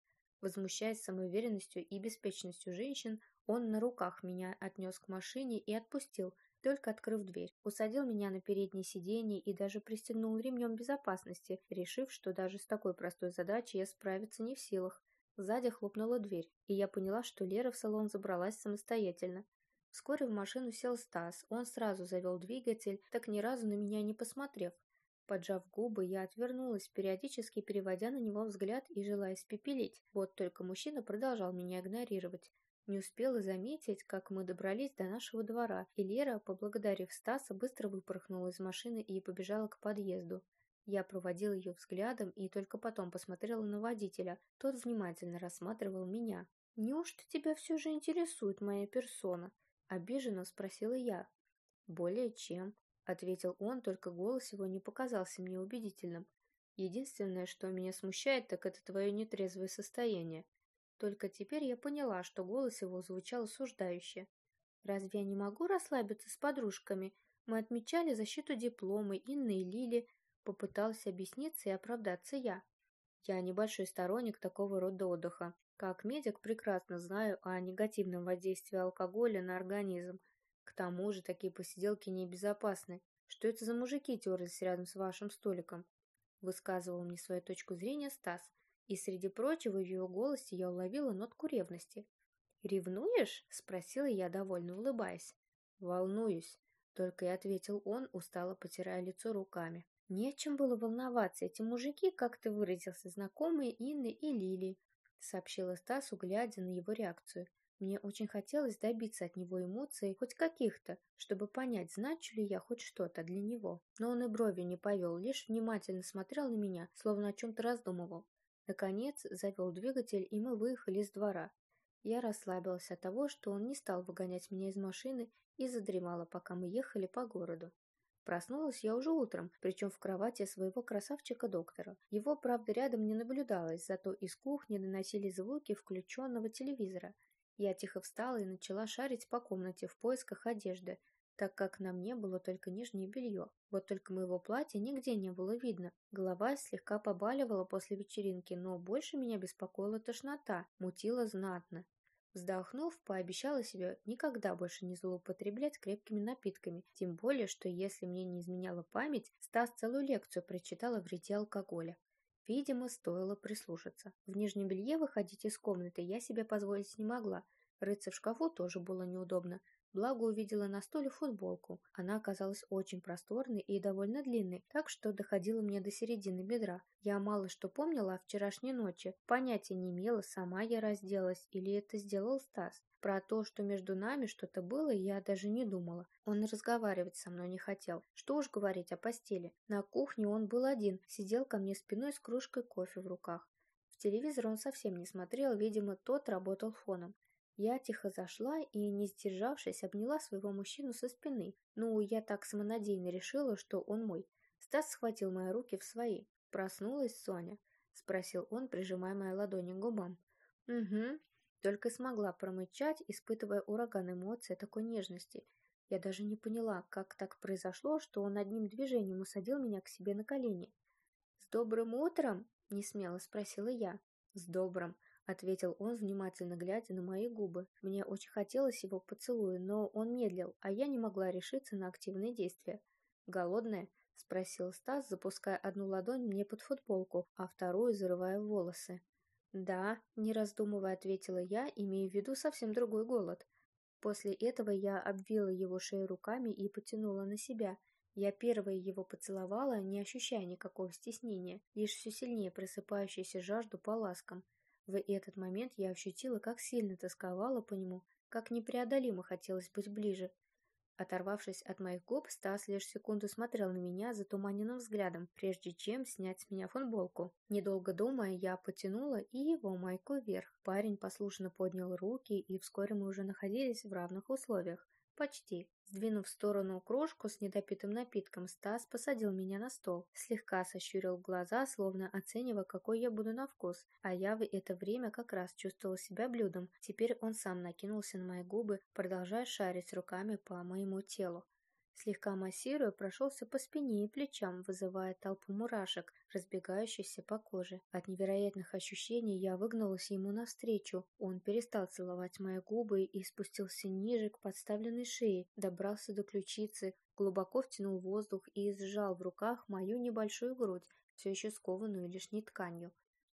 B: Возмущаясь самоуверенностью и беспечностью женщин, он на руках меня отнес к машине и отпустил, только открыв дверь. Усадил меня на переднее сиденье и даже пристегнул ремнем безопасности, решив, что даже с такой простой задачей я справиться не в силах. Сзади хлопнула дверь, и я поняла, что Лера в салон забралась самостоятельно. Вскоре в машину сел Стас, он сразу завел двигатель, так ни разу на меня не посмотрев. Поджав губы, я отвернулась, периодически переводя на него взгляд и желая спепелить. Вот только мужчина продолжал меня игнорировать. Не успела заметить, как мы добрались до нашего двора, и Лера, поблагодарив Стаса, быстро выпорхнула из машины и побежала к подъезду. Я проводила ее взглядом и только потом посмотрела на водителя. Тот внимательно рассматривал меня. «Неужто тебя все же интересует моя персона?» – обиженно спросила я. «Более чем», — ответил он, только голос его не показался мне убедительным. «Единственное, что меня смущает, так это твое нетрезвое состояние». Только теперь я поняла, что голос его звучал осуждающе. «Разве я не могу расслабиться с подружками? Мы отмечали защиту диплома Инны и Лили». Попытался объясниться и оправдаться я. Я небольшой сторонник такого рода отдыха. Как медик прекрасно знаю о негативном воздействии алкоголя на организм – к тому же такие посиделки небезопасны. Что это за мужики терлись рядом с вашим столиком? Высказывал мне свою точку зрения Стас, и среди прочего в его голосе я уловила нотку ревности. «Ревнуешь?» – спросила я, довольно улыбаясь. «Волнуюсь», – только и ответил он, устало потирая лицо руками. «Не о чем было волноваться, эти мужики, как ты выразился, знакомые Инны и Лили», – сообщила Стасу, глядя на его реакцию. Мне очень хотелось добиться от него эмоций, хоть каких-то, чтобы понять, значу ли я хоть что-то для него. Но он и бровью не повел, лишь внимательно смотрел на меня, словно о чем-то раздумывал. Наконец завел двигатель, и мы выехали из двора. Я расслабилась от того, что он не стал выгонять меня из машины и задремала, пока мы ехали по городу. Проснулась я уже утром, причем в кровати своего красавчика-доктора. Его, правда, рядом не наблюдалось, зато из кухни доносили звуки включенного телевизора. Я тихо встала и начала шарить по комнате в поисках одежды, так как на мне было только нижнее белье. Вот только моего платья нигде не было видно. Голова слегка побаливала после вечеринки, но больше меня беспокоила тошнота, мутила знатно. Вздохнув, пообещала себе никогда больше не злоупотреблять крепкими напитками, тем более, что если мне не изменяла память, Стас целую лекцию прочитала в вреде алкоголя. Видимо, стоило прислушаться. В нижнем белье выходить из комнаты я себе позволить не могла. Рыться в шкафу тоже было неудобно. Благо увидела на столе футболку. Она оказалась очень просторной и довольно длинной, так что доходила мне до середины бедра. Я мало что помнила о вчерашней ночи. Понятия не имела, сама я разделась или это сделал Стас. Про то, что между нами что-то было, я даже не думала. Он разговаривать со мной не хотел. Что уж говорить о постели. На кухне он был один, сидел ко мне спиной с кружкой кофе в руках. В телевизор он совсем не смотрел, видимо, тот работал фоном. Я тихо зашла и, не сдержавшись, обняла своего мужчину со спины. Ну, я так самонадеянно решила, что он мой. Стас схватил мои руки в свои. «Проснулась Соня?» — спросил он, прижимая мои ладони к губам. «Угу». Только смогла промычать, испытывая ураган эмоций такой нежности. Я даже не поняла, как так произошло, что он одним движением усадил меня к себе на колени. «С добрым утром?» — несмело спросила я. «С добрым», — ответил он, внимательно глядя на мои губы. Мне очень хотелось его поцелуя, но он медлил, а я не могла решиться на активные действия. «Голодная?» — спросил Стас, запуская одну ладонь мне под футболку, а вторую зарывая в волосы. «Да», — не раздумывая ответила я, имея в виду совсем другой голод. После этого я обвила его шею руками и потянула на себя. Я первая его поцеловала, не ощущая никакого стеснения, лишь все сильнее просыпающуюся жажду по ласкам. В этот момент я ощутила, как сильно тосковала по нему, как непреодолимо хотелось быть ближе. Оторвавшись от моих губ, Стас лишь секунду смотрел на меня затуманенным взглядом, прежде чем снять с меня футболку. Недолго думая, я потянула и его майку вверх. Парень послушно поднял руки, и вскоре мы уже находились в равных условиях. Почти. Сдвинув в сторону кружку с недопитым напитком, Стас посадил меня на стол, слегка сощурил глаза, словно оценивая, какой я буду на вкус, а я в это время как раз чувствовала себя блюдом. Теперь он сам накинулся на мои губы, продолжая шарить руками по моему телу. Слегка массируя, прошелся по спине и плечам, вызывая толпу мурашек, разбегающихся по коже. От невероятных ощущений я выгнулась ему навстречу. Он перестал целовать мои губы и спустился ниже к подставленной шее, добрался до ключицы, глубоко втянул воздух и сжал в руках мою небольшую грудь, все еще скованную лишней тканью.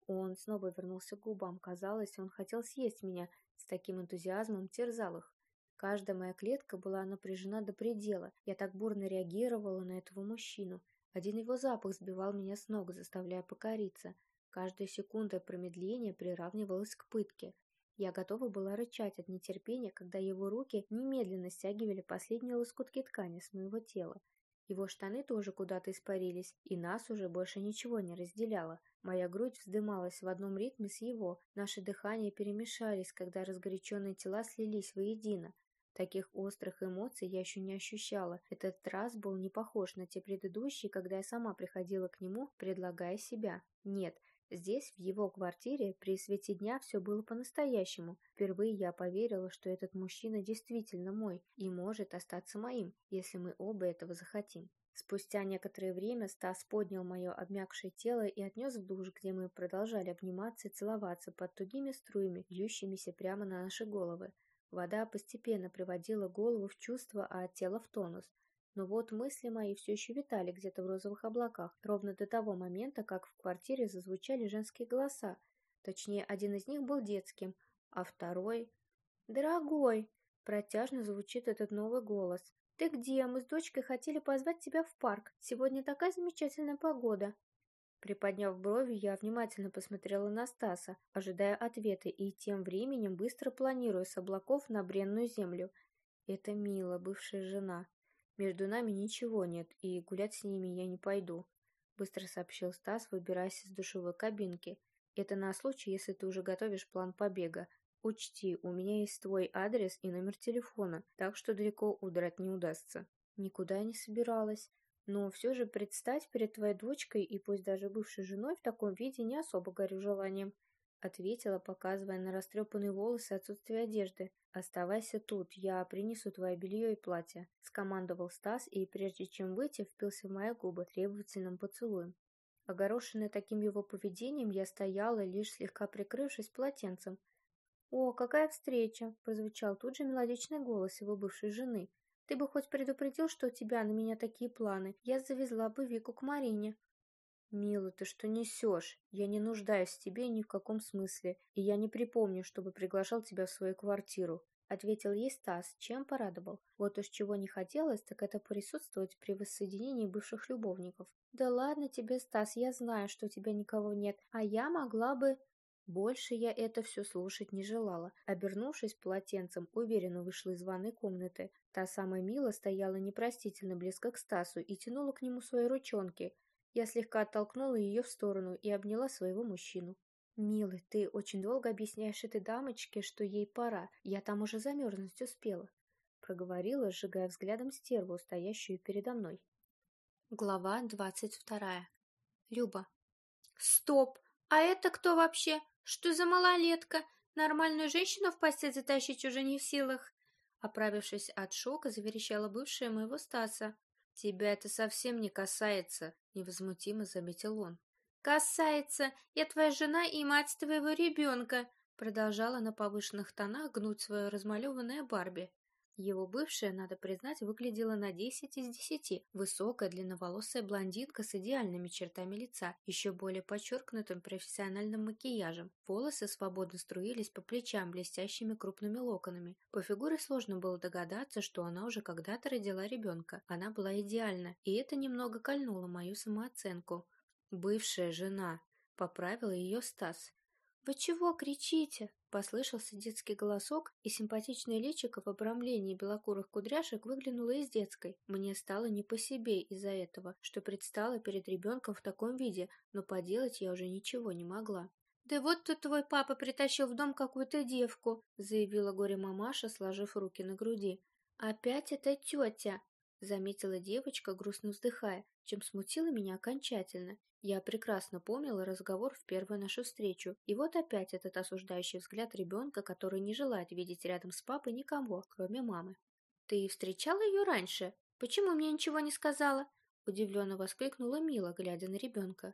B: Он снова вернулся к губам. Казалось, он хотел съесть меня. С таким энтузиазмом терзал их. Каждая моя клетка была напряжена до предела. Я так бурно реагировала на этого мужчину. Один его запах сбивал меня с ног, заставляя покориться. Каждая секунда промедления приравнивалась к пытке. Я готова была рычать от нетерпения, когда его руки немедленно стягивали последние лоскутки ткани с моего тела. Его штаны тоже куда-то испарились, и нас уже больше ничего не разделяло. Моя грудь вздымалась в одном ритме с его, наши дыхания перемешались, когда разгоряченные тела слились воедино. Таких острых эмоций я еще не ощущала. Этот раз был не похож на те предыдущие, когда я сама приходила к нему, предлагая себя. Нет, Здесь, в его квартире, при свете дня все было по-настоящему. Впервые я поверила, что этот мужчина действительно мой и может остаться моим, если мы оба этого захотим. Спустя некоторое время Стас поднял мое обмякшее тело и отнес в душ, где мы продолжали обниматься и целоваться под тугими струями, льющимися прямо на наши головы. Вода постепенно приводила голову в чувство, а тело в тонус. Но вот мысли мои все еще витали где-то в розовых облаках, ровно до того момента, как в квартире зазвучали женские голоса. Точнее, один из них был детским, а второй... «Дорогой!» — протяжно звучит этот новый голос. «Ты где? Мы с дочкой хотели позвать тебя в парк. Сегодня такая замечательная погода». Приподняв брови, я внимательно посмотрела на Стаса, ожидая ответа и тем временем быстро планируя с облаков на бренную землю. Это Мила, бывшая жена. Между нами ничего нет, и гулять с ними я не пойду», — быстро сообщил Стас, выбираясь из душевой кабинки. «Это на случай, если ты уже готовишь план побега. Учти, у меня есть твой адрес и номер телефона, так что далеко удрать не удастся». Никуда не собиралась. Но все же предстать перед твоей дочкой и пусть даже бывшей женой в таком виде не особо горю желанием. — ответила, показывая на растрепанные волосы отсутствие одежды. «Оставайся тут, я принесу твое белье и платье», — скомандовал Стас, и прежде чем выйти, впился в мои губы требовательным поцелуем. Огорошенная таким его поведением, я стояла, лишь слегка прикрывшись полотенцем. «О, какая встреча!» — прозвучал тут же мелодичный голос его бывшей жены. «Ты бы хоть предупредил, что у тебя на меня такие планы. Я завезла бы Вику к Марине». «Мила, ты что несешь? Я не нуждаюсь в тебе ни в каком смысле, и я не припомню, чтобы приглашал тебя в свою квартиру», — ответил ей Стас, чем порадовал. Вот уж чего не хотелось, так это присутствовать при воссоединении бывших любовников. «Да ладно тебе, Стас, я знаю, что у тебя никого нет, а я могла бы...» Больше я это все слушать не желала. Обернувшись полотенцем, уверенно вышла из ванной комнаты. Та самая Мила стояла непростительно близко к Стасу и тянула к нему свои ручонки. Я слегка оттолкнула ее в сторону и обняла своего мужчину. «Милый, ты очень долго объясняешь этой дамочке, что ей пора. Я там уже замерзнуть успела», — проговорила, сжигая взглядом стерву, стоящую передо мной.
A: Глава двадцать вторая.
C: Люба. «Стоп! А это кто вообще? Что за малолетка? Нормальную женщину в постель затащить уже не в силах!» Оправившись от шока, заверещала бывшая моего Стаса.
B: «Тебя это совсем не касается», — невозмутимо заметил он.
C: «Касается. Я твоя жена и мать твоего ребенка», — продолжала на повышенных тонах гнуть свое размалеванное Барби. Его бывшая, надо признать, выглядела на 10 из 10. Высокая, длинноволосая блондинка с идеальными чертами лица, еще более подчеркнутым профессиональным макияжем. Волосы свободно струились по плечам блестящими крупными локонами. По фигуре сложно было догадаться, что она уже когда-то родила ребенка. Она была идеальна, и это немного кольнуло мою самооценку. «Бывшая жена», — поправила ее Стас. «Вы чего кричите?» — послышался детский голосок, и симпатичное личико в обрамлении белокурых кудряшек выглянуло из детской. Мне стало не по себе из-за этого, что предстала перед ребенком в таком виде, но поделать я уже ничего не могла. «Да вот тут твой папа притащил в дом какую-то девку», — заявила горе-мамаша, сложив руки на груди. «Опять эта тетя!» — заметила девочка, грустно вздыхая, чем смутила меня окончательно. Я прекрасно помнила разговор в первую нашу встречу, и вот опять этот осуждающий взгляд ребенка, который не желает видеть рядом с папой никого, кроме мамы. «Ты встречала ее раньше? Почему мне ничего не сказала?» Удивленно воскликнула Мила, глядя на ребенка.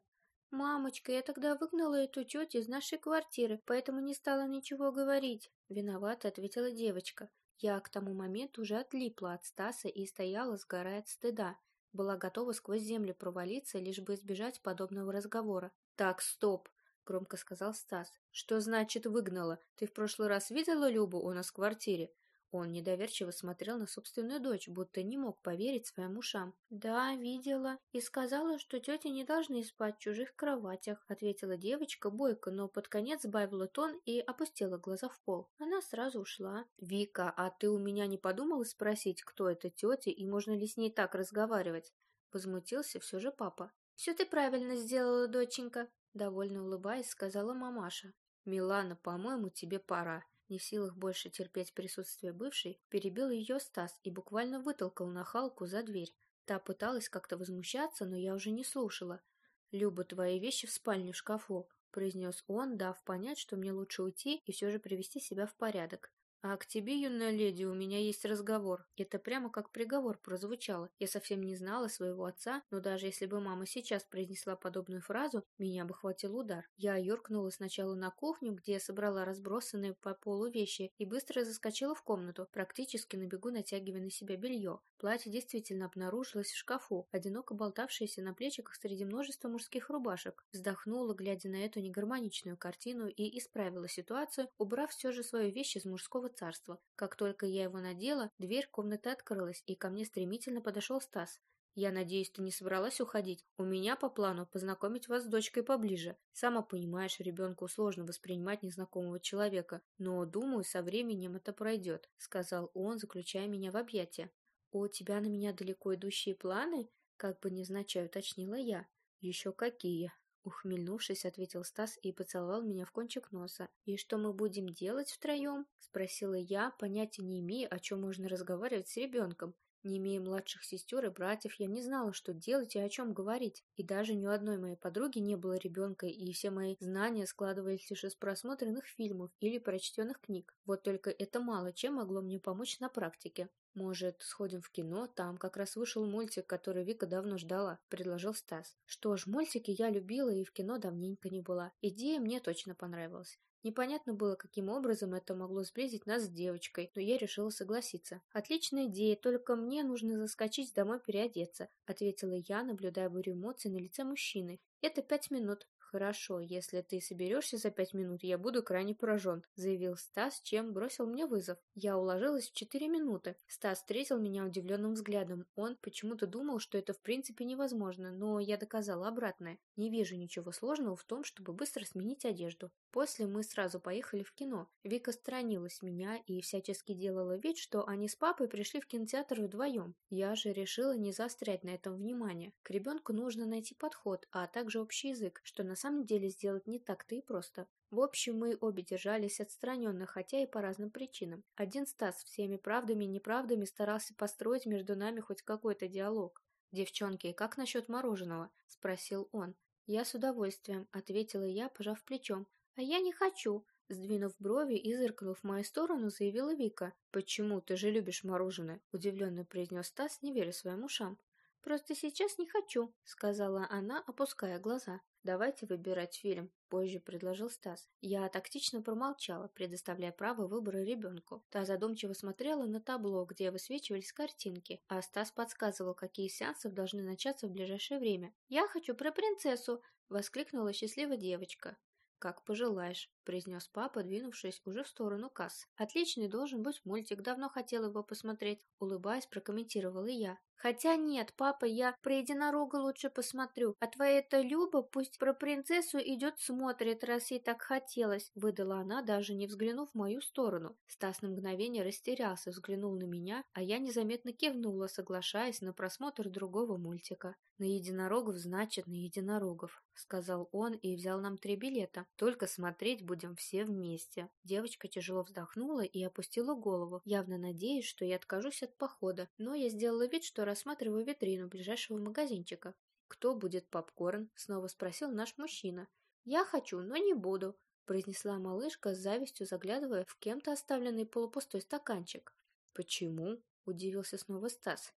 C: «Мамочка, я тогда выгнала эту тетю из нашей квартиры, поэтому не стала ничего говорить», — виновата ответила девочка. Я к тому моменту уже отлипла от Стаса и стояла, сгорая от стыда. Была готова сквозь землю провалиться, лишь бы избежать подобного разговора. «Так, стоп!»
B: — громко сказал Стас. «Что значит выгнала? Ты в прошлый раз видела Любу у нас в квартире?» Он недоверчиво смотрел на собственную дочь, будто не мог поверить своим ушам.
C: «Да, видела. И сказала, что тети не должны спать в чужих кроватях», ответила девочка бойко, но под конец сбавила тон и опустила глаза в пол. Она сразу ушла.
B: «Вика, а ты у меня не подумала спросить, кто эта тетя и можно ли с ней так разговаривать?» Возмутился все же папа.
C: «Все ты правильно сделала, доченька», довольно улыбаясь, сказала мамаша.
B: «Милана, по-моему, тебе пора». Не в силах больше терпеть присутствие бывшей, перебил ее Стас и буквально вытолкал нахалку за дверь. Та пыталась как-то возмущаться, но я уже не слушала. «Люба, твои вещи в спальне в шкафу», — произнес он, дав понять, что мне лучше уйти и все же привести себя в порядок. «А к тебе, юная леди, у меня есть разговор». Это прямо как приговор прозвучало. Я совсем не знала своего отца, но даже если бы мама сейчас произнесла подобную фразу, меня бы хватил удар. Я юркнула сначала на кухню, где я собрала разбросанные по полу вещи, и быстро заскочила в комнату, практически на бегу натягивая на себя белье. Платье действительно обнаружилось в шкафу, одиноко болтавшееся на плечиках среди множества мужских рубашек. Вздохнула, глядя на эту негармоничную картину, и исправила ситуацию, убрав все же свои вещи из мужского царства. Как только я его надела, дверь комнаты открылась, и ко мне стремительно подошел Стас. «Я надеюсь, ты не собралась уходить? У меня по плану познакомить вас с дочкой поближе. Сама понимаешь, ребенку сложно воспринимать незнакомого человека, но, думаю, со временем это пройдет», — сказал он, заключая меня в объятия. «У тебя на меня далеко идущие планы?» — как бы невзначай уточнила я. «Еще какие?» Ухмельнувшись, ответил Стас и поцеловал меня в кончик носа. «И что мы будем делать втроем?» — спросила я, понятия не имея, о чем можно разговаривать с ребенком. Не имея младших сестер и братьев, я не знала, что делать и о чем говорить. И даже ни у одной моей подруги не было ребенка, и все мои знания складывались лишь из просмотренных фильмов или прочтенных книг. Вот только это мало чем могло мне помочь на практике. «Может, сходим в кино? Там как раз вышел мультик, который Вика давно ждала», — предложил Стас. Что ж, мультики я любила и в кино давненько не была. Идея мне точно понравилась. Непонятно было, каким образом это могло сблизить нас с девочкой, но я решила согласиться. «Отличная идея, только мне нужно заскочить домой переодеться», — ответила я, наблюдая бурю эмоций на лице мужчины. «Это пять минут. «Хорошо, если ты соберешься за пять минут, я буду крайне поражен», — заявил Стас, чем бросил мне вызов. Я уложилась в четыре минуты. Стас встретил меня удивленным взглядом. Он почему-то думал, что это в принципе невозможно, но я доказала обратное. Не вижу ничего сложного в том, чтобы быстро сменить одежду. После мы сразу поехали в кино. Вика сторонилась меня и всячески делала вид, что они с папой пришли в кинотеатр вдвоем. Я же решила не заострять на этом внимание. К ребенку нужно найти подход, а также общий язык, что на самом деле сделать не так-то и просто. В общем, мы обе держались отстраненно, хотя и по разным причинам. Один Стас всеми правдами и неправдами старался построить между нами хоть какой-то диалог. «Девчонки, как насчет мороженого?» – спросил он. «Я с удовольствием», – ответила я, пожав плечом. «А я не хочу», – сдвинув брови и зыркнув в мою сторону, заявила Вика. «Почему? Ты же любишь мороженое», – удивленно произнес Стас, не веря своим ушам.
C: «Просто сейчас не хочу», — сказала она, опуская глаза.
B: «Давайте выбирать фильм», — позже предложил Стас. Я тактично промолчала, предоставляя право выбора ребенку. Та задумчиво смотрела на табло, где высвечивались картинки, а Стас подсказывал, какие сеансы должны начаться в ближайшее время.
C: «Я хочу про принцессу!» — воскликнула счастливая девочка.
B: «Как пожелаешь», — произнес папа, двинувшись уже в сторону касс. «Отличный должен быть мультик, давно хотел его посмотреть», — улыбаясь, прокомментировала я.
C: Хотя нет, папа, я про единорога лучше посмотрю, а твоя-то Люба пусть про принцессу идет смотрит, раз ей так хотелось, выдала она, даже не взглянув в мою сторону. Стас на мгновение растерялся, взглянул на меня, а я незаметно кивнула, соглашаясь на просмотр другого мультика. «На единорогов значит на единорогов», — сказал он и взял нам три билета. «Только смотреть будем все вместе». Девочка тяжело вздохнула и опустила голову, явно надеясь, что я откажусь от похода, но я сделала вид, что рассматриваю витрину ближайшего магазинчика. «Кто будет попкорн?» — снова спросил наш мужчина. «Я хочу, но не буду», — произнесла малышка с завистью, заглядывая в кем-то оставленный полупустой стаканчик. «Почему?» — удивился снова Стас.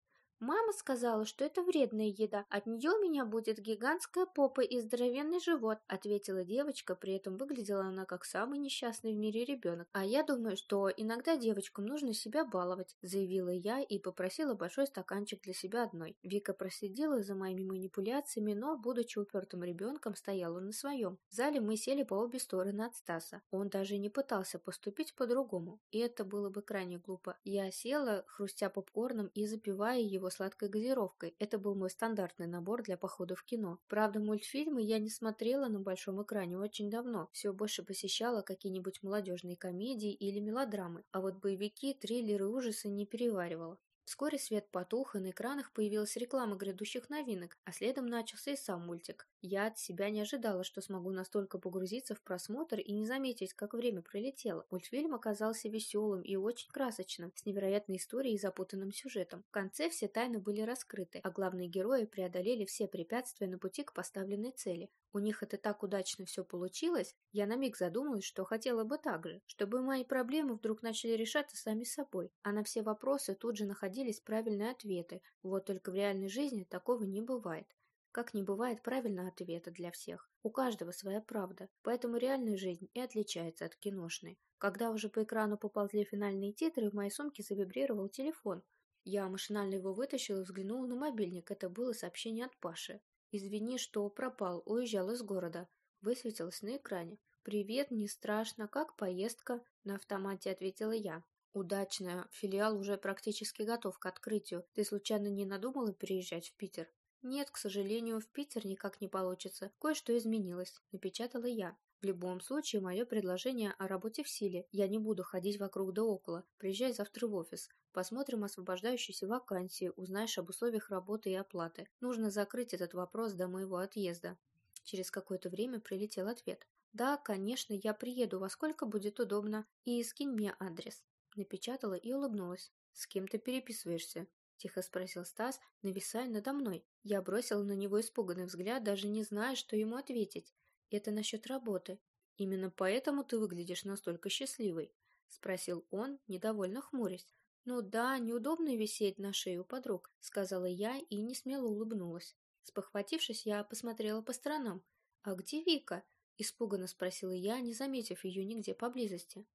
C: Мама сказала, что это вредная еда. От нее у меня будет гигантская попа и здоровенный живот, ответила девочка, при этом выглядела она как самый несчастный в мире ребенок. А я думаю, что иногда девочкам нужно себя баловать, заявила я и попросила большой стаканчик для себя одной. Вика проследила за моими манипуляциями, но, будучи упертым ребенком, стояла на своем. В зале мы сели по обе стороны от Стаса. Он даже не пытался поступить по-другому, и это было бы крайне глупо. Я села, хрустя попкорном и запивая его сладкой газировкой. Это был мой стандартный набор для похода в кино. Правда, мультфильмы я не смотрела на большом экране очень давно. Все больше посещала какие-нибудь молодежные комедии или мелодрамы, а вот боевики, триллеры, ужасы не переваривала. Вскоре свет потух, и на экранах появилась реклама грядущих новинок, а следом начался и сам мультик. Я от себя не ожидала, что смогу настолько погрузиться в просмотр и не заметить, как время пролетело. Мультфильм оказался веселым и очень красочным, с невероятной историей и запутанным сюжетом. В конце все тайны были раскрыты, а главные герои преодолели все препятствия на пути к поставленной цели. У них это так удачно все получилось, я на миг задумалась, что хотела бы так же, чтобы мои проблемы вдруг начали решаться сами собой, а на все вопросы тут же находились правильные ответы, вот только в реальной жизни такого не бывает. Как не бывает правильного ответа для всех. У каждого своя правда, поэтому реальная жизнь и отличается от киношной. Когда уже по экрану поползли финальные титры, в моей сумке завибрировал телефон. Я машинально его вытащила и взглянула на мобильник. Это было сообщение от Паши. «Извини, что пропал, уезжал из города», — высветилось на экране. «Привет, не страшно, как поездка?» — на автомате ответила я. «Удачная, филиал уже практически готов к открытию. Ты случайно не надумала переезжать в Питер?» «Нет, к сожалению, в Питер никак не получится. Кое-что изменилось», — напечатала я. В любом случае, мое предложение о работе в силе. Я не буду ходить вокруг да около. Приезжай завтра в офис. Посмотрим освобождающиеся вакансии, узнаешь об условиях работы и оплаты. Нужно закрыть этот вопрос до моего отъезда. Через какое-то время прилетел ответ. «Да, конечно, я приеду, во сколько будет удобно, и скинь мне адрес». Напечатала и улыбнулась. «С кем ты переписываешься?» – тихо спросил Стас, нависая надо мной. Я бросила на него испуганный взгляд, даже не зная, что ему ответить. Это насчет работы. Именно поэтому ты выглядишь настолько счастливой? Спросил он, недовольно хмурясь. «Ну да, неудобно висеть на шее у подруг», — сказала я и не смело улыбнулась. Спохватившись, я посмотрела по сторонам. «А где Вика?» — испуганно спросила я, не заметив ее нигде поблизости.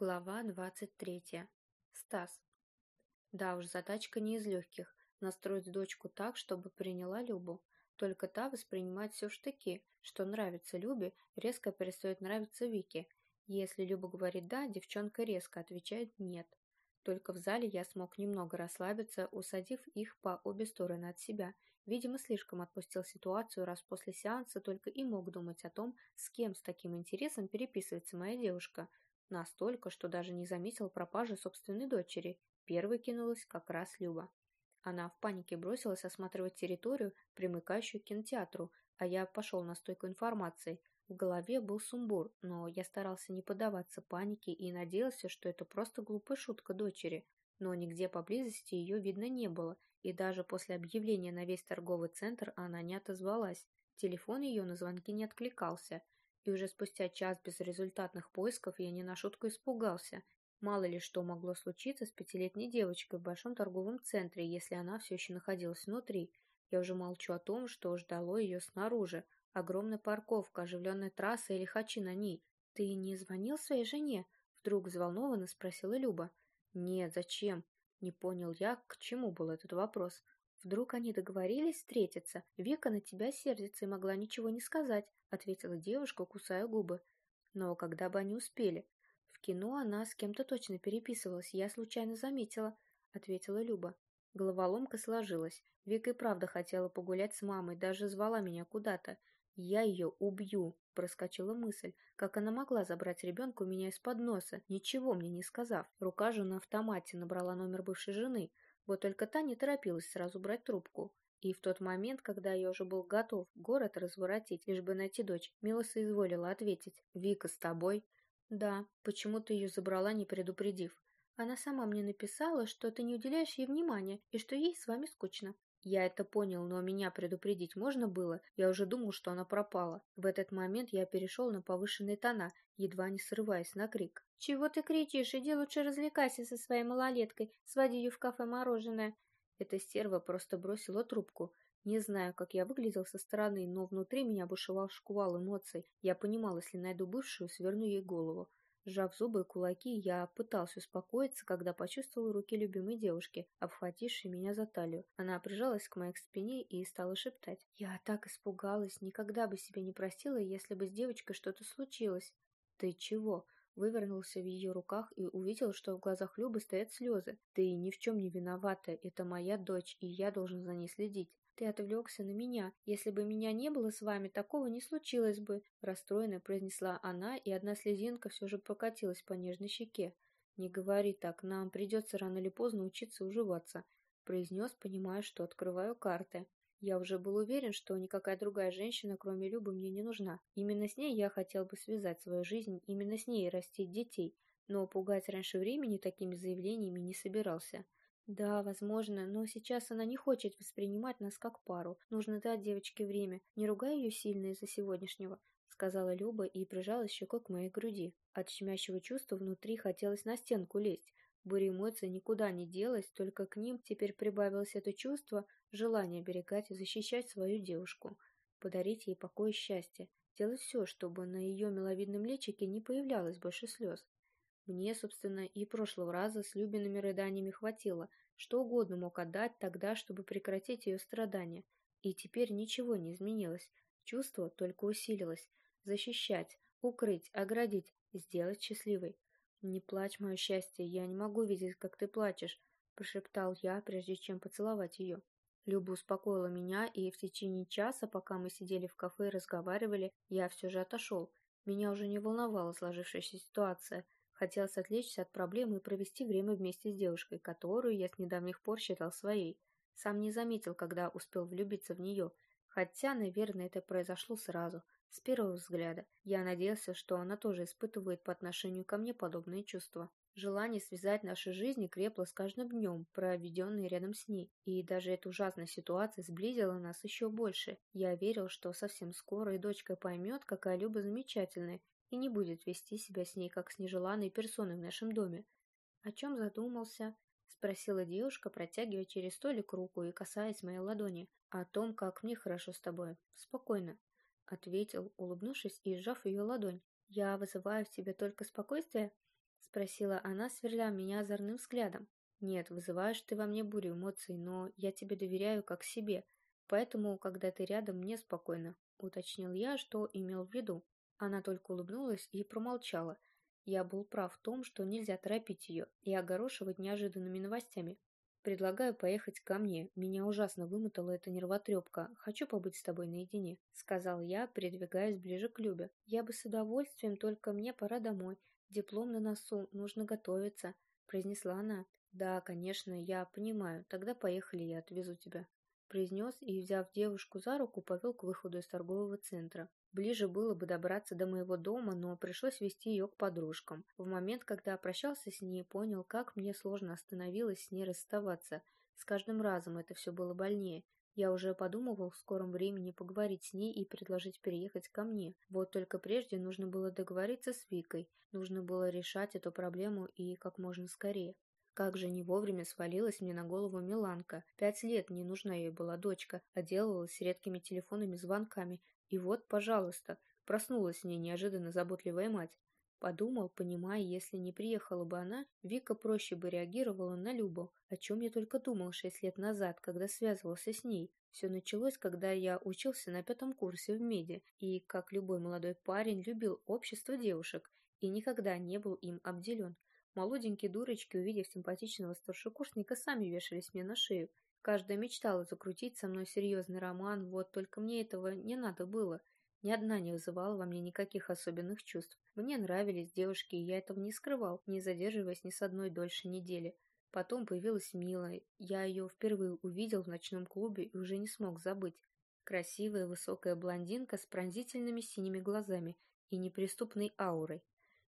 C: Глава двадцать третья. Стас. Да уж, задачка не из легких. Настроить дочку так, чтобы приняла Любу. Только та воспринимает все в штыки, что нравится Любе, резко перестает нравиться Вике. Если Люба говорит «да», девчонка резко отвечает «нет». Только в зале я смог немного расслабиться, усадив их по обе стороны от себя. Видимо, слишком отпустил ситуацию, раз после сеанса только и мог думать о том, с кем с таким интересом переписывается моя девушка. Настолько, что даже не заметил пропажи собственной дочери. Первой кинулась как раз Люба. Она в панике бросилась осматривать территорию, примыкающую к кинотеатру, а я пошел на стойку информации. В голове был сумбур, но я старался не поддаваться панике и надеялся, что это просто глупая шутка дочери. Но нигде поблизости ее видно не было, и даже после объявления на весь торговый центр она не отозвалась. Телефон ее на звонки не откликался, и уже спустя час безрезультатных поисков я не на шутку испугался Мало ли что могло случиться с пятилетней девочкой в большом торговом центре, если она все еще находилась внутри. Я уже молчу о том, что ждало ее снаружи. Огромная парковка, оживленная трасса и лихачи на ней. «Ты не звонил своей жене?» Вдруг взволнованно спросила Люба. «Нет, зачем?» Не понял я, к чему был этот вопрос. «Вдруг они договорились встретиться? Вика на тебя сердится и могла ничего не сказать», ответила девушка, кусая губы. Но когда бы они успели? В кино она с кем-то точно переписывалась, я случайно заметила, ответила Люба. Головоломка сложилась. Вика и правда хотела погулять с мамой, даже звала меня куда-то. «Я ее убью», — проскочила мысль. Как она могла забрать ребенка у меня из-под носа, ничего мне не сказав? Рука же на автомате набрала номер бывшей жены. Вот только та не торопилась сразу брать трубку. И в тот момент, когда я уже был готов город разворотить, лишь бы найти дочь, Мила соизволила ответить. «Вика с тобой?» Да, почему ты ее забрала, не предупредив? Она сама мне написала, что ты не уделяешь ей внимания и что ей с вами скучно. Я это понял, но меня предупредить можно было. Я уже думал, что она пропала. В этот момент я перешел на повышенные тона, едва не срываясь на крик. «Чего ты кричишь? Иди лучше развлекайся со своей малолеткой. Своди ее в кафе мороженое».
B: Эта стерва просто бросила трубку. Не знаю, как я выглядел со стороны, но внутри меня бушевал шквал эмоций. Я понимал, если найду бывшую, сверну ей голову. Сжав зубы и кулаки, я пытался успокоиться, когда почувствовал руки любимой девушки, обхватившей меня за талию. Она прижалась к моей спине и стала шептать. Я так испугалась, никогда бы себе не простила, если бы с девочкой что-то случилось. «Ты чего?» Вывернулся в ее руках и увидел, что в глазах Любы стоят слезы. «Ты ни в чем не виновата, это моя дочь, и я должен за ней следить. Ты отвлекся на меня. Если бы меня не было с вами, такого не случилось бы, расстроенно произнесла она, и одна слезинка все же покатилась по нежной щеке. Не говори так, нам придется рано или поздно учиться уживаться, произнес, понимая, что открываю карты. Я уже был уверен, что никакая другая женщина, кроме Любы, мне не нужна. Именно с ней я хотел бы связать свою жизнь, именно с ней растить детей, но пугать раньше времени такими заявлениями не собирался. Да, возможно, но сейчас она не хочет воспринимать нас как пару. Нужно дать девочке время. Не ругай ее сильно из-за сегодняшнего, сказала Люба и прижалась щекой к моей груди. От щемящего чувства внутри хотелось на стенку лезть. Буря эмоций никуда не делась, только к ним теперь прибавилось это чувство, желание оберегать и защищать свою девушку, подарить ей покой и счастье, делать все, чтобы на ее миловидном личике не появлялось больше слез. Мне, собственно, и прошлого раза с Любиными рыданиями хватило, что угодно мог отдать тогда, чтобы прекратить ее страдания. И теперь ничего не изменилось, чувство только усилилось. Защищать, укрыть, оградить, сделать счастливой. «Не плачь, мое счастье, я не могу видеть, как ты плачешь», – прошептал я, прежде чем поцеловать ее. Люба успокоила меня, и в течение часа, пока мы сидели в кафе и разговаривали, я все же отошел. Меня уже не волновала сложившаяся ситуация – Хотелось отвлечься от проблемы и провести время вместе с девушкой, которую я с недавних пор считал своей. Сам не заметил, когда успел влюбиться в нее, хотя, наверное, это произошло сразу, с первого взгляда. Я надеялся, что она тоже испытывает по отношению ко мне подобные чувства. Желание связать наши жизни крепло с каждым днем, проведенный рядом с ней, и даже эта ужасная ситуация сблизила нас еще больше. Я верил, что совсем скоро и дочка поймет, какая Люба замечательная, и не будет вести себя с ней как с нежеланной персоной в нашем доме. О чем задумался? Спросила девушка, протягивая через столик руку и касаясь моей ладони. О том, как мне хорошо с тобой. Спокойно. Ответил, улыбнувшись и сжав ее ладонь. Я вызываю в тебе только спокойствие? Спросила она, сверля меня озорным взглядом. Нет, вызываешь ты во мне бурю эмоций, но я тебе доверяю как себе. Поэтому, когда ты рядом, мне спокойно. Уточнил я, что имел в виду. Она только улыбнулась и промолчала. Я был прав в том, что нельзя торопить ее и огорошивать неожиданными новостями. «Предлагаю поехать ко мне. Меня ужасно вымотала эта нервотрепка. Хочу побыть с тобой наедине», — сказал я, передвигаясь ближе к Любе. «Я бы с удовольствием, только мне пора домой. Диплом на носу, нужно готовиться», — произнесла она. «Да, конечно, я понимаю. Тогда поехали, я отвезу тебя», — произнес и, взяв девушку за руку, повел к выходу из торгового центра. Ближе было бы добраться до моего дома, но пришлось вести ее к подружкам. В момент, когда прощался с ней, понял, как мне сложно остановилось с ней расставаться. С каждым разом это все было больнее. Я уже подумывал в скором времени поговорить с ней и предложить переехать ко мне. Вот только прежде нужно было договориться с Викой. Нужно было решать эту проблему и как можно скорее. Как же не вовремя свалилась мне на голову Миланка. Пять лет не нужна ей была дочка, отделывалась редкими телефонными звонками, и вот, пожалуйста, проснулась мне неожиданно заботливая мать. Подумал, понимая, если не приехала бы она, Вика проще бы реагировала на Любу, о чем я только думал шесть лет назад, когда связывался с ней. Все началось, когда я учился на пятом курсе в меди, и, как любой молодой парень, любил общество девушек и никогда не был им обделен. Молоденькие дурочки, увидев симпатичного старшекурсника, сами вешались мне на шею. Каждая мечтала закрутить со мной серьезный роман, вот только мне этого не надо было. Ни одна не вызывала во мне никаких особенных чувств. Мне нравились девушки, и я этого не скрывал, не задерживаясь ни с одной дольше недели. Потом появилась Мила. Я ее впервые увидел в ночном клубе и уже не смог забыть. Красивая высокая блондинка с пронзительными синими глазами и неприступной аурой.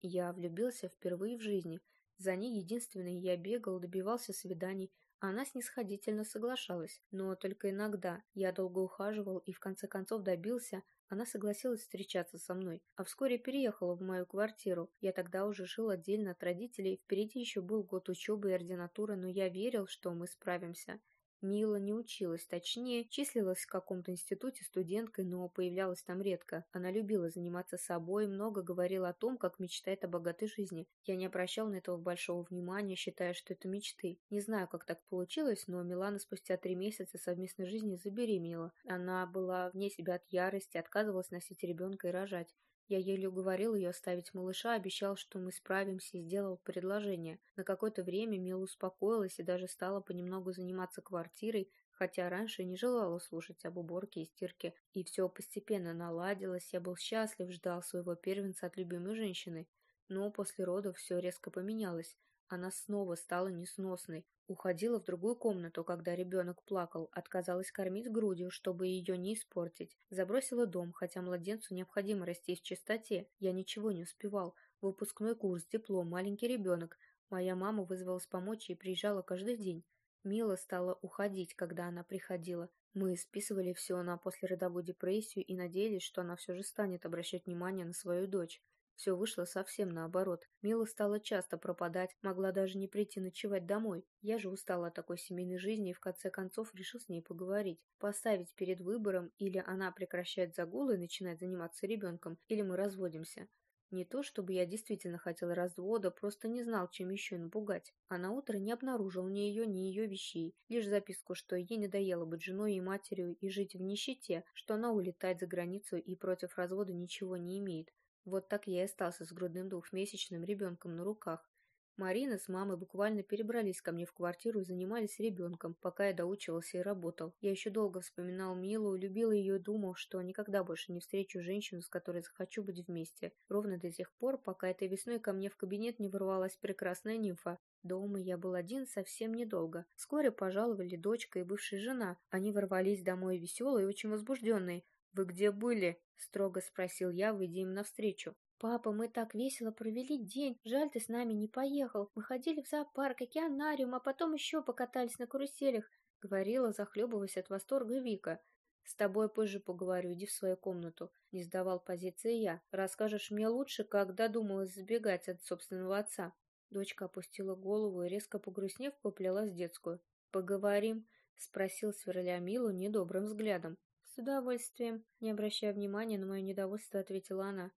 B: Я влюбился впервые в жизни. За ней единственной я бегал, добивался свиданий, она снисходительно соглашалась, но только иногда. Я долго ухаживал и в конце концов добился, она согласилась встречаться со мной, а вскоре переехала в мою квартиру. Я тогда уже жил отдельно от родителей, впереди еще был год учебы и ординатуры, но я верил, что мы справимся. Мила не училась, точнее, числилась в каком-то институте студенткой, но появлялась там редко. Она любила заниматься собой, много говорила о том, как мечтает о богатой жизни. Я не обращал на этого большого внимания, считая, что это мечты. Не знаю, как так получилось, но Милана спустя три месяца совместной жизни забеременела. Она была вне себя от ярости, отказывалась носить ребенка и рожать. Я еле уговорил ее оставить малыша, обещал, что мы справимся и сделал предложение. На какое-то время Мила успокоилась и даже стала понемногу заниматься квартирой, хотя раньше не желала слушать об уборке и стирке. И все постепенно наладилось, я был счастлив, ждал своего первенца от любимой женщины. Но после родов все резко поменялось. Она снова стала несносной. Уходила в другую комнату, когда ребенок плакал, отказалась кормить грудью, чтобы ее не испортить. Забросила дом, хотя младенцу необходимо расти в чистоте. Я ничего не успевал. Выпускной курс, диплом, маленький ребенок. Моя мама вызвалась помочь и приезжала каждый день. Мила стала уходить, когда она приходила. Мы списывали все на послеродовую депрессию и надеялись, что она все же станет обращать внимание на свою дочь. Все вышло совсем наоборот. Мила стала часто пропадать, могла даже не прийти ночевать домой. Я же устала от такой семейной жизни и в конце концов решил с ней поговорить. Поставить перед выбором, или она прекращает загулы и начинает заниматься ребенком, или мы разводимся. Не то, чтобы я действительно хотел развода, просто не знал, чем еще напугать. А на утро не обнаружил ни ее, ни ее вещей, лишь записку, что ей надоело быть женой и матерью и жить в нищете, что она улетает за границу и против развода ничего не имеет. Вот так я и остался с грудным двухмесячным ребенком на руках. Марина с мамой буквально перебрались ко мне в квартиру и занимались ребенком, пока я доучивался и работал. Я еще долго вспоминал Милу, любил ее и думал, что никогда больше не встречу женщину, с которой захочу быть вместе. Ровно до тех пор, пока этой весной ко мне в кабинет не ворвалась прекрасная нимфа. Дома я был один совсем недолго. Вскоре пожаловали дочка и бывшая жена. Они ворвались домой веселые и очень возбужденные. «Вы где были?» — строго спросил я, выйдя им навстречу. «Папа, мы так весело провели день. Жаль, ты с нами не поехал. Мы ходили в зоопарк, океанариум, а потом еще покатались на каруселях», — говорила, захлебываясь от восторга Вика. «С тобой позже поговорю, иди в свою комнату», — не сдавал позиции я. «Расскажешь мне лучше, как додумалась сбегать от собственного отца». Дочка опустила голову и, резко погрустнев, поплелась в детскую. «Поговорим?» — спросил, сверля Милу недобрым взглядом. «С удовольствием», — не обращая внимания на мое недовольство, ответила она.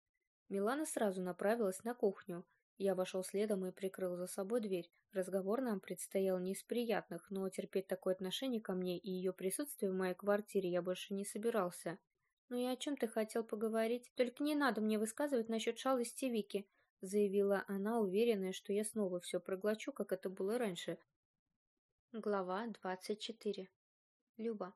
B: Милана сразу направилась на кухню. Я вошел следом и прикрыл за собой дверь. Разговор нам предстоял не из приятных, но терпеть такое отношение ко мне и ее присутствие в моей квартире я больше не собирался. «Ну и о чем ты хотел поговорить? Только не надо мне высказывать насчет шалости Вики», заявила она, уверенная, что я снова все проглочу, как это было раньше. Глава двадцать четыре. Люба.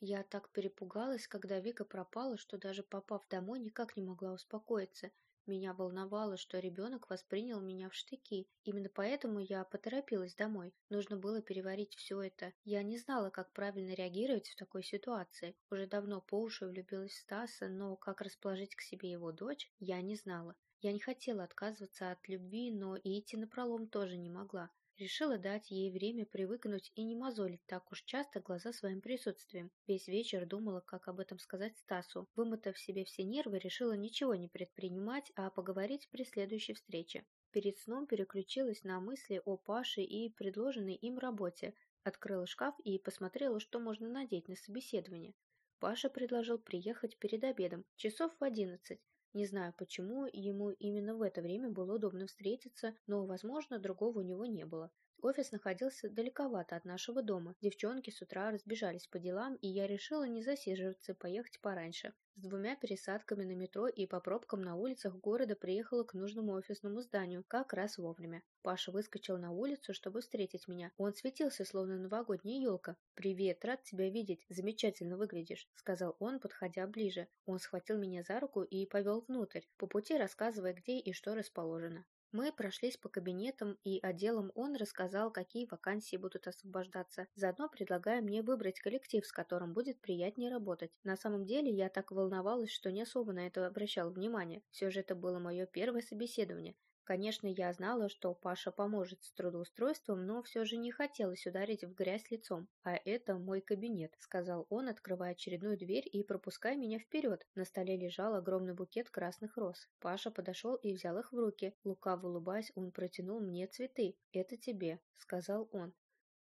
B: Я так перепугалась, когда Вика пропала, что даже попав домой, никак не могла успокоиться. Меня волновало, что ребенок воспринял меня в штыки. Именно поэтому я поторопилась домой. Нужно было переварить все это. Я не знала, как правильно реагировать в такой ситуации. Уже давно по уши влюбилась в Стаса, но как расположить к себе его дочь, я не знала. Я не хотела отказываться от любви, но и идти напролом тоже не могла. Решила дать ей время привыкнуть и не мозолить так уж часто глаза своим присутствием. Весь вечер думала, как об этом сказать Стасу. Вымотав себе все нервы, решила ничего не предпринимать, а поговорить при следующей встрече. Перед сном переключилась на мысли о Паше и предложенной им работе. Открыла шкаф и посмотрела, что можно надеть на собеседование. Паша предложил приехать перед обедом, часов в одиннадцать. Не знаю, почему ему именно в это время было удобно встретиться, но, возможно, другого у него не было. Офис находился далековато от нашего дома. Девчонки с утра разбежались по делам, и я решила не засиживаться и поехать пораньше. С двумя пересадками на метро и по пробкам на улицах города приехала к нужному офисному зданию, как раз вовремя. Паша выскочил на улицу, чтобы встретить меня. Он светился, словно новогодняя елка. «Привет, рад тебя видеть. Замечательно выглядишь», — сказал он, подходя ближе. Он схватил меня за руку и повел внутрь, по пути рассказывая, где и что расположено. Мы прошлись по кабинетам, и отделом он рассказал, какие вакансии будут освобождаться, заодно предлагая мне выбрать коллектив, с которым будет приятнее работать. На самом деле я так волновалась, что не особо на это обращал внимание. Все же это было мое первое собеседование, Конечно, я знала, что Паша поможет с трудоустройством, но все же не хотелось ударить в грязь лицом. «А это мой кабинет», — сказал он, открывая очередную дверь и пропуская меня вперед. На столе лежал огромный букет красных роз. Паша подошел и взял их в руки. Лукаво улыбаясь, он протянул мне цветы. «Это тебе», — сказал он.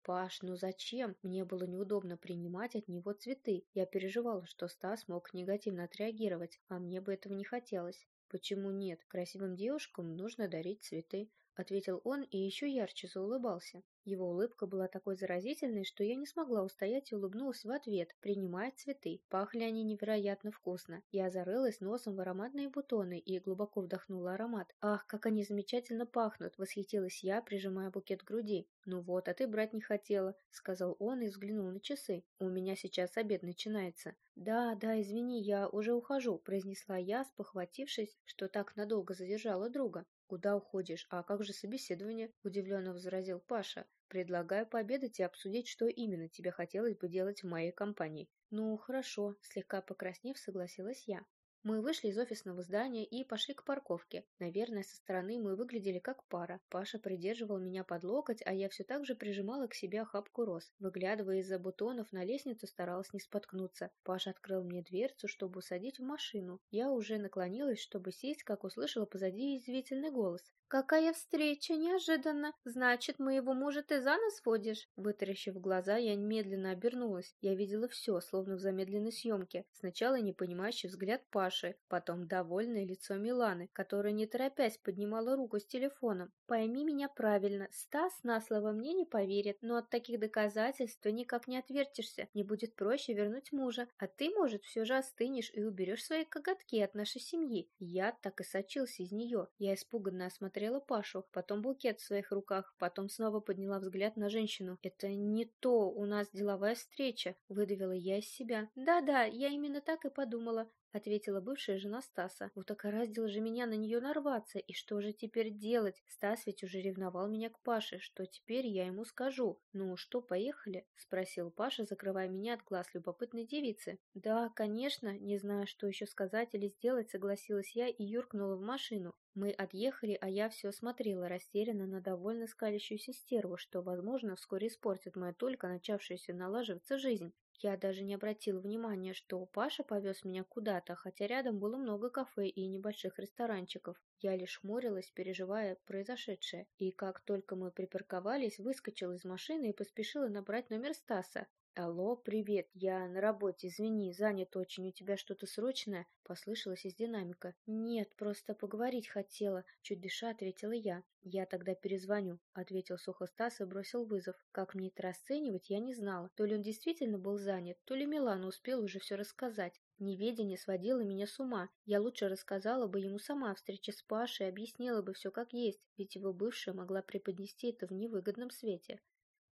B: «Паш, ну зачем? Мне было неудобно принимать от него цветы. Я переживала, что Стас мог негативно отреагировать, а мне бы этого не хотелось». «Почему нет? Красивым девушкам нужно дарить цветы», — ответил он и еще ярче заулыбался. Его улыбка была такой заразительной, что я не смогла устоять и улыбнулась в ответ, принимая цветы. Пахли они невероятно вкусно. Я зарылась носом в ароматные бутоны и глубоко вдохнула аромат. «Ах, как они замечательно пахнут!» — восхитилась я, прижимая букет к груди. «Ну вот, а ты брать не хотела», — сказал он и взглянул на часы. «У меня сейчас обед начинается». «Да, да, извини, я уже ухожу», — произнесла я, спохватившись, что так надолго задержала друга. «Куда уходишь? А как же собеседование?» — удивленно возразил Паша. Предлагаю пообедать и обсудить, что именно тебе хотелось бы делать в моей компании. Ну, хорошо, слегка покраснев, согласилась я. Мы вышли из офисного здания и пошли к парковке. Наверное, со стороны мы выглядели как пара. Паша придерживал меня под локоть, а я все так же прижимала к себе охапку роз. Выглядывая из-за бутонов на лестницу, старалась не споткнуться. Паша открыл мне дверцу, чтобы усадить в машину. Я уже наклонилась, чтобы сесть, как услышала позади извительный голос.
C: «Какая встреча! Неожиданно! Значит, моего мужа ты за нос водишь?»
B: Вытаращив глаза, я медленно обернулась. Я видела все, словно в замедленной съемке. Сначала непонимающий взгляд Паши, потом довольное лицо Миланы, которая не торопясь поднимала руку с телефоном.
C: «Пойми меня правильно, Стас на слово мне не поверит, но от таких доказательств ты никак не отвертишься. Не будет проще вернуть мужа, а ты, может, все же остынешь и уберешь свои коготки от нашей семьи». Я так и сочился из нее. Я испуганно осмотрела Пашу, потом букет в своих руках, потом снова подняла взгляд на женщину. «Это не то, у нас деловая встреча», — выдавила я из себя. «Да-да, я именно так и подумала ответила бывшая жена Стаса. Вот окораздил же меня на нее нарваться, и что же теперь делать? Стас ведь уже ревновал меня к Паше, что теперь я ему скажу? Ну что, поехали? Спросил Паша, закрывая меня от глаз любопытной девицы. Да, конечно, не знаю, что еще сказать или сделать, согласилась я и юркнула в машину. Мы отъехали, а я все смотрела растерянно на довольно скалящуюся стерву, что, возможно, вскоре испортит мою только начавшуюся налаживаться жизнь. Я даже не обратил внимания, что Паша повез меня куда-то, хотя рядом было много кафе и небольших ресторанчиков. Я лишь хмурилась, переживая произошедшее. И как только мы припарковались, выскочила из машины и поспешила набрать номер Стаса. «Алло, привет, я на работе, извини, занят очень, у тебя что-то срочное?» — послышалось из динамика. «Нет, просто поговорить хотела», — чуть дыша ответила я. «Я тогда перезвоню», — ответил сухо Стас и бросил вызов. Как мне это расценивать, я не знала. То ли он действительно был занят, то ли Милана успел уже все рассказать. Неведение сводило меня с ума. Я лучше рассказала бы ему сама о встрече с Пашей, объяснила бы все как есть, ведь его бывшая могла преподнести это в невыгодном свете.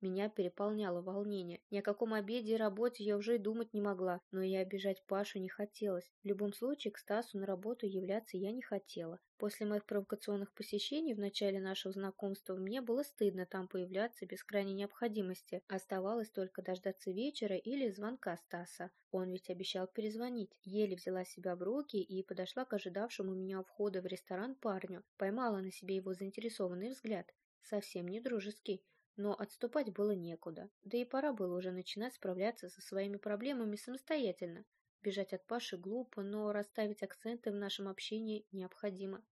C: Меня переполняло волнение. Ни о каком обеде и работе я уже и думать не могла, но и обижать Пашу не хотелось. В любом случае, к Стасу на работу являться я не хотела. После моих провокационных посещений в начале нашего знакомства мне было стыдно там появляться без крайней необходимости. Оставалось только дождаться вечера или звонка Стаса. Он ведь обещал перезвонить. Еле взяла себя в руки и подошла к ожидавшему меня у входа в ресторан парню. Поймала на себе его заинтересованный взгляд. Совсем не дружеский. Но отступать было некуда, да и пора было уже начинать справляться со своими проблемами самостоятельно. Бежать от Паши глупо, но расставить акценты в нашем общении необходимо.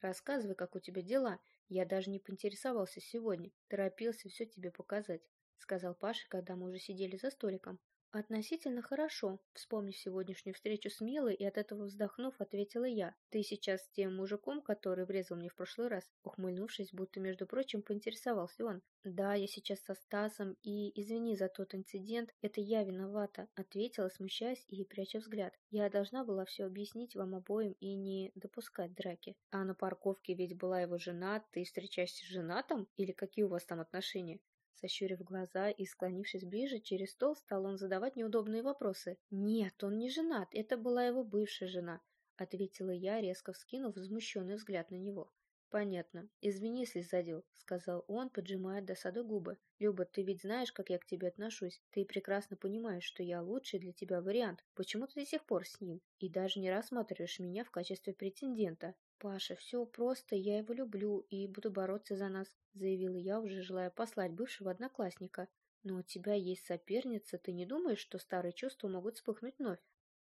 C: Рассказывай, как у тебя дела. Я даже не поинтересовался сегодня, торопился все тебе показать, сказал Паша, когда мы уже сидели за столиком. «Относительно хорошо», — вспомнив сегодняшнюю встречу с Милой и от этого вздохнув, ответила я. «Ты сейчас с тем мужиком, который врезал мне в прошлый раз?» Ухмыльнувшись, будто, между прочим, поинтересовался он. «Да, я сейчас со Стасом, и извини за тот инцидент, это я виновата», — ответила, смущаясь и пряча взгляд. «Я должна была все объяснить вам обоим и не допускать драки. А на парковке ведь была его жена, ты встречаешься с женатым? Или какие у вас там отношения?» Сощурив глаза и склонившись ближе, через стол стал он задавать неудобные вопросы. «Нет, он не женат, это была его бывшая жена», — ответила я, резко вскинув возмущенный взгляд на него. «Понятно. Извини, если задел», — сказал он, поджимая досаду губы. «Люба, ты ведь знаешь, как я к тебе отношусь. Ты прекрасно понимаешь, что я лучший для тебя вариант. Почему ты до сих пор с ним? И даже не рассматриваешь меня в качестве претендента. «Паша, все просто, я его люблю и буду бороться за нас», заявила я, уже желая послать бывшего одноклассника. «Но у тебя есть соперница, ты не думаешь, что старые чувства могут вспыхнуть вновь?»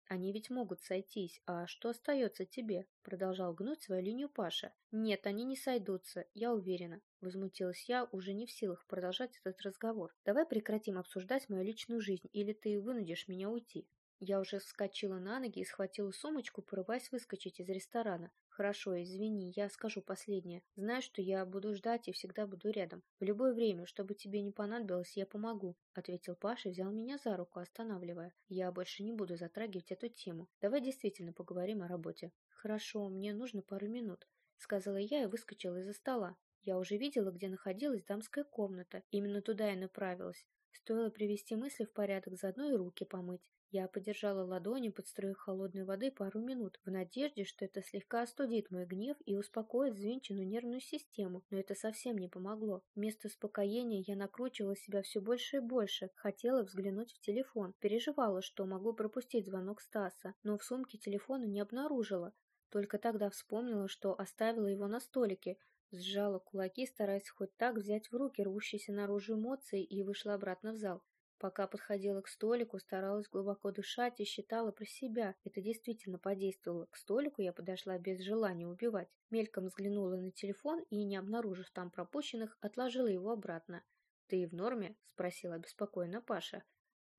C: Они ведь могут сойтись, а что остается тебе? Продолжал гнуть свою линию Паша. Нет, они не сойдутся, я уверена. Возмутилась я, уже не в силах продолжать этот разговор. Давай прекратим обсуждать мою личную жизнь, или ты вынудишь меня уйти. Я уже вскочила на ноги и схватила сумочку, порываясь выскочить из ресторана. «Хорошо, извини, я скажу последнее. Знаешь, что я буду ждать и всегда буду рядом. В любое время, чтобы тебе не понадобилось, я помогу», — ответил Паша и взял меня за руку, останавливая. «Я больше не буду затрагивать эту тему. Давай действительно поговорим о работе». «Хорошо, мне нужно пару минут», — сказала я и выскочила из-за стола. Я уже видела, где находилась дамская комната. Именно туда я направилась. Стоило привести мысли в порядок, заодно и руки помыть. Я подержала ладони под струей холодной воды пару минут, в надежде, что это слегка остудит мой гнев и успокоит взвинченную нервную систему, но это совсем не помогло. Вместо успокоения я накручивала себя все больше и больше, хотела взглянуть в телефон, переживала, что могу пропустить звонок Стаса, но в сумке телефона не обнаружила. Только тогда вспомнила, что оставила его на столике, сжала кулаки, стараясь хоть так взять в руки рвущиеся наружу эмоции и вышла обратно в зал. Пока подходила к столику, старалась глубоко дышать и считала про себя. Это действительно подействовало. К столику я подошла без желания убивать. Мельком взглянула на телефон и, не обнаружив там пропущенных, отложила его обратно. «Ты в норме?» – спросила обеспокоенно Паша.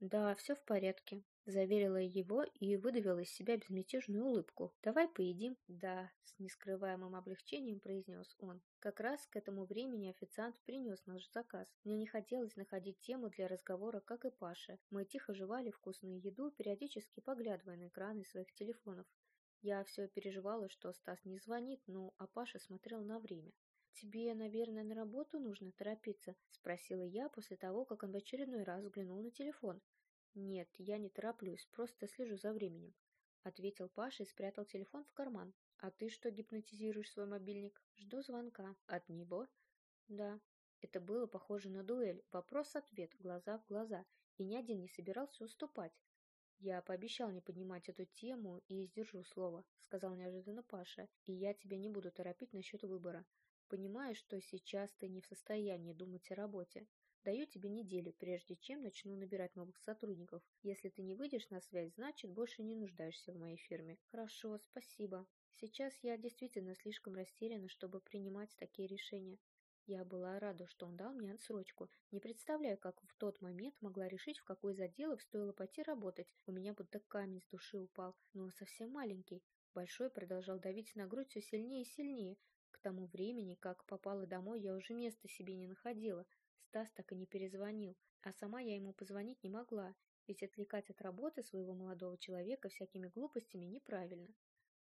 C: «Да, все в порядке», — заверила его и выдавила из себя безмятежную улыбку. «Давай поедим?» «Да», — с нескрываемым облегчением произнес он. Как раз к этому времени официант принес наш заказ. Мне не хотелось находить тему для разговора, как и Паше. Мы тихо жевали вкусную еду, периодически поглядывая на экраны своих телефонов. Я все переживала, что Стас не звонит, но а Паша смотрел на время. «Тебе, наверное, на работу нужно торопиться?» — спросила я после того, как он в очередной раз взглянул на телефон. «Нет, я не тороплюсь, просто слежу за временем», — ответил Паша и спрятал телефон в карман. «А ты что гипнотизируешь свой мобильник?» «Жду звонка». «От него?» «Да». Это было похоже на дуэль, вопрос-ответ, глаза в глаза, и ни один не собирался уступать. «Я пообещал не поднимать эту тему и сдержу слово», — сказал неожиданно Паша, «и я тебя не буду торопить насчет выбора. Понимаю, что сейчас ты не в состоянии думать о работе. Даю тебе неделю, прежде чем начну набирать новых сотрудников. Если ты не выйдешь на связь, значит, больше не нуждаешься в моей фирме. Хорошо, спасибо. Сейчас я действительно слишком растеряна, чтобы принимать такие решения. Я была рада, что он дал мне отсрочку. Не представляю, как в тот момент могла решить, в какой из отделов стоило пойти работать. У меня будто камень с души упал, но совсем маленький. Большой продолжал давить на грудь все сильнее и сильнее, к тому времени, как попала домой, я уже места себе не находила. Стас так и не перезвонил, а сама я ему позвонить не могла, ведь отвлекать от работы своего молодого человека всякими глупостями неправильно.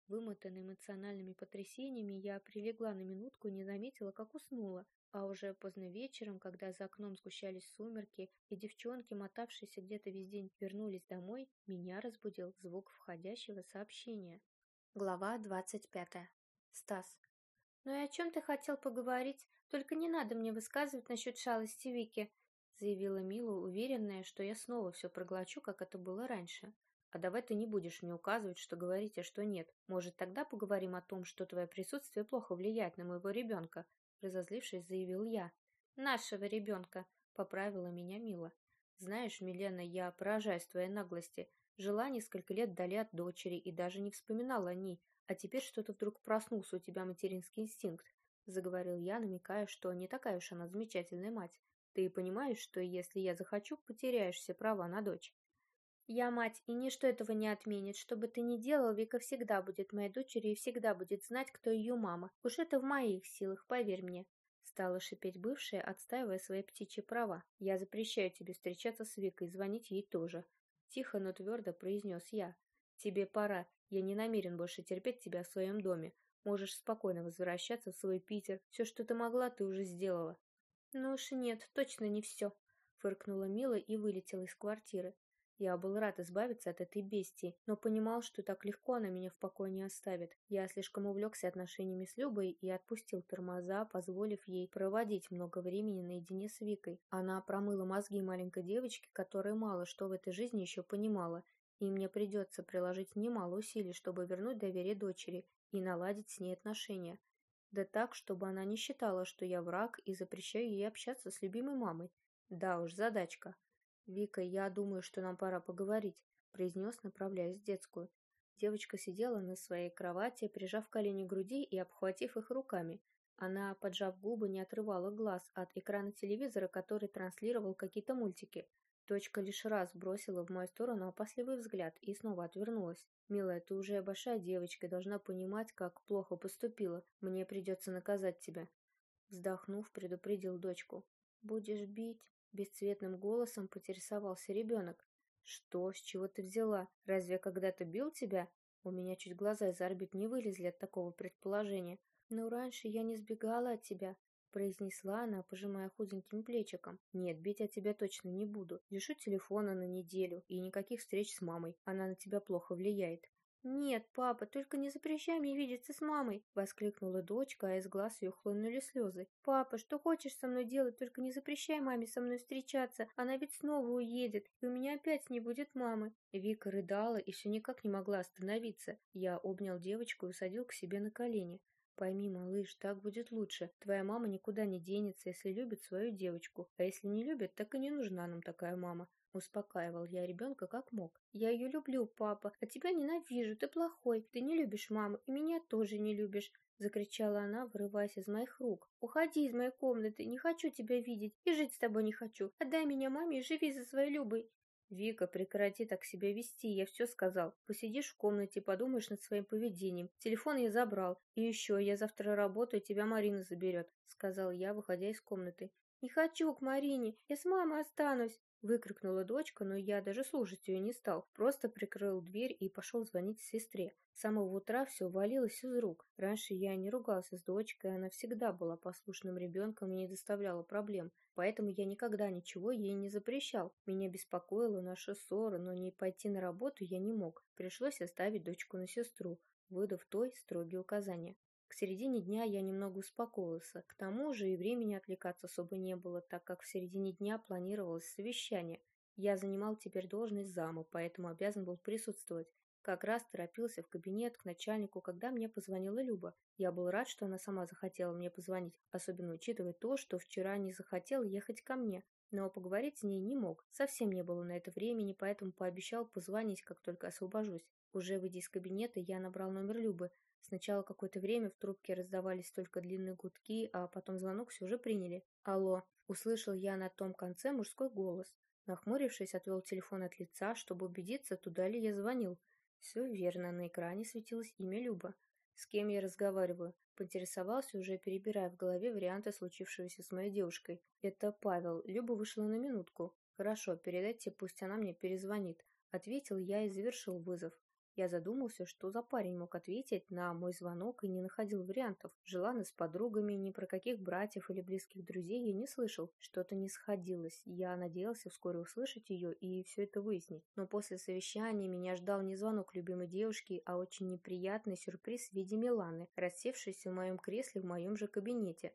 C: Вымотанная эмоциональными потрясениями, я прилегла на минутку и не заметила, как уснула, а уже поздно вечером, когда за окном сгущались сумерки, и девчонки, мотавшиеся где-то весь день, вернулись домой, меня разбудил звук входящего сообщения. Глава двадцать пятая. Стас.
A: «Ну и о чем ты хотел поговорить? Только не надо мне высказывать насчет шалости Вики»,
C: заявила Мила, уверенная, что я снова все проглочу, как это было раньше. «А давай ты не будешь мне указывать, что говорить, а что нет. Может, тогда поговорим о том, что твое присутствие плохо влияет на моего ребенка?» Разозлившись, заявил я.
A: «Нашего ребенка», — поправила меня Мила.
C: «Знаешь, Милена, я поражаюсь твоей наглости. Жила несколько лет вдали от дочери и даже не вспоминала о ней, а теперь что-то вдруг проснулся у тебя материнский инстинкт, заговорил я, намекая, что не такая уж она замечательная мать. Ты понимаешь, что если я захочу, потеряешь все права на дочь.
A: Я мать, и ничто этого не отменит. Что бы ты ни делал, Вика всегда будет моей дочерью и всегда будет знать, кто ее мама. Уж это в моих силах, поверь мне.
C: Стала шипеть бывшая, отстаивая свои птичьи права. Я запрещаю тебе встречаться с Викой и звонить ей тоже. Тихо, но твердо произнес я. Тебе пора. Я не намерен больше терпеть тебя в своем доме. Можешь спокойно возвращаться в свой Питер. Все, что ты могла, ты уже сделала.
A: Ну уж нет, точно не все.
C: Фыркнула Мила и вылетела из квартиры. Я был рад избавиться от этой бестии, но понимал, что так легко она меня в покое не оставит. Я слишком увлекся отношениями с Любой и отпустил тормоза, позволив ей проводить много времени наедине с Викой. Она промыла мозги маленькой девочки, которая мало что в этой жизни еще понимала, и мне придется приложить немало усилий, чтобы вернуть доверие дочери и наладить с ней отношения. Да так, чтобы она не считала, что я враг и запрещаю ей общаться с любимой мамой. Да уж, задачка. Вика, я думаю, что нам пора поговорить,
B: произнес, направляясь в детскую. Девочка сидела на своей кровати, прижав колени к груди и обхватив их руками. Она, поджав губы, не отрывала глаз от экрана телевизора, который транслировал какие-то мультики. Дочка лишь раз бросила в мою сторону опасливый взгляд и снова отвернулась. «Милая, ты уже большая девочка должна понимать, как плохо поступила. Мне придется наказать тебя». Вздохнув, предупредил дочку. «Будешь бить?» Бесцветным голосом поинтересовался ребенок. «Что? С чего ты взяла? Разве когда-то бил тебя?» У меня чуть глаза из орбит не вылезли от такого предположения. «Но раньше я не сбегала от тебя», — произнесла она, пожимая худеньким плечиком. «Нет, бить я тебя точно не буду. Лишу телефона на неделю и никаких встреч с мамой. Она на тебя плохо влияет. «Нет, папа, только не запрещай мне видеться с мамой!» — воскликнула дочка, а из глаз ее хлынули слезы. «Папа, что хочешь со мной делать, только не запрещай маме со мной встречаться, она ведь снова уедет, и у меня опять не будет мамы!» Вика рыдала и все никак не могла остановиться. Я обнял девочку и усадил к себе на колени. Пойми, малыш, так будет лучше. Твоя мама никуда не денется, если любит свою девочку. А если не любит, так и не нужна нам такая мама. Успокаивал я ребенка как мог. «Я ее люблю, папа, а тебя ненавижу, ты плохой, ты не любишь маму и меня тоже не любишь», закричала она, вырываясь из моих рук. «Уходи из моей комнаты, не хочу тебя видеть и жить с тобой не хочу. Отдай меня маме и живи за своей Любой». «Вика, прекрати так себя вести, я все сказал. Посидишь в комнате, подумаешь над своим поведением. Телефон я забрал. И еще, я завтра работаю, тебя Марина заберет», сказал я, выходя из комнаты. «Не хочу к Марине, я с мамой останусь», Выкрикнула дочка, но я даже слушать ее не стал. Просто прикрыл дверь и пошел звонить сестре. С самого утра все валилось из рук. Раньше я не ругался с дочкой, она всегда была послушным ребенком и не доставляла проблем. Поэтому я никогда ничего ей не запрещал. Меня беспокоила наша ссора, но не пойти на работу я не мог. Пришлось оставить дочку на сестру, выдав той строгие указания. К середине дня я немного успокоился. К тому же и времени отвлекаться особо не было, так как в середине дня планировалось совещание. Я занимал теперь должность зама, поэтому обязан был присутствовать. Как раз торопился в кабинет к начальнику, когда мне позвонила Люба. Я был рад, что она сама захотела мне позвонить, особенно учитывая то, что вчера не захотел ехать ко мне. Но поговорить с ней не мог, совсем не было на это времени, поэтому пообещал позвонить, как только освобожусь. Уже выйдя из кабинета, я набрал номер Любы. Сначала какое-то время в трубке раздавались только длинные гудки, а потом звонок все же приняли. «Алло!» – услышал я на том конце мужской голос. Нахмурившись, отвел телефон от лица, чтобы убедиться, туда ли я звонил. Все верно, на экране светилось имя Люба. С кем я разговариваю? Поинтересовался, уже перебирая в голове варианты случившегося с моей девушкой. Это Павел. Люба вышла на минутку. Хорошо, передайте, пусть она мне перезвонит. Ответил я и завершил вызов. Я задумался, что за парень мог ответить на мой звонок и не находил вариантов. Жила она с подругами, ни про каких братьев или близких друзей я не слышал. Что-то не сходилось. Я надеялся вскоре услышать ее и все это выяснить. Но после совещания меня ждал не звонок любимой девушки, а очень неприятный сюрприз в виде Миланы, рассевшейся в моем кресле в моем же кабинете.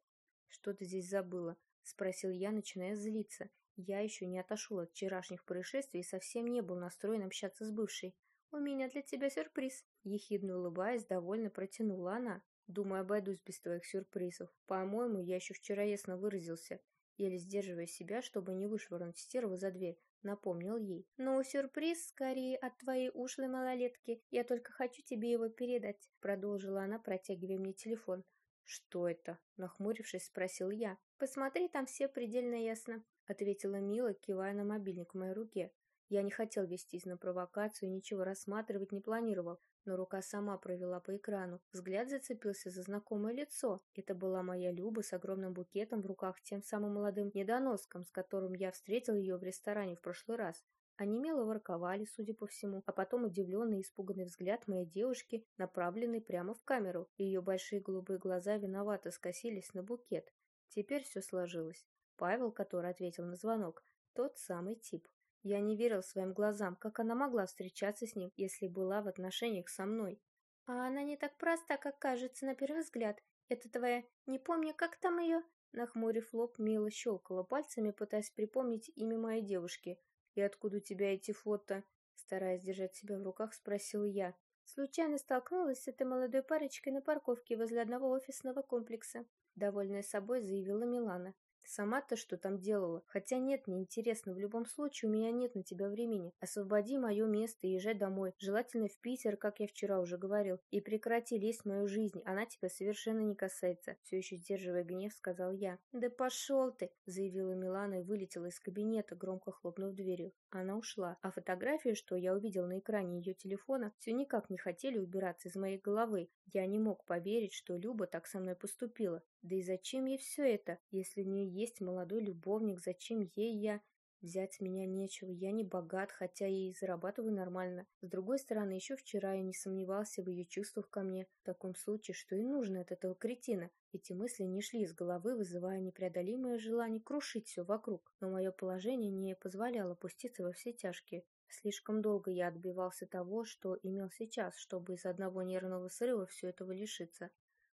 B: «Что ты здесь забыла?» – спросил я, начиная злиться. Я еще не отошел от вчерашних происшествий и совсем не был настроен общаться с бывшей. «У меня для тебя сюрприз», — ехидно улыбаясь, довольно протянула она. «Думаю, обойдусь без твоих сюрпризов. По-моему, я еще вчера ясно выразился, еле сдерживая себя, чтобы не вышвырнуть стерву за дверь, напомнил ей. «Но сюрприз скорее от твоей ушлой малолетки. Я только хочу тебе его передать», — продолжила она, протягивая мне телефон. «Что это?» — нахмурившись, спросил я. «Посмотри, там все предельно ясно», — ответила Мила, кивая на мобильник в моей руке. Я не хотел вестись на провокацию ничего рассматривать не планировал, но рука сама провела по экрану. Взгляд зацепился за знакомое лицо. Это была моя Люба с огромным букетом в руках тем самым молодым недоноском, с которым я встретил ее в ресторане в прошлый раз. Они мило ворковали, судя по всему, а потом удивленный и испуганный взгляд моей девушки, направленный прямо в камеру. Ее большие голубые глаза виновато скосились на букет. Теперь все сложилось. Павел, который ответил на звонок, тот самый тип. Я не верил своим глазам, как она могла встречаться с ним, если была в отношениях со мной. А она не так проста, как кажется на первый взгляд. Это твоя... Не помню, как там ее... Нахмурив лоб, Мила щелкала пальцами, пытаясь припомнить имя моей девушки. «И откуда у тебя эти фото?» Стараясь держать себя в руках, спросил я. Случайно столкнулась с этой молодой парочкой на парковке возле одного офисного комплекса. Довольная собой заявила Милана. Сама-то что там делала? Хотя нет, мне интересно. В любом случае, у меня нет на тебя времени. Освободи мое место и езжай домой. Желательно в Питер, как я вчера уже говорил. И прекрати лезть в мою жизнь. Она тебя совершенно не касается. Все еще сдерживая гнев, сказал я. Да пошел ты, заявила Милана и вылетела из кабинета, громко хлопнув дверью. Она ушла. А фотографии, что я увидел на экране ее телефона, все никак не хотели убираться из моей головы. Я не мог поверить, что Люба так со мной поступила. Да и зачем ей все это? Если у нее есть молодой любовник, зачем ей я? Взять с меня нечего, я не богат, хотя и зарабатываю нормально. С другой стороны, еще вчера я не сомневался в ее чувствах ко мне. В таком случае, что и нужно от этого кретина? Эти мысли не шли из головы, вызывая непреодолимое желание крушить все вокруг. Но мое положение не позволяло опуститься во все тяжкие. Слишком долго я отбивался того, что имел сейчас, чтобы из одного нервного срыва все этого лишиться.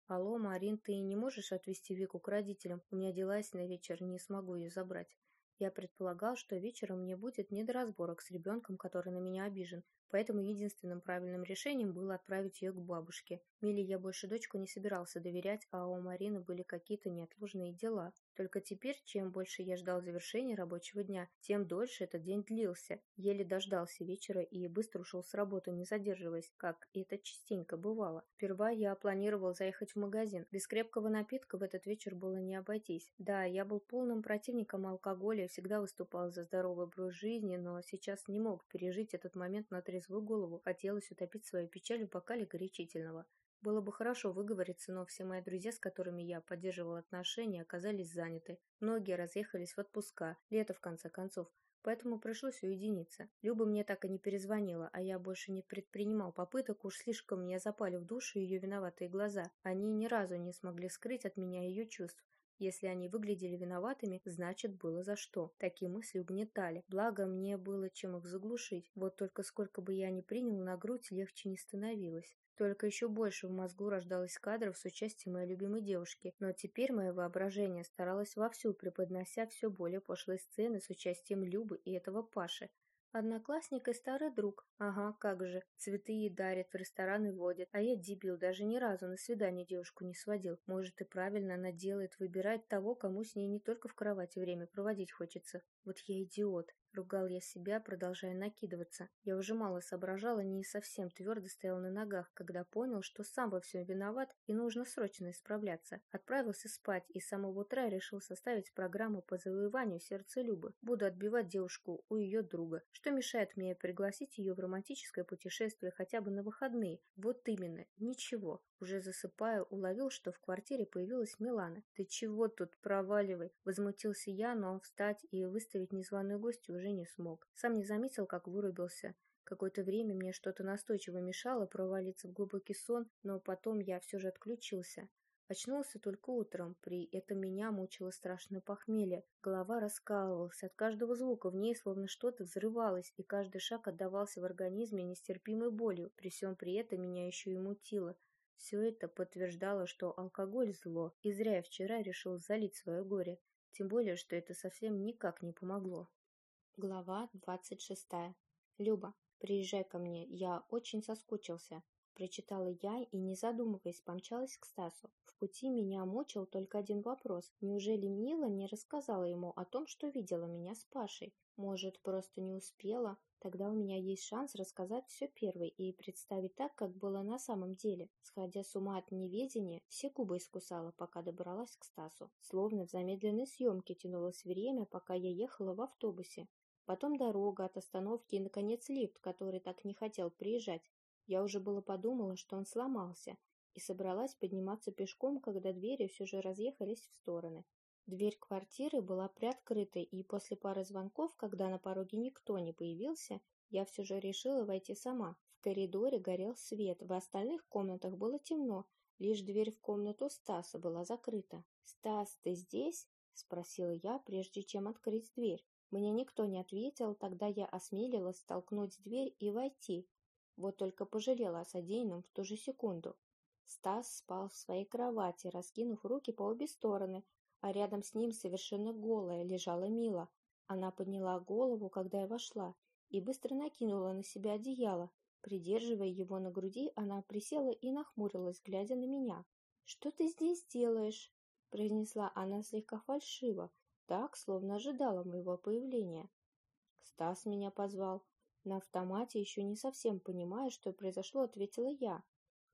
B: «Алло, Марин, ты не можешь отвезти Вику к родителям? У меня дела есть на вечер, не смогу ее забрать». Я предполагал, что вечером мне будет не до разборок с ребенком, который на меня обижен, поэтому единственным правильным решением было отправить ее к бабушке. Миле я больше дочку не собирался доверять, а у Марины были какие-то неотложные дела. Только теперь, чем больше я ждал завершения рабочего дня, тем дольше этот день длился. Еле дождался вечера и быстро ушел с работы, не задерживаясь, как это частенько бывало. Сперва я планировал заехать в магазин. Без крепкого напитка в этот вечер было не обойтись. Да, я был полным противником алкоголя и всегда выступал за здоровый образ жизни, но сейчас не мог пережить этот момент на трезвую голову. Хотелось утопить свою печаль в бокале горячительного. Было бы хорошо выговориться, но все мои друзья, с которыми я поддерживал отношения, оказались заняты. Многие разъехались в отпуска, лето в конце концов, поэтому пришлось уединиться. Люба мне так и не перезвонила, а я больше не предпринимал попыток, уж слишком мне запали в душу ее виноватые глаза. Они ни разу не смогли скрыть от меня ее чувств. Если они выглядели виноватыми, значит было за что. Такие мысли угнетали. Благо мне было чем их заглушить. Вот только сколько бы я ни принял на грудь, легче не становилось. Только еще больше в мозгу рождалось кадров с участием моей любимой девушки, но теперь мое воображение старалось вовсю, преподнося все более пошлые сцены с участием Любы и этого Паши. Одноклассник и старый друг. Ага, как же. Цветы ей дарят, в рестораны водят. А я, дебил, даже ни разу на свидание девушку не сводил. Может, и правильно она делает, выбирает того, кому с ней не только в кровати время проводить хочется. Вот я идиот. Ругал я себя, продолжая накидываться. Я уже мало соображал и не совсем твердо стоял на ногах, когда понял, что сам во всем виноват и нужно срочно исправляться. Отправился спать и с самого утра решил составить программу по завоеванию сердца Любы. Буду отбивать девушку у ее друга. Что мешает мне пригласить ее в романтическое путешествие хотя бы на выходные? Вот именно, ничего. Уже засыпая, уловил, что в квартире появилась Милана. «Ты чего тут, проваливай?» Возмутился я, но встать и выставить незваную гостью уже не смог. Сам не заметил, как вырубился. Какое-то время мне что-то настойчиво мешало провалиться в глубокий сон, но потом я все же отключился. Очнулся только утром, при этом меня мучило страшное похмелье. Голова раскалывалась, от каждого звука в ней словно что-то взрывалось, и каждый шаг отдавался в организме нестерпимой болью, при всем при этом меня еще и мутило. Все это подтверждало, что алкоголь – зло, и зря я вчера решил залить свое горе, тем более, что это совсем никак не помогло.
A: Глава двадцать шестая. Люба, приезжай ко мне, я очень соскучился. Прочитала я и, не задумываясь, помчалась к Стасу. В пути меня мучил только один вопрос. Неужели Мила не рассказала ему о том, что видела меня с Пашей? Может, просто не успела? Тогда у меня есть шанс рассказать все первой и представить так, как было на самом деле. Сходя с ума от неведения, все губы искусала, пока добралась к Стасу. Словно в замедленной съемке тянулось время, пока я ехала в автобусе. Потом дорога от остановки и, наконец, лифт, который так не хотел приезжать. Я уже было подумала, что он сломался, и собралась подниматься пешком, когда двери все же разъехались в стороны. Дверь квартиры была приоткрытой, и после пары звонков, когда на пороге никто не появился, я все же решила войти сама. В коридоре горел свет, в остальных комнатах было темно, лишь дверь в комнату Стаса была закрыта. «Стас, ты здесь?» – спросила я, прежде чем открыть дверь. Мне никто не ответил, тогда я осмелилась столкнуть дверь и войти. Вот только пожалела о содеянном в ту же секунду. Стас спал в своей кровати, раскинув руки по обе стороны, а рядом с ним совершенно голая лежала Мила. Она подняла голову, когда я вошла, и быстро накинула на себя одеяло. Придерживая его на груди, она присела и нахмурилась, глядя на меня. «Что ты здесь делаешь?»
B: произнесла она слегка фальшиво, так, словно ожидала моего появления. Стас меня позвал. На автомате, еще не совсем понимая, что произошло, ответила я.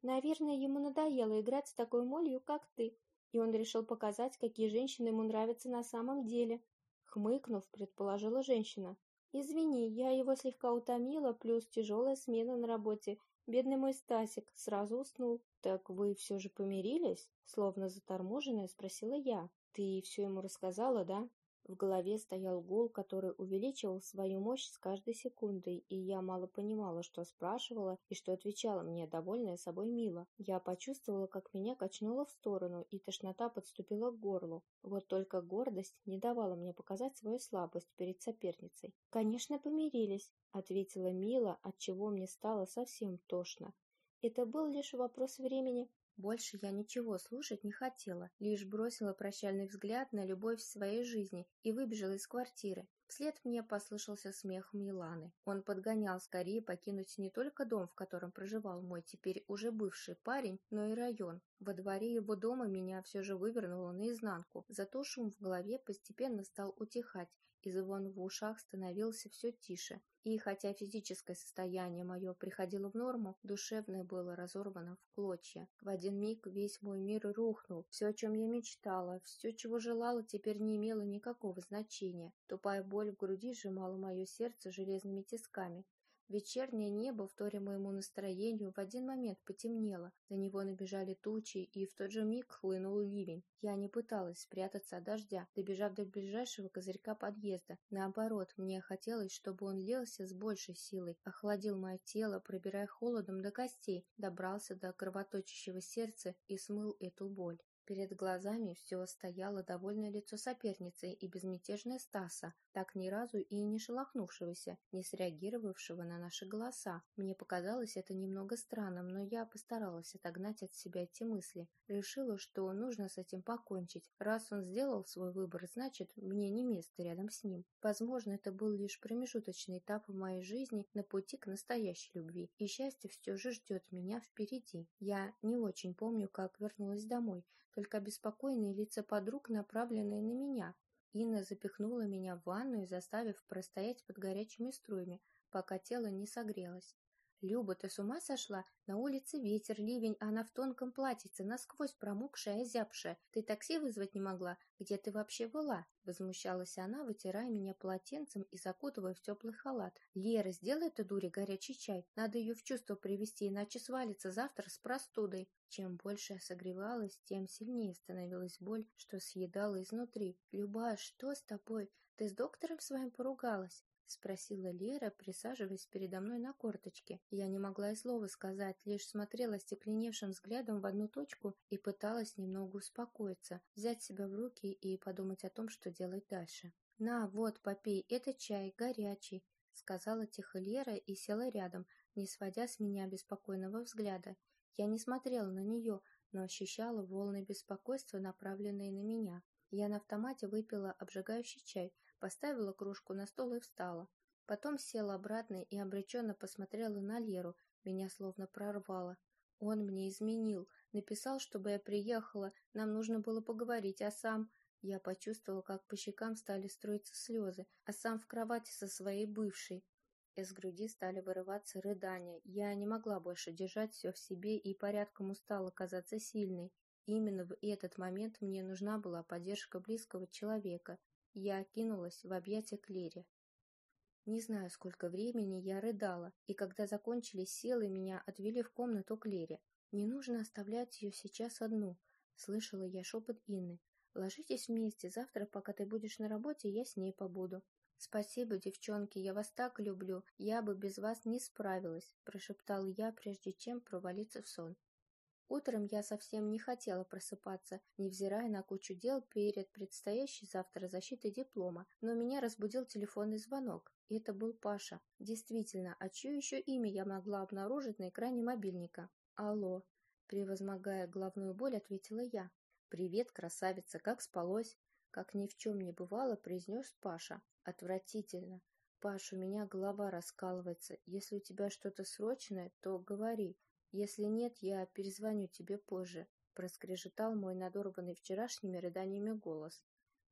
B: Наверное, ему надоело играть с такой молью, как ты, и он решил показать, какие женщины ему нравятся на самом деле. Хмыкнув, предположила женщина. Извини, я его слегка утомила, плюс тяжелая смена на работе. Бедный мой Стасик сразу уснул. Так вы все же помирились? Словно заторможенная спросила я. Ты все ему рассказала, да? В голове стоял гул, который увеличивал свою мощь с каждой секундой, и я мало понимала, что спрашивала и что отвечала мне, довольная собой Мила. Я почувствовала, как меня качнуло в сторону, и тошнота подступила к горлу. Вот только гордость не давала мне показать свою слабость перед соперницей. «Конечно, помирились», — ответила Мила, отчего мне стало совсем тошно. Это был лишь вопрос времени. Больше я ничего слушать не хотела, лишь бросила прощальный взгляд на любовь в своей жизни и выбежала из квартиры. Вслед мне послышался смех Миланы. Он подгонял скорее покинуть не только дом, в котором проживал мой теперь уже бывший парень, но и район. Во дворе его дома меня все же вывернуло наизнанку, зато шум в голове постепенно стал утихать, и звон в ушах становился все тише. И хотя физическое состояние мое приходило в норму, душевное было разорвано в клочья. В один миг весь мой мир рухнул. Все, о чем я мечтала, все, чего желала, теперь не имело никакого значения. Тупая боль в груди сжимала мое сердце железными тисками. Вечернее небо, вторя моему настроению, в один момент потемнело. На него набежали тучи, и в тот же миг хлынул ливень. Я не пыталась спрятаться от дождя, добежав до ближайшего козырька подъезда. Наоборот, мне хотелось, чтобы он лился с большей силой, охладил мое тело, пробирая холодом до костей, добрался до кровоточащего сердца и смыл эту боль. Перед глазами все стояло довольное лицо соперницы и безмятежное Стаса, так ни разу и не шелохнувшегося, не среагировавшего на наши голоса. Мне показалось это немного странным, но я постаралась отогнать от себя эти мысли. Решила, что нужно с этим покончить. Раз он сделал свой выбор, значит, мне не место рядом с ним. Возможно, это был лишь промежуточный этап в моей жизни на пути к настоящей любви, и счастье все же ждет меня впереди. Я не очень помню, как вернулась домой, только беспокойные лица подруг, направленные на меня. Инна запихнула меня в ванную, заставив простоять под горячими струями, пока тело не согрелось. «Люба, ты с ума сошла? На улице ветер, ливень, а она в тонком платьице, насквозь промокшая, озябшая. Ты такси вызвать не могла? Где ты вообще была?» Возмущалась она, вытирая меня полотенцем и закутывая в теплый халат. «Лера, сделай эту дуре горячий чай. Надо ее в чувство привести, иначе свалится завтра с простудой». Чем больше я согревалась, тем сильнее становилась боль, что съедала изнутри. «Люба, что с тобой? Ты с доктором своим поругалась?» — спросила Лера, присаживаясь передо мной на корточке. Я не могла и слова сказать, лишь смотрела стекленевшим взглядом в одну точку и пыталась немного успокоиться, взять себя в руки и подумать о том, что делать дальше. «На, вот, попей, это чай, горячий», — сказала тихо Лера и села рядом, не сводя с меня беспокойного взгляда. Я не смотрела на нее, но ощущала волны беспокойства, направленные на меня. Я на автомате выпила обжигающий чай, поставила кружку на стол и встала. Потом села обратно и обреченно посмотрела на Леру, меня словно прорвало. Он мне изменил, написал, чтобы я приехала, нам нужно было поговорить, а сам... Я почувствовала, как по щекам стали строиться слезы, а сам в кровати со своей бывшей. Из груди стали вырываться рыдания. Я не могла больше держать все в себе и порядком устала казаться сильной. Именно в этот момент мне нужна была поддержка близкого человека. Я кинулась в объятия к Лере. Не знаю, сколько времени я рыдала, и когда закончились силы, меня отвели в комнату к Лере. Не нужно оставлять ее сейчас одну. Слышала я шепот Инны. Ложитесь вместе, завтра, пока ты будешь на работе, я с ней побуду. «Спасибо, девчонки, я вас так люблю. Я бы без вас не справилась», – прошептал я, прежде чем провалиться в сон. Утром я совсем не хотела просыпаться, невзирая на кучу дел перед предстоящей завтра защитой диплома, но меня разбудил телефонный звонок. И это был Паша. Действительно, а чье еще имя я могла обнаружить на экране мобильника? Алло. Превозмогая головную боль, ответила я. «Привет, красавица, как спалось?» Как ни в чем не бывало, произнес Паша. Отвратительно. Паш, у меня голова раскалывается. Если у тебя что-то срочное, то говори. Если нет, я перезвоню тебе позже. проскрежетал мой надорванный вчерашними рыданиями голос.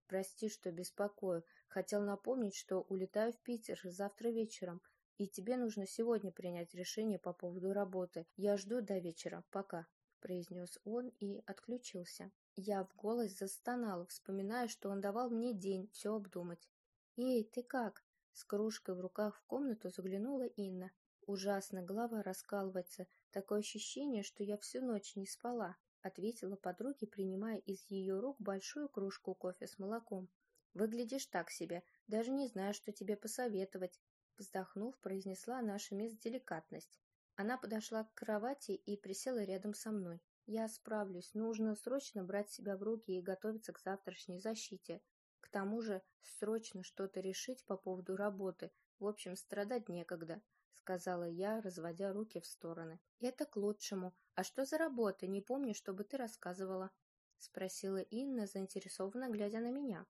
B: «Прости, что беспокою. Хотел напомнить, что улетаю в Питер завтра вечером, и тебе нужно сегодня принять решение по поводу работы. Я жду до вечера. Пока», — произнес он и отключился. Я в голос застонала, вспоминая, что он давал мне день все обдумать. «Эй, ты как?» С кружкой в руках в комнату заглянула Инна. Ужасно, голова раскалывается. Такое ощущение, что я всю ночь не спала, ответила подруге, принимая из ее рук большую кружку кофе с молоком. Выглядишь так себе, даже не знаю, что тебе посоветовать. Вздохнув, произнесла наша мисс деликатность. Она подошла к кровати и присела рядом со мной. Я справлюсь, нужно срочно брать себя в руки и готовиться к завтрашней защите. К тому же срочно что-то решить по поводу работы. В общем, страдать некогда сказала я, разводя руки в стороны. «Это к лучшему. А что за работа? Не помню, чтобы ты рассказывала», — спросила Инна, заинтересованно глядя на меня.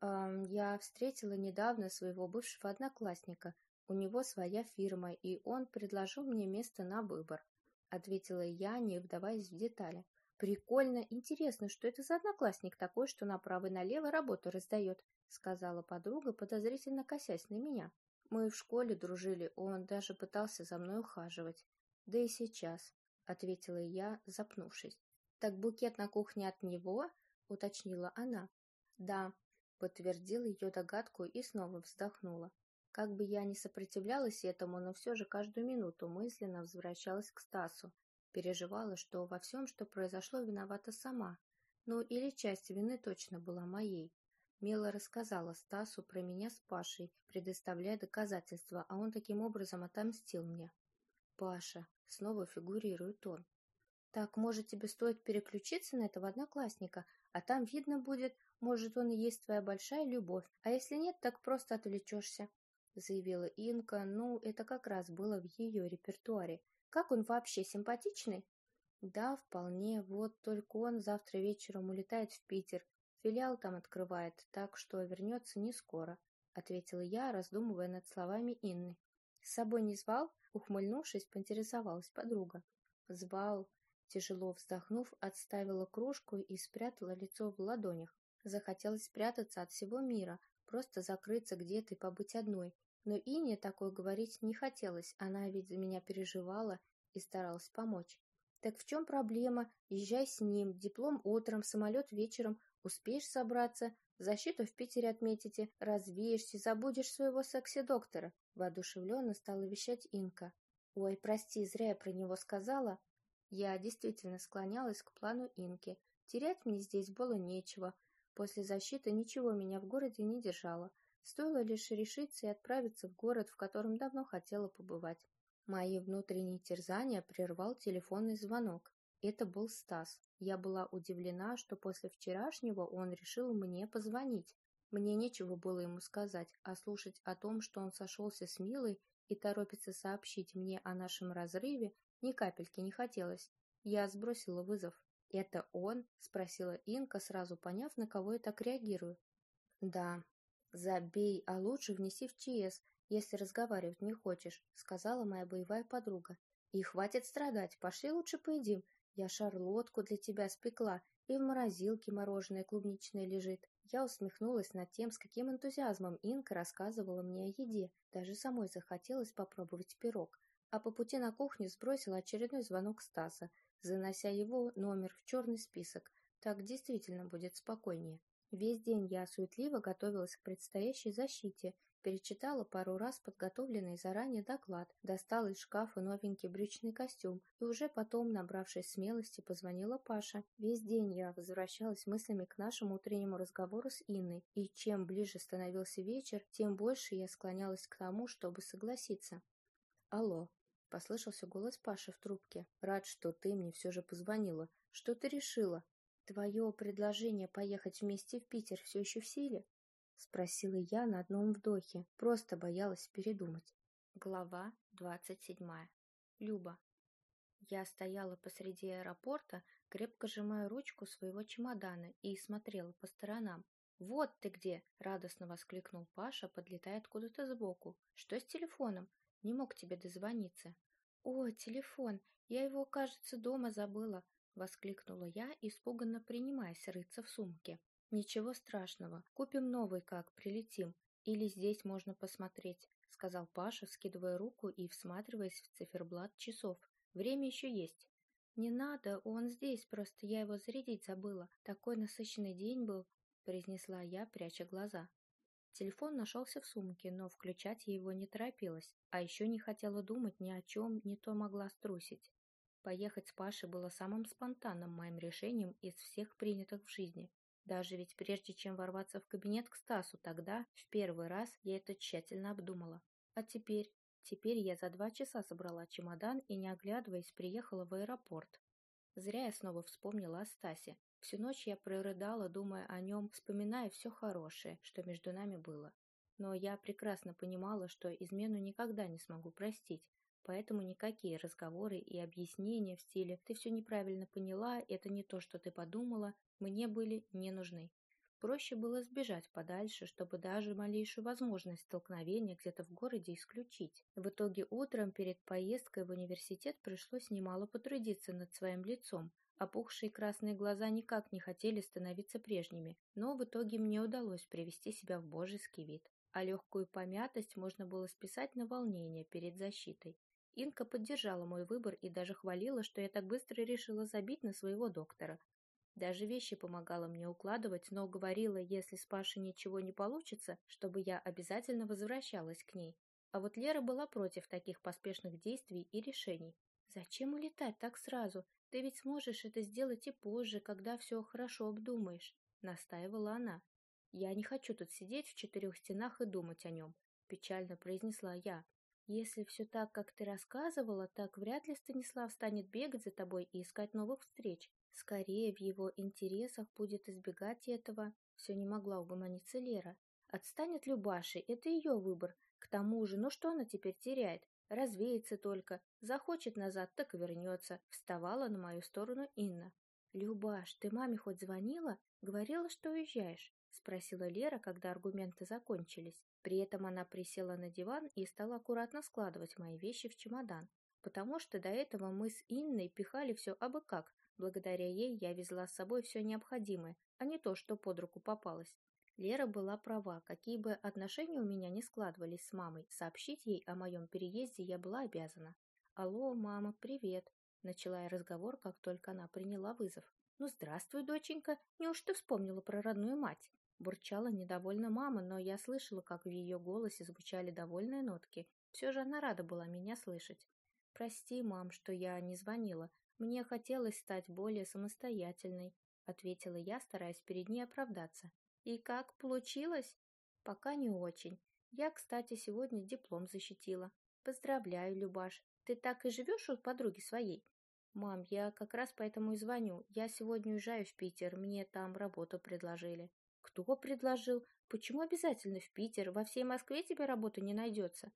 B: «Эм, «Я встретила недавно своего бывшего одноклассника. У него своя фирма, и он предложил мне место на выбор», — ответила я, не вдаваясь в детали. «Прикольно, интересно, что это за одноклассник такой, что направо и налево работу раздает», — сказала подруга, подозрительно косясь на меня. Мы в школе дружили, он даже пытался за мной ухаживать. Да и сейчас, — ответила я, запнувшись. Так букет на кухне от него? — уточнила она. Да, — подтвердила ее догадку и снова вздохнула. Как бы я ни сопротивлялась этому, но все же каждую минуту мысленно возвращалась к Стасу. Переживала, что во всем, что произошло, виновата сама. Ну, или часть вины точно была моей. Мела рассказала Стасу про меня с Пашей, предоставляя доказательства, а он таким образом отомстил мне. Паша. Снова фигурирует он. Так, может, тебе стоит переключиться на этого одноклассника, а там видно будет, может, он и есть твоя большая любовь, а если нет, так просто отвлечешься, заявила Инка. Ну, это как раз было в ее репертуаре. Как он вообще симпатичный? Да, вполне. Вот только он завтра вечером улетает в Питер, Филиал там открывает, так что вернется не скоро, ответила я, раздумывая над словами Инны. С собой не звал? Ухмыльнувшись, поинтересовалась подруга. Звал. Тяжело вздохнув, отставила кружку и спрятала лицо в ладонях. Захотелось спрятаться от всего мира, просто закрыться где-то и побыть одной. Но Ине такое говорить не хотелось, она ведь за меня переживала и старалась помочь. Так в чем проблема? Езжай с ним, диплом утром, самолет вечером, Успеешь собраться, защиту в Питере отметите, развеешься, забудешь своего секси-доктора, воодушевленно стала вещать Инка. Ой, прости, зря я про него сказала. Я действительно склонялась к плану Инки. Терять мне здесь было нечего. После защиты ничего меня в городе не держало. Стоило лишь решиться и отправиться в город, в котором давно хотела побывать. Мои внутренние терзания прервал телефонный звонок. Это был Стас. Я была удивлена, что после вчерашнего он решил мне позвонить. Мне нечего было ему сказать, а слушать о том, что он сошелся с Милой и торопится сообщить мне о нашем разрыве, ни капельки не хотелось. Я сбросила вызов. «Это он?» – спросила Инка, сразу поняв, на кого я так реагирую. «Да». «Забей, а лучше внеси в ЧС, если разговаривать не хочешь», – сказала моя боевая подруга. «И хватит страдать, пошли лучше поедим, я шарлотку для тебя спекла, и в морозилке мороженое клубничное лежит. Я усмехнулась над тем, с каким энтузиазмом Инка рассказывала мне о еде. Даже самой захотелось попробовать пирог. А по пути на кухню сбросила очередной звонок Стаса, занося его номер в черный список. Так действительно будет спокойнее. Весь день я суетливо готовилась к предстоящей защите перечитала пару раз подготовленный заранее доклад, достала из шкафа новенький брючный костюм и уже потом, набравшись смелости, позвонила Паше. Весь день я возвращалась мыслями к нашему утреннему разговору с Инной, и чем ближе становился вечер, тем больше я склонялась к тому, чтобы согласиться. «Алло», — послышался голос Паши в трубке. «Рад, что ты мне все же позвонила. Что ты решила? Твое предложение поехать вместе в Питер все еще в силе?» — спросила я на одном вдохе, просто боялась передумать. Глава двадцать седьмая. Люба. Я стояла посреди аэропорта, крепко сжимая ручку своего чемодана и смотрела по сторонам. «Вот ты где!» — радостно воскликнул Паша, подлетая откуда-то сбоку. «Что с телефоном? Не мог тебе дозвониться». «О, телефон! Я его, кажется, дома забыла!» Воскликнула я, испуганно принимаясь рыться в сумке. «Ничего страшного, купим новый, как прилетим. Или здесь можно посмотреть», — сказал Паша, скидывая руку и всматриваясь в циферблат часов. «Время еще есть». «Не надо, он здесь, просто я его зарядить забыла. Такой насыщенный день был», — произнесла я, пряча глаза. Телефон нашелся в сумке, но включать я его не торопилась, а еще не хотела думать ни о чем, не то могла струсить. Поехать с Пашей было самым спонтанным моим решением из всех принятых в жизни. Даже ведь прежде чем ворваться в кабинет к Стасу тогда, в первый раз, я это тщательно обдумала. А теперь? Теперь я за два часа собрала чемодан и, не оглядываясь, приехала в аэропорт. Зря я снова вспомнила о Стасе. Всю ночь я прорыдала, думая о нем, вспоминая все хорошее, что между нами было. Но я прекрасно понимала, что измену никогда не смогу простить, поэтому никакие разговоры и объяснения в стиле «ты все неправильно поняла, это не то, что ты подумала» мне были не нужны. Проще было сбежать подальше, чтобы даже малейшую возможность столкновения где-то в городе исключить. В итоге утром перед поездкой в университет пришлось немало потрудиться над своим лицом. Опухшие красные глаза никак не хотели становиться прежними, но в итоге мне удалось привести себя в божеский вид. А легкую помятость можно было списать на волнение перед защитой. Инка поддержала мой выбор и даже хвалила, что я так быстро решила забить на своего доктора, даже вещи помогала мне укладывать, но говорила, если с Пашей ничего не получится, чтобы я обязательно возвращалась к ней. А вот Лера была против таких поспешных действий и решений. «Зачем улетать так сразу? Ты ведь сможешь это сделать и позже, когда все хорошо обдумаешь», — настаивала она. «Я не хочу тут сидеть в четырех стенах и думать о нем», — печально произнесла я. «Если все так, как ты рассказывала, так вряд ли Станислав станет бегать за тобой и искать новых встреч. Скорее, в его интересах будет избегать этого. Все не могла угомониться Лера. Отстанет Любашей, это ее выбор. К тому же, ну что она теперь теряет? Развеется только. Захочет назад, так и вернется. Вставала на мою сторону Инна. «Любаш, ты маме хоть звонила? Говорила, что уезжаешь?» — спросила Лера, когда аргументы закончились. При этом она присела на диван и стала аккуратно складывать мои вещи в чемодан, потому что до этого мы с Инной пихали все абы как, Благодаря ей я везла с собой все необходимое, а не то, что под руку попалось. Лера была права, какие бы отношения у меня не складывались с мамой, сообщить ей о моем переезде я была обязана. «Алло, мама, привет!» Начала я разговор, как только она приняла вызов. «Ну, здравствуй, доченька, неужто вспомнила про родную мать?» Бурчала недовольна мама, но я слышала, как в ее голосе звучали довольные нотки. Все же она рада была меня слышать. «Прости, мам, что я не звонила. «Мне хотелось стать более самостоятельной», — ответила я, стараясь перед ней оправдаться. «И как получилось?» «Пока не очень. Я, кстати, сегодня диплом защитила. Поздравляю, Любаш. Ты так и живешь у подруги своей?» «Мам, я как раз поэтому и звоню. Я сегодня уезжаю в Питер, мне там работу предложили». «Кто предложил? Почему обязательно в Питер? Во всей Москве тебе работы не найдется?»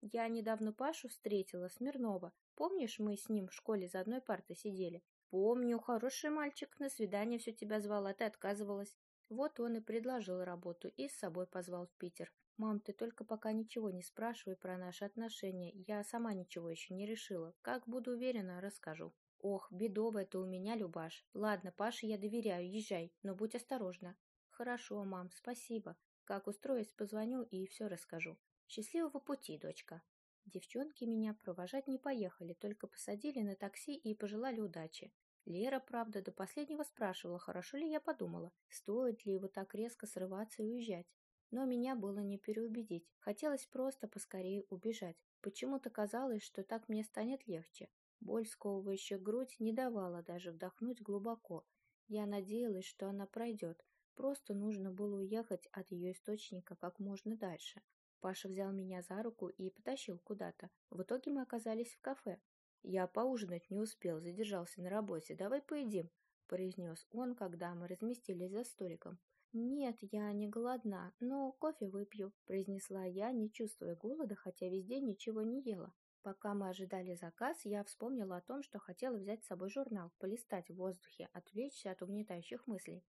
B: Я недавно Пашу встретила, Смирнова. Помнишь, мы с ним в школе за одной партой сидели? Помню, хороший мальчик, на свидание все тебя звал, а ты отказывалась. Вот он и предложил работу и с собой позвал в Питер. Мам, ты только пока ничего не спрашивай про наши отношения. Я сама ничего еще не решила. Как буду уверена, расскажу. Ох, бедово это у меня, Любаш. Ладно, Паше я доверяю, езжай, но будь осторожна. Хорошо, мам, спасибо. Как устроюсь, позвоню и все расскажу. Счастливого пути, дочка. Девчонки меня провожать не поехали, только посадили на такси и пожелали удачи. Лера, правда, до последнего спрашивала, хорошо ли я подумала, стоит ли его так резко срываться и уезжать. Но меня было не переубедить. Хотелось просто поскорее убежать. Почему-то казалось, что так мне станет легче. Боль, сковывающая грудь, не давала даже вдохнуть глубоко. Я надеялась, что она пройдет. Просто нужно было уехать от ее источника как можно дальше. Паша взял меня за руку и потащил куда-то. В итоге мы оказались в кафе. «Я поужинать не успел, задержался на работе. Давай поедим», — произнес он, когда мы разместились за столиком. «Нет, я не голодна, но кофе выпью», — произнесла я, не чувствуя голода, хотя весь день ничего не ела. Пока мы ожидали заказ, я вспомнила о том, что хотела взять с собой журнал, полистать в воздухе, отвлечься от угнетающих мыслей.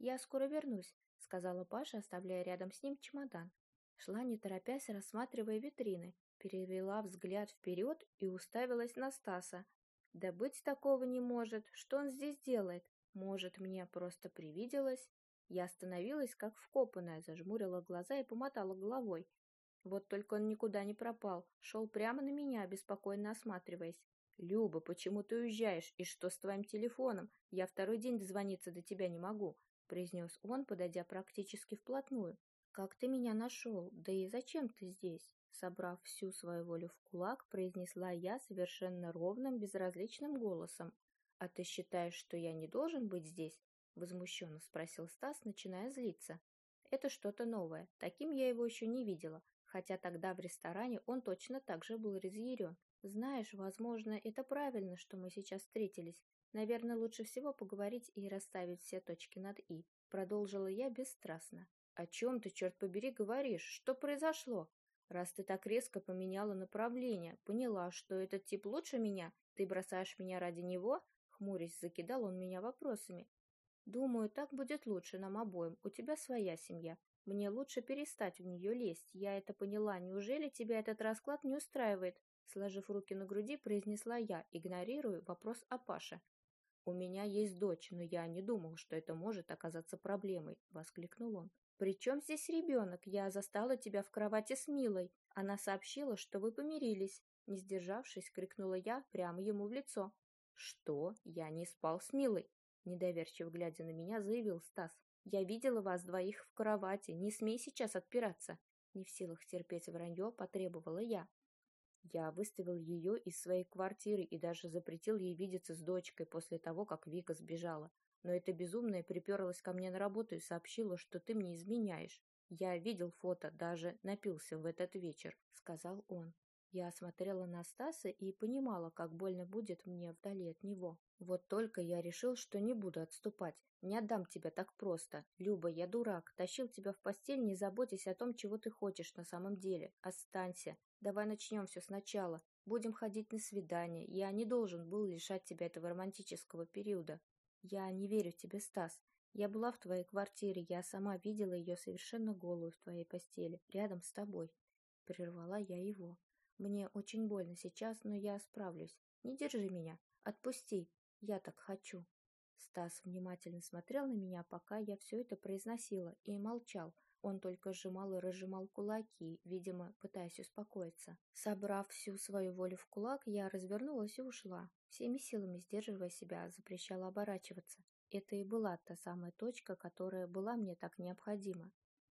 B: «Я скоро вернусь», — сказала Паша, оставляя рядом с ним чемодан. Шла не торопясь, рассматривая витрины, перевела взгляд вперед и уставилась на Стаса. Да быть такого не может. Что он здесь делает? Может, мне просто привиделось? Я остановилась, как вкопанная, зажмурила глаза и помотала головой. Вот только он никуда не пропал, шел прямо на меня, беспокойно осматриваясь. «Люба, почему ты уезжаешь? И что с твоим телефоном? Я второй день дозвониться до тебя не могу», — произнес он, подойдя практически вплотную. «Как ты меня нашел? Да и зачем ты здесь?» Собрав всю свою волю в кулак, произнесла я совершенно ровным, безразличным голосом. «А ты считаешь, что я не должен быть здесь?» — возмущенно спросил Стас, начиная злиться. «Это что-то новое. Таким я его еще не видела, хотя тогда в ресторане он точно так же был разъярен. Знаешь, возможно, это правильно, что мы сейчас встретились. Наверное, лучше всего поговорить и расставить все точки над «и», — продолжила я бесстрастно. «О чем ты, черт побери, говоришь? Что произошло? Раз ты так резко поменяла направление, поняла, что этот тип лучше меня, ты бросаешь меня ради него?» Хмурясь, закидал он меня вопросами. «Думаю, так будет лучше нам обоим. У тебя своя семья. Мне лучше перестать в нее лезть. Я это поняла. Неужели тебя этот расклад не устраивает?» Сложив руки на груди, произнесла я, игнорируя вопрос о Паше. «У меня есть дочь, но я не думал, что это может оказаться проблемой», — воскликнул он. «При чем здесь ребенок? Я застала тебя в кровати с Милой. Она сообщила, что вы помирились». Не сдержавшись, крикнула я прямо ему в лицо. «Что? Я не спал с Милой?» Недоверчиво глядя на меня, заявил Стас. «Я видела вас двоих в кровати. Не смей сейчас отпираться». Не в силах терпеть вранье, потребовала я. Я выставил ее из своей квартиры и даже запретил ей видеться с дочкой после того, как Вика сбежала. Но эта безумная приперлась ко мне на работу и сообщила, что ты мне изменяешь. Я видел фото, даже напился в этот вечер, сказал он. Я смотрела на Стаса и понимала, как больно будет мне вдали от него. Вот только я решил, что не буду отступать. Не отдам тебя так просто. Люба, я дурак. Тащил тебя в постель, не заботясь о том, чего ты хочешь на самом деле. Останься. Давай начнем все сначала. Будем ходить на свидание. Я не должен был лишать тебя этого романтического периода. Я не верю тебе, Стас. Я была в твоей квартире, я сама видела ее совершенно голую в твоей постели, рядом с тобой. Прервала я его. Мне очень больно сейчас, но я справлюсь. Не держи меня. Отпусти. Я так хочу. Стас внимательно смотрел на меня, пока я все это произносила, и молчал. Он только сжимал и разжимал кулаки, видимо, пытаясь успокоиться. Собрав всю свою волю в кулак, я развернулась и ушла. Всеми силами сдерживая себя, запрещала оборачиваться. Это и была та самая точка, которая была мне так необходима.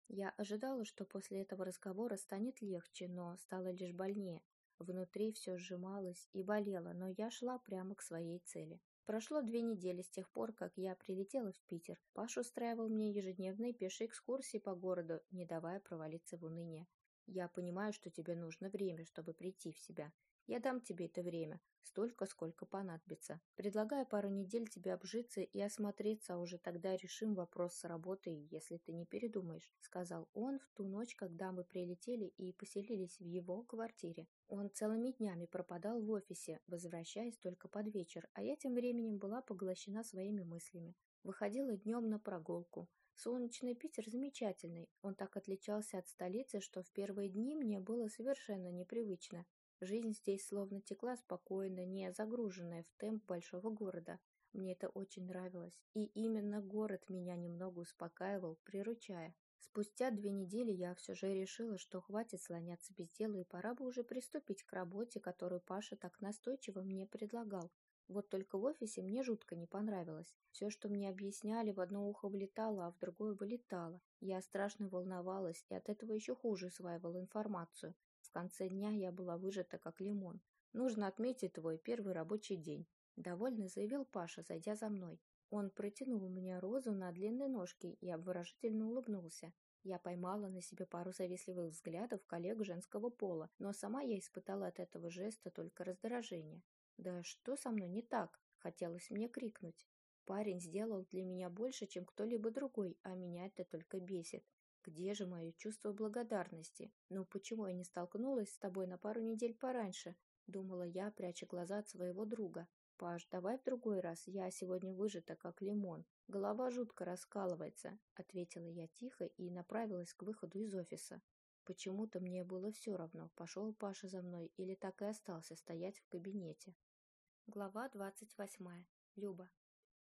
B: Я ожидала, что после этого разговора станет легче, но стало лишь больнее. Внутри все сжималось и болело, но я шла прямо к своей цели. Прошло две недели с тех пор, как я прилетела в Питер. Паша устраивал мне ежедневные пешие экскурсии по городу, не давая провалиться в уныние. Я понимаю, что тебе нужно время, чтобы прийти в себя. Я дам тебе это время, столько, сколько понадобится. Предлагаю пару недель тебе обжиться и осмотреться, а уже тогда решим вопрос с работой, если ты не передумаешь», — сказал он в ту ночь, когда мы прилетели и поселились в его квартире. Он целыми днями пропадал в офисе, возвращаясь только под вечер, а я тем временем была поглощена своими мыслями. Выходила днем на прогулку. Солнечный Питер замечательный. Он так отличался от столицы, что в первые дни мне было совершенно непривычно. Жизнь здесь словно текла спокойно, не загруженная в темп большого города. Мне это очень нравилось, и именно город меня немного успокаивал, приручая. Спустя две недели я все же решила, что хватит слоняться без дела, и пора бы уже приступить к работе, которую Паша так настойчиво мне предлагал. Вот только в офисе мне жутко не понравилось. Все, что мне объясняли, в одно ухо влетало, а в другое вылетало. Я страшно волновалась и от этого еще хуже усваивала информацию. В конце дня я была выжата, как лимон. Нужно отметить твой первый рабочий день. Довольно заявил Паша, зайдя за мной. Он протянул мне розу на длинной ножке и обворожительно улыбнулся. Я поймала на себе пару завистливых взглядов коллег женского пола, но сама я испытала от этого жеста только раздражение. «Да что со мной не так?» — хотелось мне крикнуть. Парень сделал для меня больше, чем кто-либо другой, а меня это только бесит. Где же мое чувство благодарности? Ну почему я не столкнулась с тобой на пару недель пораньше? Думала я, пряча глаза от своего друга. Паш, давай в другой раз, я сегодня выжата, как лимон. Голова жутко раскалывается, ответила я тихо и направилась к выходу из офиса. Почему-то мне было все равно, пошел Паша за мной или так и остался стоять в кабинете. Глава двадцать восьмая. Люба.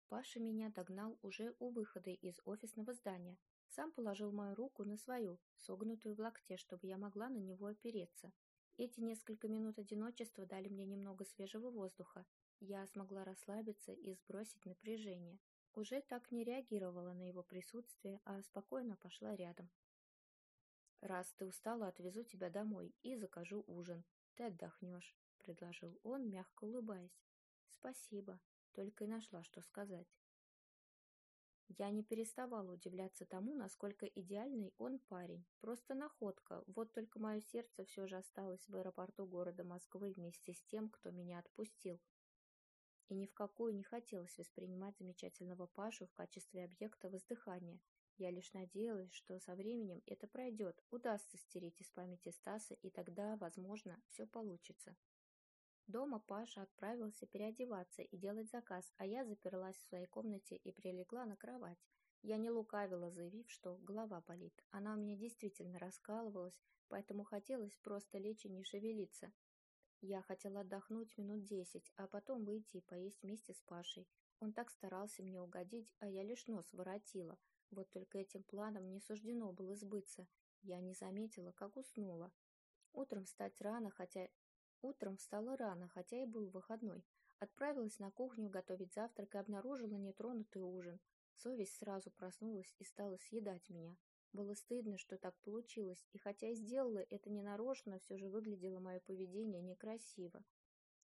B: Паша меня догнал уже у выхода из офисного здания. Сам положил мою руку на свою, согнутую в локте, чтобы я могла на него опереться. Эти несколько минут одиночества дали мне немного свежего воздуха. Я смогла расслабиться и сбросить напряжение. Уже так не реагировала на его присутствие, а спокойно пошла рядом. «Раз ты устала, отвезу тебя домой и закажу ужин. Ты отдохнешь», — предложил он, мягко улыбаясь. «Спасибо», только и нашла, что сказать. Я не переставала удивляться тому, насколько идеальный он парень. Просто находка, вот только мое сердце все же осталось в аэропорту города Москвы вместе с тем, кто меня отпустил. И ни в какую не хотелось воспринимать замечательного Пашу в качестве объекта воздыхания. Я лишь надеялась, что со временем это пройдет, удастся стереть из памяти Стаса, и тогда, возможно, все получится. Дома Паша отправился переодеваться и делать заказ, а я заперлась в своей комнате и прилегла на кровать. Я не лукавила, заявив, что голова болит. Она у меня действительно раскалывалась, поэтому хотелось просто лечь и не шевелиться. Я хотела отдохнуть минут десять, а потом выйти и поесть вместе с Пашей. Он так старался мне угодить, а я лишь нос воротила. Вот только этим планом не суждено было сбыться. Я не заметила, как уснула. Утром встать рано, хотя Утром встала рано, хотя и был выходной. Отправилась на кухню готовить завтрак и обнаружила нетронутый ужин. Совесть сразу проснулась и стала съедать меня. Было стыдно, что так получилось, и хотя и сделала это ненарочно, все же выглядело мое поведение некрасиво.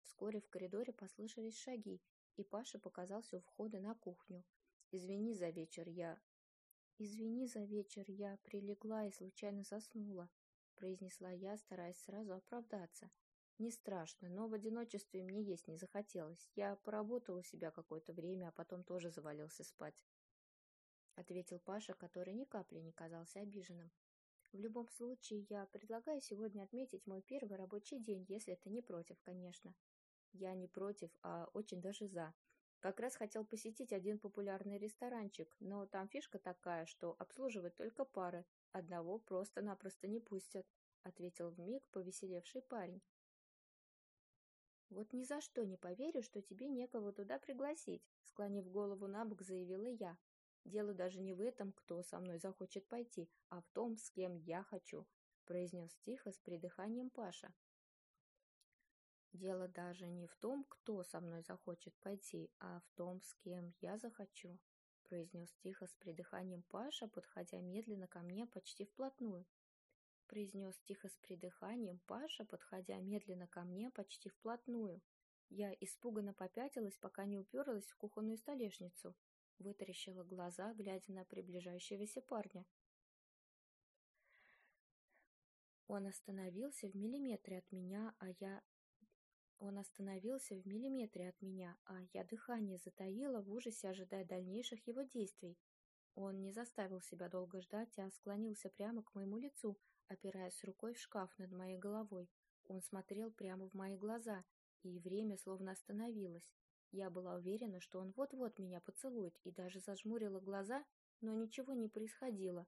B: Вскоре в коридоре послышались шаги, и Паша показался у входа на кухню. «Извини за вечер, я...» «Извини за вечер, я прилегла и случайно заснула», — произнесла я, стараясь сразу оправдаться. Не страшно, но в одиночестве мне есть не захотелось. Я поработал у себя какое-то время, а потом тоже завалился спать. Ответил Паша, который ни капли не казался обиженным. В любом случае, я предлагаю сегодня отметить мой первый рабочий день, если ты не против, конечно. Я не против, а очень даже за. Как раз хотел посетить один популярный ресторанчик, но там фишка такая, что обслуживать только пары. Одного просто-напросто не пустят, ответил вмиг повеселевший парень. «Вот ни за что не поверю, что тебе некого туда пригласить», склонив голову на бок, заявила я. «Дело даже не в этом, кто со мной захочет пойти, а в том, с кем я хочу», произнес тихо с придыханием Паша. «Дело даже не в том, кто со мной захочет пойти, а в том, с кем я захочу», произнес тихо с придыханием Паша, подходя медленно ко мне почти вплотную произнес тихо с придыханием Паша, подходя медленно ко мне почти вплотную. Я испуганно попятилась, пока не уперлась в кухонную столешницу. Вытаращила глаза, глядя на приближающегося парня. Он остановился в миллиметре от меня, а я... Он остановился в миллиметре от меня, а я дыхание затаила в ужасе, ожидая дальнейших его действий. Он не заставил себя долго ждать, а склонился прямо к моему лицу, опираясь рукой в шкаф над моей головой. Он смотрел прямо в мои глаза, и время словно остановилось. Я была уверена, что он вот-вот меня поцелует, и даже зажмурила глаза, но ничего не происходило.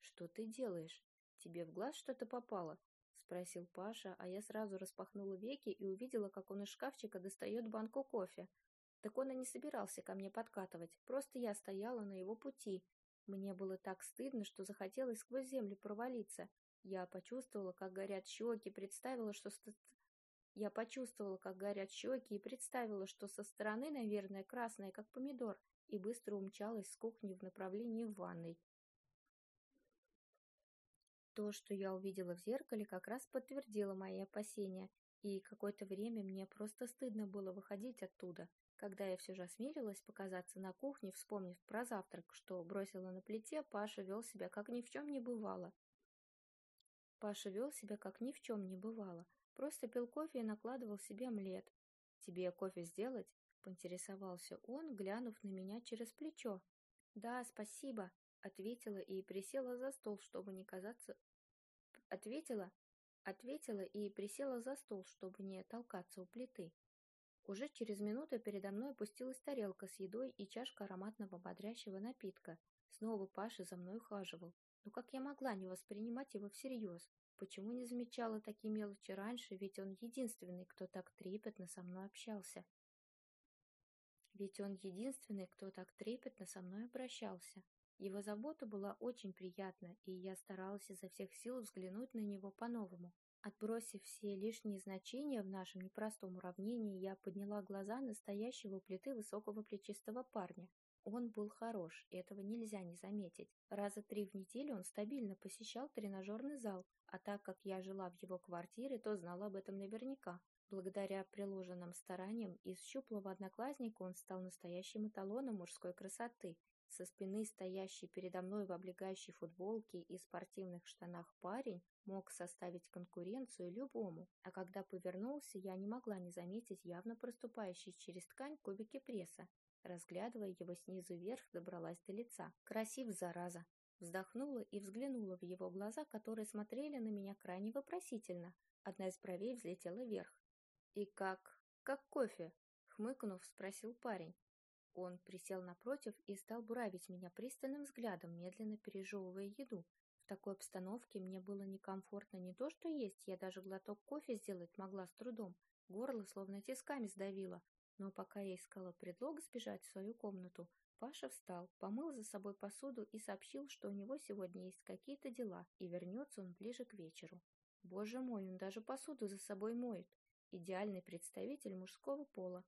B: «Что ты делаешь? Тебе в глаз что-то попало?» — спросил Паша, а я сразу распахнула веки и увидела, как он из шкафчика достает банку кофе. Так он и не собирался ко мне подкатывать, просто я стояла на его пути, мне было так стыдно, что захотелось сквозь землю провалиться. Я почувствовала, как горят щеки, представила, что... Я почувствовала, как горят щеки и представила, что со стороны, наверное, красная, как помидор, и быстро умчалась с кухни в направлении ванной. То, что я увидела в зеркале, как раз подтвердило мои опасения, и какое-то время мне просто стыдно было выходить оттуда. Когда я все же осмелилась показаться на кухне, вспомнив про завтрак, что бросила на плите, Паша вел себя как ни в чем не бывало. Паша вел себя как ни в чем не бывало, просто пил кофе и накладывал себе омлет. «Тебе кофе сделать?» — поинтересовался он, глянув на меня через плечо. «Да, спасибо», — ответила и присела за стол, чтобы не казаться... Ответила, ответила и присела за стол, чтобы не толкаться у плиты. Уже через минуту передо мной опустилась тарелка с едой и чашка ароматного бодрящего напитка. Снова Паша за мной ухаживал. Но как я могла не воспринимать его всерьез? Почему не замечала такие мелочи раньше, ведь он единственный, кто так трепетно со мной общался?
A: ведь он единственный, кто так трепетно со мной обращался. Его забота была очень приятна, и я старалась изо всех сил взглянуть на него по-новому. Отбросив все лишние значения в нашем непростом уравнении, я подняла глаза настоящего плиты высокого плечистого парня. Он был хорош, этого нельзя не заметить. Раза три в неделю он стабильно посещал тренажерный зал, а так как я жила в его квартире, то знала об этом наверняка. Благодаря приложенным стараниям из щуплого одноклассника он стал настоящим эталоном мужской красоты. Со спины стоящий передо мной в облегающей футболке и спортивных штанах парень мог составить конкуренцию любому, а когда повернулся, я не могла не заметить явно проступающие через ткань кубики пресса. Разглядывая его снизу вверх, добралась до лица. Красив, зараза! Вздохнула и взглянула в его глаза, которые смотрели на меня крайне вопросительно. Одна из бровей взлетела вверх. «И как? Как кофе?» — хмыкнув, спросил парень. Он присел напротив и стал буравить меня пристальным взглядом, медленно пережевывая еду. В такой обстановке мне было некомфортно не то что есть, я даже глоток кофе сделать могла с трудом. Горло словно тисками сдавило. Но пока я искала предлог сбежать в свою комнату, Паша встал, помыл за собой посуду и сообщил, что у него сегодня есть какие-то дела, и вернется он ближе к вечеру. Боже мой, он даже посуду за собой моет. Идеальный представитель мужского пола.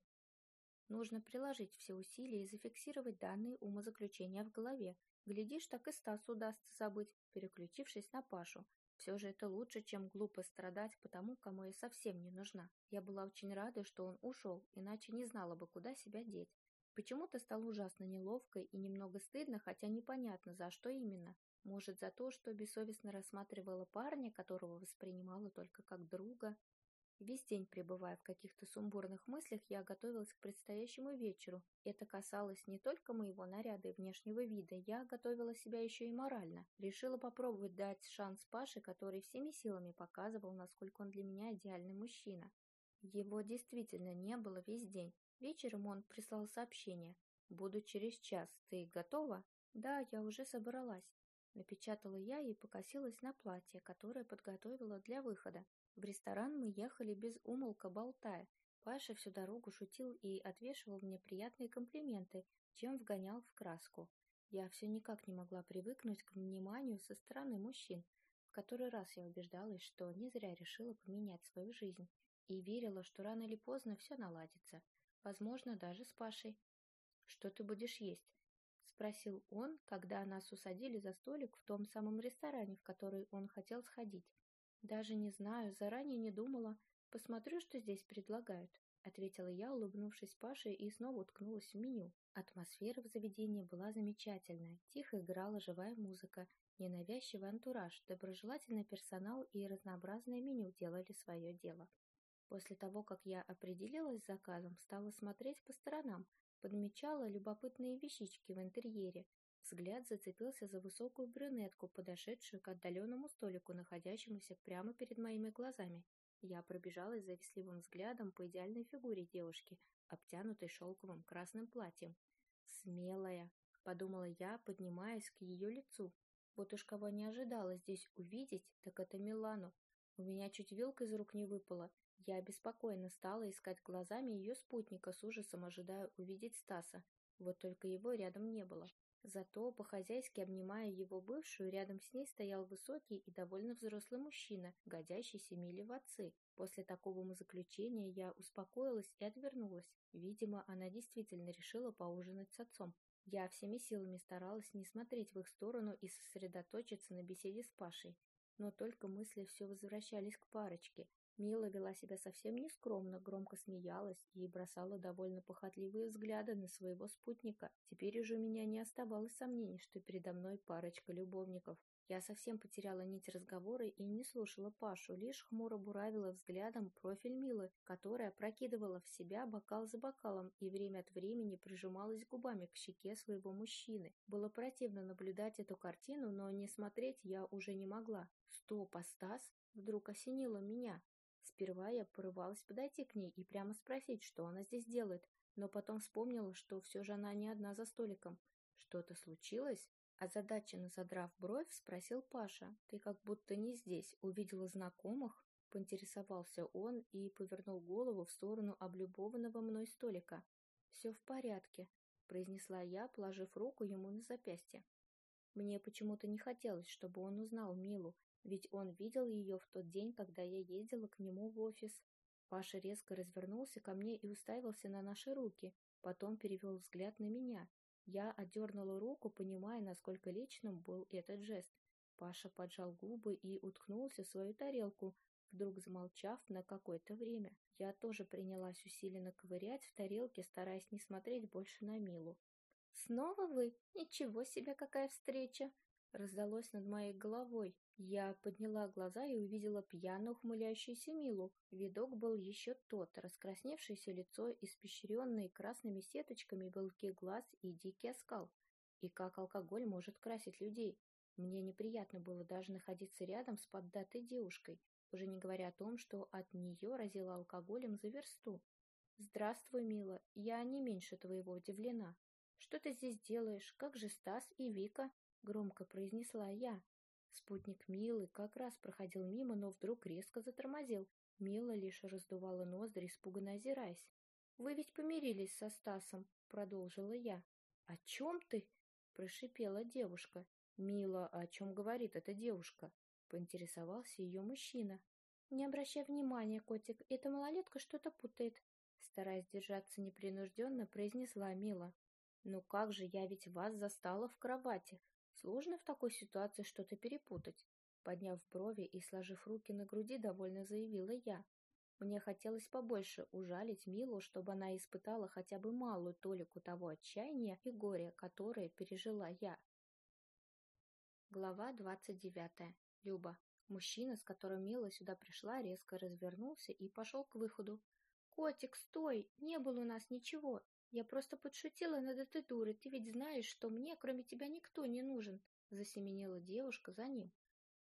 A: Нужно приложить все усилия и зафиксировать данные умозаключения в голове. Глядишь, так и Стасу удастся забыть, переключившись на Пашу. Все же это лучше, чем глупо страдать по тому, кому я совсем не нужна. Я была очень рада, что он ушел, иначе не знала бы, куда себя деть. Почему-то стало ужасно неловко и немного стыдно, хотя непонятно, за что именно. Может, за то, что бессовестно рассматривала парня, которого воспринимала только как друга, Весь день пребывая в каких-то сумбурных мыслях, я готовилась к предстоящему вечеру. Это касалось не только моего наряда и внешнего вида, я готовила себя еще и морально. Решила попробовать дать шанс Паше, который всеми силами показывал, насколько он для меня идеальный мужчина. Его действительно не было весь день. Вечером он прислал сообщение. «Буду через час. Ты готова?» «Да, я уже собралась». Напечатала я и покосилась на платье, которое подготовила для выхода. В ресторан мы ехали без умолка болтая. Паша всю дорогу шутил и отвешивал мне приятные комплименты, чем вгонял в краску. Я все никак не могла привыкнуть к вниманию со стороны мужчин. В который раз я убеждалась, что не зря решила поменять свою жизнь и верила, что рано или поздно все наладится. Возможно, даже с Пашей. «Что ты будешь есть?» — спросил он, когда нас усадили за столик в том самом ресторане, в который он хотел сходить. «Даже не знаю, заранее не думала. Посмотрю, что здесь предлагают», — ответила я, улыбнувшись Паше, и снова уткнулась в меню. Атмосфера в заведении была замечательная. Тихо играла живая музыка, ненавязчивый антураж, доброжелательный персонал и разнообразное меню делали свое дело. После того, как я определилась с заказом, стала смотреть по сторонам, подмечала любопытные вещички в интерьере, Взгляд зацепился за высокую брюнетку, подошедшую к отдаленному столику, находящемуся прямо перед моими глазами. Я пробежалась завистливым взглядом по идеальной фигуре девушки, обтянутой шелковым красным платьем. «Смелая», — подумала я, поднимаясь к ее лицу. Вот уж кого не ожидала здесь увидеть, так это Милану. У меня чуть вилка из рук не выпала. Я беспокойно стала искать глазами ее спутника, с ужасом ожидая увидеть Стаса. Вот только его рядом не было. Зато, по-хозяйски обнимая его бывшую, рядом с ней стоял высокий и довольно взрослый мужчина, годящийся Миле в отцы. После такого заключения я успокоилась и отвернулась. Видимо, она действительно решила поужинать с отцом. Я всеми силами старалась не смотреть в их сторону и сосредоточиться на беседе с Пашей. Но только мысли все возвращались к парочке. Мила вела себя совсем нескромно, громко смеялась и бросала довольно похотливые взгляды на своего спутника. Теперь уже у меня не оставалось сомнений, что передо мной парочка любовников. Я совсем потеряла нить разговора и не слушала Пашу, лишь хмуро буравила взглядом профиль Милы, которая прокидывала в себя бокал за бокалом и время от времени прижималась губами к щеке своего мужчины. Было противно наблюдать эту картину, но не смотреть я уже не могла. Стоп, а Стас? Вдруг осенило меня. Сперва я порывалась подойти к ней и прямо спросить, что она здесь делает, но потом вспомнила, что все же она не одна за столиком. Что-то случилось? Озадаченно задрав бровь, спросил Паша. «Ты как будто не здесь. Увидела знакомых?» Поинтересовался он и повернул голову в сторону облюбованного мной столика.
B: все в порядке», — произнесла я, положив руку ему на запястье. Мне почему-то не хотелось, чтобы он узнал Милу, ведь он видел ее в тот день, когда я ездила к нему в офис. Паша резко развернулся ко мне и уставился на наши руки, потом перевел взгляд на меня. Я отдернула руку, понимая, насколько личным был этот жест. Паша поджал губы и уткнулся в свою тарелку, вдруг замолчав на какое-то время. Я тоже принялась усиленно ковырять в тарелке, стараясь не смотреть больше на Милу. «Снова вы? Ничего себе, какая встреча!» Раздалось над моей головой. Я подняла глаза и увидела пьяно ухмыляющуюся Милу. Видок был еще тот, раскрасневшееся лицо, испещренные красными сеточками белки глаз и дикий оскал. И как алкоголь может красить людей? Мне неприятно было даже находиться рядом с поддатой девушкой, уже не говоря о том, что от нее разило алкоголем за версту. «Здравствуй, мила, я не меньше твоего удивлена. Что ты здесь делаешь? Как же Стас и Вика?» — громко произнесла я. Спутник Милы как раз проходил мимо, но вдруг резко затормозил. Мила лишь раздувала ноздри, испуганно озираясь. «Вы ведь помирились со Стасом», — продолжила я. «О чем ты?» — прошипела девушка. «Мила, о чем говорит эта девушка?» — поинтересовался ее мужчина. «Не обращай внимания, котик, эта малолетка что-то путает», — стараясь держаться непринужденно, произнесла Мила. «Ну как же, я ведь вас застала в кровати. Сложно в такой ситуации что-то перепутать. Подняв брови и сложив руки на груди, довольно заявила я. Мне хотелось побольше ужалить Милу, чтобы она испытала хотя бы малую толику того отчаяния и горя, которое пережила я. Глава двадцать девятая. Люба. Мужчина, с которым Мила сюда пришла, резко развернулся и пошел к выходу. «Котик, стой! Не было у нас ничего! «Я просто подшутила над этой дурой. Ты ведь знаешь, что мне, кроме тебя, никто не нужен», — засеменила девушка за ним.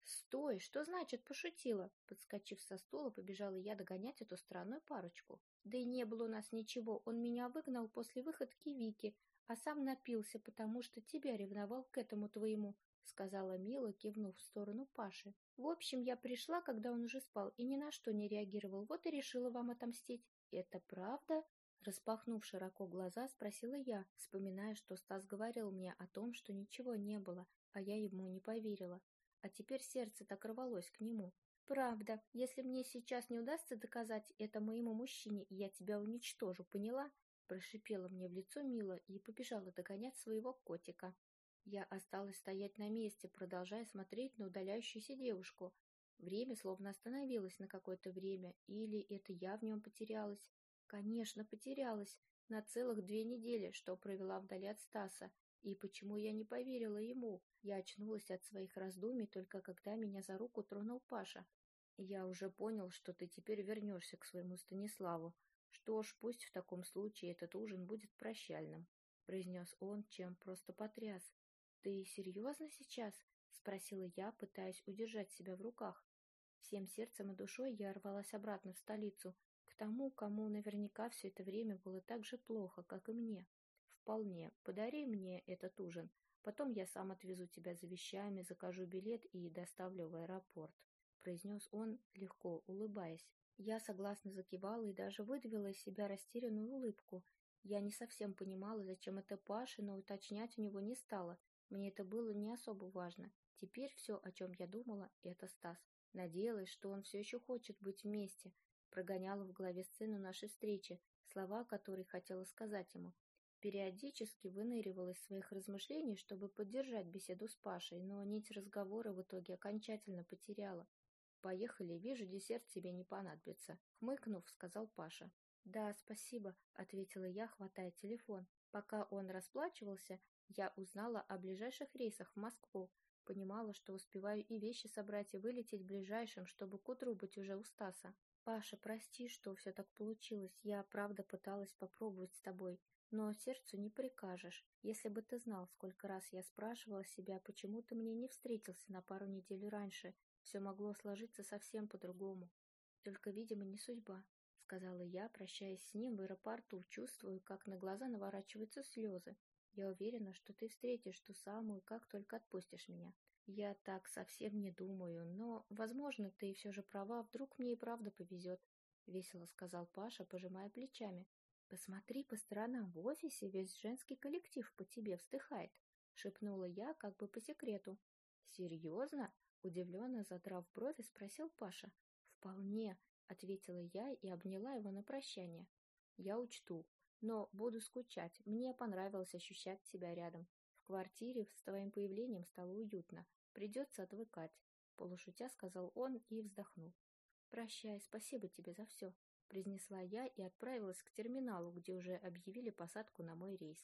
B: «Стой! Что значит пошутила?» Подскочив со стула, побежала я догонять эту странную парочку. «Да и не было у нас ничего. Он меня выгнал после выходки Вики, а сам напился, потому что тебя ревновал к этому твоему», — сказала Мила, кивнув в сторону Паши. «В общем, я пришла, когда он уже спал, и ни на что не реагировал. Вот и решила вам отомстить». «Это правда?» Распахнув широко глаза, спросила я, вспоминая, что Стас говорил мне о том, что ничего не было, а я ему не поверила. А теперь сердце так рвалось к нему. «Правда, если мне сейчас не удастся доказать это моему мужчине, я тебя уничтожу, поняла?» Прошипела мне в лицо Мила и побежала догонять своего котика. Я осталась стоять на месте, продолжая смотреть на удаляющуюся девушку. Время словно остановилось на какое-то время, или это я в нем потерялась. Конечно, потерялась на целых две недели, что провела вдали от Стаса. И почему я не поверила ему? Я очнулась от своих раздумий только когда меня за руку тронул Паша. Я уже понял, что ты теперь вернешься к своему Станиславу. Что ж, пусть в таком случае этот ужин будет прощальным, — произнес он, чем просто потряс. — Ты серьезно сейчас? — спросила я, пытаясь удержать себя в руках. Всем сердцем и душой я рвалась обратно в столицу, тому, кому наверняка все это время было так же плохо, как и мне. Вполне. Подари мне этот ужин. Потом я сам отвезу тебя за вещами, закажу билет и доставлю в аэропорт», — произнес он, легко улыбаясь. Я согласно закивала и даже выдавила из себя растерянную улыбку. Я не совсем понимала, зачем это Паше, но уточнять у него не стала. Мне это было не особо важно. Теперь все, о чем я думала, это Стас. Надеялась, что он все еще хочет быть вместе, прогоняла в голове сцену нашей встречи, слова, которые хотела сказать ему. Периодически выныривала из своих размышлений, чтобы поддержать беседу с Пашей, но нить разговора в итоге окончательно потеряла. «Поехали, вижу, десерт тебе не понадобится», — хмыкнув, сказал Паша. «Да, спасибо», — ответила я, хватая телефон. Пока он расплачивался, я узнала о ближайших рейсах в Москву, понимала, что успеваю и вещи собрать и вылететь ближайшим, чтобы к утру быть уже у Стаса. «Паша, прости, что все так получилось. Я, правда, пыталась попробовать с тобой. Но сердцу не прикажешь. Если бы ты знал, сколько раз я спрашивала себя, почему ты мне не встретился на пару недель раньше, все могло сложиться совсем по-другому. Только, видимо, не судьба», — сказала я, прощаясь с ним в аэропорту, чувствую, как на глаза наворачиваются слезы. «Я уверена, что ты встретишь ту самую, как только отпустишь меня. Я так совсем не думаю, но, возможно, ты все же права, вдруг мне и правда повезет, — весело сказал Паша, пожимая плечами. Посмотри по сторонам, в офисе весь женский коллектив по тебе вздыхает, шепнула я как бы по секрету. Серьезно? Удивленно задрав брови, спросил Паша. Вполне, ответила я и обняла его на прощание. Я учту, но буду скучать. Мне понравилось ощущать тебя рядом. Квартире с твоим появлением стало уютно. Придется отвыкать, полушутя сказал он и вздохнул. Прощай, спасибо тебе за все произнесла я и отправилась к терминалу, где уже объявили посадку на мой рейс.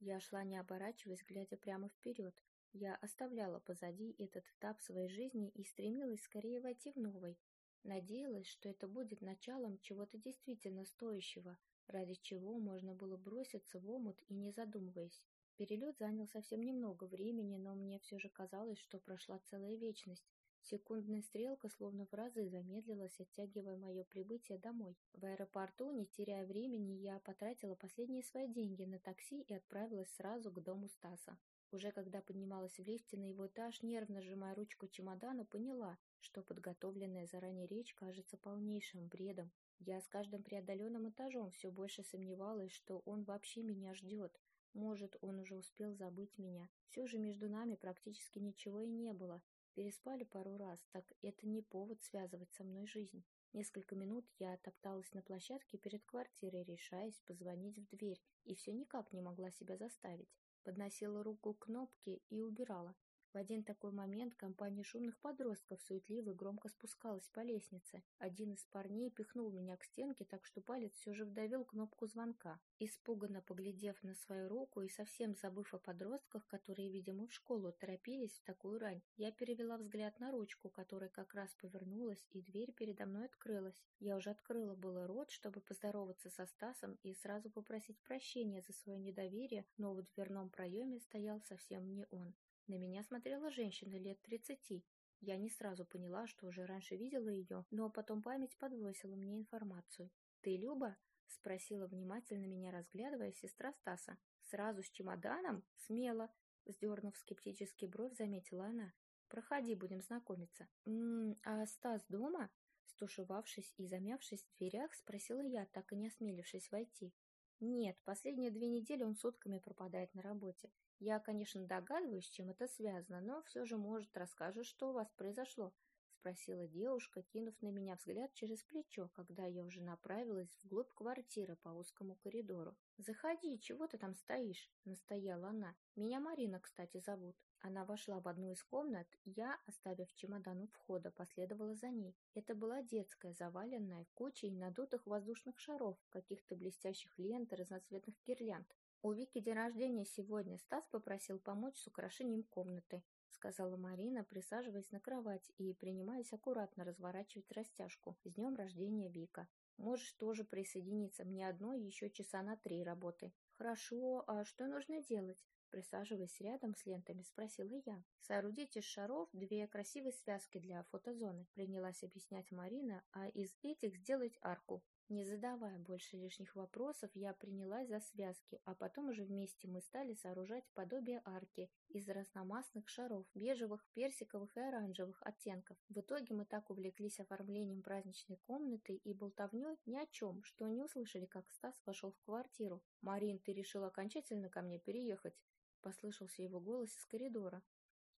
B: Я шла не оборачиваясь, глядя прямо вперед. Я оставляла позади этот этап своей жизни и стремилась скорее войти в новый. Надеялась, что это будет началом чего-то действительно стоящего, ради чего можно было броситься в омут и не задумываясь. Перелет занял совсем немного времени, но мне все же казалось, что прошла целая вечность. Секундная стрелка словно в разы замедлилась, оттягивая мое прибытие домой. В аэропорту, не теряя времени, я потратила последние свои деньги на такси и отправилась сразу к дому Стаса. Уже когда поднималась в лифте на его этаж, нервно сжимая ручку чемодана, поняла, что подготовленная заранее речь кажется полнейшим бредом. Я с каждым преодоленным этажом все больше сомневалась, что он вообще меня ждет. Может, он уже успел забыть меня. Все же между нами практически ничего и не было. Переспали пару раз, так это не повод связывать со мной жизнь. Несколько минут я топталась на площадке перед квартирой, решаясь позвонить в дверь, и все никак не могла себя заставить. Подносила руку к кнопке и убирала. В один такой момент компания шумных подростков суетливо и громко спускалась по лестнице. Один из парней пихнул меня к стенке, так что палец все же вдавил кнопку звонка. Испуганно поглядев на свою руку и совсем забыв о подростках, которые, видимо, в школу торопились в такую рань, я перевела взгляд на ручку, которая как раз повернулась, и дверь передо мной открылась. Я уже открыла было рот, чтобы поздороваться со Стасом и сразу попросить прощения за свое недоверие, но в дверном проеме стоял совсем не он. На меня смотрела женщина лет тридцати. Я не сразу поняла, что уже раньше видела ее, но потом память подбросила мне информацию. «Ты Люба?» — спросила внимательно меня, разглядывая сестра Стаса. «Сразу с чемоданом? Смело!» — вздернув скептически бровь, заметила она. «Проходи, будем знакомиться». «М -м, а Стас дома?» Стушевавшись и замявшись в дверях, спросила я, так и не осмелившись войти. «Нет, последние две недели он сутками пропадает на работе. Я, конечно, догадываюсь, с чем это связано, но все же, может, расскажешь, что у вас произошло?» — спросила девушка, кинув на меня взгляд через плечо, когда я уже направилась вглубь квартиры по узкому коридору. «Заходи, чего ты там стоишь?» — настояла она. «Меня Марина, кстати, зовут». Она вошла в одну из комнат, я, оставив чемодан у входа, последовала за ней. Это была детская, заваленная кучей надутых воздушных шаров, каких-то блестящих лент и разноцветных гирлянд. «У Вики день рождения сегодня. Стас попросил помочь с украшением комнаты», — сказала Марина, присаживаясь на кровать и принимаясь аккуратно разворачивать растяжку. «С днем рождения, Вика. Можешь тоже присоединиться. Мне одной еще часа на три работы». «Хорошо. А что нужно делать?» Присаживаясь рядом с лентами, спросила я. «Соорудить из шаров две красивые связки для фотозоны», принялась объяснять Марина, «а из этих сделать арку. Не задавая больше лишних вопросов, я принялась за связки, а потом уже вместе мы стали сооружать подобие арки из разномастных шаров, бежевых, персиковых и оранжевых оттенков. В итоге мы так увлеклись оформлением праздничной комнаты и болтовней ни о чем, что не услышали, как Стас вошел в квартиру. «Марин, ты решил окончательно ко мне переехать?» Послышался его голос из коридора.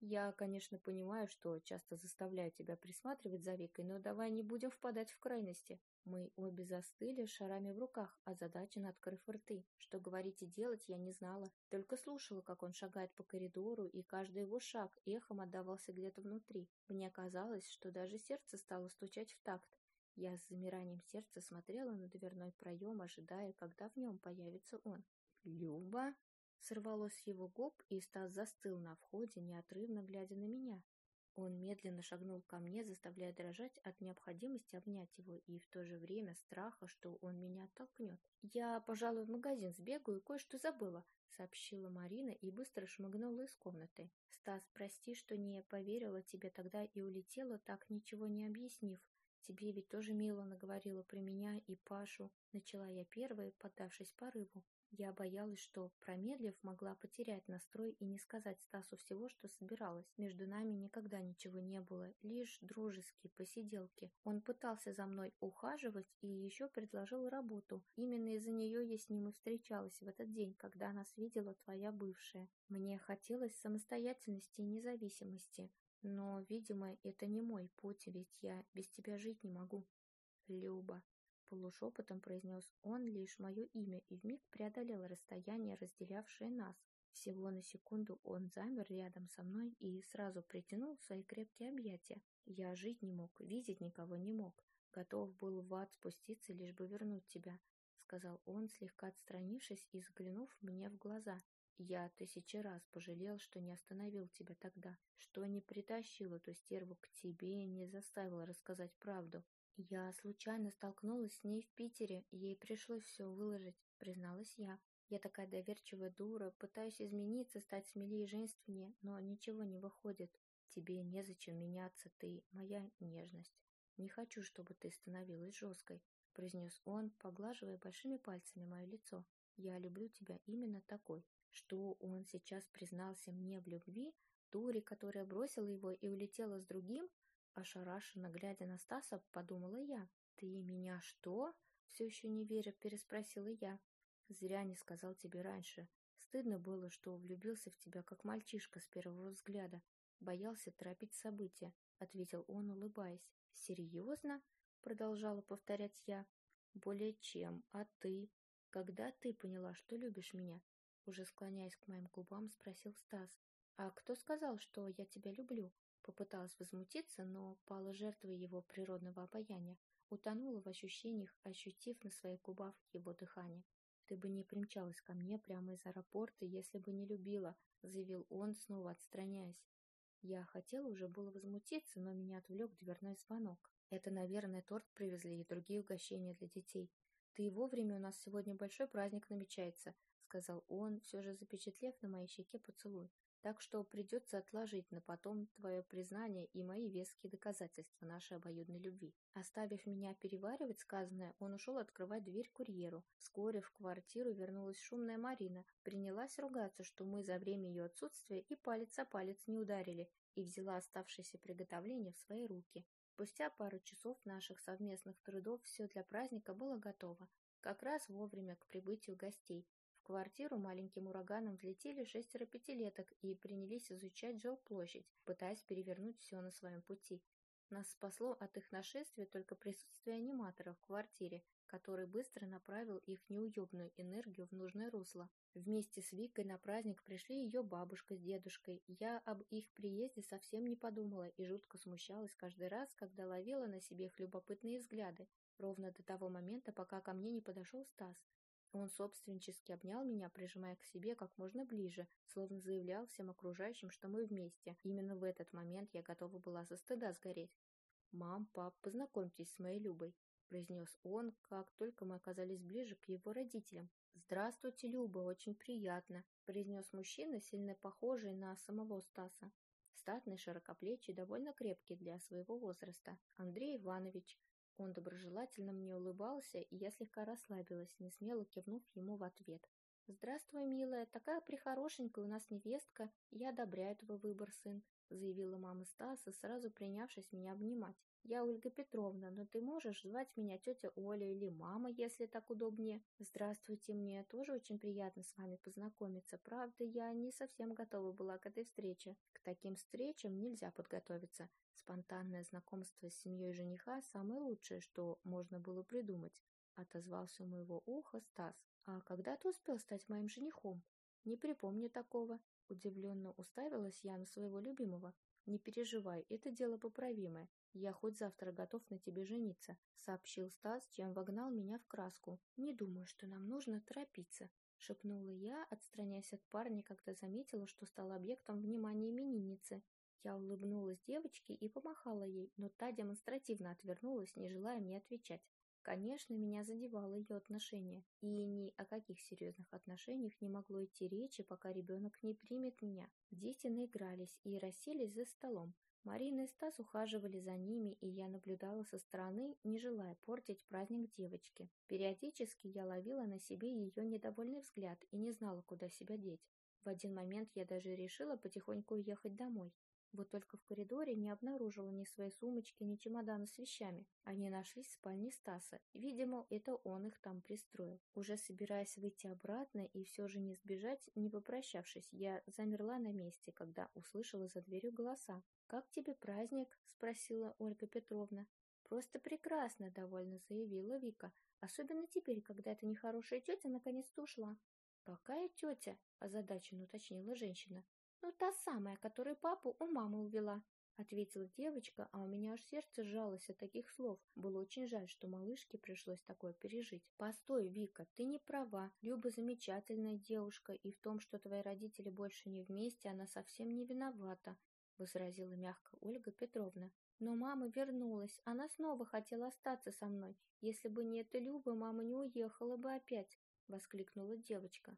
B: Я, конечно, понимаю, что часто заставляю тебя присматривать за Викой, но давай не будем впадать в крайности. Мы обе застыли шарами в руках, озадаченно открыв рты. Что говорить и делать, я не знала. Только слушала, как он шагает по коридору, и каждый его шаг эхом отдавался где-то внутри. Мне казалось, что даже сердце стало стучать в такт. Я с замиранием сердца смотрела на дверной проем, ожидая, когда в нем появится он. «Люба?» Сорвалось его губ, и Стас застыл на входе, неотрывно глядя на меня. Он медленно шагнул ко мне, заставляя дрожать от необходимости обнять его и в то же время страха, что он меня оттолкнет. «Я, пожалуй, в магазин сбегаю кое-что забыла», — сообщила Марина и быстро шмыгнула из комнаты. «Стас, прости, что не поверила тебе тогда и улетела, так ничего не объяснив.
A: Тебе ведь тоже мило наговорила про меня и Пашу. Начала я первой, поддавшись порыву. Я боялась, что, промедлив, могла потерять настрой и не сказать Стасу всего, что собиралась. Между нами никогда ничего не было, лишь дружеские посиделки. Он пытался за мной ухаживать и еще предложил работу. Именно из-за нее я с ним и встречалась в этот день, когда нас видела твоя бывшая. Мне хотелось самостоятельности и независимости. Но, видимо, это не мой путь, ведь я без тебя жить не могу. Люба полушепотом произнес он лишь мое имя и вмиг преодолел расстояние, разделявшее нас. Всего на секунду он замер рядом со мной и сразу притянул свои крепкие объятия. Я жить не мог, видеть никого не мог. Готов был в ад спуститься, лишь бы вернуть тебя, — сказал он, слегка отстранившись и взглянув мне в глаза. Я тысячи раз пожалел, что не остановил тебя тогда, что не притащил эту стерву к тебе и не заставил рассказать правду. Я случайно столкнулась с ней в Питере, ей пришлось все выложить, призналась я. Я такая доверчивая дура, пытаюсь измениться, стать смелее и женственнее, но ничего не выходит. Тебе незачем меняться, ты моя нежность. Не хочу, чтобы ты становилась жесткой, произнес он, поглаживая большими пальцами мое лицо. Я люблю тебя именно такой. Что он сейчас признался мне в любви, дуре, которая бросила его и улетела с другим, Ошарашенно глядя на Стаса, подумала я. «Ты меня что?» Все еще не веря, переспросила я. «Зря не сказал тебе раньше. Стыдно было, что влюбился в тебя, как мальчишка с первого взгляда. Боялся торопить события», — ответил он, улыбаясь. «Серьезно?» — продолжала повторять я. «Более чем. А ты? Когда ты поняла, что любишь меня?» Уже склоняясь к моим губам, спросил Стас. «А кто сказал, что я тебя люблю?» Попыталась возмутиться, но пала жертвой его природного обаяния, утонула в ощущениях, ощутив на своих губах его дыхание. «Ты бы не примчалась ко мне прямо из аэропорта, если бы не любила», — заявил он, снова отстраняясь. Я хотела уже было возмутиться, но меня отвлек дверной звонок. Это, наверное, торт привезли и другие угощения для детей. «Ты вовремя, у нас сегодня большой праздник намечается», — сказал он, все же запечатлев на моей щеке поцелуй. Так что придется отложить на потом твое признание и мои веские доказательства нашей обоюдной любви. Оставив меня переваривать сказанное, он ушел открывать дверь курьеру. Вскоре в квартиру вернулась шумная Марина. Принялась ругаться, что мы за время ее отсутствия и палец о палец не ударили, и взяла оставшееся приготовление в свои руки. Спустя пару часов наших совместных трудов все для праздника было готово, как раз вовремя к прибытию гостей. В квартиру маленьким ураганом влетели шестеро пятилеток и принялись изучать жилплощадь, пытаясь перевернуть все на своем пути. Нас спасло от их нашествия только присутствие аниматора в квартире, который быстро направил их неуемную энергию в нужное русло. Вместе с Викой на праздник пришли ее бабушка с дедушкой. Я об их приезде совсем не подумала и жутко смущалась каждый раз, когда ловила на себе их любопытные взгляды, ровно до того момента, пока ко мне не подошел Стас. Он собственнически обнял меня, прижимая к себе как можно ближе, словно заявлял всем окружающим, что мы вместе. Именно в этот момент я готова была со стыда сгореть. «Мам, пап, познакомьтесь с моей Любой», — произнес он, как только мы оказались ближе к его родителям. «Здравствуйте, Люба, очень приятно», — произнес мужчина, сильно похожий на самого Стаса. Статный, широкоплечий, довольно крепкий для своего возраста. Андрей Иванович, он доброжелательно мне улыбался, и я слегка расслабилась, не смело кивнув ему в ответ. «Здравствуй, милая, такая прихорошенькая у нас невестка, я одобряю твой выбор, сын», заявила мама Стаса, сразу принявшись меня обнимать. «Я Ольга Петровна, но ты можешь звать меня тетя Оля или мама, если так удобнее?» «Здравствуйте, мне тоже очень приятно с вами познакомиться. Правда, я не совсем готова была к этой встрече. К таким встречам нельзя подготовиться. Спонтанное знакомство с семьей жениха – самое лучшее, что можно было придумать», – отозвался у моего уха Стас. «А когда ты успел стать моим женихом?» «Не припомню такого», – удивленно уставилась я на своего любимого. «Не переживай, это дело поправимое. Я хоть завтра готов на тебе жениться», — сообщил Стас, чем вогнал меня в краску. «Не думаю, что нам нужно торопиться», — шепнула я, отстраняясь от парня, когда заметила, что стала объектом внимания именинницы. Я улыбнулась девочке и помахала ей, но та демонстративно отвернулась, не желая мне отвечать. Конечно, меня задевало ее отношение, и ни о каких серьезных отношениях не могло идти речи, пока ребенок не примет меня. Дети наигрались и расселись за столом. Марина и Стас ухаживали за ними, и я наблюдала со стороны, не желая портить праздник девочки. Периодически я ловила на себе ее недовольный взгляд и не знала, куда себя деть. В один момент я даже решила потихоньку уехать домой. Вот только в коридоре не обнаружила ни своей сумочки, ни чемодана с вещами. Они нашлись в спальне Стаса. Видимо, это он их там пристроил. Уже собираясь выйти обратно и все же не сбежать, не попрощавшись, я замерла на месте, когда услышала за дверью голоса. «Как тебе праздник?» – спросила Ольга Петровна. «Просто прекрасно», – довольно заявила Вика. «Особенно теперь, когда эта нехорошая тетя наконец-то ушла». «Какая тетя?» – озадаченно уточнила женщина. «Ну, та самая, которую папу у мамы увела», — ответила девочка, а у меня аж сердце сжалось от таких слов. Было очень жаль, что малышке пришлось такое пережить. «Постой, Вика, ты не права. Люба замечательная девушка, и в том, что твои родители больше не вместе, она совсем не виновата», — возразила мягко Ольга Петровна. «Но мама вернулась. Она снова хотела остаться со мной. Если бы не эта Люба, мама не уехала бы опять», — воскликнула девочка.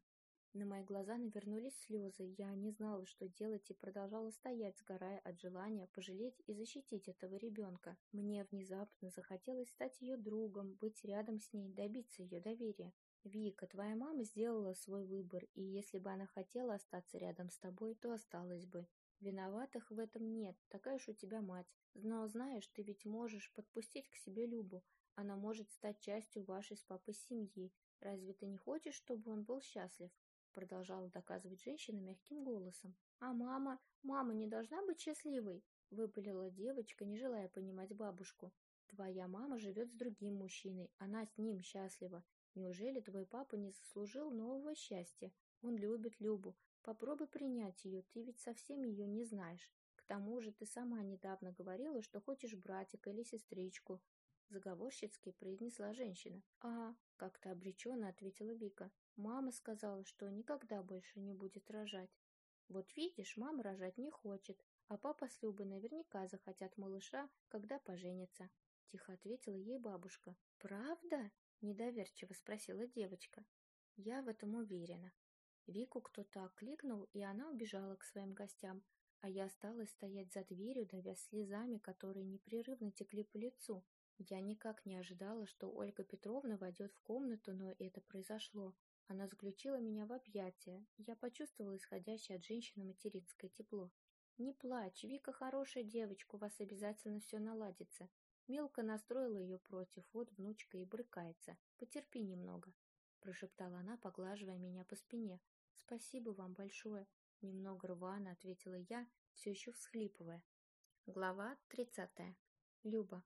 A: На мои глаза навернулись слезы, я не знала, что делать и продолжала стоять, сгорая от желания пожалеть и защитить этого ребенка. Мне внезапно захотелось стать ее другом, быть рядом с ней, добиться ее доверия. «Вика, твоя мама сделала свой выбор, и если бы она хотела остаться рядом с тобой, то осталась бы. Виноватых в этом нет, такая уж у тебя мать. Но знаешь, ты ведь можешь подпустить к себе Любу. Она может стать частью вашей с папой семьи. Разве ты не хочешь, чтобы он был счастлив? Продолжала доказывать женщина мягким голосом. «А мама? Мама не должна быть счастливой?» — выпалила девочка, не желая понимать бабушку. «Твоя мама живет с другим мужчиной, она с ним счастлива. Неужели твой папа не заслужил нового счастья? Он любит Любу. Попробуй принять ее, ты ведь совсем ее не знаешь. К тому же ты сама недавно говорила, что хочешь братика или сестричку. Заговорщицки произнесла женщина. «Ага», — как-то обреченно ответила Вика. Мама сказала, что никогда больше не будет рожать. Вот видишь, мама рожать не хочет, а папа с Любой наверняка захотят малыша, когда поженятся. Тихо ответила ей бабушка. «Правда?» – недоверчиво спросила девочка. «Я в этом уверена». Вику кто-то окликнул, и она убежала к своим гостям, а я осталась стоять за дверью, давя слезами, которые непрерывно текли по лицу. Я никак не ожидала, что Ольга Петровна войдет в комнату, но это произошло. Она заключила меня в объятия. Я почувствовала исходящее от женщины материнское тепло. «Не плачь, Вика хорошая девочка, у вас обязательно все наладится». Милка настроила ее против, вот внучка и брыкается. «Потерпи немного», — прошептала она, поглаживая меня по спине. «Спасибо вам большое», — немного рвано ответила я, все еще всхлипывая. Глава тридцатая. Люба.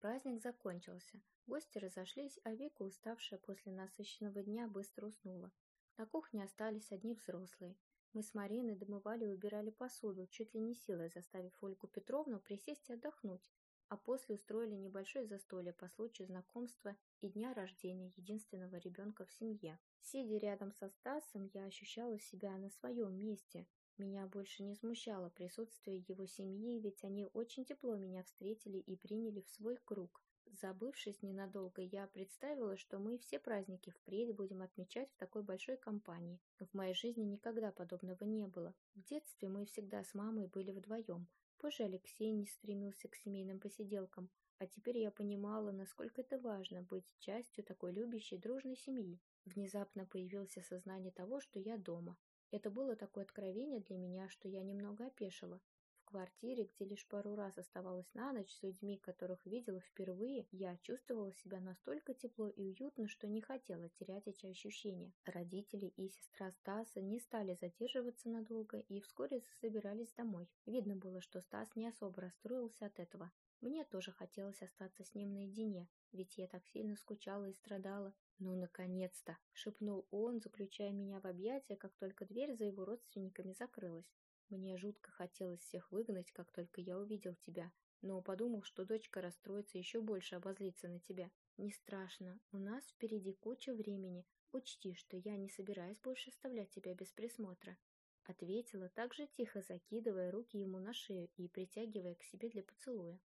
A: Праздник закончился. Гости разошлись, а Вика, уставшая после насыщенного дня, быстро уснула. На кухне остались одни взрослые. Мы с Мариной домывали и убирали посуду, чуть ли не силой заставив Ольгу Петровну присесть и отдохнуть, а после устроили небольшое застолье по случаю знакомства и дня рождения единственного ребенка в семье. Сидя рядом со Стасом, я ощущала себя на своем месте. Меня больше не смущало присутствие его семьи, ведь они очень тепло меня встретили и приняли в свой круг. Забывшись ненадолго, я представила, что мы все праздники впредь будем отмечать в такой большой компании. В моей жизни никогда подобного не было. В детстве мы всегда с мамой были вдвоем. Позже Алексей не стремился к семейным посиделкам, а теперь я понимала, насколько это важно быть частью такой любящей, дружной семьи. Внезапно появилось сознание того, что я дома. Это было такое откровение для меня, что я немного опешила квартире, где лишь пару раз оставалась на ночь с людьми, которых видела впервые, я чувствовала себя настолько тепло и уютно, что не хотела терять эти ощущения. Родители и сестра Стаса не стали задерживаться надолго и вскоре собирались домой. Видно было, что Стас не особо расстроился от этого. Мне тоже хотелось остаться с ним наедине, ведь я так сильно скучала и страдала. «Ну, наконец-то!» — шепнул он, заключая меня в объятия, как только дверь за его родственниками закрылась. Мне жутко хотелось всех выгнать, как только я увидел тебя, но подумал, что дочка расстроится еще больше обозлится на тебя. Не страшно, у нас впереди куча времени. Учти, что я не собираюсь больше оставлять тебя без присмотра. Ответила так же тихо, закидывая руки ему на шею и притягивая к себе для поцелуя.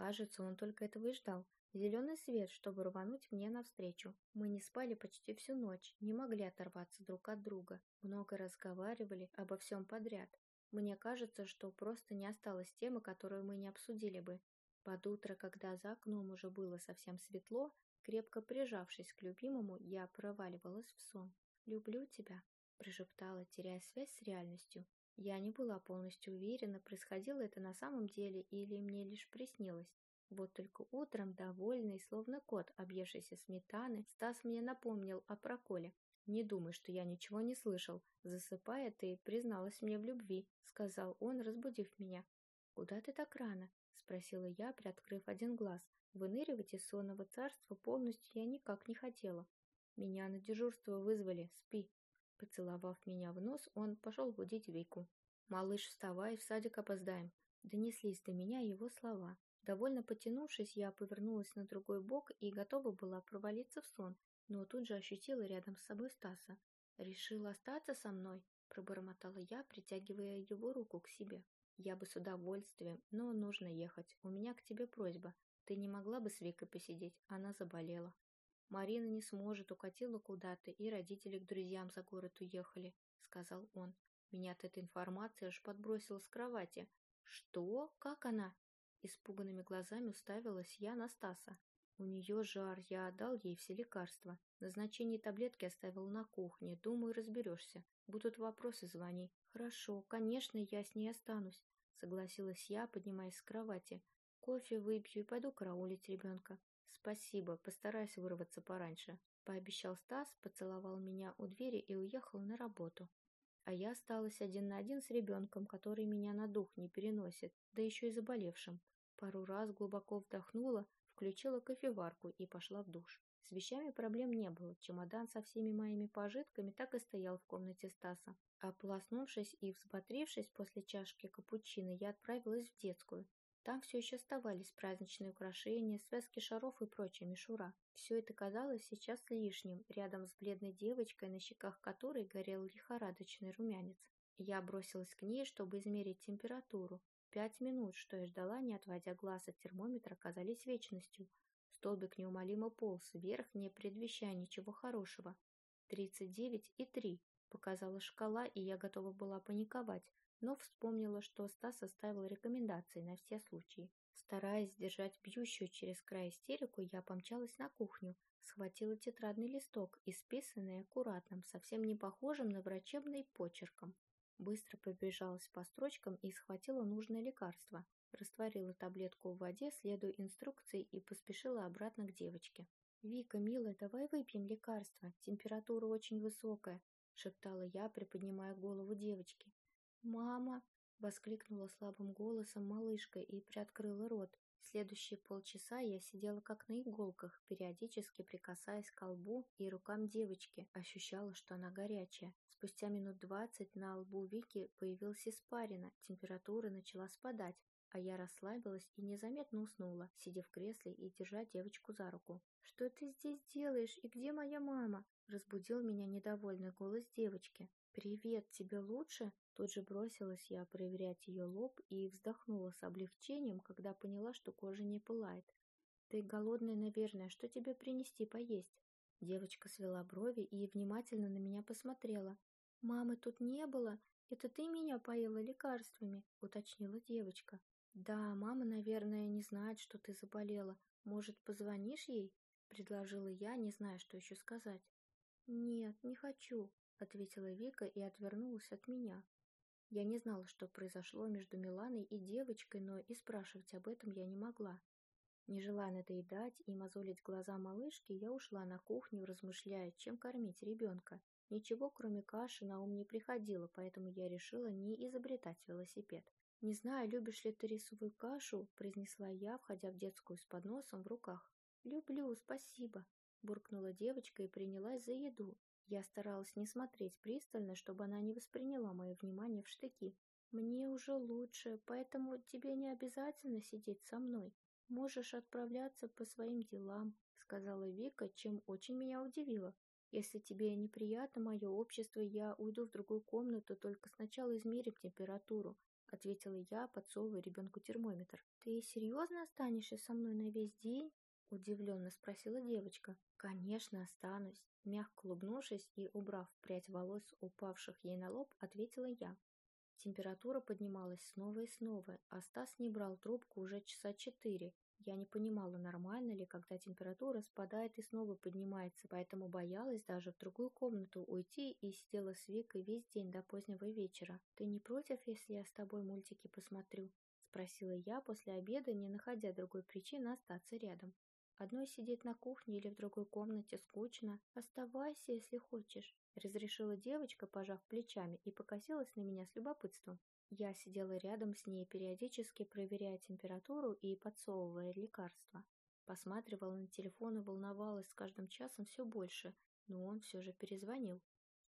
A: Кажется, он только этого и ждал. Зеленый свет, чтобы рвануть мне навстречу. Мы не спали почти всю ночь, не могли оторваться друг от друга. Много разговаривали обо всем подряд. Мне кажется, что просто не осталось темы, которую мы не обсудили бы. Под утро, когда за окном уже было совсем светло, крепко прижавшись к любимому, я проваливалась в сон. «Люблю тебя», – прошептала, теряя связь с реальностью. Я не была полностью уверена, происходило это на самом деле или мне лишь приснилось. Вот только утром, довольный, словно кот, объевшийся сметаны, Стас мне напомнил о проколе. «Не думай, что я ничего не слышал. Засыпая, ты призналась мне в любви», — сказал он, разбудив меня. «Куда ты так рано?» — спросила я, приоткрыв один глаз. Выныривать из сонного царства полностью я никак не хотела. «Меня на дежурство вызвали. Спи». Поцеловав меня в нос, он пошел будить Вику. «Малыш, вставай, в садик опоздаем». Донеслись до меня его слова. Довольно потянувшись, я повернулась на другой бок и готова была провалиться в сон, но тут же ощутила рядом с собой Стаса. «Решил остаться со мной?» – пробормотала я, притягивая его руку к себе. «Я бы с удовольствием, но нужно ехать. У меня к тебе просьба. Ты не могла бы с Викой посидеть? Она заболела». «Марина не сможет, укатила куда-то, и родители к друзьям за город уехали», – сказал он. Меня от этой информации аж подбросило с кровати. «Что? Как она?» Испуганными глазами уставилась я на Стаса. У нее жар, я отдал ей все лекарства. Назначение таблетки оставил на кухне. Думаю, разберешься. Будут вопросы, звони. Хорошо, конечно, я с ней останусь, согласилась я, поднимаясь с кровати. Кофе выпью и пойду караулить ребенка. Спасибо, постараюсь вырваться пораньше. Пообещал Стас, поцеловал меня у двери и уехал на работу. А я осталась один на один с ребенком, который меня на дух не переносит, да еще и заболевшим. Пару раз глубоко вдохнула, включила кофеварку и пошла в душ. С вещами проблем не было, чемодан со всеми моими пожитками так и стоял в комнате Стаса. Ополоснувшись и взботрившись после чашки капучино, я отправилась в детскую. Там все еще оставались праздничные украшения, связки шаров и прочая мишура. Все это казалось сейчас лишним, рядом с бледной девочкой, на щеках которой горел лихорадочный румянец. Я бросилась к ней, чтобы измерить температуру. Пять минут, что я ждала, не отводя глаз от термометра, казались вечностью. Столбик неумолимо полз вверх, не предвещая ничего хорошего. «Тридцать девять и три», — показала шкала, и я готова была паниковать, но вспомнила, что Стас оставил рекомендации на все случаи. Стараясь сдержать бьющую через край истерику, я помчалась на кухню, схватила тетрадный листок, исписанный аккуратным, совсем не похожим на врачебный почерком. Быстро пробежалась по строчкам и схватила нужное лекарство. Растворила таблетку в воде, следуя инструкции, и поспешила обратно к девочке. «Вика, милая, давай выпьем лекарство. Температура очень высокая», — шептала я, приподнимая голову девочки. «Мама!» — воскликнула слабым голосом малышка и приоткрыла рот. Следующие полчаса я сидела как на иголках, периодически прикасаясь к лбу и рукам девочки, ощущала, что она горячая. Спустя минут двадцать на лбу Вики появилась испарина, температура начала спадать, а я расслабилась и незаметно уснула, сидя в кресле и держа девочку за руку. «Что ты здесь делаешь? И где моя мама?» Разбудил меня недовольный голос девочки. «Привет, тебе лучше?» Тут же бросилась я проверять ее лоб и вздохнула с облегчением, когда поняла, что кожа не пылает. «Ты голодная, наверное. Что тебе принести поесть?» Девочка свела брови и внимательно на меня посмотрела. «Мамы тут не было. Это ты меня поила лекарствами?» — уточнила девочка. «Да, мама, наверное, не знает, что ты заболела. Может, позвонишь ей?» — предложила я, не зная, что еще сказать. «Нет, не хочу», — ответила Вика и отвернулась от меня. Я не знала, что произошло между Миланой и девочкой, но и спрашивать об этом я не могла. Не желая надоедать и мозолить глаза малышки, я ушла на кухню, размышляя, чем кормить ребенка. Ничего, кроме каши, на ум не приходило, поэтому я решила не изобретать велосипед. «Не знаю, любишь ли ты рисовую кашу?» – произнесла я, входя в детскую с подносом в руках. «Люблю, спасибо», – буркнула девочка и принялась за еду, я старалась не смотреть пристально, чтобы она не восприняла мое внимание в штыки. «Мне уже лучше, поэтому тебе не обязательно сидеть со мной. Можешь отправляться по своим делам», — сказала Вика, чем очень меня удивило. «Если тебе неприятно мое общество, я уйду в другую комнату, только сначала измерим температуру», — ответила я, подсовывая ребенку термометр. «Ты серьезно останешься со мной на весь день?» — удивленно спросила девочка. «Конечно, останусь». Мягко улыбнувшись и убрав прядь волос, упавших ей на лоб, ответила я. Температура поднималась снова и снова, а Стас не брал трубку уже часа четыре. Я не понимала, нормально ли, когда температура спадает и снова поднимается, поэтому боялась даже в другую комнату уйти и сидела с Викой весь день до позднего вечера. «Ты не против, если я с тобой мультики посмотрю?» – спросила я после обеда, не находя другой причины остаться рядом. Одной сидеть на кухне или в другой комнате скучно. Оставайся, если хочешь, разрешила девочка, пожав плечами, и покосилась на меня с любопытством. Я сидела рядом с ней, периодически проверяя температуру и подсовывая лекарства. Посматривала на телефон и волновалась с каждым часом все больше, но он все же перезвонил.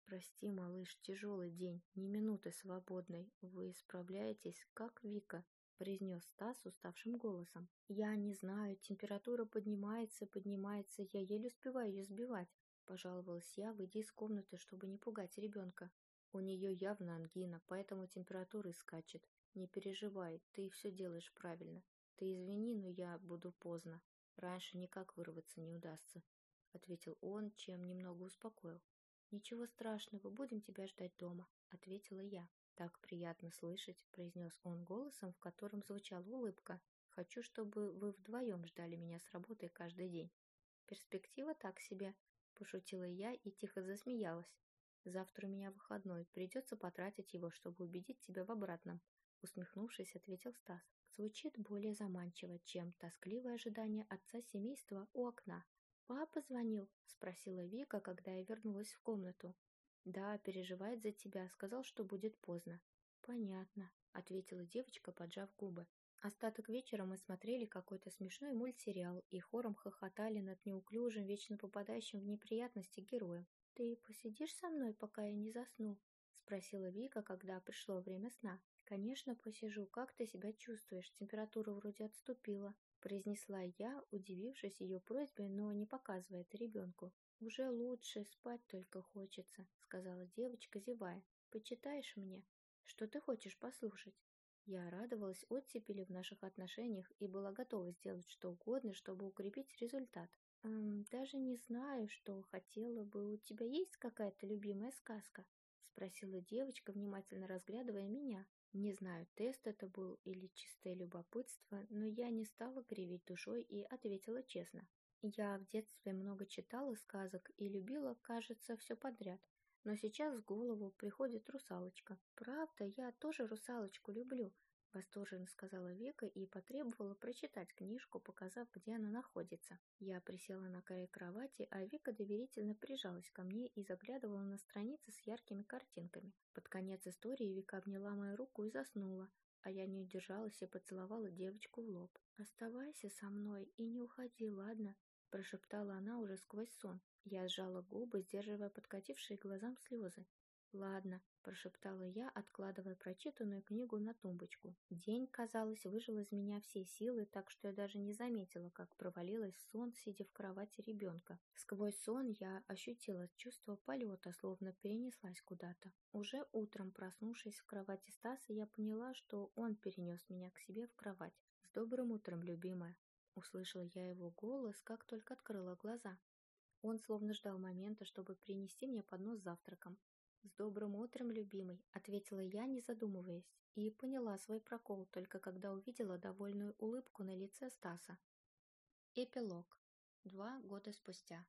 A: «Прости, малыш, тяжелый день, ни минуты свободной. Вы справляетесь, как Вика?» Произнес Стас уставшим голосом. «Я не знаю, температура поднимается, поднимается, я еле успеваю ее сбивать», пожаловалась я, выйдя из комнаты, чтобы не пугать ребенка. «У нее явно ангина, поэтому температура и скачет. Не переживай, ты все делаешь правильно. Ты извини, но я буду поздно. Раньше никак вырваться не удастся», ответил он, чем немного успокоил. «Ничего страшного, будем тебя ждать дома», ответила я. «Так приятно слышать», — произнес он голосом, в котором звучала улыбка. «Хочу, чтобы вы вдвоем ждали меня с работы каждый день». «Перспектива так себе», — пошутила я и тихо засмеялась. «Завтра у меня выходной, придется потратить его, чтобы убедить тебя в обратном», — усмехнувшись, ответил Стас. Звучит более заманчиво, чем тоскливое ожидание отца семейства у окна. «Папа звонил?» — спросила Вика, когда я вернулась в комнату. «Да, переживает за тебя, сказал, что будет поздно». «Понятно», — ответила девочка, поджав губы. Остаток вечера мы смотрели какой-то смешной мультсериал и хором хохотали над неуклюжим, вечно попадающим в неприятности героем. «Ты посидишь со мной, пока я не засну?» — спросила Вика, когда пришло время сна. «Конечно, посижу. Как ты себя чувствуешь? Температура вроде отступила», — произнесла я, удивившись ее просьбе, но не показывая это ребенку. «Уже лучше, спать только хочется», — сказала девочка, зевая. «Почитаешь мне? Что ты хочешь послушать?» Я радовалась оттепели в наших отношениях и была готова сделать что угодно, чтобы укрепить результат. «Эм, «Даже не знаю, что хотела бы. У тебя есть какая-то любимая сказка?» — спросила девочка, внимательно разглядывая меня. Не знаю, тест это был или чистое любопытство, но я не стала кривить душой и ответила честно. Я в детстве много читала сказок и любила, кажется, все подряд. Но сейчас в голову приходит русалочка. Правда, я тоже русалочку люблю, восторженно сказала Вика и потребовала прочитать книжку, показав, где она находится. Я присела на край кровати, а Вика доверительно прижалась ко мне и заглядывала на страницы с яркими картинками. Под конец истории Вика обняла мою руку и заснула, а я не удержалась и поцеловала девочку в лоб. «Оставайся со мной и не уходи, ладно?» Прошептала она уже сквозь сон. Я сжала губы, сдерживая подкатившие глазам слезы. «Ладно», – прошептала я, откладывая прочитанную книгу на тумбочку. День, казалось, выжил из меня все силы, так что я даже не заметила, как провалилась в сон, сидя в кровати ребенка. Сквозь сон я ощутила чувство полета, словно перенеслась куда-то. Уже утром, проснувшись в кровати Стаса, я поняла, что он перенес меня к себе в кровать. «С добрым утром, любимая!» Услышала я его голос, как только открыла глаза. Он словно ждал момента, чтобы принести мне поднос с завтраком. «С добрым утром, любимый», — ответила я, не задумываясь, и поняла свой прокол, только когда увидела довольную улыбку на лице Стаса. Эпилог. Два года спустя.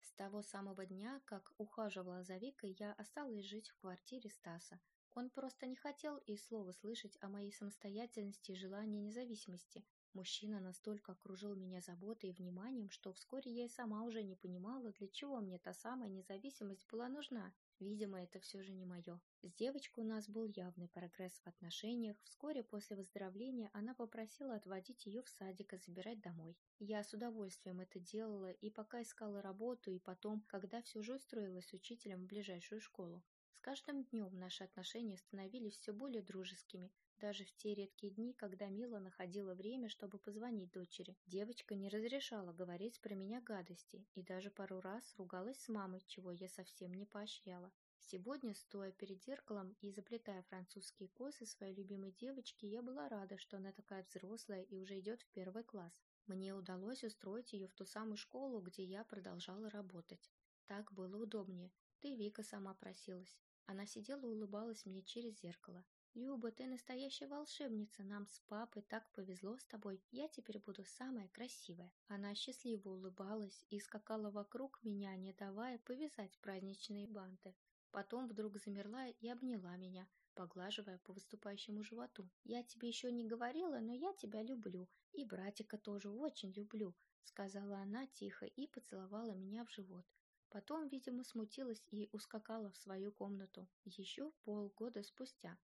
A: С того самого дня, как ухаживала за Викой, я осталась жить в квартире Стаса. Он просто не хотел и слова слышать о моей самостоятельности и желании независимости, Мужчина настолько окружил меня заботой и вниманием, что вскоре я и сама уже не понимала, для чего мне та самая независимость была нужна. Видимо, это все же не мое. С девочкой у нас был явный прогресс в отношениях. Вскоре после выздоровления она попросила отводить ее в садик и забирать домой. Я с удовольствием это делала и пока искала работу, и потом, когда все же устроилась учителем в ближайшую школу. С каждым днем наши отношения становились все более дружескими, даже в те редкие дни, когда Мила находила время, чтобы позвонить дочери, девочка не разрешала говорить про меня гадости и даже пару раз ругалась с мамой, чего я совсем не поощряла. Сегодня, стоя перед зеркалом и заплетая французские косы своей любимой девочки, я была рада, что она такая взрослая и уже идет в первый класс. Мне удалось устроить ее в ту самую школу, где я продолжала работать. Так было удобнее. Ты, Вика, сама просилась. Она сидела и улыбалась мне через зеркало. «Люба, ты настоящая волшебница, нам с папой так повезло с тобой, я теперь буду самая красивая». Она счастливо улыбалась и скакала вокруг меня, не давая повязать праздничные банты. Потом вдруг замерла и обняла меня, поглаживая по выступающему животу. «Я тебе еще не говорила, но я тебя люблю, и братика тоже очень люблю», сказала она тихо и поцеловала меня в живот. Потом, видимо, смутилась и ускакала в свою комнату еще полгода спустя.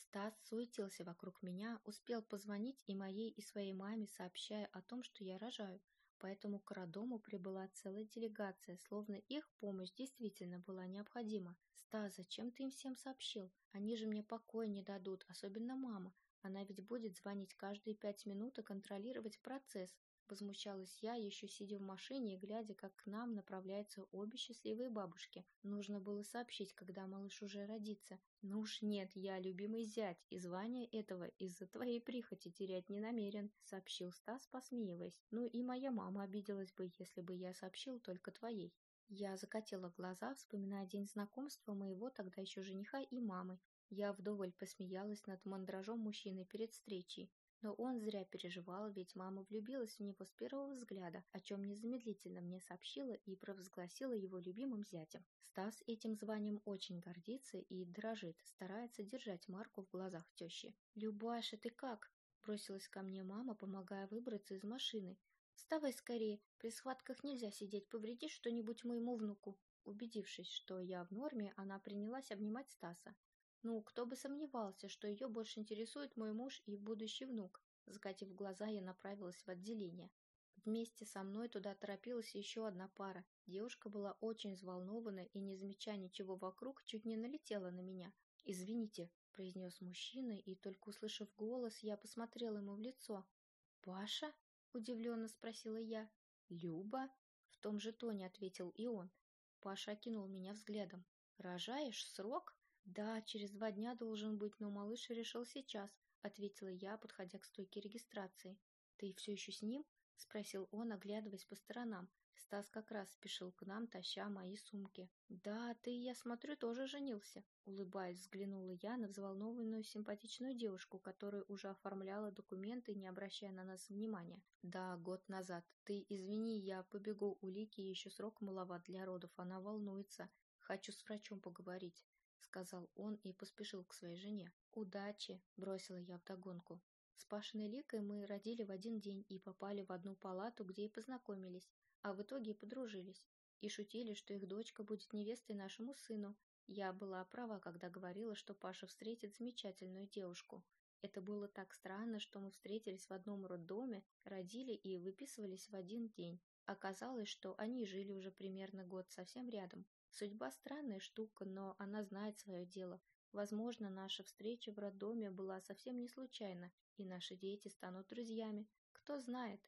A: Стас суетился вокруг меня, успел позвонить и моей, и своей маме, сообщая о том, что я рожаю, поэтому к роддому прибыла целая делегация, словно их помощь действительно была необходима. «Стас, зачем ты им всем сообщил? Они же мне покоя не дадут, особенно мама. Она ведь будет звонить каждые пять минут и контролировать процесс, Возмущалась я, еще сидя в машине и глядя, как к нам направляются обе счастливые бабушки. Нужно было сообщить, когда малыш уже родится. Ну уж нет, я любимый зять, и звание этого из-за твоей прихоти терять не намерен, сообщил Стас, посмеиваясь. Ну и моя мама обиделась бы, если бы я сообщил только твоей. Я закатила глаза, вспоминая день знакомства моего тогда еще жениха и мамы. Я вдоволь посмеялась над мандражом мужчины перед встречей. Но он зря переживал, ведь мама влюбилась в него с первого взгляда, о чем незамедлительно мне сообщила и провозгласила его любимым зятем. Стас этим званием очень гордится и дрожит, старается держать марку в глазах тещи. «Любаша, ты как?» – бросилась ко мне мама, помогая выбраться из машины. «Вставай скорее, при схватках нельзя сидеть, повредишь что-нибудь моему внуку». Убедившись, что я в норме, она принялась обнимать Стаса. Ну, кто бы сомневался, что ее больше интересует мой муж и будущий внук. Закатив глаза, я направилась в отделение. Вместе со мной туда торопилась еще одна пара. Девушка была очень взволнована и, не замечая ничего вокруг, чуть не налетела на меня. «Извините», — произнес мужчина, и, только услышав голос, я посмотрела ему в лицо. «Паша?» — удивленно спросила я. «Люба?» — в том же тоне ответил и он. Паша окинул меня взглядом. «Рожаешь срок?» «Да, через два дня должен быть, но малыш решил сейчас», — ответила я, подходя к стойке регистрации. «Ты все еще с ним?» — спросил он, оглядываясь по сторонам. Стас как раз спешил к нам, таща мои сумки. «Да, ты, я смотрю, тоже женился», — улыбаясь, взглянула я на взволнованную симпатичную девушку, которая уже оформляла документы, не обращая на нас внимания. «Да, год назад. Ты извини, я побегу, у Лики еще срок маловат для родов, она волнуется. Хочу с врачом поговорить» сказал он и поспешил к своей жене. «Удачи!» – бросила я вдогонку. С Пашиной Ликой мы родили в один день и попали в одну палату, где и познакомились, а в итоге и подружились. И шутили, что их дочка будет невестой нашему сыну. Я была права, когда говорила, что Паша встретит замечательную девушку. Это было так странно, что мы встретились в одном роддоме, родили и выписывались в один день. Оказалось, что они жили уже примерно год совсем рядом. Судьба странная штука, но она знает свое дело. Возможно, наша встреча в роддоме была совсем не случайна, и наши дети станут друзьями. Кто знает,